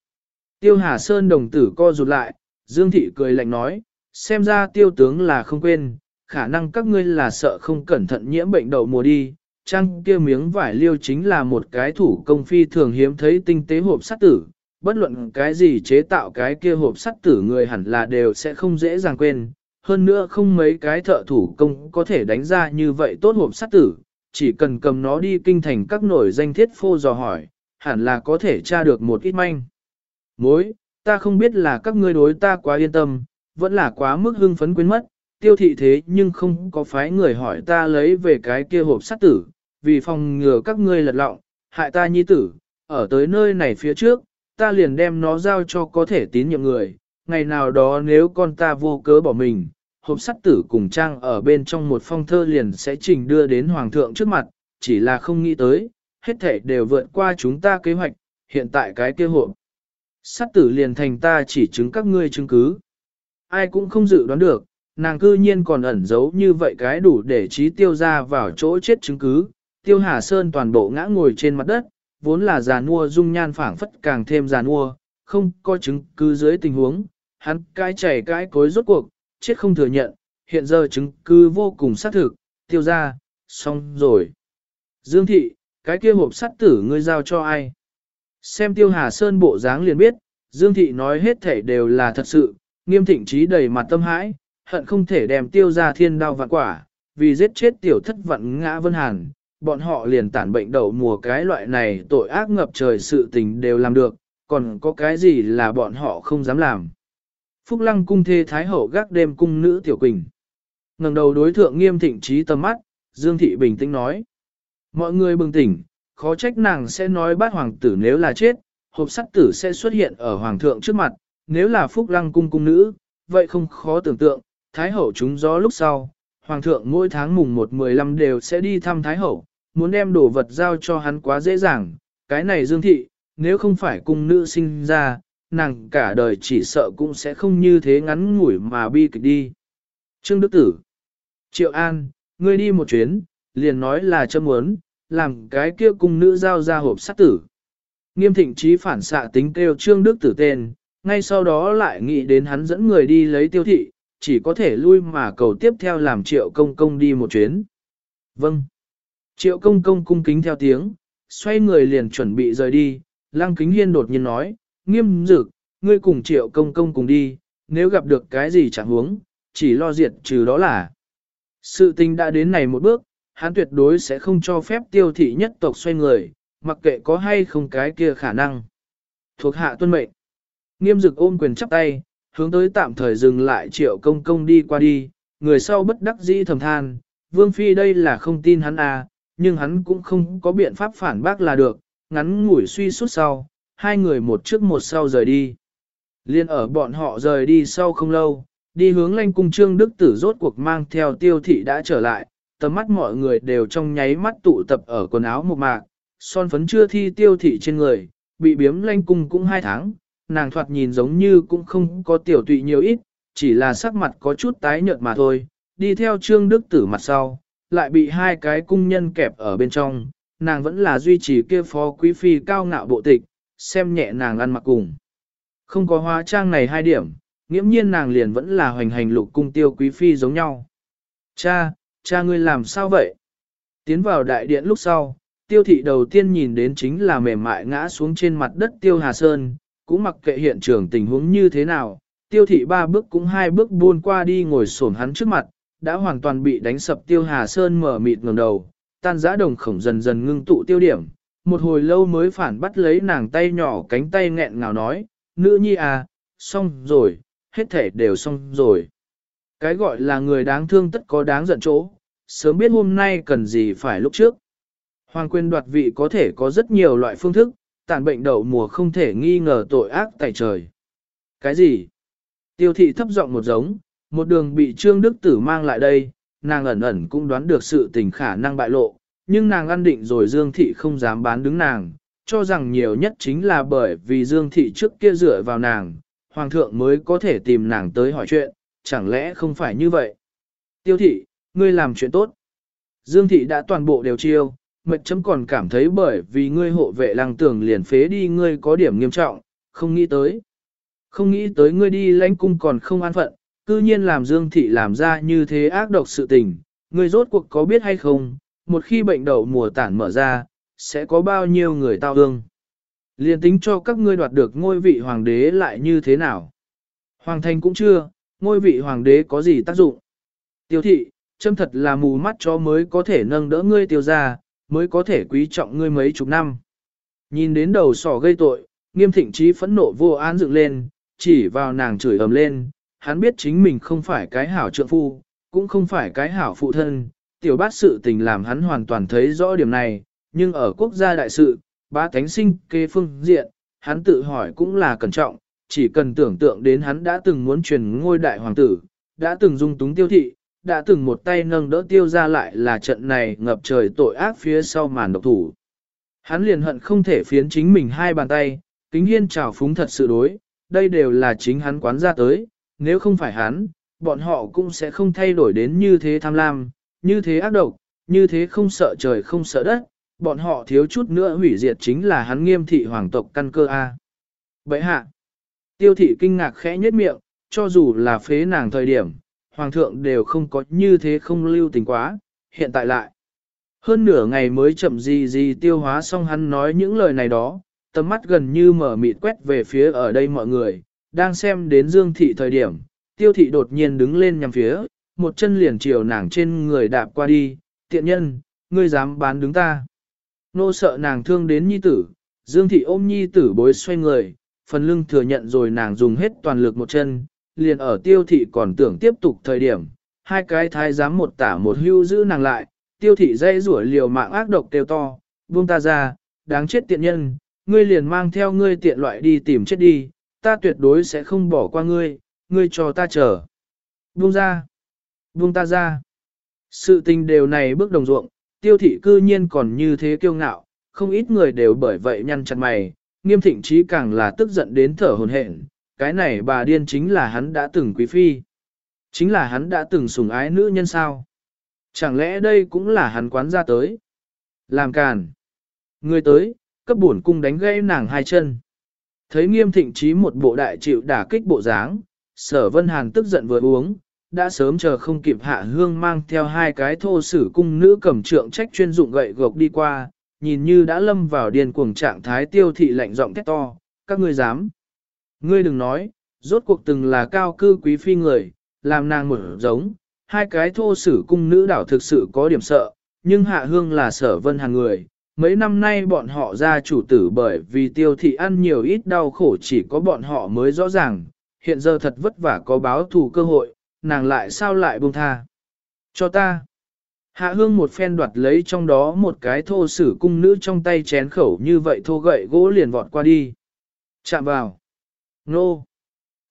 tiêu Hà Sơn đồng tử co rụt lại, Dương thị cười lạnh nói, xem ra tiêu tướng là không quên, khả năng các ngươi là sợ không cẩn thận nhiễm bệnh đậu mùa đi. Trang kia miếng vải liêu chính là một cái thủ công phi thường hiếm thấy tinh tế hộp sắt tử, bất luận cái gì chế tạo cái kia hộp sắt tử người hẳn là đều sẽ không dễ dàng quên. Hơn nữa không mấy cái thợ thủ công có thể đánh ra như vậy tốt hộp sắt tử, chỉ cần cầm nó đi kinh thành các nổi danh thiết phô dò hỏi, hẳn là có thể tra được một ít manh. Mối, ta không biết là các ngươi đối ta quá yên tâm, vẫn là quá mức hưng phấn quên mất, tiêu thị thế nhưng không có phái người hỏi ta lấy về cái kia hộp sắt tử, vì phòng ngừa các ngươi lật lọng, hại ta nhi tử, ở tới nơi này phía trước, ta liền đem nó giao cho có thể tín nhiệm người, ngày nào đó nếu con ta vô cớ bỏ mình, hộp sắt tử cùng trang ở bên trong một phong thơ liền sẽ trình đưa đến hoàng thượng trước mặt, chỉ là không nghĩ tới, hết thể đều vượt qua chúng ta kế hoạch, hiện tại cái kia hộp. Sắt tử liền thành ta chỉ chứng các ngươi chứng cứ. Ai cũng không dự đoán được, nàng cư nhiên còn ẩn giấu như vậy cái đủ để trí tiêu ra vào chỗ chết chứng cứ. Tiêu Hà Sơn toàn bộ ngã ngồi trên mặt đất, vốn là già nua dung nhan phảng phất càng thêm già nua, không có chứng cứ dưới tình huống, hắn cái chảy cái cối rốt cuộc, chết không thừa nhận, hiện giờ chứng cứ vô cùng xác thực, tiêu ra, xong rồi. Dương thị, cái kia hộp sắt tử ngươi giao cho ai? Xem tiêu hà sơn bộ dáng liền biết, Dương thị nói hết thể đều là thật sự, nghiêm thịnh trí đầy mặt tâm hãi, hận không thể đem tiêu ra thiên đao vạn quả, vì giết chết tiểu thất vận ngã vân hàn, bọn họ liền tản bệnh đậu mùa cái loại này tội ác ngập trời sự tình đều làm được, còn có cái gì là bọn họ không dám làm. Phúc lăng cung thê thái hậu gác đêm cung nữ tiểu quỳnh. ngẩng đầu đối thượng nghiêm thịnh trí tầm mắt, Dương Thị bình tĩnh nói. Mọi người bừng tỉnh, khó trách nàng sẽ nói bát hoàng tử nếu là chết, hộp sắt tử sẽ xuất hiện ở hoàng thượng trước mặt, nếu là phúc lăng cung cung nữ, vậy không khó tưởng tượng, thái hậu chúng gió lúc sau, hoàng thượng mỗi tháng mùng 1-15 đều sẽ đi thăm thái hậu, muốn đem đồ vật giao cho hắn quá dễ dàng, cái này dương thị, nếu không phải cung nữ sinh ra, nàng cả đời chỉ sợ cũng sẽ không như thế ngắn ngủi mà bi kịch đi. Trương Đức Tử Triệu An, ngươi đi một chuyến, liền nói là châm muốn, làm cái kia cung nữ giao ra hộp sát tử. Nghiêm thịnh trí phản xạ tính kêu Trương Đức Tử tên, ngay sau đó lại nghĩ đến hắn dẫn người đi lấy tiêu thị, chỉ có thể lui mà cầu tiếp theo làm triệu công công đi một chuyến. Vâng. Triệu công công cung kính theo tiếng, xoay người liền chuẩn bị rời đi, lăng kính hiên đột nhiên nói, nghiêm dực, ngươi cùng triệu công công cùng đi, nếu gặp được cái gì chẳng huống, chỉ lo diệt trừ đó là. Sự tình đã đến này một bước, hắn tuyệt đối sẽ không cho phép tiêu thị nhất tộc xoay người, mặc kệ có hay không cái kia khả năng. Thuộc hạ tuân mệnh. Nghiêm dực ôm quyền chắp tay, hướng tới tạm thời dừng lại triệu công công đi qua đi, người sau bất đắc dĩ thầm than, vương phi đây là không tin hắn à, nhưng hắn cũng không có biện pháp phản bác là được, ngắn ngủi suy suốt sau, hai người một trước một sau rời đi. Liên ở bọn họ rời đi sau không lâu, đi hướng lanh cung trương đức tử rốt cuộc mang theo tiêu thị đã trở lại, tầm mắt mọi người đều trong nháy mắt tụ tập ở quần áo một mạc, son phấn chưa thi tiêu thị trên người, bị biếm lanh cung cũng hai tháng, nàng thoạt nhìn giống như cũng không có tiểu tụy nhiều ít, chỉ là sắc mặt có chút tái nhợt mà thôi, đi theo trương đức tử mặt sau, lại bị hai cái cung nhân kẹp ở bên trong, nàng vẫn là duy trì kia phó quý phi cao ngạo bộ tịch, xem nhẹ nàng ăn mặc cùng. Không có hóa trang này hai điểm, nghiễm nhiên nàng liền vẫn là hoành hành lục cung tiêu quý phi giống nhau. Cha, cha ngươi làm sao vậy? Tiến vào đại điện lúc sau, tiêu thị đầu tiên nhìn đến chính là mềm mại ngã xuống trên mặt đất tiêu hà sơn, cũng mặc kệ hiện trường tình huống như thế nào, tiêu thị ba bước cũng hai bước buôn qua đi ngồi xổm hắn trước mặt, đã hoàn toàn bị đánh sập tiêu hà sơn mở mịt ngầm đầu, tan giã đồng khổng dần dần ngưng tụ tiêu điểm, một hồi lâu mới phản bắt lấy nàng tay nhỏ cánh tay nghẹn ngào nói, nữ nhi à, xong rồi, hết thể đều xong rồi. Cái gọi là người đáng thương tất có đáng giận chỗ, sớm biết hôm nay cần gì phải lúc trước. Hoàng quyền đoạt vị có thể có rất nhiều loại phương thức, tàn bệnh đậu mùa không thể nghi ngờ tội ác tại trời. Cái gì? Tiêu thị thấp giọng một giống, một đường bị Trương Đức Tử mang lại đây, nàng ẩn ẩn cũng đoán được sự tình khả năng bại lộ, nhưng nàng ăn định rồi Dương thị không dám bán đứng nàng, cho rằng nhiều nhất chính là bởi vì Dương thị trước kia dựa vào nàng, Hoàng thượng mới có thể tìm nàng tới hỏi chuyện, chẳng lẽ không phải như vậy? Tiêu thị, ngươi làm chuyện tốt. Dương thị đã toàn bộ đều chiêu, mệt chấm còn cảm thấy bởi vì ngươi hộ vệ lăng tưởng liền phế đi ngươi có điểm nghiêm trọng, không nghĩ tới. Không nghĩ tới ngươi đi lãnh cung còn không an phận, cư nhiên làm Dương thị làm ra như thế ác độc sự tình, ngươi rốt cuộc có biết hay không, một khi bệnh đậu mùa tản mở ra, sẽ có bao nhiêu người tao ương. liền tính cho các ngươi đoạt được ngôi vị hoàng đế lại như thế nào. Hoàng thành cũng chưa, ngôi vị hoàng đế có gì tác dụng. Tiêu thị, châm thật là mù mắt cho mới có thể nâng đỡ ngươi tiêu ra, mới có thể quý trọng ngươi mấy chục năm. Nhìn đến đầu sỏ gây tội, nghiêm thịnh trí phẫn nộ vô án dựng lên, chỉ vào nàng chửi ầm lên, hắn biết chính mình không phải cái hảo trượng phu, cũng không phải cái hảo phụ thân, tiểu bát sự tình làm hắn hoàn toàn thấy rõ điểm này, nhưng ở quốc gia đại sự, ba thánh sinh kê phương diện, hắn tự hỏi cũng là cẩn trọng, chỉ cần tưởng tượng đến hắn đã từng muốn truyền ngôi đại hoàng tử, đã từng dung túng tiêu thị, đã từng một tay nâng đỡ tiêu ra lại là trận này ngập trời tội ác phía sau màn độc thủ. Hắn liền hận không thể phiến chính mình hai bàn tay, kính hiên trào phúng thật sự đối, đây đều là chính hắn quán ra tới, nếu không phải hắn, bọn họ cũng sẽ không thay đổi đến như thế tham lam, như thế ác độc, như thế không sợ trời không sợ đất, bọn họ thiếu chút nữa hủy diệt chính là hắn nghiêm thị hoàng tộc căn cơ A. Vậy hạ, tiêu thị kinh ngạc khẽ nhất miệng, cho dù là phế nàng thời điểm, hoàng thượng đều không có như thế không lưu tình quá, hiện tại lại. Hơn nửa ngày mới chậm gì gì tiêu hóa xong hắn nói những lời này đó, tầm mắt gần như mở mịt quét về phía ở đây mọi người, đang xem đến Dương Thị thời điểm, tiêu thị đột nhiên đứng lên nhằm phía, một chân liền chiều nàng trên người đạp qua đi, tiện nhân, ngươi dám bán đứng ta. Nô sợ nàng thương đến nhi tử, Dương Thị ôm nhi tử bối xoay người, phần lưng thừa nhận rồi nàng dùng hết toàn lực một chân, liền ở tiêu thị còn tưởng tiếp tục thời điểm, hai cái thái giám một tả một hưu giữ nàng lại, tiêu thị dây rủa liều mạng ác độc kêu to, buông ta ra, đáng chết tiện nhân, ngươi liền mang theo ngươi tiện loại đi tìm chết đi, ta tuyệt đối sẽ không bỏ qua ngươi, ngươi cho ta chờ. Buông ra, buông ta ra. Sự tình đều này bước đồng ruộng, tiêu thị cư nhiên còn như thế kiêu ngạo, không ít người đều bởi vậy nhăn chặt mày, nghiêm thịnh trí càng là tức giận đến thở hồn hển cái này bà điên chính là hắn đã từng quý phi. Chính là hắn đã từng sủng ái nữ nhân sao. Chẳng lẽ đây cũng là hắn quán ra tới? Làm càn. Người tới, cấp bổn cung đánh gãy nàng hai chân. Thấy nghiêm thịnh trí một bộ đại chịu đả kích bộ dáng, sở vân hàn tức giận vừa uống, đã sớm chờ không kịp hạ hương mang theo hai cái thô sử cung nữ cầm trượng trách chuyên dụng gậy gộc đi qua, nhìn như đã lâm vào điên cuồng trạng thái tiêu thị lạnh giọng thét to, các ngươi dám. Ngươi đừng nói, rốt cuộc từng là cao cư quý phi người, làm nàng mở giống, hai cái thô sử cung nữ đảo thực sự có điểm sợ, nhưng hạ hương là sở vân hàng người. Mấy năm nay bọn họ ra chủ tử bởi vì tiêu thị ăn nhiều ít đau khổ chỉ có bọn họ mới rõ ràng, hiện giờ thật vất vả có báo thù cơ hội, nàng lại sao lại buông tha. Cho ta. Hạ hương một phen đoạt lấy trong đó một cái thô sử cung nữ trong tay chén khẩu như vậy thô gậy gỗ liền vọt qua đi. Chạm vào. Nô.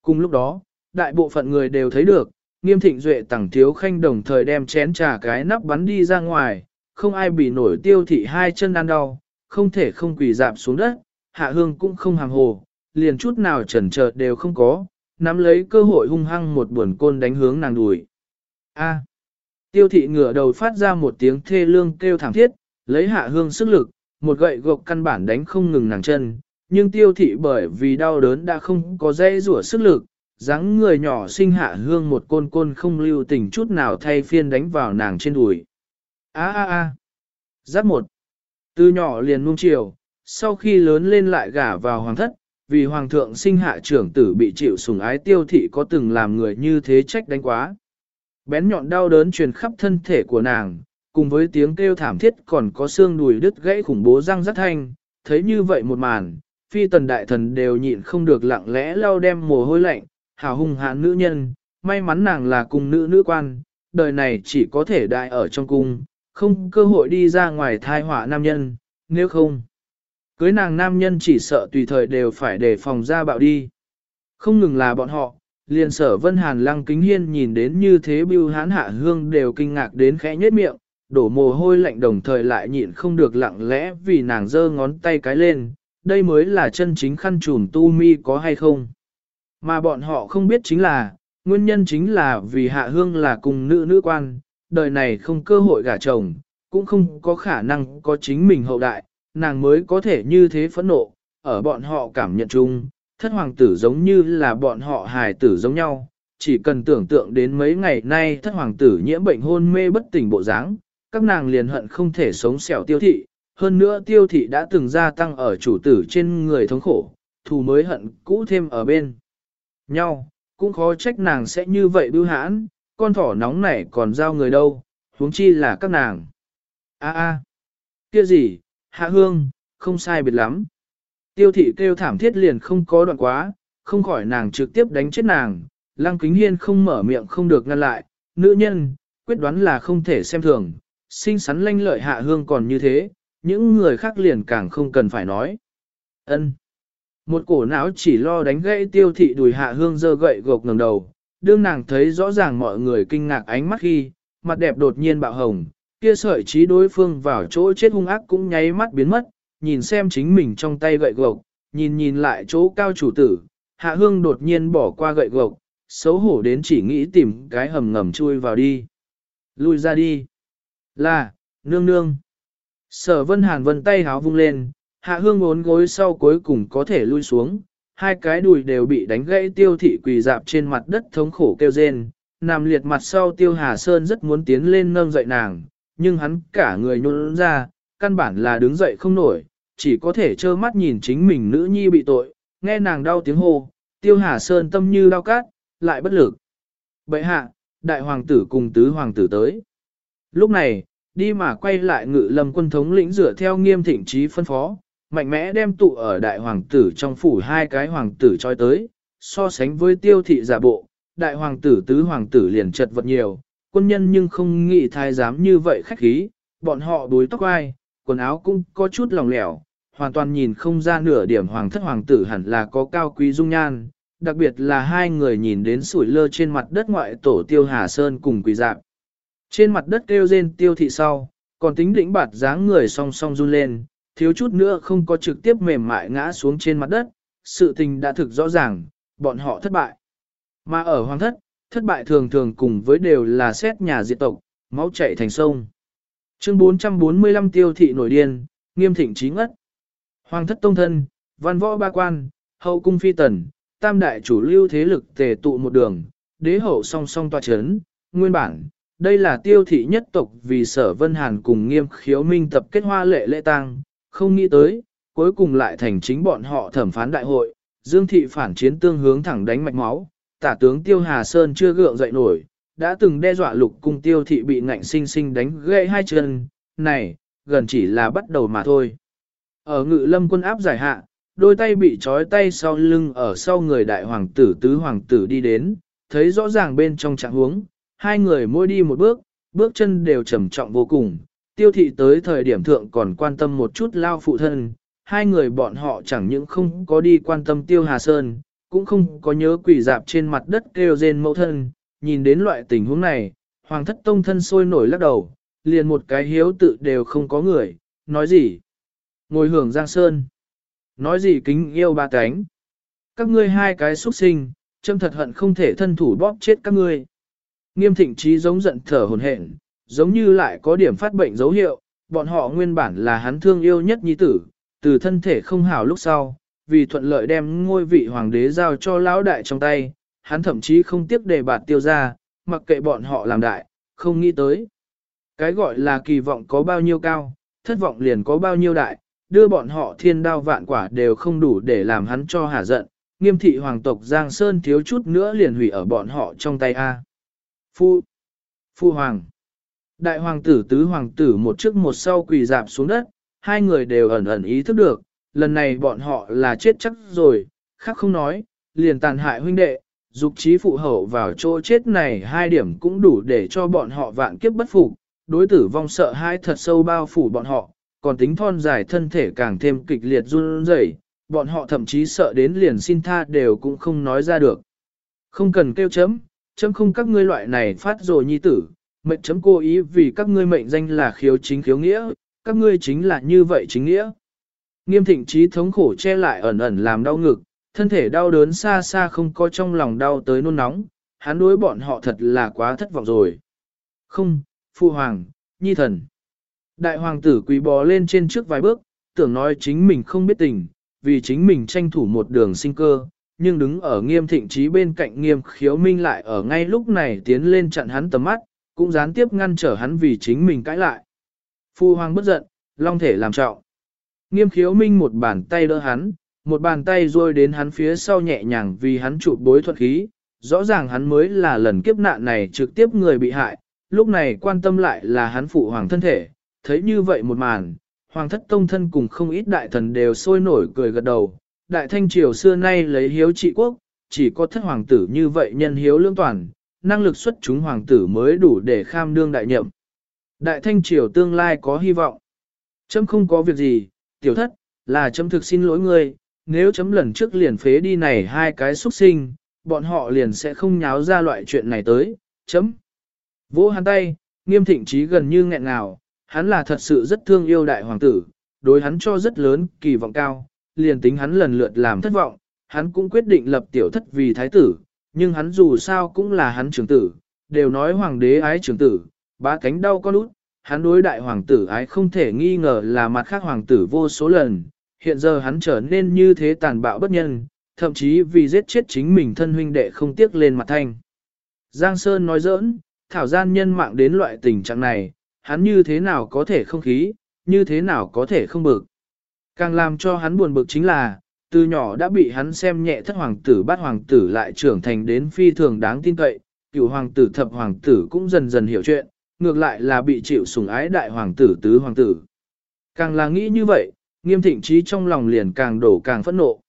Cùng lúc đó, đại bộ phận người đều thấy được, nghiêm thịnh duệ tẳng thiếu khanh đồng thời đem chén trà cái nắp bắn đi ra ngoài, không ai bị nổi tiêu thị hai chân ăn đau, không thể không quỳ dạp xuống đất, hạ hương cũng không hàng hồ, liền chút nào chần chờ đều không có, nắm lấy cơ hội hung hăng một buồn côn đánh hướng nàng đùi. A. Tiêu thị ngửa đầu phát ra một tiếng thê lương kêu thảm thiết, lấy hạ hương sức lực, một gậy gộc căn bản đánh không ngừng nàng chân, nhưng tiêu thị bởi vì đau đớn đã không có dây rủa sức lực, dáng người nhỏ sinh hạ hương một côn côn không lưu tình chút nào thay phiên đánh vào nàng trên đùi. A a a. Giáp một. Từ nhỏ liền nung chiều, sau khi lớn lên lại gả vào hoàng thất, vì hoàng thượng sinh hạ trưởng tử bị chịu sủng ái tiêu thị có từng làm người như thế trách đánh quá. Bén nhọn đau đớn truyền khắp thân thể của nàng, cùng với tiếng kêu thảm thiết còn có xương đùi đứt gãy khủng bố răng rất thanh, thấy như vậy một màn, phi tần đại thần đều nhịn không được lặng lẽ lau đem mồ hôi lạnh, hào hùng hãn nữ nhân, may mắn nàng là cung nữ nữ quan, đời này chỉ có thể đại ở trong cung, không cơ hội đi ra ngoài thai họa nam nhân, nếu không. Cưới nàng nam nhân chỉ sợ tùy thời đều phải đề phòng ra bạo đi. Không ngừng là bọn họ, liền sở vân hàn lăng kính hiên nhìn đến như thế bưu hán hạ hương đều kinh ngạc đến khẽ nhếch miệng, đổ mồ hôi lạnh đồng thời lại nhịn không được lặng lẽ vì nàng giơ ngón tay cái lên, đây mới là chân chính khăn trùm tu mi có hay không. Mà bọn họ không biết chính là, nguyên nhân chính là vì hạ hương là cùng nữ nữ quan, đời này không cơ hội gả chồng, cũng không có khả năng có chính mình hậu đại, nàng mới có thể như thế phẫn nộ, ở bọn họ cảm nhận chung, thất hoàng tử giống như là bọn họ hài tử giống nhau, chỉ cần tưởng tượng đến mấy ngày nay thất hoàng tử nhiễm bệnh hôn mê bất tỉnh bộ dáng, các nàng liền hận không thể sống xẻo tiêu thị, hơn nữa tiêu thị đã từng gia tăng ở chủ tử trên người thống khổ, thù mới hận cũ thêm ở bên nhau, cũng khó trách nàng sẽ như vậy bưu hãn, con thỏ nóng này còn giao người đâu, huống chi là các nàng. A a, kia gì, hạ hương, không sai biệt lắm. Tiêu thị kêu thảm thiết liền không có đoạn quá, không khỏi nàng trực tiếp đánh chết nàng, lăng kính hiên không mở miệng không được ngăn lại, nữ nhân, quyết đoán là không thể xem thường, xinh xắn lanh lợi hạ hương còn như thế, những người khác liền càng không cần phải nói. ân Một cổ não chỉ lo đánh gãy tiêu thị đùi hạ hương dơ gậy gộc ngẩng đầu, đương nàng thấy rõ ràng mọi người kinh ngạc ánh mắt khi, mặt đẹp đột nhiên bạo hồng, kia sợi trí đối phương vào chỗ chết hung ác cũng nháy mắt biến mất, nhìn xem chính mình trong tay gậy gộc, nhìn nhìn lại chỗ cao chủ tử, hạ hương đột nhiên bỏ qua gậy gộc, xấu hổ đến chỉ nghĩ tìm cái hầm ngầm chui vào đi. Lui ra đi. Là, nương nương. Sở vân hàn vân tay háo vung lên, hạ hương ốn gối sau cuối cùng có thể lui xuống, hai cái đùi đều bị đánh gãy tiêu thị quỳ dạp trên mặt đất thống khổ kêu rên, nằm liệt mặt sau tiêu hà sơn rất muốn tiến lên nâng dậy nàng, nhưng hắn cả người nhún ra, căn bản là đứng dậy không nổi, chỉ có thể trơ mắt nhìn chính mình nữ nhi bị tội, nghe nàng đau tiếng hô, tiêu hà sơn tâm như đau cát, lại bất lực. Bệ hạ, đại hoàng tử cùng tứ hoàng tử tới. Lúc này, đi mà quay lại ngự lâm quân thống lĩnh dựa theo nghiêm thịnh trí phân phó, mạnh mẽ đem tụ ở đại hoàng tử trong phủ hai cái hoàng tử choi tới, so sánh với tiêu thị giả bộ, đại hoàng tử tứ hoàng tử liền chật vật nhiều, quân nhân nhưng không nghĩ thái giám như vậy khách khí, bọn họ đối tóc ai, quần áo cũng có chút lỏng lẻo, hoàn toàn nhìn không ra nửa điểm hoàng thất hoàng tử hẳn là có cao quý dung nhan, đặc biệt là hai người nhìn đến sủi lơ trên mặt đất ngoại tổ tiêu Hà Sơn cùng quỳ dạng. Trên mặt đất kêu rên tiêu thị sau, còn tính đỉnh bạt dáng người song song run lên, thiếu chút nữa không có trực tiếp mềm mại ngã xuống trên mặt đất, sự tình đã thực rõ ràng, bọn họ thất bại. Mà ở hoàng thất, thất bại thường thường cùng với đều là xét nhà diệt tộc, máu chảy thành sông. Chương 445 tiêu thị nổi điên, nghiêm thịnh trí ngất. Hoàng thất tông thân, văn võ ba quan, hậu cung phi tần, tam đại chủ lưu thế lực tề tụ một đường, đế hậu song song tòa chấn, nguyên bản, đây là tiêu thị nhất tộc vì sở vân hàn cùng nghiêm khiếu minh tập kết hoa lệ lễ tang, không nghĩ tới, cuối cùng lại thành chính bọn họ thẩm phán đại hội, dương thị phản chiến tương hướng thẳng đánh mạch máu, tả tướng tiêu hà sơn chưa gượng dậy nổi, đã từng đe dọa lục cung tiêu thị bị ngạnh sinh sinh đánh gãy hai chân, này, gần chỉ là bắt đầu mà thôi. Ở ngự lâm quân áp giải hạ, đôi tay bị trói tay sau lưng ở sau người đại hoàng tử tứ hoàng tử đi đến, thấy rõ ràng bên trong trạng huống, hai người mỗi đi một bước, bước chân đều trầm trọng vô cùng. Tiêu thị tới thời điểm thượng còn quan tâm một chút lao phụ thân, hai người bọn họ chẳng những không có đi quan tâm tiêu hà sơn, cũng không có nhớ quỷ dạp trên mặt đất kêu rên mẫu thân, nhìn đến loại tình huống này, hoàng thất tông thân sôi nổi lắc đầu, liền một cái hiếu tự đều không có người, nói gì? Ngồi hưởng giang sơn. Nói gì kính yêu ba cánh. Các ngươi hai cái xuất sinh, châm thật hận không thể thân thủ bóp chết các ngươi. Nghiêm thịnh trí giống giận thở hồn hển, giống như lại có điểm phát bệnh dấu hiệu, bọn họ nguyên bản là hắn thương yêu nhất nhi tử, từ thân thể không hảo lúc sau, vì thuận lợi đem ngôi vị hoàng đế giao cho lão đại trong tay, hắn thậm chí không tiếc đề bạt tiêu ra, mặc kệ bọn họ làm đại, không nghĩ tới. Cái gọi là kỳ vọng có bao nhiêu cao, thất vọng liền có bao nhiêu đại, đưa bọn họ thiên đao vạn quả đều không đủ để làm hắn cho hả giận, nghiêm thị hoàng tộc Giang Sơn thiếu chút nữa liền hủy ở bọn họ trong tay A. Phu, Phu Hoàng, Đại Hoàng tử tứ Hoàng tử một trước một sau quỳ dạp xuống đất, hai người đều ẩn ẩn ý thức được, lần này bọn họ là chết chắc rồi, khác không nói, liền tàn hại huynh đệ, dục trí phụ hậu vào chỗ chết này hai điểm cũng đủ để cho bọn họ vạn kiếp bất phục, đối tử vong sợ hai thật sâu bao phủ bọn họ, còn tính thon dài thân thể càng thêm kịch liệt run rẩy, bọn họ thậm chí sợ đến liền xin tha đều cũng không nói ra được. Không cần kêu chấm, chấm không các ngươi loại này phát rồi nhi tử, mệnh chấm cố ý vì các ngươi mệnh danh là khiếu chính khiếu nghĩa, các ngươi chính là như vậy chính nghĩa. Nghiêm thịnh trí thống khổ che lại ẩn ẩn làm đau ngực, thân thể đau đớn xa xa không có trong lòng đau tới nôn nóng, hắn đối bọn họ thật là quá thất vọng rồi. Không, phu hoàng, nhi thần. Đại hoàng tử quỳ bò lên trên trước vài bước, tưởng nói chính mình không biết tình, vì chính mình tranh thủ một đường sinh cơ, nhưng đứng ở nghiêm thịnh trí bên cạnh nghiêm khiếu minh lại ở ngay lúc này tiến lên chặn hắn tầm mắt, cũng gián tiếp ngăn trở hắn vì chính mình cãi lại. Phu hoàng bất giận, long thể làm trọng. Nghiêm khiếu minh một bàn tay đỡ hắn, một bàn tay rôi đến hắn phía sau nhẹ nhàng vì hắn trụ bối thuật khí, rõ ràng hắn mới là lần kiếp nạn này trực tiếp người bị hại, lúc này quan tâm lại là hắn phụ hoàng thân thể, thấy như vậy một màn, hoàng thất tông thân cùng không ít đại thần đều sôi nổi cười gật đầu, đại thanh triều xưa nay lấy hiếu trị quốc, chỉ có thất hoàng tử như vậy nhân hiếu lương toàn, năng lực xuất chúng hoàng tử mới đủ để kham đương đại nhậm. Đại thanh triều tương lai có hy vọng. Chấm không có việc gì, tiểu thất, là chấm thực xin lỗi ngươi, nếu chấm lần trước liền phế đi này hai cái xuất sinh, bọn họ liền sẽ không nháo ra loại chuyện này tới, chấm. Vỗ hắn tay, nghiêm thịnh trí gần như nghẹn ngào, hắn là thật sự rất thương yêu đại hoàng tử, đối hắn cho rất lớn kỳ vọng cao, liền tính hắn lần lượt làm thất vọng, hắn cũng quyết định lập tiểu thất vì thái tử, nhưng hắn dù sao cũng là hắn trưởng tử, đều nói hoàng đế ái trưởng tử, ba cánh đau con út, hắn đối đại hoàng tử ái không thể nghi ngờ là mặt khác hoàng tử vô số lần, hiện giờ hắn trở nên như thế tàn bạo bất nhân, thậm chí vì giết chết chính mình thân huynh đệ không tiếc lên mặt thanh. Giang Sơn nói giỡn, thảo gian nhân mạng đến loại tình trạng này, hắn như thế nào có thể không khí, như thế nào có thể không bực. Càng làm cho hắn buồn bực chính là, từ nhỏ đã bị hắn xem nhẹ thất hoàng tử bắt hoàng tử lại trưởng thành đến phi thường đáng tin cậy, cựu hoàng tử thập hoàng tử cũng dần dần hiểu chuyện, ngược lại là bị chịu sủng ái đại hoàng tử tứ hoàng tử. Càng là nghĩ như vậy, nghiêm thịnh trí trong lòng liền càng đổ càng phẫn nộ.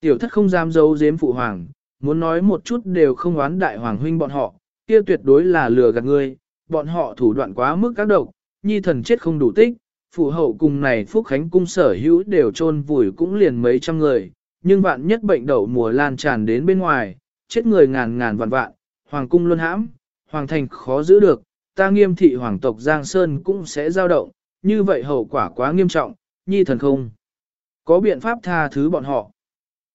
Tiểu thất không dám giấu giếm phụ hoàng, muốn nói một chút đều không oán đại hoàng huynh bọn họ, kia tuyệt đối là lừa gạt ngươi, bọn họ thủ đoạn quá mức các độc, nhi thần chết không đủ tích, phụ hậu cùng này Phúc Khánh cung sở hữu đều chôn vùi cũng liền mấy trăm người, nhưng vạn nhất bệnh đậu mùa lan tràn đến bên ngoài, chết người ngàn ngàn vạn vạn, hoàng cung luôn hãm, hoàng thành khó giữ được, ta nghiêm thị hoàng tộc Giang Sơn cũng sẽ dao động, như vậy hậu quả quá nghiêm trọng, nhi thần không. Có biện pháp tha thứ bọn họ.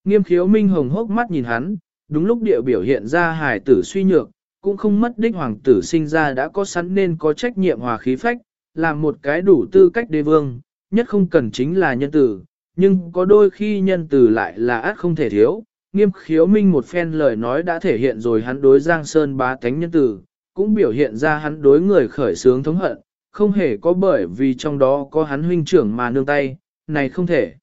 Nghiêm khiếu minh hồng hốc mắt nhìn hắn, đúng lúc địa biểu hiện ra hài tử suy nhược, cũng không mất đích hoàng tử sinh ra đã có sẵn nên có trách nhiệm hòa khí phách, làm một cái đủ tư cách đế vương, nhất không cần chính là nhân tử, nhưng có đôi khi nhân tử lại là át không thể thiếu. Nghiêm khiếu minh một phen lời nói đã thể hiện rồi hắn đối Giang Sơn bá tánh nhân tử, cũng biểu hiện ra hắn đối người khởi sướng thống hận, không hề có bởi vì trong đó có hắn huynh trưởng mà nương tay, này không thể.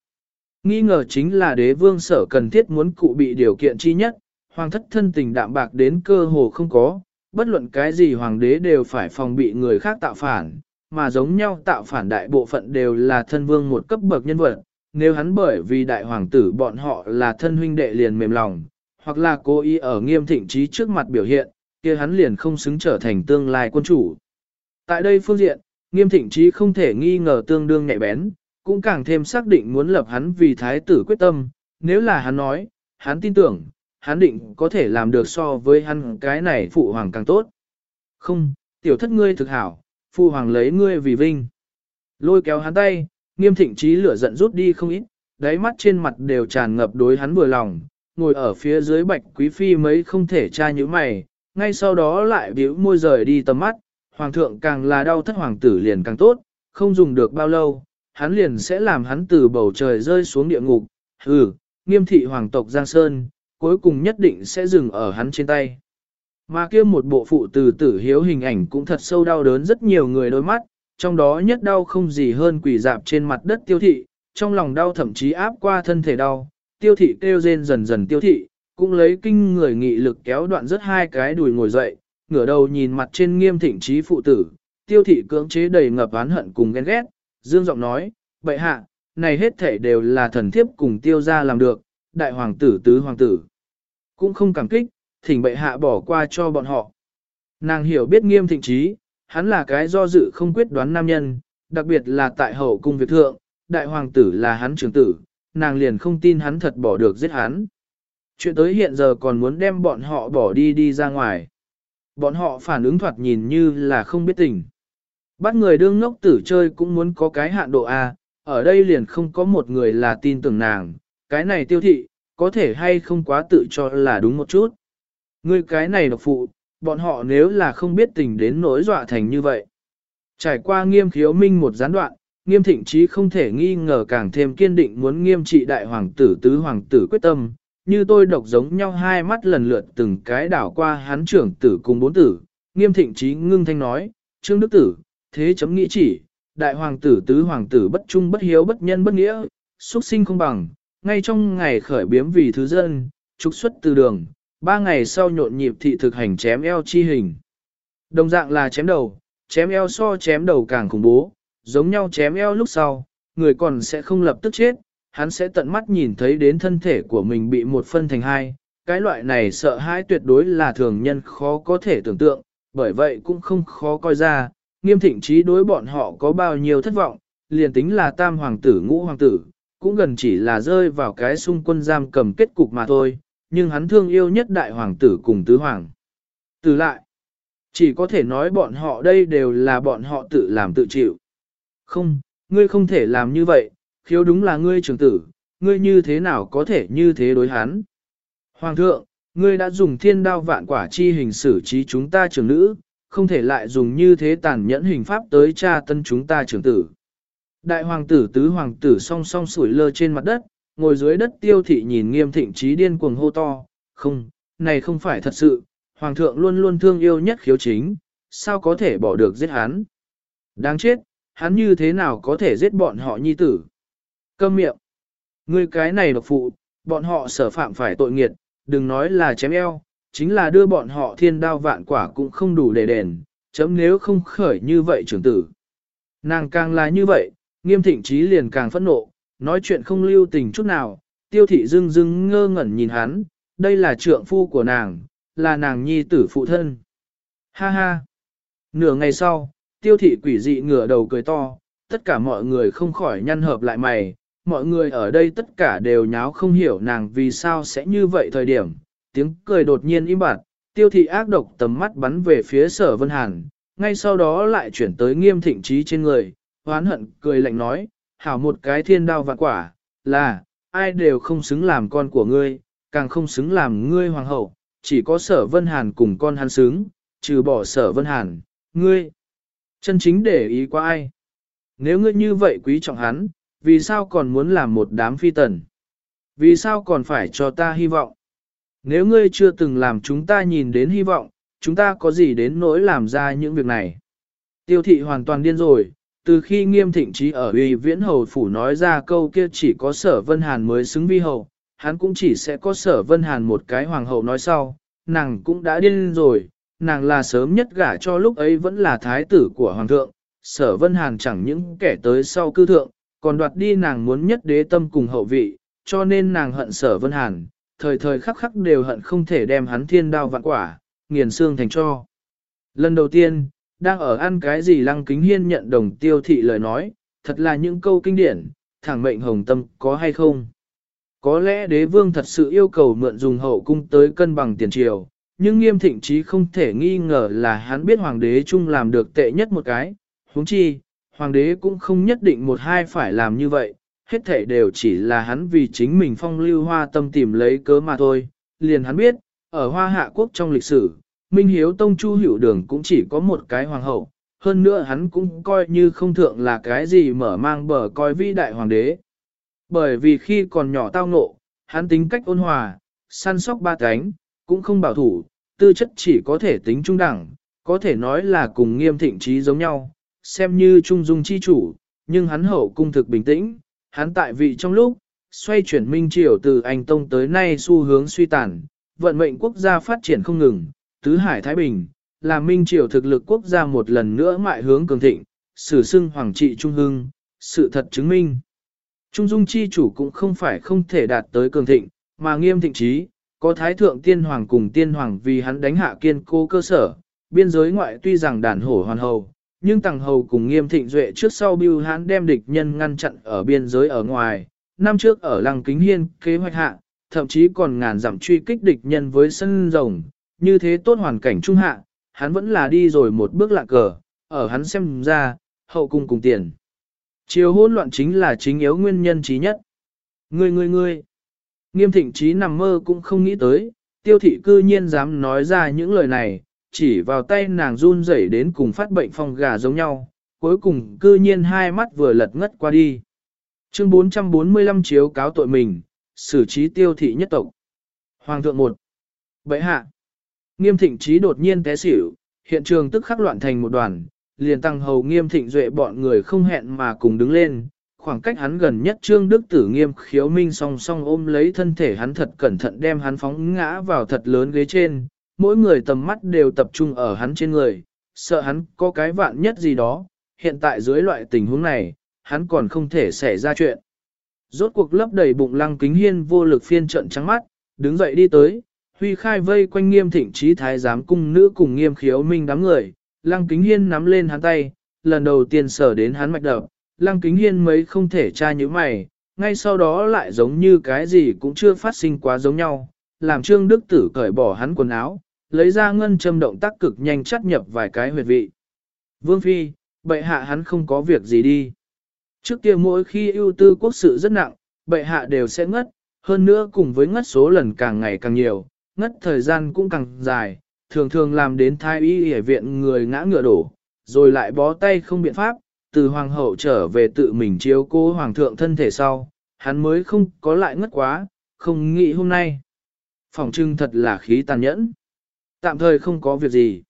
Nghi ngờ chính là đế vương sở cần thiết muốn cụ bị điều kiện chi nhất, hoàng thất thân tình đạm bạc đến cơ hồ không có, bất luận cái gì hoàng đế đều phải phòng bị người khác tạo phản, mà giống nhau tạo phản đại bộ phận đều là thân vương một cấp bậc nhân vật, nếu hắn bởi vì đại hoàng tử bọn họ là thân huynh đệ liền mềm lòng, hoặc là cố ý ở nghiêm thịnh trí trước mặt biểu hiện, kia hắn liền không xứng trở thành tương lai quân chủ. Tại đây phương diện, nghiêm thịnh trí không thể nghi ngờ tương đương nhạy bén, cũng càng thêm xác định muốn lập hắn vì thái tử quyết tâm, nếu là hắn nói, hắn tin tưởng, hắn định có thể làm được so với hắn cái này phụ hoàng càng tốt. Không, tiểu thất ngươi thực hảo, Phu hoàng lấy ngươi vì vinh. Lôi kéo hắn tay, nghiêm thịnh trí lửa giận rút đi không ít, đáy mắt trên mặt đều tràn ngập đối hắn vừa lòng, ngồi ở phía dưới bạch quý phi mấy không thể tra như mày, ngay sau đó lại biểu môi rời đi tầm mắt, hoàng thượng càng là đau thất hoàng tử liền càng tốt, không dùng được bao lâu, hắn liền sẽ làm hắn từ bầu trời rơi xuống địa ngục, hừ, nghiêm thị hoàng tộc Giang Sơn, cuối cùng nhất định sẽ dừng ở hắn trên tay. Mà kia một bộ phụ từ tử hiếu hình ảnh cũng thật sâu đau đớn rất nhiều người đôi mắt, trong đó nhất đau không gì hơn quỷ dạp trên mặt đất tiêu thị, trong lòng đau thậm chí áp qua thân thể đau, tiêu thị kêu rên dần dần tiêu thị, cũng lấy kinh người nghị lực kéo đoạn rất hai cái đùi ngồi dậy, ngửa đầu nhìn mặt trên nghiêm thịnh trí phụ tử, tiêu thị cưỡng chế đầy ngập oán hận cùng ghen ghét, dương giọng nói, bệ hạ, này hết thể đều là thần thiếp cùng tiêu ra làm được, đại hoàng tử tứ hoàng tử. Cũng không cảm kích, thỉnh bệ hạ bỏ qua cho bọn họ. Nàng hiểu biết nghiêm thịnh trí, hắn là cái do dự không quyết đoán nam nhân, đặc biệt là tại hậu cung việc thượng, đại hoàng tử là hắn trưởng tử, nàng liền không tin hắn thật bỏ được giết hắn. Chuyện tới hiện giờ còn muốn đem bọn họ bỏ đi đi ra ngoài. Bọn họ phản ứng thoạt nhìn như là không biết tình. Bắt người đương ngốc tử chơi cũng muốn có cái hạn độ A, ở đây liền không có một người là tin tưởng nàng, cái này tiêu thị, có thể hay không quá tự cho là đúng một chút. Ngươi cái này độc phụ, bọn họ nếu là không biết tình đến nỗi dọa thành như vậy. Trải qua nghiêm khiếu minh một gián đoạn, nghiêm thịnh trí không thể nghi ngờ càng thêm kiên định muốn nghiêm trị đại hoàng tử tứ hoàng tử quyết tâm, như tôi độc giống nhau hai mắt lần lượt từng cái đảo qua hắn trưởng tử cùng bốn tử, nghiêm thịnh trí ngưng thanh nói, trương đức tử, thế chấm nghĩ chỉ, đại hoàng tử tứ hoàng tử bất trung bất hiếu bất nhân bất nghĩa, xuất sinh không bằng, ngay trong ngày khởi biếm vì thứ dân, trục xuất từ đường, ba ngày sau nhộn nhịp thị thực hành chém eo chi hình. Đồng dạng là chém đầu, chém eo so chém đầu càng khủng bố, giống nhau chém eo lúc sau, người còn sẽ không lập tức chết, hắn sẽ tận mắt nhìn thấy đến thân thể của mình bị một phân thành hai. Cái loại này sợ hãi tuyệt đối là thường nhân khó có thể tưởng tượng, bởi vậy cũng không khó coi ra, nghiêm thịnh trí đối bọn họ có bao nhiêu thất vọng, liền tính là tam hoàng tử ngũ hoàng tử, cũng gần chỉ là rơi vào cái xung quân giam cầm kết cục mà thôi, nhưng hắn thương yêu nhất đại hoàng tử cùng tứ hoàng. Từ lại, chỉ có thể nói bọn họ đây đều là bọn họ tự làm tự chịu. Không, ngươi không thể làm như vậy, khiếu đúng là ngươi trưởng tử, ngươi như thế nào có thể như thế đối hắn. Hoàng thượng, ngươi đã dùng thiên đao vạn quả chi hình xử trí chúng ta trưởng nữ, không thể lại dùng như thế tàn nhẫn hình pháp tới tra tân chúng ta trưởng tử. Đại hoàng tử tứ hoàng tử song song sủi lơ trên mặt đất, ngồi dưới đất tiêu thị nhìn nghiêm thịnh trí điên cuồng hô to, không, này không phải thật sự, hoàng thượng luôn luôn thương yêu nhất khiếu chính, sao có thể bỏ được giết hắn. Đáng chết, hắn như thế nào có thể giết bọn họ nhi tử. Câm miệng, ngươi cái này độc phụ, bọn họ sở phạm phải tội nghiệt, đừng nói là chém eo, chính là đưa bọn họ thiên đao vạn quả cũng không đủ để đền, chấm nếu không khởi như vậy trưởng tử. Nàng càng là như vậy, nghiêm thịnh trí liền càng phẫn nộ, nói chuyện không lưu tình chút nào, tiêu thị dưng dưng ngơ ngẩn nhìn hắn, đây là trượng phu của nàng, là nàng nhi tử phụ thân. Ha ha! Nửa ngày sau, tiêu thị quỷ dị ngửa đầu cười to, tất cả mọi người không khỏi nhăn hợp lại mày, mọi người ở đây tất cả đều nháo không hiểu nàng vì sao sẽ như vậy thời điểm, tiếng cười đột nhiên im bặt, tiêu thị ác độc tầm mắt bắn về phía sở vân hàn, ngay sau đó lại chuyển tới nghiêm thịnh trí trên người, hoán hận cười lạnh nói, hảo một cái thiên đao vạn quả, là, ai đều không xứng làm con của ngươi, càng không xứng làm ngươi hoàng hậu, chỉ có sở vân hàn cùng con hắn xứng, trừ bỏ sở vân hàn, ngươi, chân chính để ý qua ai. Nếu ngươi như vậy quý trọng hắn, vì sao còn muốn làm một đám phi tần? Vì sao còn phải cho ta hy vọng? Nếu ngươi chưa từng làm chúng ta nhìn đến hy vọng, chúng ta có gì đến nỗi làm ra những việc này? Tiêu thị hoàn toàn điên rồi, từ khi nghiêm thịnh trí ở uy viễn hầu phủ nói ra câu kia chỉ có sở vân hàn mới xứng vi hầu, hắn cũng chỉ sẽ có sở vân hàn một cái hoàng hậu nói sau, nàng cũng đã điên rồi, nàng là sớm nhất gả cho lúc ấy vẫn là thái tử của hoàng thượng, sở vân hàn chẳng những kẻ tới sau cư thượng, còn đoạt đi nàng muốn nhất đế tâm cùng hậu vị, cho nên nàng hận sở vân hàn, thời thời khắc khắc đều hận không thể đem hắn thiên đao vạn quả, nghiền xương thành cho. Lần đầu tiên, đang ở ăn cái gì lăng kính hiên nhận đồng tiêu thị lời nói, thật là những câu kinh điển, thẳng mệnh hồng tâm có hay không. Có lẽ đế vương thật sự yêu cầu mượn dùng hậu cung tới cân bằng tiền triều, nhưng nghiêm thịnh trí không thể nghi ngờ là hắn biết hoàng đế chung làm được tệ nhất một cái, huống chi, hoàng đế cũng không nhất định một hai phải làm như vậy, hết thể đều chỉ là hắn vì chính mình phong lưu hoa tâm tìm lấy cớ mà thôi, liền hắn biết, ở hoa hạ quốc trong lịch sử, Minh Hiếu Tông Chu Hiểu Đường cũng chỉ có một cái hoàng hậu, hơn nữa hắn cũng coi như không thượng là cái gì mở mang bờ coi vĩ đại hoàng đế. Bởi vì khi còn nhỏ tao ngộ, hắn tính cách ôn hòa, săn sóc ba cánh, cũng không bảo thủ, tư chất chỉ có thể tính trung đẳng, có thể nói là cùng nghiêm thịnh trí giống nhau, xem như trung dung chi chủ, nhưng hắn hậu cung thực bình tĩnh, hắn tại vị trong lúc, xoay chuyển minh triều từ Anh Tông tới nay xu hướng suy tàn, vận mệnh quốc gia phát triển không ngừng, tứ hải Thái Bình, là minh triều thực lực quốc gia một lần nữa mại hướng cường thịnh, sử xưng hoàng trị trung hưng, sự thật chứng minh. Trung dung chi chủ cũng không phải không thể đạt tới cường thịnh, mà nghiêm thịnh trí, có thái thượng tiên hoàng cùng tiên hoàng vì hắn đánh hạ kiên cố cơ sở, biên giới ngoại tuy rằng đàn hổ hoàn hầu, nhưng tàng hầu cùng nghiêm thịnh duệ trước sau bưu hắn đem địch nhân ngăn chặn ở biên giới ở ngoài, năm trước ở lăng kính hiên kế hoạch hạ, thậm chí còn ngàn dặm truy kích địch nhân với sân rồng, như thế tốt hoàn cảnh trung hạ, hắn vẫn là đi rồi một bước lạ cờ, ở hắn xem ra, hậu cung cùng tiền. Chiều hỗn loạn chính là chính yếu nguyên nhân trí nhất. Ngươi ngươi ngươi, nghiêm thịnh trí nằm mơ cũng không nghĩ tới, tiêu thị cư nhiên dám nói ra những lời này, chỉ vào tay nàng run rẩy đến cùng phát bệnh phong gà giống nhau, cuối cùng cư nhiên hai mắt vừa lật ngất qua đi. Chương 445 chiếu cáo tội mình, xử trí tiêu thị nhất tộc. Hoàng thượng một Bệ hạ. Nghiêm thịnh trí đột nhiên té xỉu, hiện trường tức khắc loạn thành một đoàn, liền tăng hầu nghiêm thịnh duệ bọn người không hẹn mà cùng đứng lên. Khoảng cách hắn gần nhất trương đức tử nghiêm khiếu minh song song ôm lấy thân thể hắn thật cẩn thận đem hắn phóng ngã vào thật lớn ghế trên, mỗi người tầm mắt đều tập trung ở hắn trên người, sợ hắn có cái vạn nhất gì đó, hiện tại dưới loại tình huống này, hắn còn không thể xảy ra chuyện. Rốt cuộc lấp đầy bụng lăng kính hiên vô lực phiên trận trắng mắt, đứng dậy đi tới, huy khai vây quanh nghiêm thịnh trí thái giám cung nữ cùng nghiêm khiếu minh đám người, lăng kính hiên nắm lên hắn tay, lần đầu tiên sở đến hắn mạch đập, lăng kính hiên mấy không thể tra như mày, ngay sau đó lại giống như cái gì cũng chưa phát sinh quá giống nhau, làm trương đức tử cởi bỏ hắn quần áo, lấy ra ngân châm động tác cực nhanh chắt nhập vài cái huyệt vị. Vương Phi, bệ hạ hắn không có việc gì đi. Trước kia mỗi khi ưu tư quốc sự rất nặng, bệ hạ đều sẽ ngất, hơn nữa cùng với ngất số lần càng ngày càng nhiều, ngất thời gian cũng càng dài, thường thường làm đến thai y ở viện người ngã ngựa đổ, rồi lại bó tay không biện pháp, từ hoàng hậu trở về tự mình chiếu cố hoàng thượng thân thể sau, hắn mới không có lại ngất quá, không nghĩ hôm nay. Phòng trưng thật là khí tàn nhẫn. Tạm thời không có việc gì.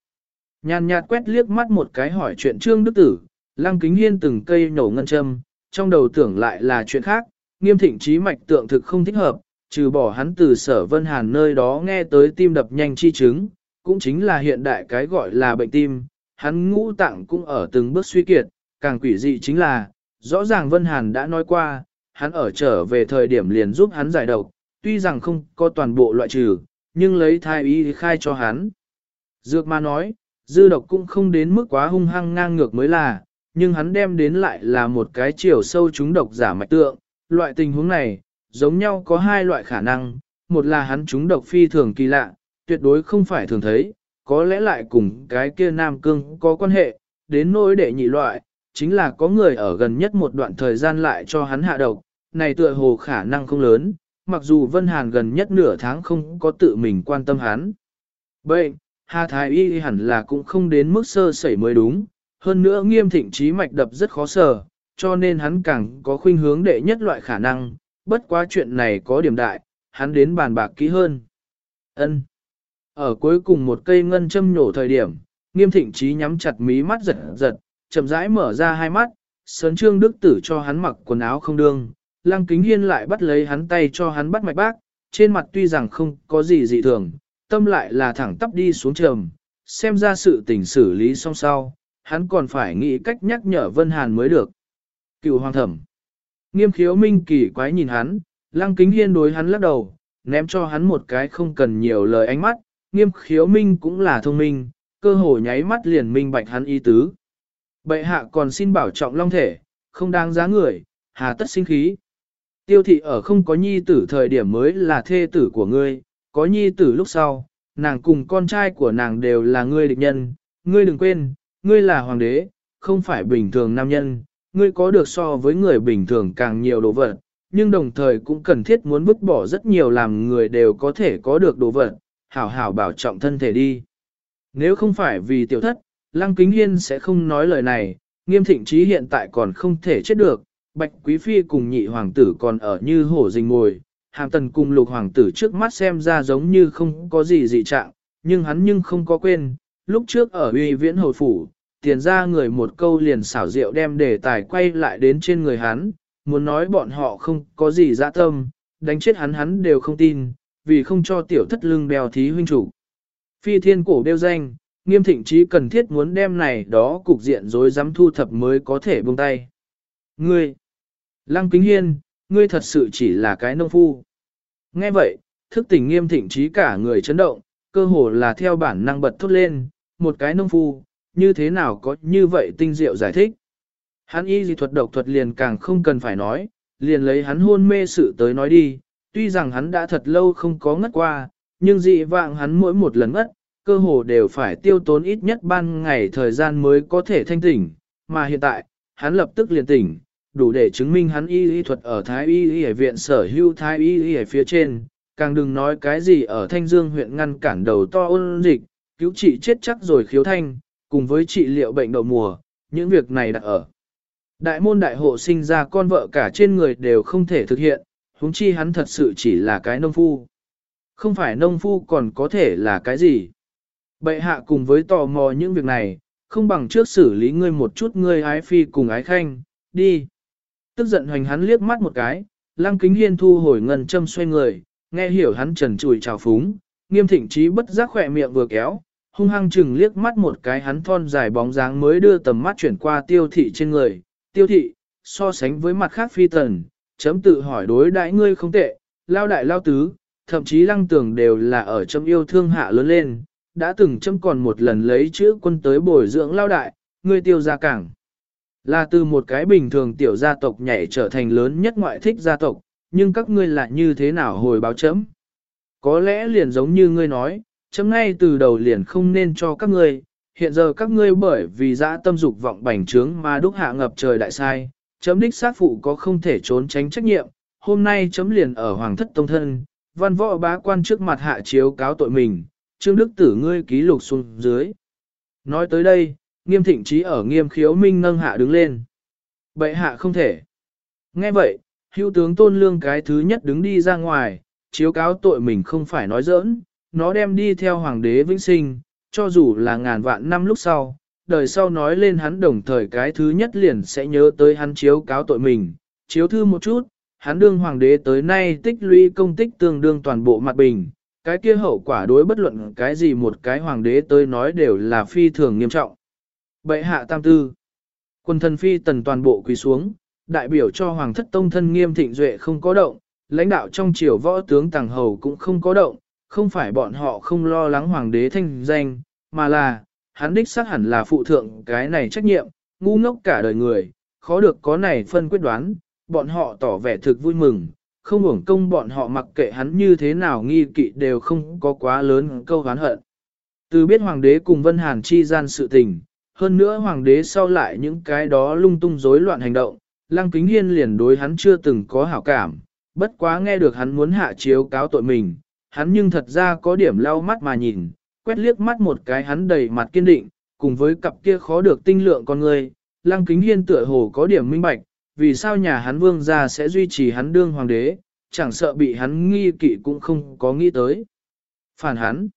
Nhàn nhạt quét liếc mắt một cái hỏi chuyện Trương Đức Tử, Lăng Kính Hiên từng cây nổ ngân châm, trong đầu tưởng lại là chuyện khác, nghiêm thịnh trí mạch tượng thực không thích hợp, trừ bỏ hắn từ sở Vân Hàn nơi đó nghe tới tim đập nhanh chi chứng, cũng chính là hiện đại cái gọi là bệnh tim, hắn ngũ tạng cũng ở từng bước suy kiệt, càng quỷ dị chính là, rõ ràng Vân Hàn đã nói qua, hắn ở trở về thời điểm liền giúp hắn giải độc, tuy rằng không có toàn bộ loại trừ, nhưng lấy thai y khai cho hắn. Dược ma nói, dư độc cũng không đến mức quá hung hăng ngang ngược mới là, nhưng hắn đem đến lại là một cái chiều sâu trúng độc giả mạch tượng. Loại tình huống này, giống nhau có hai loại khả năng, một là hắn trúng độc phi thường kỳ lạ, tuyệt đối không phải thường thấy, có lẽ lại cùng cái kia nam cương có quan hệ, đến nỗi để nhị loại, chính là có người ở gần nhất một đoạn thời gian lại cho hắn hạ độc, này tựa hồ khả năng không lớn, mặc dù Vân Hàn gần nhất nửa tháng không có tự mình quan tâm hắn. Bệnh, Hà Thái Y hẳn là cũng không đến mức sơ sẩy mới đúng, hơn nữa nghiêm thịnh trí mạch đập rất khó sở, cho nên hắn càng có khuynh hướng đệ nhất loại khả năng, bất quá chuyện này có điểm đại, hắn đến bàn bạc kỹ hơn. Ân. Ở cuối cùng một cây ngân châm nổ thời điểm, nghiêm thịnh trí nhắm chặt mí mắt giật giật, chậm rãi mở ra hai mắt, sớn trương đức tử cho hắn mặc quần áo không đương, lăng kính hiên lại bắt lấy hắn tay cho hắn bắt mạch bác, trên mặt tuy rằng không có gì dị thường, tâm lại là thẳng tắp đi xuống trầm, xem ra sự tình xử lý xong sau, hắn còn phải nghĩ cách nhắc nhở Vân Hàn mới được. Cựu hoàng thẩm. Nghiêm khiếu minh kỳ quái nhìn hắn, lăng kính hiên đối hắn lắc đầu, ném cho hắn một cái không cần nhiều lời ánh mắt, nghiêm khiếu minh cũng là thông minh, cơ hồ nháy mắt liền minh bạch hắn ý tứ. Bệ hạ còn xin bảo trọng long thể, không đáng giá người, hà tất sinh khí. Tiêu thị ở không có nhi tử thời điểm mới là thê tử của ngươi, có nhi tử lúc sau, nàng cùng con trai của nàng đều là ngươi địch nhân, ngươi đừng quên, ngươi là hoàng đế, không phải bình thường nam nhân, ngươi có được so với người bình thường càng nhiều đồ vật, nhưng đồng thời cũng cần thiết muốn vứt bỏ rất nhiều làm người đều có thể có được đồ vật, hảo hảo bảo trọng thân thể đi. Nếu không phải vì tiểu thất, Lăng Kính Hiên sẽ không nói lời này, nghiêm thịnh trí hiện tại còn không thể chết được, Bạch Quý Phi cùng nhị hoàng tử còn ở như hổ rình ngồi, hàng tần cùng lục hoàng tử trước mắt xem ra giống như không có gì dị trạng, nhưng hắn nhưng không có quên, lúc trước ở uy viễn hồi phủ, tiền ra người một câu liền xảo rượu đem đề tài quay lại đến trên người hắn, muốn nói bọn họ không có gì dã tâm, đánh chết hắn hắn đều không tin, vì không cho tiểu thất lưng bèo thí huynh chủ. Phi thiên cổ đeo danh, nghiêm thịnh trí cần thiết muốn đem này đó cục diện rồi dám thu thập mới có thể buông tay. Ngươi, Lăng Kính Hiên, ngươi thật sự chỉ là cái nông phu. Nghe vậy, thức tỉnh nghiêm thịnh trí cả người chấn động, cơ hồ là theo bản năng bật thốt lên, một cái nông phu, như thế nào có như vậy tinh diệu giải thích. Hắn y dị thuật độc thuật liền càng không cần phải nói, liền lấy hắn hôn mê sự tới nói đi, tuy rằng hắn đã thật lâu không có ngất qua, nhưng dị vạng hắn mỗi một lần ngất, cơ hồ đều phải tiêu tốn ít nhất ban ngày thời gian mới có thể thanh tỉnh, mà hiện tại, hắn lập tức liền tỉnh, đủ để chứng minh hắn y y thuật ở Thái y y viện sở hữu Thái y y phía trên, càng đừng nói cái gì ở Thanh Dương huyện ngăn cản đầu to ôn dịch, cứu trị chết chắc rồi khiếu thanh, cùng với trị liệu bệnh đậu mùa, những việc này đã ở. Đại môn đại hộ sinh ra con vợ cả trên người đều không thể thực hiện, huống chi hắn thật sự chỉ là cái nông phu. Không phải nông phu còn có thể là cái gì. Bệ hạ cùng với tò mò những việc này, không bằng trước xử lý ngươi một chút ngươi ái phi cùng ái khanh, đi. Tức giận hoành hắn liếc mắt một cái, lăng kính hiên thu hồi ngân châm xoay người, nghe hiểu hắn trần trùi trào phúng, nghiêm thịnh trí bất giác khỏe miệng vừa kéo, hung hăng chừng liếc mắt một cái hắn thon dài bóng dáng mới đưa tầm mắt chuyển qua tiêu thị trên người, tiêu thị, so sánh với mặt khác phi tần, chấm tự hỏi đối đãi ngươi không tệ, lao đại lao tứ, thậm chí lăng tưởng đều là ở trong yêu thương hạ lớn lên, đã từng chấm còn một lần lấy chữ quân tới bồi dưỡng lao đại, ngươi tiêu ra cảng. Là từ một cái bình thường tiểu gia tộc nhảy trở thành lớn nhất ngoại thích gia tộc, nhưng các ngươi lại như thế nào hồi báo chấm? Có lẽ liền giống như ngươi nói, chấm ngay từ đầu liền không nên cho các ngươi, hiện giờ các ngươi bởi vì dã tâm dục vọng bành trướng mà đúc hạ ngập trời đại sai, chấm đích sát phụ có không thể trốn tránh trách nhiệm, hôm nay chấm liền ở hoàng thất tông thân, văn võ bá quan trước mặt hạ chiếu cáo tội mình, trương đức tử ngươi ký lục xuống dưới. Nói tới đây, nghiêm thịnh trí ở nghiêm khiếu minh nâng hạ đứng lên. Bệ hạ không thể. Nghe vậy, hữu tướng tôn lương cái thứ nhất đứng đi ra ngoài, chiếu cáo tội mình không phải nói giỡn, nó đem đi theo hoàng đế vĩnh sinh, cho dù là ngàn vạn năm lúc sau, đời sau nói lên hắn đồng thời cái thứ nhất liền sẽ nhớ tới hắn chiếu cáo tội mình, chiếu thư một chút, hắn đương hoàng đế tới nay tích lũy công tích tương đương toàn bộ mặt bình, cái kia hậu quả đối bất luận cái gì một cái hoàng đế tới nói đều là phi thường nghiêm trọng. Bệ hạ tam tư. Quân thần phi tần toàn bộ quỳ xuống, đại biểu cho hoàng thất tông thân nghiêm thịnh duệ không có động, lãnh đạo trong triều võ tướng tàng hầu cũng không có động, không phải bọn họ không lo lắng hoàng đế thanh danh, mà là, hắn đích xác hẳn là phụ thượng cái này trách nhiệm, ngu ngốc cả đời người, khó được có này phân quyết đoán, bọn họ tỏ vẻ thực vui mừng, không uổng công bọn họ mặc kệ hắn như thế nào nghi kỵ đều không có quá lớn câu hán hận. Từ biết hoàng đế cùng Vân Hàn chi gian sự tình, hơn nữa hoàng đế sau lại những cái đó lung tung rối loạn hành động, Lăng Kính Hiên liền đối hắn chưa từng có hảo cảm, bất quá nghe được hắn muốn hạ chiếu cáo tội mình, hắn nhưng thật ra có điểm lau mắt mà nhìn, quét liếc mắt một cái hắn đầy mặt kiên định, cùng với cặp kia khó được tinh lượng con người, Lăng Kính Hiên tựa hồ có điểm minh bạch, vì sao nhà hắn vương gia sẽ duy trì hắn đương hoàng đế, chẳng sợ bị hắn nghi kỵ cũng không có nghĩ tới. Phản hắn.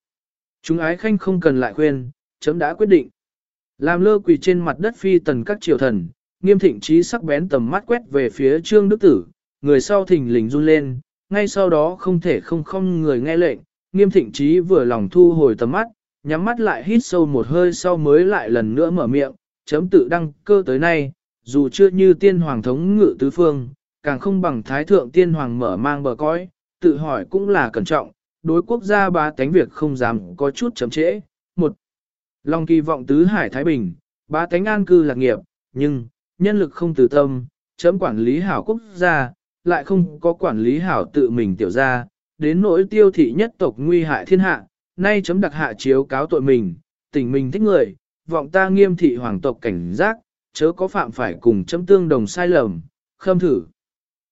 Chúng ái khanh không cần lại khuyên, chấm đã quyết định. Làm lơ quỳ trên mặt đất phi tần các triều thần, nghiêm thịnh trí sắc bén tầm mắt quét về phía trương đức tử, người sau thình lình run lên, ngay sau đó không thể không không người nghe lệnh, nghiêm thịnh trí vừa lòng thu hồi tầm mắt, nhắm mắt lại hít sâu một hơi sau mới lại lần nữa mở miệng, chấm tự đăng cơ tới nay, dù chưa như tiên hoàng thống ngự tứ phương, càng không bằng thái thượng tiên hoàng mở mang bờ cõi, tự hỏi cũng là cẩn trọng, đối quốc gia ba tánh việc không dám có chút chậm trễ. Một, Long kỳ vọng tứ hải Thái Bình, ba tánh an cư lạc nghiệp, nhưng, nhân lực không từ tâm, chấm quản lý hảo quốc gia, lại không có quản lý hảo tự mình tiểu ra, đến nỗi tiêu thị nhất tộc nguy hại thiên hạ, nay chấm đặc hạ chiếu cáo tội mình, tình mình thích người, vọng ta nghiêm thị hoàng tộc cảnh giác, chớ có phạm phải cùng chấm tương đồng sai lầm, khâm thử.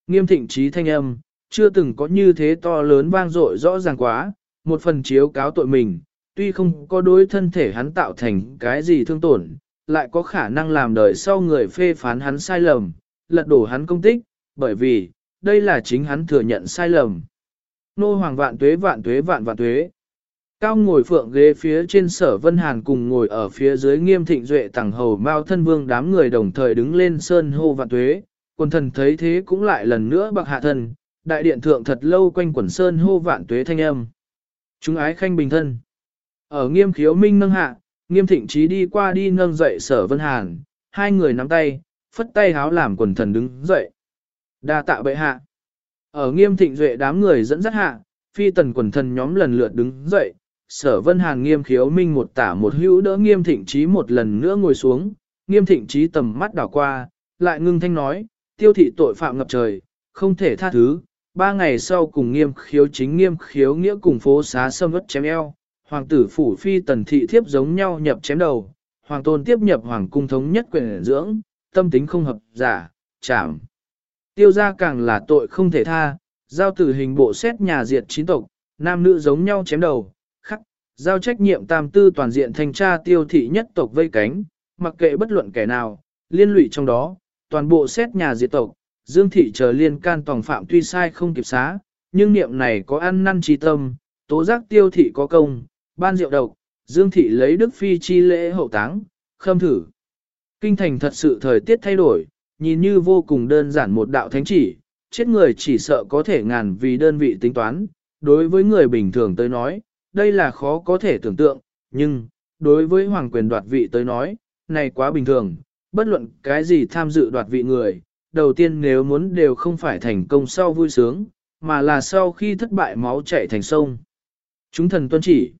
Nghiêm thịnh trí thanh âm, chưa từng có như thế to lớn vang dội rõ ràng quá, một phần chiếu cáo tội mình, tuy không có đối thân thể hắn tạo thành cái gì thương tổn, lại có khả năng làm đời sau người phê phán hắn sai lầm, lật đổ hắn công tích, bởi vì, đây là chính hắn thừa nhận sai lầm. Nô hoàng vạn tuế vạn tuế vạn vạn tuế. Cao ngồi phượng ghế phía trên sở Vân Hàn cùng ngồi ở phía dưới nghiêm thịnh duệ tàng hầu mao thân vương đám người đồng thời đứng lên sơn hô vạn tuế, quần thần thấy thế cũng lại lần nữa bạc hạ thần đại điện thượng thật lâu quanh quần sơn hô vạn tuế thanh âm. Chúng ái khanh bình thân. Ở nghiêm khiếu minh nâng hạ, nghiêm thịnh trí đi qua đi nâng dậy sở Vân Hàn, hai người nắm tay, phất tay háo làm quần thần đứng dậy đa tạ bệ hạ. Ở nghiêm thịnh duệ đám người dẫn dắt hạ, phi tần quần thần nhóm lần lượt đứng dậy, sở vân hàn nghiêm khiếu minh một tả một hữu đỡ nghiêm thịnh trí một lần nữa ngồi xuống, nghiêm thịnh trí tầm mắt đảo qua, lại ngưng thanh nói, tiêu thị tội phạm ngập trời, không thể tha thứ, ba ngày sau cùng nghiêm khiếu chính nghiêm khiếu nghĩa cùng phố xá sâm vất chém eo, hoàng tử phủ phi tần thị thiếp giống nhau nhập chém đầu, hoàng tôn tiếp nhập hoàng cung thống nhất quyền dưỡng, tâm tính không hợp giả, chảm. Tiêu gia càng là tội không thể tha, giao tử hình bộ xét nhà diệt chín tộc, nam nữ giống nhau chém đầu, khắc, giao trách nhiệm tam tư toàn diện thanh tra tiêu thị nhất tộc vây cánh, mặc kệ bất luận kẻ nào, liên lụy trong đó, toàn bộ xét nhà diệt tộc, dương thị chờ liên can tòng phạm tuy sai không kịp xá, nhưng niệm này có ăn năn trí tâm, tố giác tiêu thị có công, ban rượu độc, dương thị lấy đức phi chi lễ hậu táng, khâm thử. Kinh thành thật sự thời tiết thay đổi, nhìn như vô cùng đơn giản một đạo thánh chỉ, chết người chỉ sợ có thể ngàn vì đơn vị tính toán, đối với người bình thường tới nói, đây là khó có thể tưởng tượng, nhưng, đối với hoàng quyền đoạt vị tới nói, này quá bình thường, bất luận cái gì tham dự đoạt vị người, đầu tiên nếu muốn đều không phải thành công sau vui sướng, mà là sau khi thất bại máu chảy thành sông. Chúng thần tuân chỉ,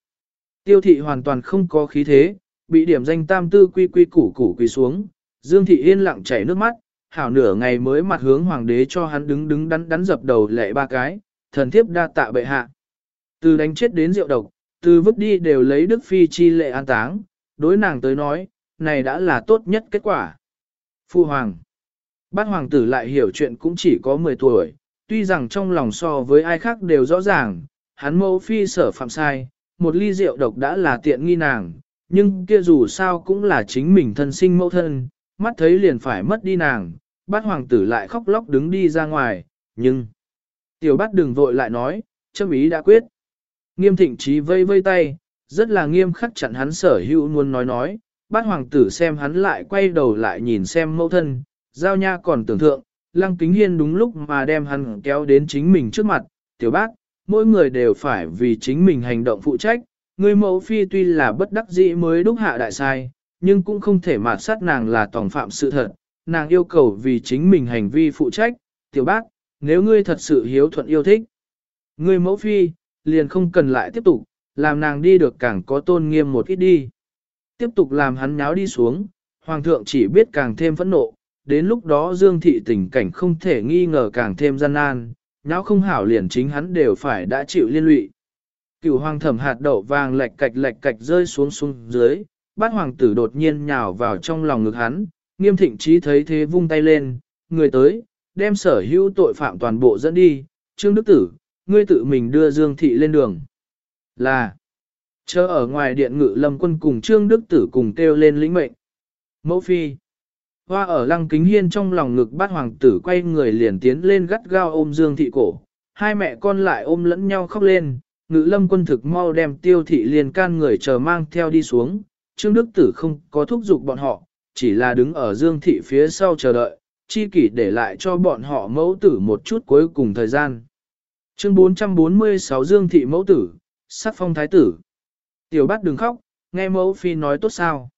tiêu thị hoàn toàn không có khí thế, bị điểm danh tam tư quy quy củ củ quỳ xuống, Dương thị yên lặng chảy nước mắt, hảo nửa ngày mới mặt hướng hoàng đế cho hắn đứng đứng đắn đắn dập đầu lệ ba cái, thần thiếp đa tạ bệ hạ. Từ đánh chết đến rượu độc, từ vứt đi đều lấy đức phi chi lệ an táng, đối nàng tới nói, này đã là tốt nhất kết quả. Phu hoàng. Bát hoàng tử lại hiểu chuyện cũng chỉ có 10 tuổi, tuy rằng trong lòng so với ai khác đều rõ ràng, hắn mẫu phi sở phạm sai, một ly rượu độc đã là tiện nghi nàng, nhưng kia dù sao cũng là chính mình thân sinh mẫu thân, mắt thấy liền phải mất đi nàng, bát hoàng tử lại khóc lóc đứng đi ra ngoài, nhưng... Tiểu bát đừng vội lại nói, châm ý đã quyết. Nghiêm thịnh trí vây vây tay, rất là nghiêm khắc chặn hắn sở hữu muốn nói nói, bát hoàng tử xem hắn lại quay đầu lại nhìn xem mẫu thân, giao nha còn tưởng thượng, lăng kính hiên đúng lúc mà đem hắn kéo đến chính mình trước mặt, tiểu bát, mỗi người đều phải vì chính mình hành động phụ trách, người mẫu phi tuy là bất đắc dĩ mới đúc hạ đại sai, nhưng cũng không thể mạt sát nàng là tòng phạm sự thật, nàng yêu cầu vì chính mình hành vi phụ trách, tiểu bác, nếu ngươi thật sự hiếu thuận yêu thích. Ngươi mẫu phi, liền không cần lại tiếp tục, làm nàng đi được càng có tôn nghiêm một ít đi. Tiếp tục làm hắn nháo đi xuống, hoàng thượng chỉ biết càng thêm phẫn nộ, đến lúc đó dương thị tình cảnh không thể nghi ngờ càng thêm gian nan, nháo không hảo liền chính hắn đều phải đã chịu liên lụy. Cửu hoàng thẩm hạt đậu vàng lệch cạch lệch cạch rơi xuống xuống dưới, bát hoàng tử đột nhiên nhào vào trong lòng ngực hắn, nghiêm thịnh trí thấy thế vung tay lên, người tới, đem sở hữu tội phạm toàn bộ dẫn đi, trương đức tử, ngươi tự mình đưa Dương Thị lên đường. Là, chờ ở ngoài điện ngự lâm quân cùng trương đức tử cùng kêu lên lĩnh mệnh. Mẫu phi, hoa ở lăng kính hiên trong lòng ngực bát hoàng tử quay người liền tiến lên gắt gao ôm Dương Thị cổ, hai mẹ con lại ôm lẫn nhau khóc lên, ngự lâm quân thực mau đem tiêu thị liền can người chờ mang theo đi xuống, Trương Đức Tử không có thúc giục bọn họ, chỉ là đứng ở Dương Thị phía sau chờ đợi, chi kỷ để lại cho bọn họ mẫu tử một chút cuối cùng thời gian. Chương 446 Dương Thị mẫu tử, sắc phong thái tử. Tiểu bát đừng khóc, nghe mẫu phi nói tốt sao.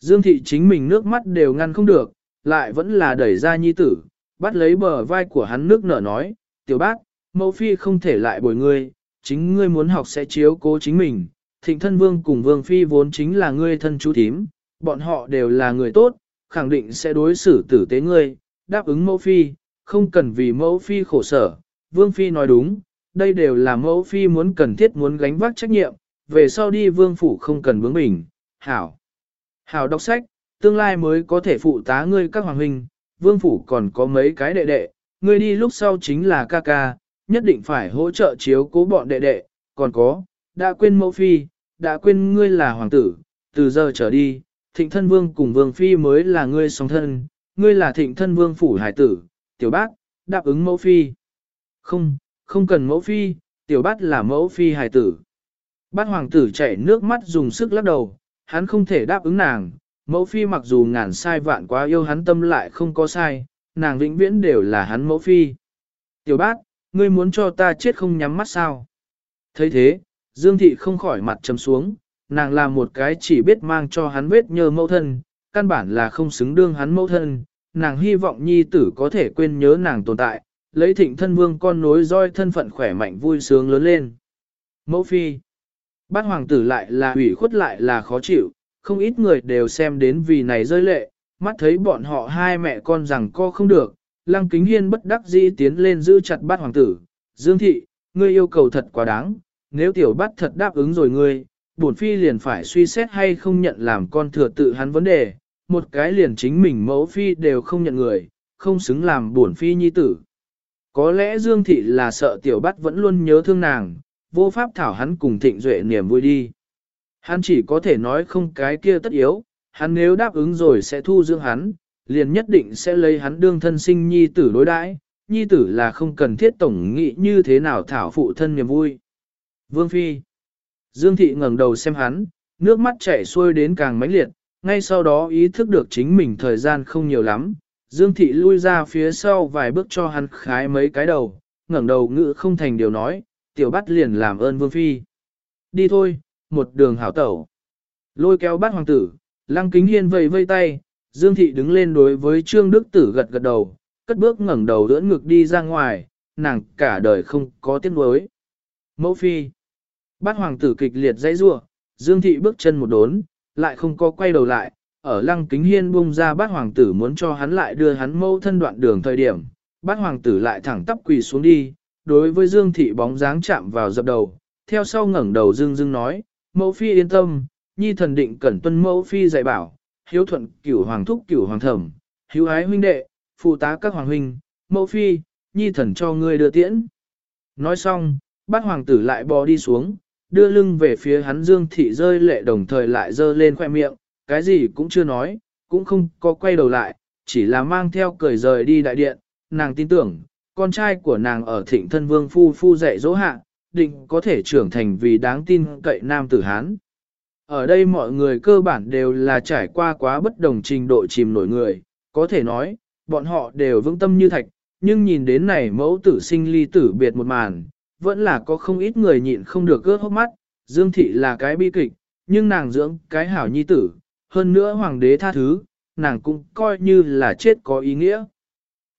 Dương Thị chính mình nước mắt đều ngăn không được, lại vẫn là đẩy ra nhi tử, bắt lấy bờ vai của hắn nước nở nói, tiểu bát, mẫu phi không thể lại bồi ngươi, chính ngươi muốn học sẽ chiếu cố chính mình, thịnh thân vương cùng vương phi vốn chính là ngươi thân chú thím, bọn họ đều là người tốt, khẳng định sẽ đối xử tử tế ngươi, đáp ứng mẫu phi, không cần vì mẫu phi khổ sở, vương phi nói đúng, đây đều là mẫu phi muốn cần thiết muốn gánh vác trách nhiệm, về sau đi vương phủ không cần bướng bỉnh, hảo. Hảo đọc sách, tương lai mới có thể phụ tá ngươi các hoàng huynh, vương phủ còn có mấy cái đệ đệ, ngươi đi lúc sau chính là ca ca, nhất định phải hỗ trợ chiếu cố bọn đệ đệ, còn có, đã quên mẫu phi, đã quên ngươi là hoàng tử, từ giờ trở đi, thịnh thân vương cùng vương phi mới là ngươi song thân, ngươi là thịnh thân vương phủ hải tử, tiểu bác, đáp ứng mẫu phi. Không, không cần mẫu phi, tiểu bát là mẫu phi hải tử. Bát hoàng tử chảy nước mắt dùng sức lắc đầu, hắn không thể đáp ứng nàng, mẫu phi mặc dù ngàn sai vạn quá yêu hắn tâm lại không có sai, nàng vĩnh viễn đều là hắn mẫu phi. Tiểu bát, ngươi muốn cho ta chết không nhắm mắt sao? thấy thế, Dương Thị không khỏi mặt trầm xuống, nàng là một cái chỉ biết mang cho hắn vết nhơ mẫu thân, căn bản là không xứng đương hắn mẫu thân, nàng hy vọng nhi tử có thể quên nhớ nàng tồn tại, lấy thịnh thân vương con nối roi thân phận khỏe mạnh vui sướng lớn lên. Mẫu phi, bát hoàng tử lại là ủy khuất lại là khó chịu, không ít người đều xem đến vì này rơi lệ, mắt thấy bọn họ hai mẹ con rằng co không được, lăng kính hiên bất đắc dĩ tiến lên giữ chặt bát hoàng tử, dương thị, ngươi yêu cầu thật quá đáng, nếu tiểu bát thật đáp ứng rồi ngươi, bổn phi liền phải suy xét hay không nhận làm con thừa tự hắn vấn đề, một cái liền chính mình mẫu phi đều không nhận người, không xứng làm bổn phi nhi tử. Có lẽ Dương Thị là sợ tiểu bắt vẫn luôn nhớ thương nàng, vô pháp thảo hắn cùng thịnh duệ niềm vui đi. Hắn chỉ có thể nói không cái kia tất yếu, hắn nếu đáp ứng rồi sẽ thu dưỡng hắn, liền nhất định sẽ lấy hắn đương thân sinh nhi tử đối đãi, nhi tử là không cần thiết tổng nghị như thế nào thảo phụ thân niềm vui. Vương Phi Dương Thị ngẩng đầu xem hắn, nước mắt chảy xuôi đến càng mãnh liệt, ngay sau đó ý thức được chính mình thời gian không nhiều lắm, Dương Thị lui ra phía sau vài bước cho hắn khái mấy cái đầu, ngẩng đầu ngữ không thành điều nói, tiểu bắt liền làm ơn Vương Phi. Đi thôi, một đường hảo tẩu. Lôi kéo bắt hoàng tử, lăng kính hiên vây vây tay, Dương Thị đứng lên đối với Trương Đức Tử gật gật đầu, cất bước ngẩng đầu đỡ ngực đi ra ngoài, nàng cả đời không có tiếc nuối. Mẫu Phi. Bát hoàng tử kịch liệt dãy rủa, Dương Thị bước chân một đốn, lại không có quay đầu lại, ở lăng kính hiên bung ra bát hoàng tử muốn cho hắn lại đưa hắn mâu thân đoạn đường thời điểm, bát hoàng tử lại thẳng tắp quỳ xuống đi, đối với Dương Thị bóng dáng chạm vào dập đầu, theo sau ngẩng đầu dương dương nói, mẫu phi yên tâm, nhi thần định cẩn tuân mẫu phi dạy bảo, hiếu thuận cửu hoàng thúc cửu hoàng thẩm, hiếu ái huynh đệ, phụ tá các hoàng huynh, mẫu phi, nhi thần cho ngươi đưa tiễn. Nói xong, bát hoàng tử lại bò đi xuống, đưa lưng về phía hắn Dương Thị rơi lệ đồng thời lại dơ lên khoe miệng, cái gì cũng chưa nói, cũng không có quay đầu lại, chỉ là mang theo cười rời đi đại điện, nàng tin tưởng, con trai của nàng ở thịnh thân vương phu phu dạy dỗ hạ, định có thể trưởng thành vì đáng tin cậy nam tử Hán. Ở đây mọi người cơ bản đều là trải qua quá bất đồng trình độ chìm nổi người, có thể nói, bọn họ đều vững tâm như thạch, nhưng nhìn đến này mẫu tử sinh ly tử biệt một màn, vẫn là có không ít người nhịn không được cướp hốc mắt, Dương Thị là cái bi kịch, nhưng nàng dưỡng cái hảo nhi tử, hơn nữa hoàng đế tha thứ, nàng cũng coi như là chết có ý nghĩa.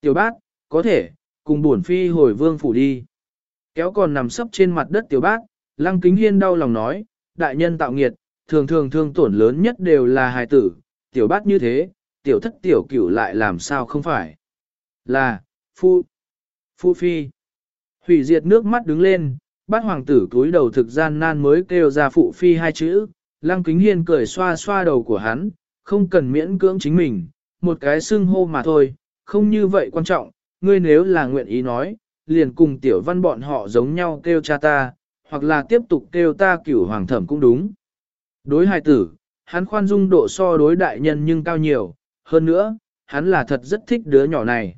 Tiểu bát, có thể, cùng buồn phi hồi vương phủ đi. Kéo còn nằm sấp trên mặt đất tiểu bát, lăng kính hiên đau lòng nói, đại nhân tạo nghiệt, thường thường thương tổn lớn nhất đều là hài tử, tiểu bát như thế, tiểu thất tiểu cửu lại làm sao không phải. Là, phu, phu phi. Hủy diệt nước mắt đứng lên, bát hoàng tử cúi đầu thực gian nan mới kêu ra phụ phi hai chữ, Lăng Kính Hiên cười xoa xoa đầu của hắn, không cần miễn cưỡng chính mình, một cái xưng hô mà thôi, không như vậy quan trọng, ngươi nếu là nguyện ý nói, liền cùng tiểu văn bọn họ giống nhau kêu cha ta, hoặc là tiếp tục kêu ta cửu hoàng thẩm cũng đúng. Đối hài tử, hắn khoan dung độ so đối đại nhân nhưng cao nhiều, hơn nữa, hắn là thật rất thích đứa nhỏ này.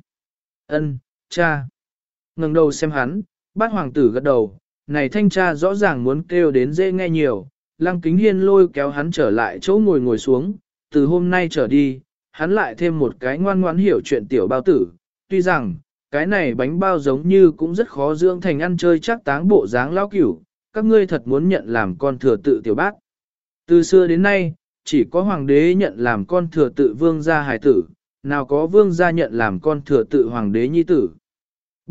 Ân, cha ngẩng đầu xem hắn, bát hoàng tử gật đầu, này thanh tra rõ ràng muốn kêu đến dễ nghe nhiều, Lăng kính hiên lôi kéo hắn trở lại chỗ ngồi ngồi xuống, từ hôm nay trở đi, hắn lại thêm một cái ngoan ngoãn hiểu chuyện tiểu bao tử, tuy rằng, cái này bánh bao giống như cũng rất khó dưỡng thành ăn chơi chắc táng bộ dáng lao cửu, các ngươi thật muốn nhận làm con thừa tự tiểu bác. Từ xưa đến nay, chỉ có hoàng đế nhận làm con thừa tự vương gia hải tử, nào có vương gia nhận làm con thừa tự hoàng đế nhi tử.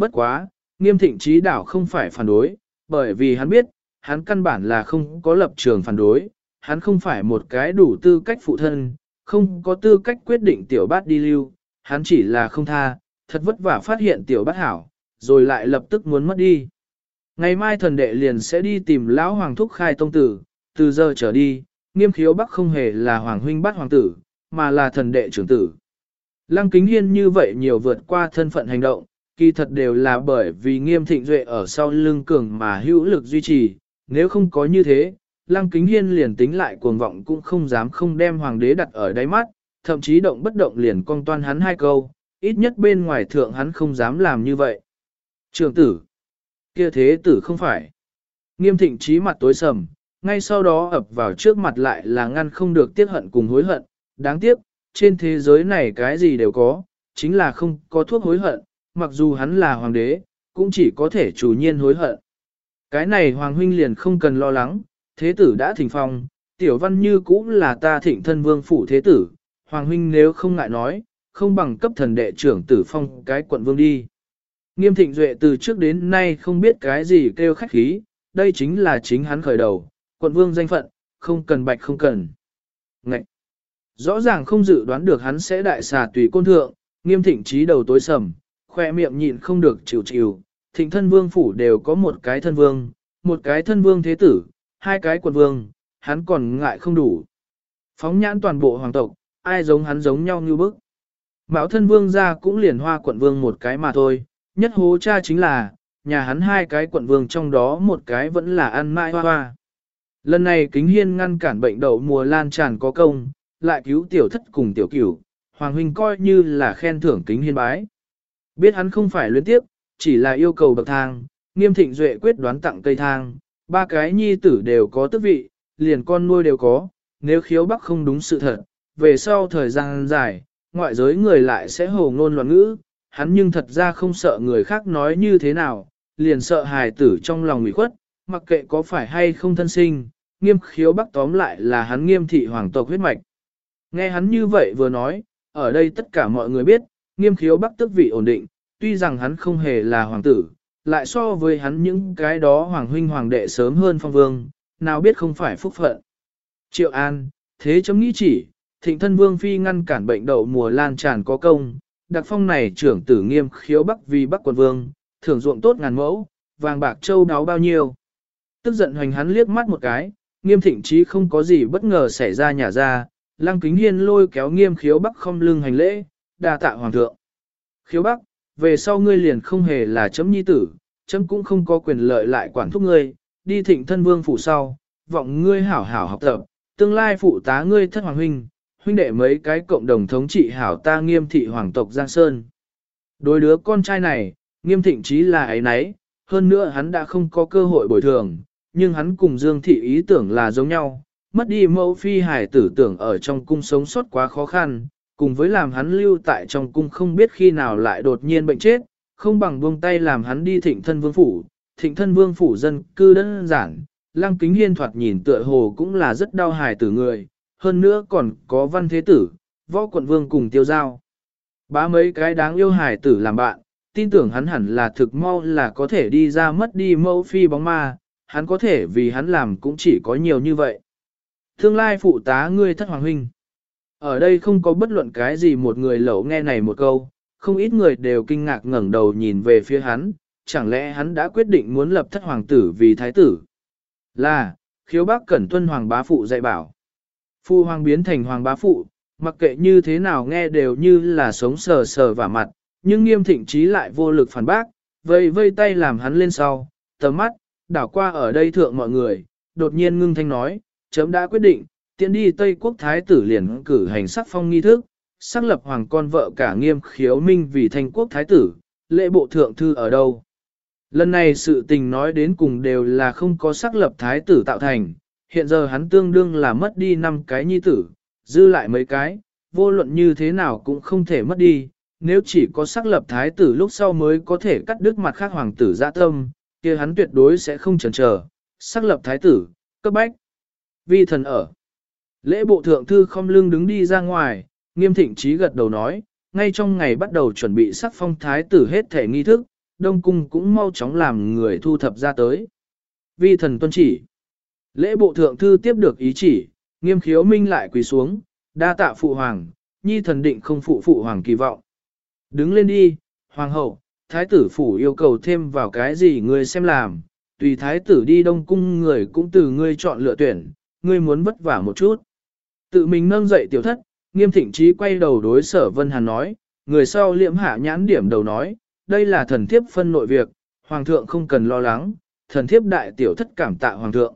Bất quá, nghiêm thịnh trí đảo không phải phản đối, bởi vì hắn biết, hắn căn bản là không có lập trường phản đối, hắn không phải một cái đủ tư cách phụ thân, không có tư cách quyết định tiểu bát đi lưu, hắn chỉ là không tha, thật vất vả phát hiện tiểu bát hảo, rồi lại lập tức muốn mất đi. Ngày mai thần đệ liền sẽ đi tìm lão hoàng thúc khai tông tử, từ giờ trở đi, nghiêm khiếu bắc không hề là hoàng huynh bắt hoàng tử, mà là thần đệ trưởng tử. Lăng kính hiên như vậy nhiều vượt qua thân phận hành động, kỳ thật đều là bởi vì nghiêm thịnh duệ ở sau lưng cường mà hữu lực duy trì, nếu không có như thế, lăng kính hiên liền tính lại cuồng vọng cũng không dám không đem hoàng đế đặt ở đáy mắt, thậm chí động bất động liền cong toan hắn hai câu, ít nhất bên ngoài thượng hắn không dám làm như vậy. Trường tử, kia thế tử không phải. Nghiêm thịnh trí mặt tối sầm, ngay sau đó ập vào trước mặt lại là ngăn không được tiếc hận cùng hối hận, đáng tiếc, trên thế giới này cái gì đều có, chính là không có thuốc hối hận, mặc dù hắn là hoàng đế, cũng chỉ có thể chủ nhiên hối hận. Cái này hoàng huynh liền không cần lo lắng, thế tử đã thỉnh phong, tiểu văn như cũng là ta thịnh thân vương phủ thế tử, hoàng huynh nếu không ngại nói, không bằng cấp thần đệ trưởng tử phong cái quận vương đi. Nghiêm thịnh duệ từ trước đến nay không biết cái gì kêu khách khí, đây chính là chính hắn khởi đầu, quận vương danh phận, không cần bạch không cần. Ngậy! Rõ ràng không dự đoán được hắn sẽ đại xà tùy côn thượng, nghiêm thịnh trí đầu tối sầm, khoe miệng nhịn không được chịu chịu, thịnh thân vương phủ đều có một cái thân vương, một cái thân vương thế tử, hai cái quận vương, hắn còn ngại không đủ. Phóng nhãn toàn bộ hoàng tộc, ai giống hắn giống nhau như bức. Mạo thân vương ra cũng liền hoa quận vương một cái mà thôi, nhất hố cha chính là, nhà hắn hai cái quận vương trong đó một cái vẫn là ăn mãi hoa hoa. Lần này kính hiên ngăn cản bệnh đậu mùa lan tràn có công, lại cứu tiểu thất cùng tiểu cửu, Hoàng huynh coi như là khen thưởng kính hiên bái. Biết hắn không phải luyến tiếp, chỉ là yêu cầu bậc thang, nghiêm thịnh duệ quyết đoán tặng cây thang, ba cái nhi tử đều có tước vị, liền con nuôi đều có, nếu khiếu bắc không đúng sự thật, về sau thời gian dài, ngoại giới người lại sẽ hồ ngôn loạn ngữ, hắn nhưng thật ra không sợ người khác nói như thế nào, liền sợ hài tử trong lòng ủy khuất, mặc kệ có phải hay không thân sinh, nghiêm khiếu bắc tóm lại là hắn nghiêm thị hoàng tộc huyết mạch. Nghe hắn như vậy vừa nói, ở đây tất cả mọi người biết, nghiêm khiếu bắc tức vị ổn định, tuy rằng hắn không hề là hoàng tử, lại so với hắn những cái đó hoàng huynh hoàng đệ sớm hơn phong vương, nào biết không phải phúc phận. Triệu An, thế chấm nghĩ chỉ, thịnh thân vương phi ngăn cản bệnh đậu mùa lan tràn có công, đặc phong này trưởng tử nghiêm khiếu bắc vì bắc quận vương, thưởng ruộng tốt ngàn mẫu, vàng bạc châu đáo bao nhiêu. Tức giận hoành hắn liếc mắt một cái, nghiêm thịnh chí không có gì bất ngờ xảy ra nhà ra, lăng kính hiên lôi kéo nghiêm khiếu bắc không lưng hành lễ, đa tạ hoàng thượng. Khiếu bắc, về sau ngươi liền không hề là chấm nhi tử, chấm cũng không có quyền lợi lại quản thúc ngươi, đi thịnh thân vương phủ sau, vọng ngươi hảo hảo học tập, tương lai phụ tá ngươi thất hoàng huynh, huynh đệ mấy cái cộng đồng thống trị hảo ta nghiêm thị hoàng tộc Giang Sơn. Đối đứa con trai này, nghiêm thịnh chí là ấy nấy, hơn nữa hắn đã không có cơ hội bồi thường, nhưng hắn cùng Dương thị ý tưởng là giống nhau, mất đi mẫu phi hải tử tưởng ở trong cung sống sót quá khó khăn, cùng với làm hắn lưu tại trong cung không biết khi nào lại đột nhiên bệnh chết, không bằng buông tay làm hắn đi thịnh thân vương phủ, thịnh thân vương phủ dân cư đơn giản, lăng kính hiên thoạt nhìn tựa hồ cũng là rất đau hài tử người, hơn nữa còn có văn thế tử, võ quận vương cùng tiêu giao. Bá mấy cái đáng yêu hài tử làm bạn, tin tưởng hắn hẳn là thực mau là có thể đi ra mất đi mẫu phi bóng ma, hắn có thể vì hắn làm cũng chỉ có nhiều như vậy. Tương lai phụ tá ngươi thất hoàng huynh. Ở đây không có bất luận cái gì một người lẩu nghe này một câu, không ít người đều kinh ngạc ngẩng đầu nhìn về phía hắn, chẳng lẽ hắn đã quyết định muốn lập thất hoàng tử vì thái tử. Là, khiếu bác cẩn tuân hoàng bá phụ dạy bảo. Phu hoàng biến thành hoàng bá phụ, mặc kệ như thế nào nghe đều như là sống sờ sờ vả mặt, nhưng nghiêm thịnh trí lại vô lực phản bác, vây vây tay làm hắn lên sau, tầm mắt, đảo qua ở đây thượng mọi người, đột nhiên ngưng thanh nói, chấm đã quyết định, tiện đi Tây Quốc Thái tử liền cử hành sắc phong nghi thức, xác lập hoàng con vợ cả nghiêm khiếu minh vì thanh quốc Thái tử, lễ bộ thượng thư ở đâu. Lần này sự tình nói đến cùng đều là không có xác lập Thái tử tạo thành, hiện giờ hắn tương đương là mất đi năm cái nhi tử, dư lại mấy cái, vô luận như thế nào cũng không thể mất đi, nếu chỉ có xác lập thái tử lúc sau mới có thể cắt đứt mặt khác hoàng tử dạ tâm, kia hắn tuyệt đối sẽ không chần chờ, xác lập thái tử, cấp bách. Vi thần ở. Lễ bộ thượng thư không lưng đứng đi ra ngoài, nghiêm thịnh trí gật đầu nói, ngay trong ngày bắt đầu chuẩn bị sắc phong thái tử hết thể nghi thức, đông cung cũng mau chóng làm người thu thập ra tới. Vi thần tuân chỉ. Lễ bộ thượng thư tiếp được ý chỉ, nghiêm khiếu minh lại quỳ xuống, đa tạ phụ hoàng, nhi thần định không phụ phụ hoàng kỳ vọng. Đứng lên đi, Hoàng hậu, thái tử phủ yêu cầu thêm vào cái gì ngươi xem làm, tùy thái tử đi đông cung người cũng từ ngươi chọn lựa tuyển, ngươi muốn vất vả một chút. Tự mình nâng dậy tiểu thất, nghiêm thịnh trí quay đầu đối sở Vân Hàn nói, người sau liễm hạ nhãn điểm đầu nói, đây là thần thiếp phân nội việc, hoàng thượng không cần lo lắng, thần thiếp đại tiểu thất cảm tạ hoàng thượng.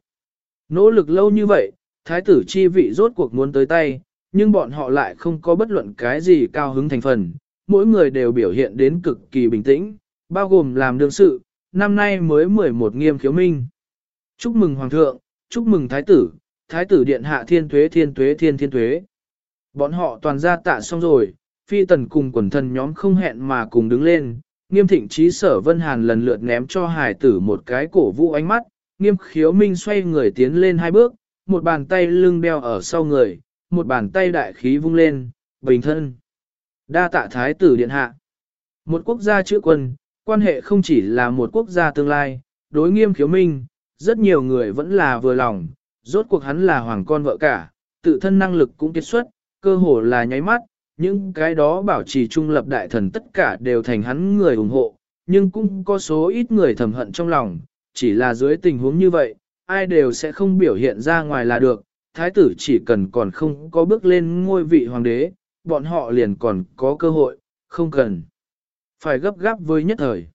Nỗ lực lâu như vậy, thái tử chi vị rốt cuộc muốn tới tay, nhưng bọn họ lại không có bất luận cái gì cao hứng thành phần, mỗi người đều biểu hiện đến cực kỳ bình tĩnh, bao gồm làm đương sự, năm nay mới 11 nghiêm khiếu minh. Chúc mừng hoàng thượng, chúc mừng thái tử, thái tử điện hạ thiên tuế thiên tuế thiên thiên tuế. Bọn họ toàn ra tạ xong rồi, phi tần cùng quần thần nhóm không hẹn mà cùng đứng lên, nghiêm thịnh trí sở vân hàn lần lượt ném cho hải tử một cái cổ vũ ánh mắt, nghiêm khiếu minh xoay người tiến lên hai bước, một bàn tay lưng đeo ở sau người, một bàn tay đại khí vung lên, bình thân. Đa tạ thái tử điện hạ. Một quốc gia chữa quân, quan hệ không chỉ là một quốc gia tương lai, đối nghiêm khiếu minh, rất nhiều người vẫn là vừa lòng, rốt cuộc hắn là hoàng con vợ cả, tự thân năng lực cũng kết xuất, cơ hồ là nháy mắt, những cái đó bảo trì trung lập đại thần tất cả đều thành hắn người ủng hộ, nhưng cũng có số ít người thầm hận trong lòng, chỉ là dưới tình huống như vậy, ai đều sẽ không biểu hiện ra ngoài là được, thái tử chỉ cần còn không có bước lên ngôi vị hoàng đế, bọn họ liền còn có cơ hội, không cần. Phải gấp gáp với nhất thời.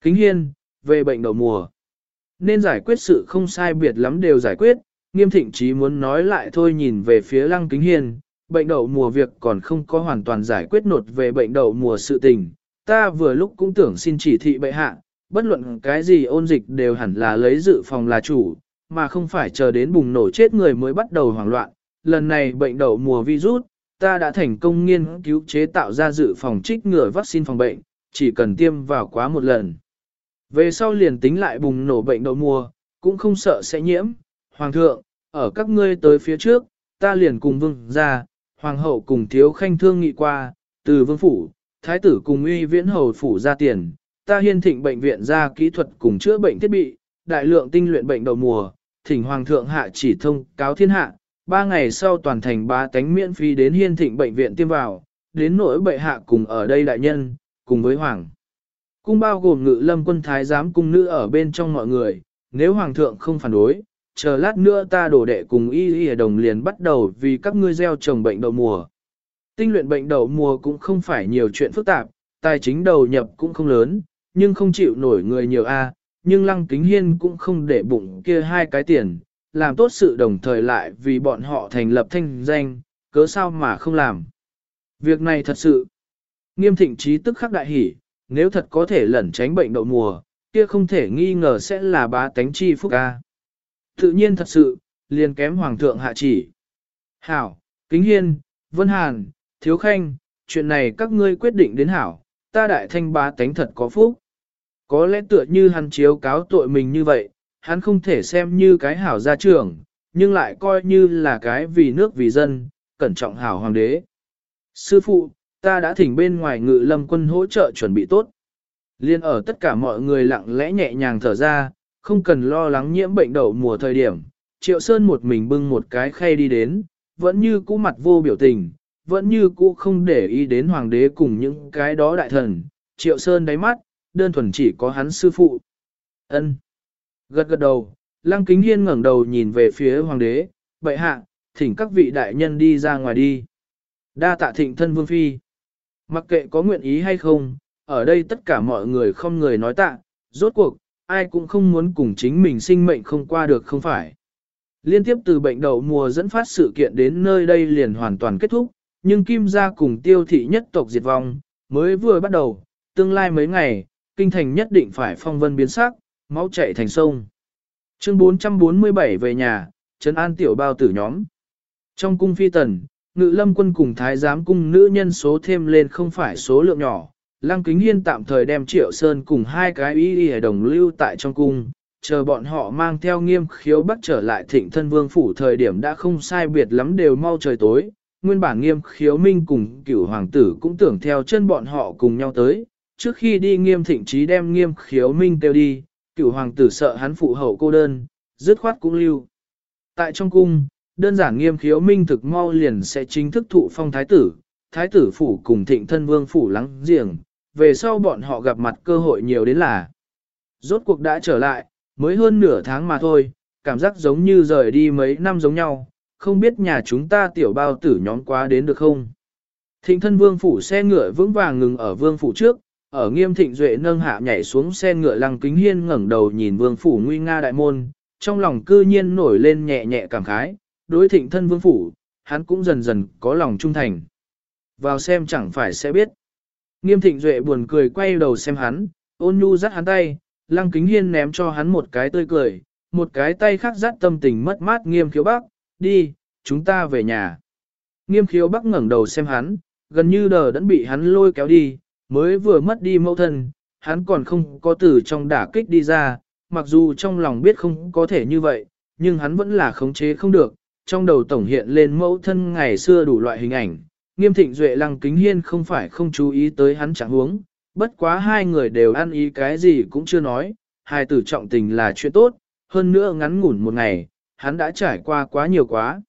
Kính hiên, về bệnh đậu mùa. Nên giải quyết sự không sai biệt lắm đều giải quyết, nghiêm thịnh chí muốn nói lại thôi nhìn về phía lăng kính hiên, bệnh đậu mùa việc còn không có hoàn toàn giải quyết nột về bệnh đậu mùa sự tình. Ta vừa lúc cũng tưởng xin chỉ thị bệ hạ, bất luận cái gì ôn dịch đều hẳn là lấy dự phòng là chủ, mà không phải chờ đến bùng nổ chết người mới bắt đầu hoảng loạn. Lần này bệnh đậu mùa virus, ta đã thành công nghiên cứu chế tạo ra dự phòng trích ngừa vaccine phòng bệnh, chỉ cần tiêm vào quá một lần. Về sau liền tính lại bùng nổ bệnh đậu mùa, cũng không sợ sẽ nhiễm. Hoàng thượng, ở các ngươi tới phía trước, ta liền cùng vương ra, hoàng hậu cùng thiếu khanh thương nghị qua, từ vương phủ, thái tử cùng uy viễn hầu phủ ra tiền, ta hiên thịnh bệnh viện ra kỹ thuật cùng chữa bệnh thiết bị, đại lượng tinh luyện bệnh đầu mùa, thỉnh hoàng thượng hạ chỉ thông cáo thiên hạ, ba ngày sau toàn thành ba tánh miễn phí đến hiên thịnh bệnh viện tiêm vào, đến nỗi bệ hạ cùng ở đây đại nhân, cùng với hoàng. Cung bao gồm ngự lâm quân thái giám cung nữ ở bên trong mọi người, nếu hoàng thượng không phản đối, chờ lát nữa ta đổ đệ cùng y y đồng liền bắt đầu vì các ngươi gieo trồng bệnh đậu mùa. Tinh luyện bệnh đậu mùa cũng không phải nhiều chuyện phức tạp, tài chính đầu nhập cũng không lớn, nhưng không chịu nổi người nhiều a. nhưng lăng kính hiên cũng không để bụng kia hai cái tiền, làm tốt sự đồng thời lại vì bọn họ thành lập thanh danh, cớ sao mà không làm. Việc này thật sự, nghiêm thịnh trí tức khắc đại hỉ, nếu thật có thể lẩn tránh bệnh đậu mùa, kia không thể nghi ngờ sẽ là bá tánh chi phúc a. Tự nhiên thật sự, liền kém hoàng thượng hạ chỉ. Hảo, Kính Hiên, Vân Hàn, Thiếu Khanh, chuyện này các ngươi quyết định đến hảo, ta đại thanh bá tánh thật có phúc. Có lẽ tựa như hắn chiếu cáo tội mình như vậy, hắn không thể xem như cái hảo gia trưởng, nhưng lại coi như là cái vì nước vì dân, cẩn trọng hảo hoàng đế. Sư phụ, ta đã thỉnh bên ngoài ngự lâm quân hỗ trợ chuẩn bị tốt. Liên ở tất cả mọi người lặng lẽ nhẹ nhàng thở ra, không cần lo lắng nhiễm bệnh đậu mùa thời điểm. Triệu Sơn một mình bưng một cái khay đi đến, vẫn như cũ mặt vô biểu tình, vẫn như cũ không để ý đến hoàng đế cùng những cái đó đại thần. Triệu Sơn đáy mắt, đơn thuần chỉ có hắn sư phụ. ân Gật gật đầu, Lăng Kính Hiên ngẩng đầu nhìn về phía hoàng đế, bệ hạ, thỉnh các vị đại nhân đi ra ngoài đi. Đa tạ thịnh thân vương phi. Mặc kệ có nguyện ý hay không, ở đây tất cả mọi người không người nói tạ, rốt cuộc, ai cũng không muốn cùng chính mình sinh mệnh không qua được không phải. Liên tiếp từ bệnh đậu mùa dẫn phát sự kiện đến nơi đây liền hoàn toàn kết thúc, nhưng Kim gia cùng tiêu thị nhất tộc diệt vong, mới vừa bắt đầu, tương lai mấy ngày, kinh thành nhất định phải phong vân biến sắc, máu chảy thành sông. Chương 447 về nhà, trấn an tiểu bao tử nhóm. Trong cung phi tần, ngự lâm quân cùng thái giám cung nữ nhân số thêm lên không phải số lượng nhỏ, Lăng Kính Hiên tạm thời đem Triệu Sơn cùng hai cái y y đồng lưu tại trong cung, chờ bọn họ mang theo nghiêm khiếu bắt trở lại thịnh thân vương phủ thời điểm đã không sai biệt lắm đều mau trời tối. Nguyên bản nghiêm khiếu minh cùng cửu hoàng tử cũng tưởng theo chân bọn họ cùng nhau tới. Trước khi đi nghiêm thịnh trí đem nghiêm khiếu minh tiêu đi, cửu hoàng tử sợ hắn phụ hậu cô đơn, dứt khoát cũng lưu. Tại trong cung, đơn giản nghiêm khiếu minh thực mau liền sẽ chính thức thụ phong thái tử, thái tử phủ cùng thịnh thân vương phủ lắng giềng, về sau bọn họ gặp mặt cơ hội nhiều đến là. Rốt cuộc đã trở lại, mới hơn nửa tháng mà thôi, cảm giác giống như rời đi mấy năm giống nhau, không biết nhà chúng ta tiểu bao tử nhóm quá đến được không. Thịnh thân vương phủ xe ngựa vững vàng ngừng ở vương phủ trước, ở nghiêm thịnh duệ nâng hạ nhảy xuống xe ngựa lăng kính hiên ngẩng đầu nhìn vương phủ nguy nga đại môn, trong lòng cư nhiên nổi lên nhẹ nhẹ cảm khái, đối thịnh thân vương phủ, hắn cũng dần dần có lòng trung thành. Vào xem chẳng phải sẽ biết. Nghiêm thịnh duệ buồn cười quay đầu xem hắn, ôn nhu dắt hắn tay, lăng kính hiên ném cho hắn một cái tươi cười, một cái tay khác dắt tâm tình mất mát nghiêm khiếu bắc, đi, chúng ta về nhà. Nghiêm khiếu bắc ngẩng đầu xem hắn, gần như đờ đẫn bị hắn lôi kéo đi, mới vừa mất đi mẫu thân, hắn còn không có từ trong đả kích đi ra, mặc dù trong lòng biết không có thể như vậy, nhưng hắn vẫn là khống chế không được, trong đầu tổng hiện lên mẫu thân ngày xưa đủ loại hình ảnh. Nghiêm thịnh duệ lăng kính hiên không phải không chú ý tới hắn chẳng huống, bất quá hai người đều ăn ý cái gì cũng chưa nói, hai tử trọng tình là chuyện tốt, hơn nữa ngắn ngủn một ngày, hắn đã trải qua quá nhiều quá.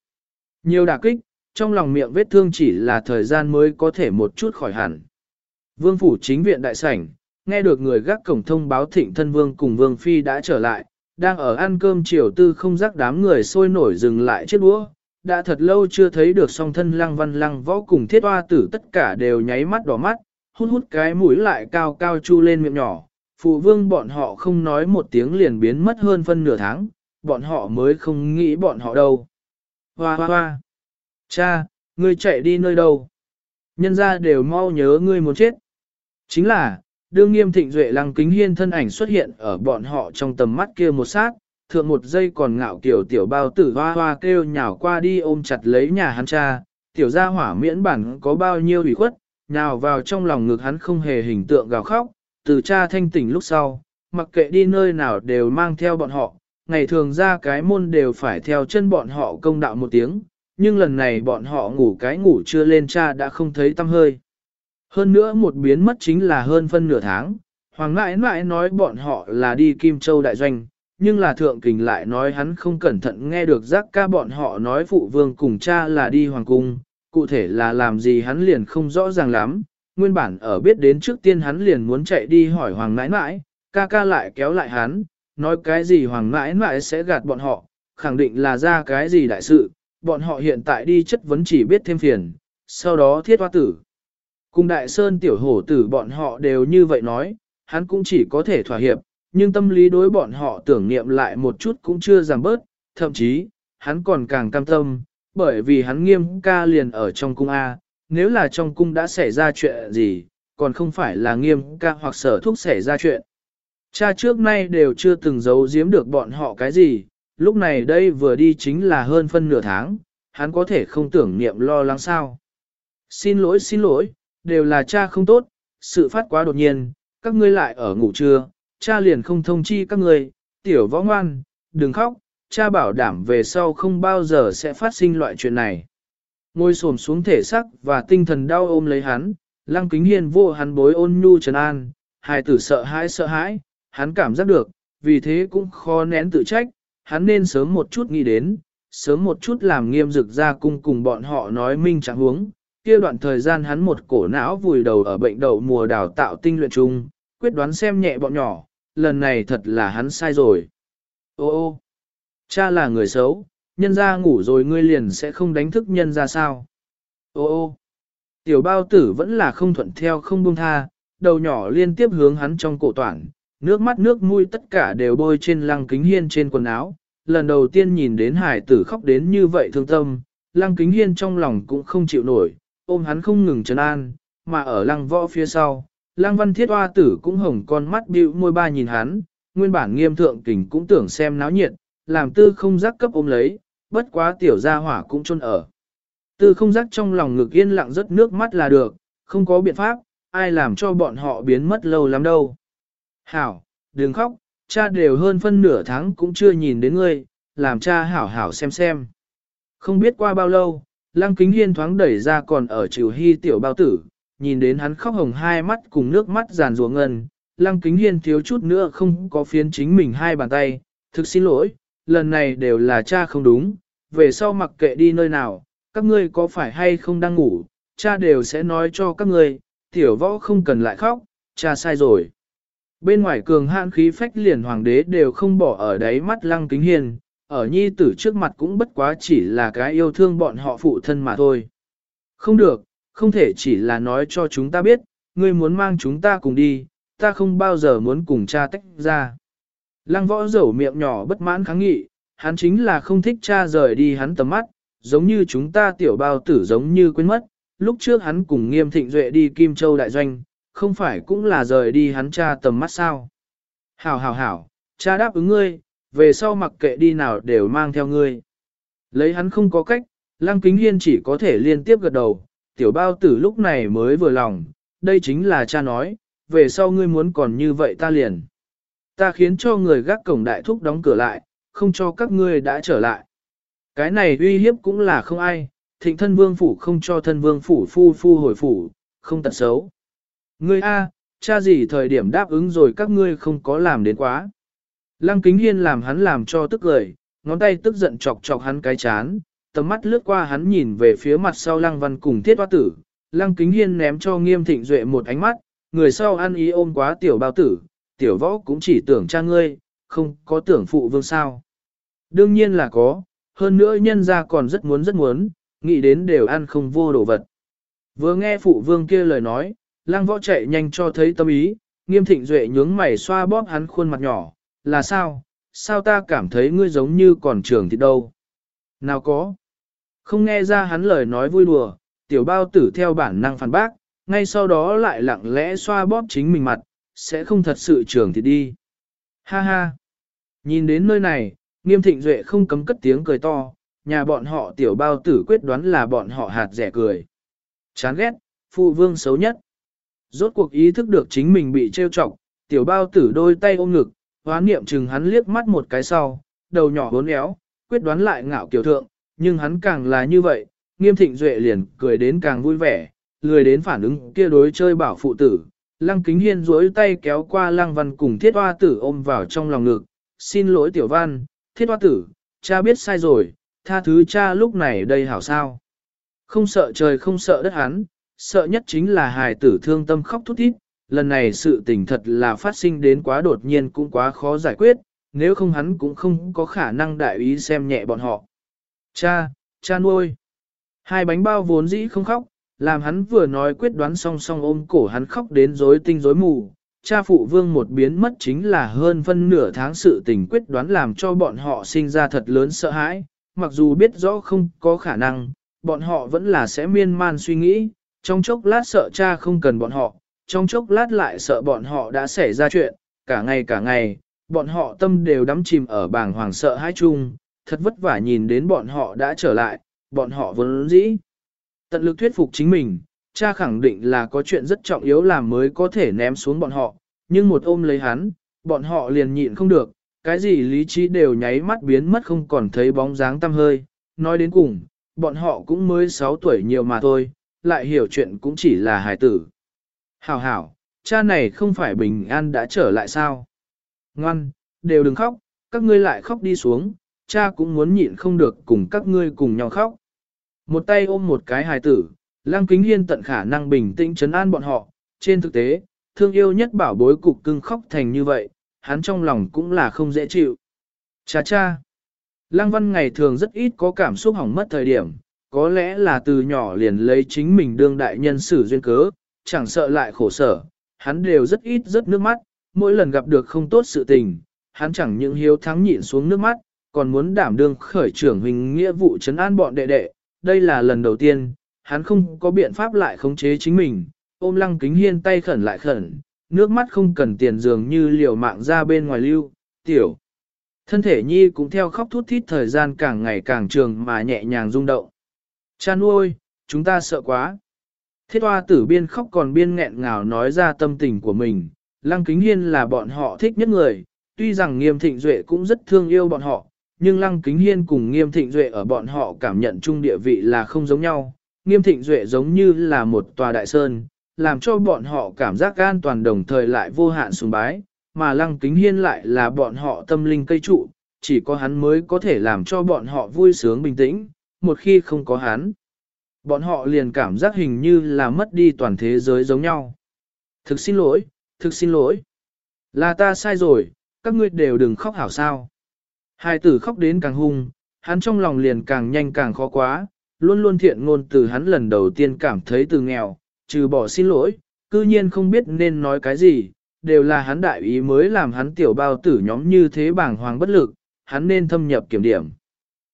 Nhiều đả kích, trong lòng miệng vết thương chỉ là thời gian mới có thể một chút khỏi hẳn. Vương phủ chính viện đại sảnh, nghe được người gác cổng thông báo thịnh thân vương cùng vương phi đã trở lại, đang ở ăn cơm chiều tư không rắc đám người sôi nổi dừng lại chiếc đũa. Đã thật lâu chưa thấy được song thân lăng văn lăng võ cùng thiết hoa tử tất cả đều nháy mắt đỏ mắt, hút hút cái mũi lại cao cao chu lên miệng nhỏ. Phụ vương bọn họ không nói một tiếng liền biến mất hơn phân nửa tháng, bọn họ mới không nghĩ bọn họ đâu. Hoa hoa hoa! Cha, ngươi chạy đi nơi đâu? Nhân ra đều mau nhớ ngươi muốn chết. Chính là, đương nghiêm thịnh duệ lăng kính hiên thân ảnh xuất hiện ở bọn họ trong tầm mắt kia một sát, thượng một giây còn ngạo kiểu tiểu bao tử hoa hoa kêu nhào qua đi ôm chặt lấy nhà hắn cha, tiểu gia hỏa miễn bản có bao nhiêu ủy khuất, nhào vào trong lòng ngực hắn không hề hình tượng gào khóc, từ cha thanh tỉnh lúc sau, mặc kệ đi nơi nào đều mang theo bọn họ, ngày thường ra cái môn đều phải theo chân bọn họ công đạo một tiếng, nhưng lần này bọn họ ngủ cái ngủ chưa lên cha đã không thấy tâm hơi. Hơn nữa một biến mất chính là hơn phân nửa tháng, Hoàng ngãi mãi nói bọn họ là đi Kim Châu Đại Doanh, nhưng là thượng kình lại nói hắn không cẩn thận nghe được giác ca bọn họ nói phụ vương cùng cha là đi Hoàng Cung, cụ thể là làm gì hắn liền không rõ ràng lắm, nguyên bản ở biết đến trước tiên hắn liền muốn chạy đi hỏi Hoàng mãi mãi ca ca lại kéo lại hắn, nói cái gì Hoàng mãi mãi sẽ gạt bọn họ, khẳng định là ra cái gì đại sự, bọn họ hiện tại đi chất vấn chỉ biết thêm phiền, sau đó thiết hoa tử. Cùng đại sơn tiểu hổ tử bọn họ đều như vậy nói, hắn cũng chỉ có thể thỏa hiệp, nhưng tâm lý đối bọn họ tưởng niệm lại một chút cũng chưa giảm bớt, thậm chí, hắn còn càng cam tâm, bởi vì hắn nghiêm ca liền ở trong cung A, nếu là trong cung đã xảy ra chuyện gì, còn không phải là nghiêm ca hoặc sở thúc xảy ra chuyện. Cha trước nay đều chưa từng giấu giếm được bọn họ cái gì, lúc này đây vừa đi chính là hơn phân nửa tháng, hắn có thể không tưởng niệm lo lắng sao. Xin lỗi xin lỗi, đều là cha không tốt, sự phát quá đột nhiên, các ngươi lại ở ngủ trưa, cha liền không thông chi các người, tiểu võ ngoan, đừng khóc, cha bảo đảm về sau không bao giờ sẽ phát sinh loại chuyện này. Ngồi xổm xuống thể sắc và tinh thần đau ôm lấy hắn, lăng kính hiền vô hắn bối ôn nhu trấn an, hài tử sợ hãi sợ hãi, hắn cảm giác được, vì thế cũng khó nén tự trách, hắn nên sớm một chút nghĩ đến, sớm một chút làm nghiêm dực ra cung cùng bọn họ nói minh trạng huống. Kia đoạn thời gian hắn một cổ não vùi đầu ở bệnh đậu mùa đào tạo tinh luyện chung, quyết đoán xem nhẹ bọn nhỏ, lần này thật là hắn sai rồi. Ô ô, cha là người xấu, nhân ra ngủ rồi ngươi liền sẽ không đánh thức nhân ra sao. Ô ô, tiểu bao tử vẫn là không thuận theo không buông tha, đầu nhỏ liên tiếp hướng hắn trong cổ toản, nước mắt nước mũi tất cả đều bôi trên lăng kính hiên trên quần áo. Lần đầu tiên nhìn đến hải tử khóc đến như vậy thương tâm, lăng kính hiên trong lòng cũng không chịu nổi, ôm hắn không ngừng trấn an, mà ở lăng võ phía sau, lăng văn thiết hoa tử cũng hồng con mắt bĩu môi ba nhìn hắn, nguyên bản nghiêm thượng kình cũng tưởng xem náo nhiệt, làm tư không giác cấp ôm lấy, bất quá tiểu gia hỏa cũng chôn ở. Tư không giác trong lòng ngực yên lặng rất nước mắt là được, không có biện pháp, ai làm cho bọn họ biến mất lâu lắm đâu. Hảo, đừng khóc, cha đều hơn phân nửa tháng cũng chưa nhìn đến ngươi, làm cha hảo hảo xem xem. Không biết qua bao lâu, lăng kính hiên thoáng đẩy ra còn ở chiều hy tiểu bao tử, nhìn đến hắn khóc hồng hai mắt cùng nước mắt giàn rùa ngân, lăng kính hiên thiếu chút nữa không có phiến chính mình hai bàn tay, thực xin lỗi, lần này đều là cha không đúng, về sau mặc kệ đi nơi nào, các ngươi có phải hay không đang ngủ, cha đều sẽ nói cho các ngươi, tiểu võ không cần lại khóc, cha sai rồi. Bên ngoài cường hạn khí phách liền hoàng đế đều không bỏ ở đáy mắt lăng kính hiên, ở nhi tử trước mặt cũng bất quá chỉ là cái yêu thương bọn họ phụ thân mà thôi. Không được, không thể chỉ là nói cho chúng ta biết, ngươi muốn mang chúng ta cùng đi, ta không bao giờ muốn cùng cha tách ra. Lăng võ dẩu miệng nhỏ bất mãn kháng nghị, hắn chính là không thích cha rời đi hắn tầm mắt, giống như chúng ta tiểu bao tử giống như quên mất, lúc trước hắn cùng nghiêm thịnh duệ đi Kim Châu Đại Doanh, không phải cũng là rời đi hắn cha tầm mắt sao. Hảo hảo hảo, cha đáp ứng ngươi, về sau mặc kệ đi nào đều mang theo ngươi. Lấy hắn không có cách, Lăng Kính Hiên chỉ có thể liên tiếp gật đầu, tiểu bao tử lúc này mới vừa lòng, đây chính là cha nói, về sau ngươi muốn còn như vậy ta liền. Ta khiến cho người gác cổng đại thúc đóng cửa lại, không cho các ngươi đã trở lại. Cái này uy hiếp cũng là không ai, thịnh thân vương phủ không cho thân vương phủ phu phu hồi phủ, không tật xấu. Ngươi A, cha gì thời điểm đáp ứng rồi các ngươi không có làm đến quá. Lăng kính hiên làm hắn làm cho tức cười, ngón tay tức giận chọc chọc hắn cái chán, tầm mắt lướt qua hắn nhìn về phía mặt sau lăng văn cùng thiết hoa tử. Lăng kính hiên ném cho nghiêm thịnh duệ một ánh mắt, người sau ăn ý ôm quá tiểu bao tử, tiểu võ cũng chỉ tưởng cha ngươi, không có tưởng phụ vương sao. Đương nhiên là có, hơn nữa nhân ra còn rất muốn rất muốn, nghĩ đến đều ăn không vô đồ vật. Vừa nghe phụ vương kia lời nói, lang võ chạy nhanh cho thấy tâm ý, nghiêm thịnh duệ nhướng mày xoa bóp hắn khuôn mặt nhỏ, là sao, sao ta cảm thấy ngươi giống như còn trường thì đâu. Nào có. Không nghe ra hắn lời nói vui đùa, tiểu bao tử theo bản năng phản bác, ngay sau đó lại lặng lẽ xoa bóp chính mình mặt, sẽ không thật sự trường thì đi. Ha ha. Nhìn đến nơi này, nghiêm thịnh duệ không cấm cất tiếng cười to, nhà bọn họ tiểu bao tử quyết đoán là bọn họ hạt rẻ cười. Chán ghét, phụ vương xấu nhất. Rốt cuộc ý thức được chính mình bị trêu chọc, tiểu bao tử đôi tay ôm ngực, hoán niệm chừng hắn liếc mắt một cái sau, đầu nhỏ bốn éo, quyết đoán lại ngạo kiểu thượng, nhưng hắn càng là như vậy, nghiêm thịnh duệ liền cười đến càng vui vẻ, lười đến phản ứng kia đối chơi bảo phụ tử. Lăng kính hiên duỗi tay kéo qua lăng văn cùng thiết hoa tử ôm vào trong lòng ngực, xin lỗi tiểu văn, thiết hoa tử, cha biết sai rồi, tha thứ cha lúc này đây hảo sao. Không sợ trời không sợ đất hắn, sợ nhất chính là hài tử thương tâm khóc thút thít, lần này sự tình thật là phát sinh đến quá đột nhiên cũng quá khó giải quyết, nếu không hắn cũng không có khả năng đại ý xem nhẹ bọn họ. Cha, cha nuôi. Hai bánh bao vốn dĩ không khóc, làm hắn vừa nói quyết đoán song song ôm cổ hắn khóc đến rối tinh rối mù. Cha phụ vương một biến mất chính là hơn phân nửa tháng sự tình quyết đoán làm cho bọn họ sinh ra thật lớn sợ hãi, mặc dù biết rõ không có khả năng, bọn họ vẫn là sẽ miên man suy nghĩ, trong chốc lát sợ cha không cần bọn họ, trong chốc lát lại sợ bọn họ đã xảy ra chuyện, cả ngày cả ngày, bọn họ tâm đều đắm chìm ở bàng hoàng sợ hãi chung, thật vất vả nhìn đến bọn họ đã trở lại, bọn họ vốn dĩ. Tận lực thuyết phục chính mình, cha khẳng định là có chuyện rất trọng yếu làm mới có thể ném xuống bọn họ, nhưng một ôm lấy hắn, bọn họ liền nhịn không được, cái gì lý trí đều nháy mắt biến mất không còn thấy bóng dáng tăm hơi, nói đến cùng, bọn họ cũng mới 6 tuổi nhiều mà thôi, lại hiểu chuyện cũng chỉ là hài tử. Hảo hảo, cha này không phải bình an đã trở lại sao? Ngoan, đều đừng khóc, các ngươi lại khóc đi xuống, cha cũng muốn nhịn không được cùng các ngươi cùng nhau khóc. Một tay ôm một cái hài tử, Lăng Kính Hiên tận khả năng bình tĩnh trấn an bọn họ, trên thực tế, thương yêu nhất bảo bối cục cưng khóc thành như vậy, hắn trong lòng cũng là không dễ chịu. Cha cha, Lăng Văn ngày thường rất ít có cảm xúc hỏng mất thời điểm, có lẽ là từ nhỏ liền lấy chính mình đương đại nhân xử duyên cớ, chẳng sợ lại khổ sở, hắn đều rất ít rất nước mắt, mỗi lần gặp được không tốt sự tình, hắn chẳng những hiếu thắng nhịn xuống nước mắt, còn muốn đảm đương khởi trưởng hình nghĩa vụ chấn an bọn đệ đệ, đây là lần đầu tiên, hắn không có biện pháp lại khống chế chính mình, ôm lăng kính hiên tay khẩn lại khẩn, nước mắt không cần tiền dường như liều mạng ra bên ngoài lưu, tiểu. Thân thể nhi cũng theo khóc thút thít thời gian càng ngày càng trường mà nhẹ nhàng rung động. Cha nuôi, chúng ta sợ quá. Thiết hoa tử biên khóc còn biên nghẹn ngào nói ra tâm tình của mình, lăng kính hiên là bọn họ thích nhất người, tuy rằng nghiêm thịnh duệ cũng rất thương yêu bọn họ, nhưng lăng kính hiên cùng nghiêm thịnh duệ ở bọn họ cảm nhận chung địa vị là không giống nhau. Nghiêm thịnh duệ giống như là một tòa đại sơn, làm cho bọn họ cảm giác an toàn đồng thời lại vô hạn sùng bái, mà lăng kính hiên lại là bọn họ tâm linh cây trụ, chỉ có hắn mới có thể làm cho bọn họ vui sướng bình tĩnh, một khi không có hắn. Bọn họ liền cảm giác hình như là mất đi toàn thế giới giống nhau. Thực xin lỗi, thực xin lỗi. Là ta sai rồi, các ngươi đều đừng khóc hảo sao. Hai tử khóc đến càng hung, hắn trong lòng liền càng nhanh càng khó quá, luôn luôn thiện ngôn từ hắn lần đầu tiên cảm thấy từ nghèo, trừ bỏ xin lỗi, cư nhiên không biết nên nói cái gì, đều là hắn đại ý mới làm hắn tiểu bao tử nhóm như thế bảng hoàng bất lực, hắn nên thâm nhập kiểm điểm.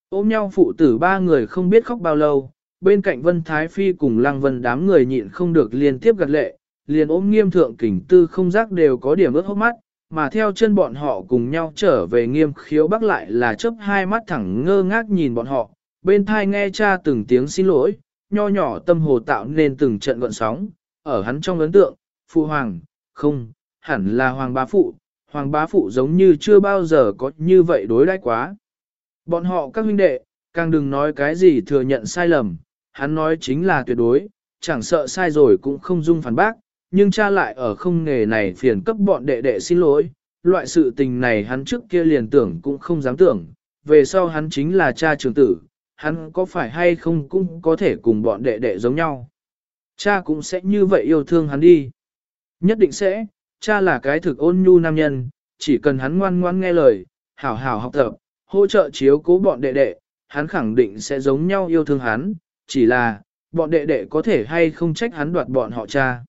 Ôm nhau phụ tử ba người không biết khóc bao lâu, bên cạnh Vân Thái Phi cùng Lăng Vân đám người nhịn không được liên tiếp gật lệ, liền ôm nghiêm thượng kình tư không giác đều có điểm ướt hốc mắt, mà theo chân bọn họ cùng nhau trở về nghiêm khiếu bắc lại là chớp hai mắt thẳng ngơ ngác nhìn bọn họ, bên thai nghe cha từng tiếng xin lỗi, nho nhỏ tâm hồ tạo nên từng trận gọn sóng, ở hắn trong ấn tượng, phụ hoàng, không, hẳn là hoàng bá phụ, hoàng bá phụ giống như chưa bao giờ có như vậy đối đãi quá. Bọn họ các huynh đệ, càng đừng nói cái gì thừa nhận sai lầm, hắn nói chính là tuyệt đối, chẳng sợ sai rồi cũng không dung phản bác, nhưng cha lại ở không nghề này phiền cấp bọn đệ đệ xin lỗi, loại sự tình này hắn trước kia liền tưởng cũng không dám tưởng, về sau hắn chính là cha trường tử, hắn có phải hay không cũng có thể cùng bọn đệ đệ giống nhau. Cha cũng sẽ như vậy yêu thương hắn đi. Nhất định sẽ, cha là cái thực ôn nhu nam nhân, chỉ cần hắn ngoan ngoan nghe lời, hảo hảo học tập, hỗ trợ chiếu cố bọn đệ đệ, hắn khẳng định sẽ giống nhau yêu thương hắn, chỉ là, bọn đệ đệ có thể hay không trách hắn đoạt bọn họ cha.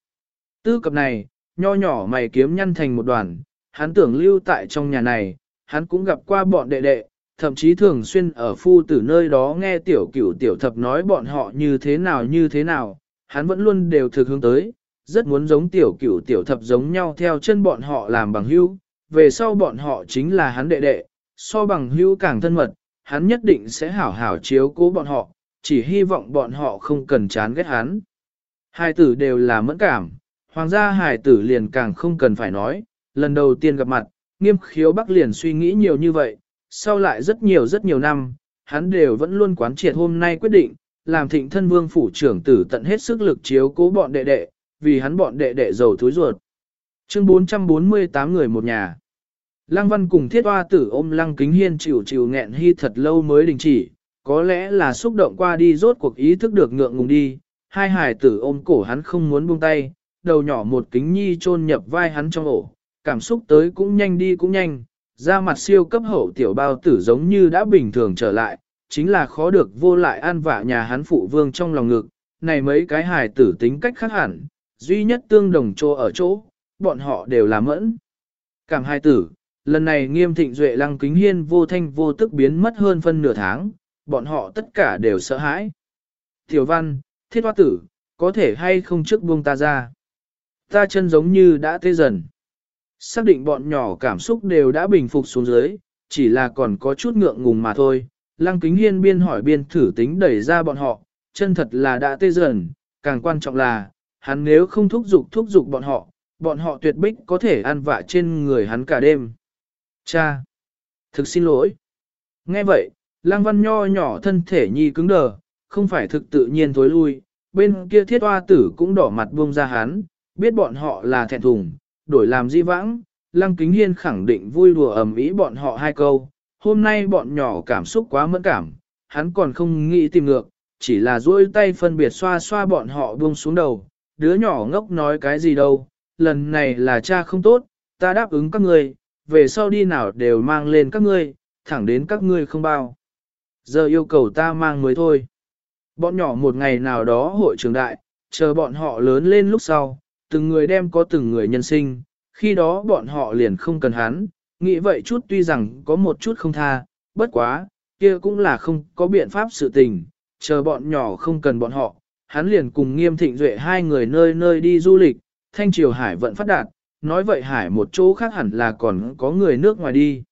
Tư cập này, nho nhỏ mày kiếm nhăn thành một đoàn, hắn tưởng lưu tại trong nhà này, hắn cũng gặp qua bọn đệ đệ, thậm chí thường xuyên ở phu tử nơi đó nghe tiểu cửu tiểu thập nói bọn họ như thế nào như thế nào, hắn vẫn luôn đều thực hướng tới, rất muốn giống tiểu cửu tiểu thập giống nhau theo chân bọn họ làm bằng hữu, về sau bọn họ chính là hắn đệ đệ, so bằng hữu càng thân mật, hắn nhất định sẽ hảo hảo chiếu cố bọn họ, chỉ hy vọng bọn họ không cần chán ghét hắn. Hai tử đều là mẫn cảm, hoàng gia Hải tử liền càng không cần phải nói, lần đầu tiên gặp mặt, nghiêm khiếu bắc liền suy nghĩ nhiều như vậy, sau lại rất nhiều rất nhiều năm, hắn đều vẫn luôn quán triệt hôm nay quyết định, làm thịnh thân vương phủ trưởng tử tận hết sức lực chiếu cố bọn đệ đệ, vì hắn bọn đệ đệ giàu túi ruột. Chương 448 người một nhà. Lăng văn cùng thiết hoa tử ôm lăng kính hiên chịu chịu nghẹn hy thật lâu mới đình chỉ, có lẽ là xúc động qua đi rốt cuộc ý thức được ngượng ngùng đi, hai hải tử ôm cổ hắn không muốn buông tay, đầu nhỏ một kính nhi chôn nhập vai hắn trong ổ, cảm xúc tới cũng nhanh đi cũng nhanh, da mặt siêu cấp hậu tiểu bao tử giống như đã bình thường trở lại, chính là khó được vô lại an vạ nhà hắn phụ vương trong lòng ngực, này mấy cái hài tử tính cách khác hẳn, duy nhất tương đồng chỗ ở chỗ, bọn họ đều là mẫn. Cảm hài tử, lần này nghiêm thịnh duệ lăng kính hiên vô thanh vô tức biến mất hơn phân nửa tháng, bọn họ tất cả đều sợ hãi. Tiểu văn, thiết hoa tử, có thể hay không trước buông ta ra. Ta chân giống như đã tê dần. Xác định bọn nhỏ cảm xúc đều đã bình phục xuống dưới, chỉ là còn có chút ngượng ngùng mà thôi. Lăng kính hiên biên hỏi biên thử tính đẩy ra bọn họ, chân thật là đã tê dần, càng quan trọng là, hắn nếu không thúc giục thúc giục bọn họ, bọn họ tuyệt bích có thể ăn vạ trên người hắn cả đêm. Cha! Thực xin lỗi! Nghe vậy, lang văn nho nhỏ thân thể nhi cứng đờ, không phải thực tự nhiên thối lui, bên kia thiết hoa tử cũng đỏ mặt buông ra hắn, biết bọn họ là thẹn thùng, đổi làm di vãng, Lăng Kính Hiên khẳng định vui đùa ầm ĩ bọn họ hai câu, hôm nay bọn nhỏ cảm xúc quá mẫn cảm, hắn còn không nghĩ tìm ngược, chỉ là duỗi tay phân biệt xoa xoa bọn họ buông xuống đầu, đứa nhỏ ngốc nói cái gì đâu, lần này là cha không tốt, ta đáp ứng các ngươi, về sau đi nào đều mang lên các ngươi, thẳng đến các ngươi không bao. Giờ yêu cầu ta mang mới thôi. Bọn nhỏ một ngày nào đó hội trường đại, chờ bọn họ lớn lên lúc sau, từng người đem có từng người nhân sinh, khi đó bọn họ liền không cần hắn, nghĩ vậy chút tuy rằng có một chút không tha, bất quá, kia cũng là không có biện pháp sự tình, chờ bọn nhỏ không cần bọn họ, hắn liền cùng nghiêm thịnh duệ hai người nơi nơi đi du lịch, thanh triều hải vận phát đạt, nói vậy hải một chỗ khác hẳn là còn có người nước ngoài đi.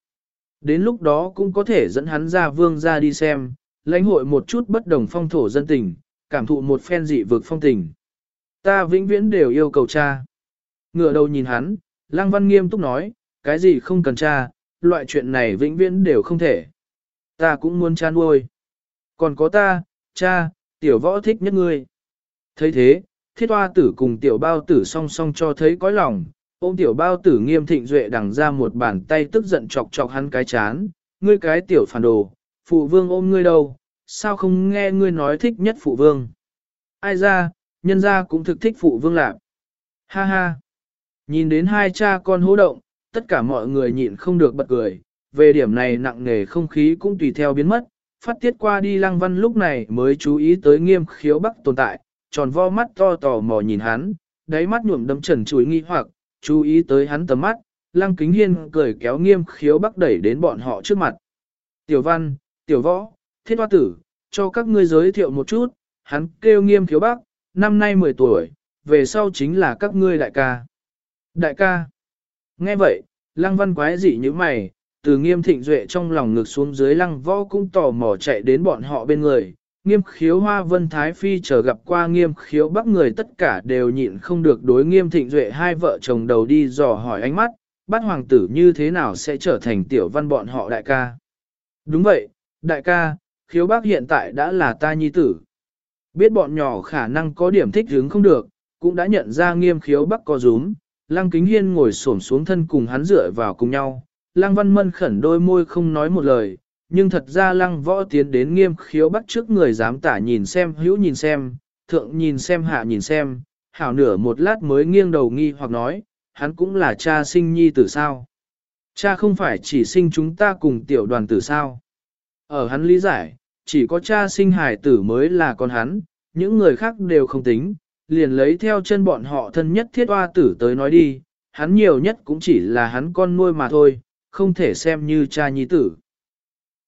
Đến lúc đó cũng có thể dẫn hắn ra vương ra đi xem, lãnh hội một chút bất đồng phong thổ dân tình, cảm thụ một phen dị vực phong tình. Ta vĩnh viễn đều yêu cầu cha. Ngựa đầu nhìn hắn, Lăng Văn nghiêm túc nói, cái gì không cần cha, loại chuyện này vĩnh viễn đều không thể. Ta cũng muốn cha nuôi. Còn có ta, cha, tiểu võ thích nhất ngươi. thấy thế, thiết hoa tử cùng tiểu bao tử song song cho thấy cõi lòng, ôm tiểu bao tử nghiêm thịnh duệ đằng ra một bàn tay tức giận chọc chọc hắn cái chán, ngươi cái tiểu phản đồ, phụ vương ôm ngươi đâu, sao không nghe ngươi nói thích nhất phụ vương. Ai ra, nhân gia cũng thực thích phụ vương lạc. Ha ha. Nhìn đến hai cha con hố động, tất cả mọi người nhịn không được bật cười, về điểm này nặng nề không khí cũng tùy theo biến mất, phát tiết qua đi lăng văn lúc này mới chú ý tới nghiêm khiếu bắc tồn tại, tròn vo mắt to tò mò nhìn hắn, đáy mắt nhuộm đấm trần chuối nghi hoặc, chú ý tới hắn tầm mắt, lăng kính hiên cười kéo nghiêm khiếu bắc đẩy đến bọn họ trước mặt. Tiểu văn, tiểu võ, thiết hoa tử, cho các ngươi giới thiệu một chút, hắn kêu nghiêm khiếu bắc, năm nay 10 tuổi, về sau chính là các ngươi đại ca. Đại ca. Nghe vậy, lăng văn quái dị như mày, từ nghiêm thịnh duệ trong lòng ngực xuống dưới lăng võ cũng tò mò chạy đến bọn họ bên người. Nghiêm khiếu hoa vân thái phi chờ gặp qua nghiêm khiếu bắc người tất cả đều nhịn không được đối nghiêm thịnh duệ hai vợ chồng đầu đi dò hỏi ánh mắt, bắt hoàng tử như thế nào sẽ trở thành tiểu văn bọn họ đại ca. Đúng vậy, đại ca, khiếu bác hiện tại đã là ta nhi tử. Biết bọn nhỏ khả năng có điểm thích hứng không được, cũng đã nhận ra nghiêm khiếu bắc có rúm, lăng kính hiên ngồi xổm xuống thân cùng hắn dựa vào cùng nhau, lăng văn mân khẩn đôi môi không nói một lời, nhưng thật ra lăng võ tiến đến nghiêm khiếu bắt trước người dám tả nhìn xem hữu nhìn xem, thượng nhìn xem hạ nhìn xem, hảo nửa một lát mới nghiêng đầu nghi hoặc nói, hắn cũng là cha sinh nhi tử sao. Cha không phải chỉ sinh chúng ta cùng tiểu đoàn tử sao. Ở hắn lý giải, chỉ có cha sinh hải tử mới là con hắn, những người khác đều không tính, liền lấy theo chân bọn họ thân nhất thiết oa tử tới nói đi, hắn nhiều nhất cũng chỉ là hắn con nuôi mà thôi, không thể xem như cha nhi tử.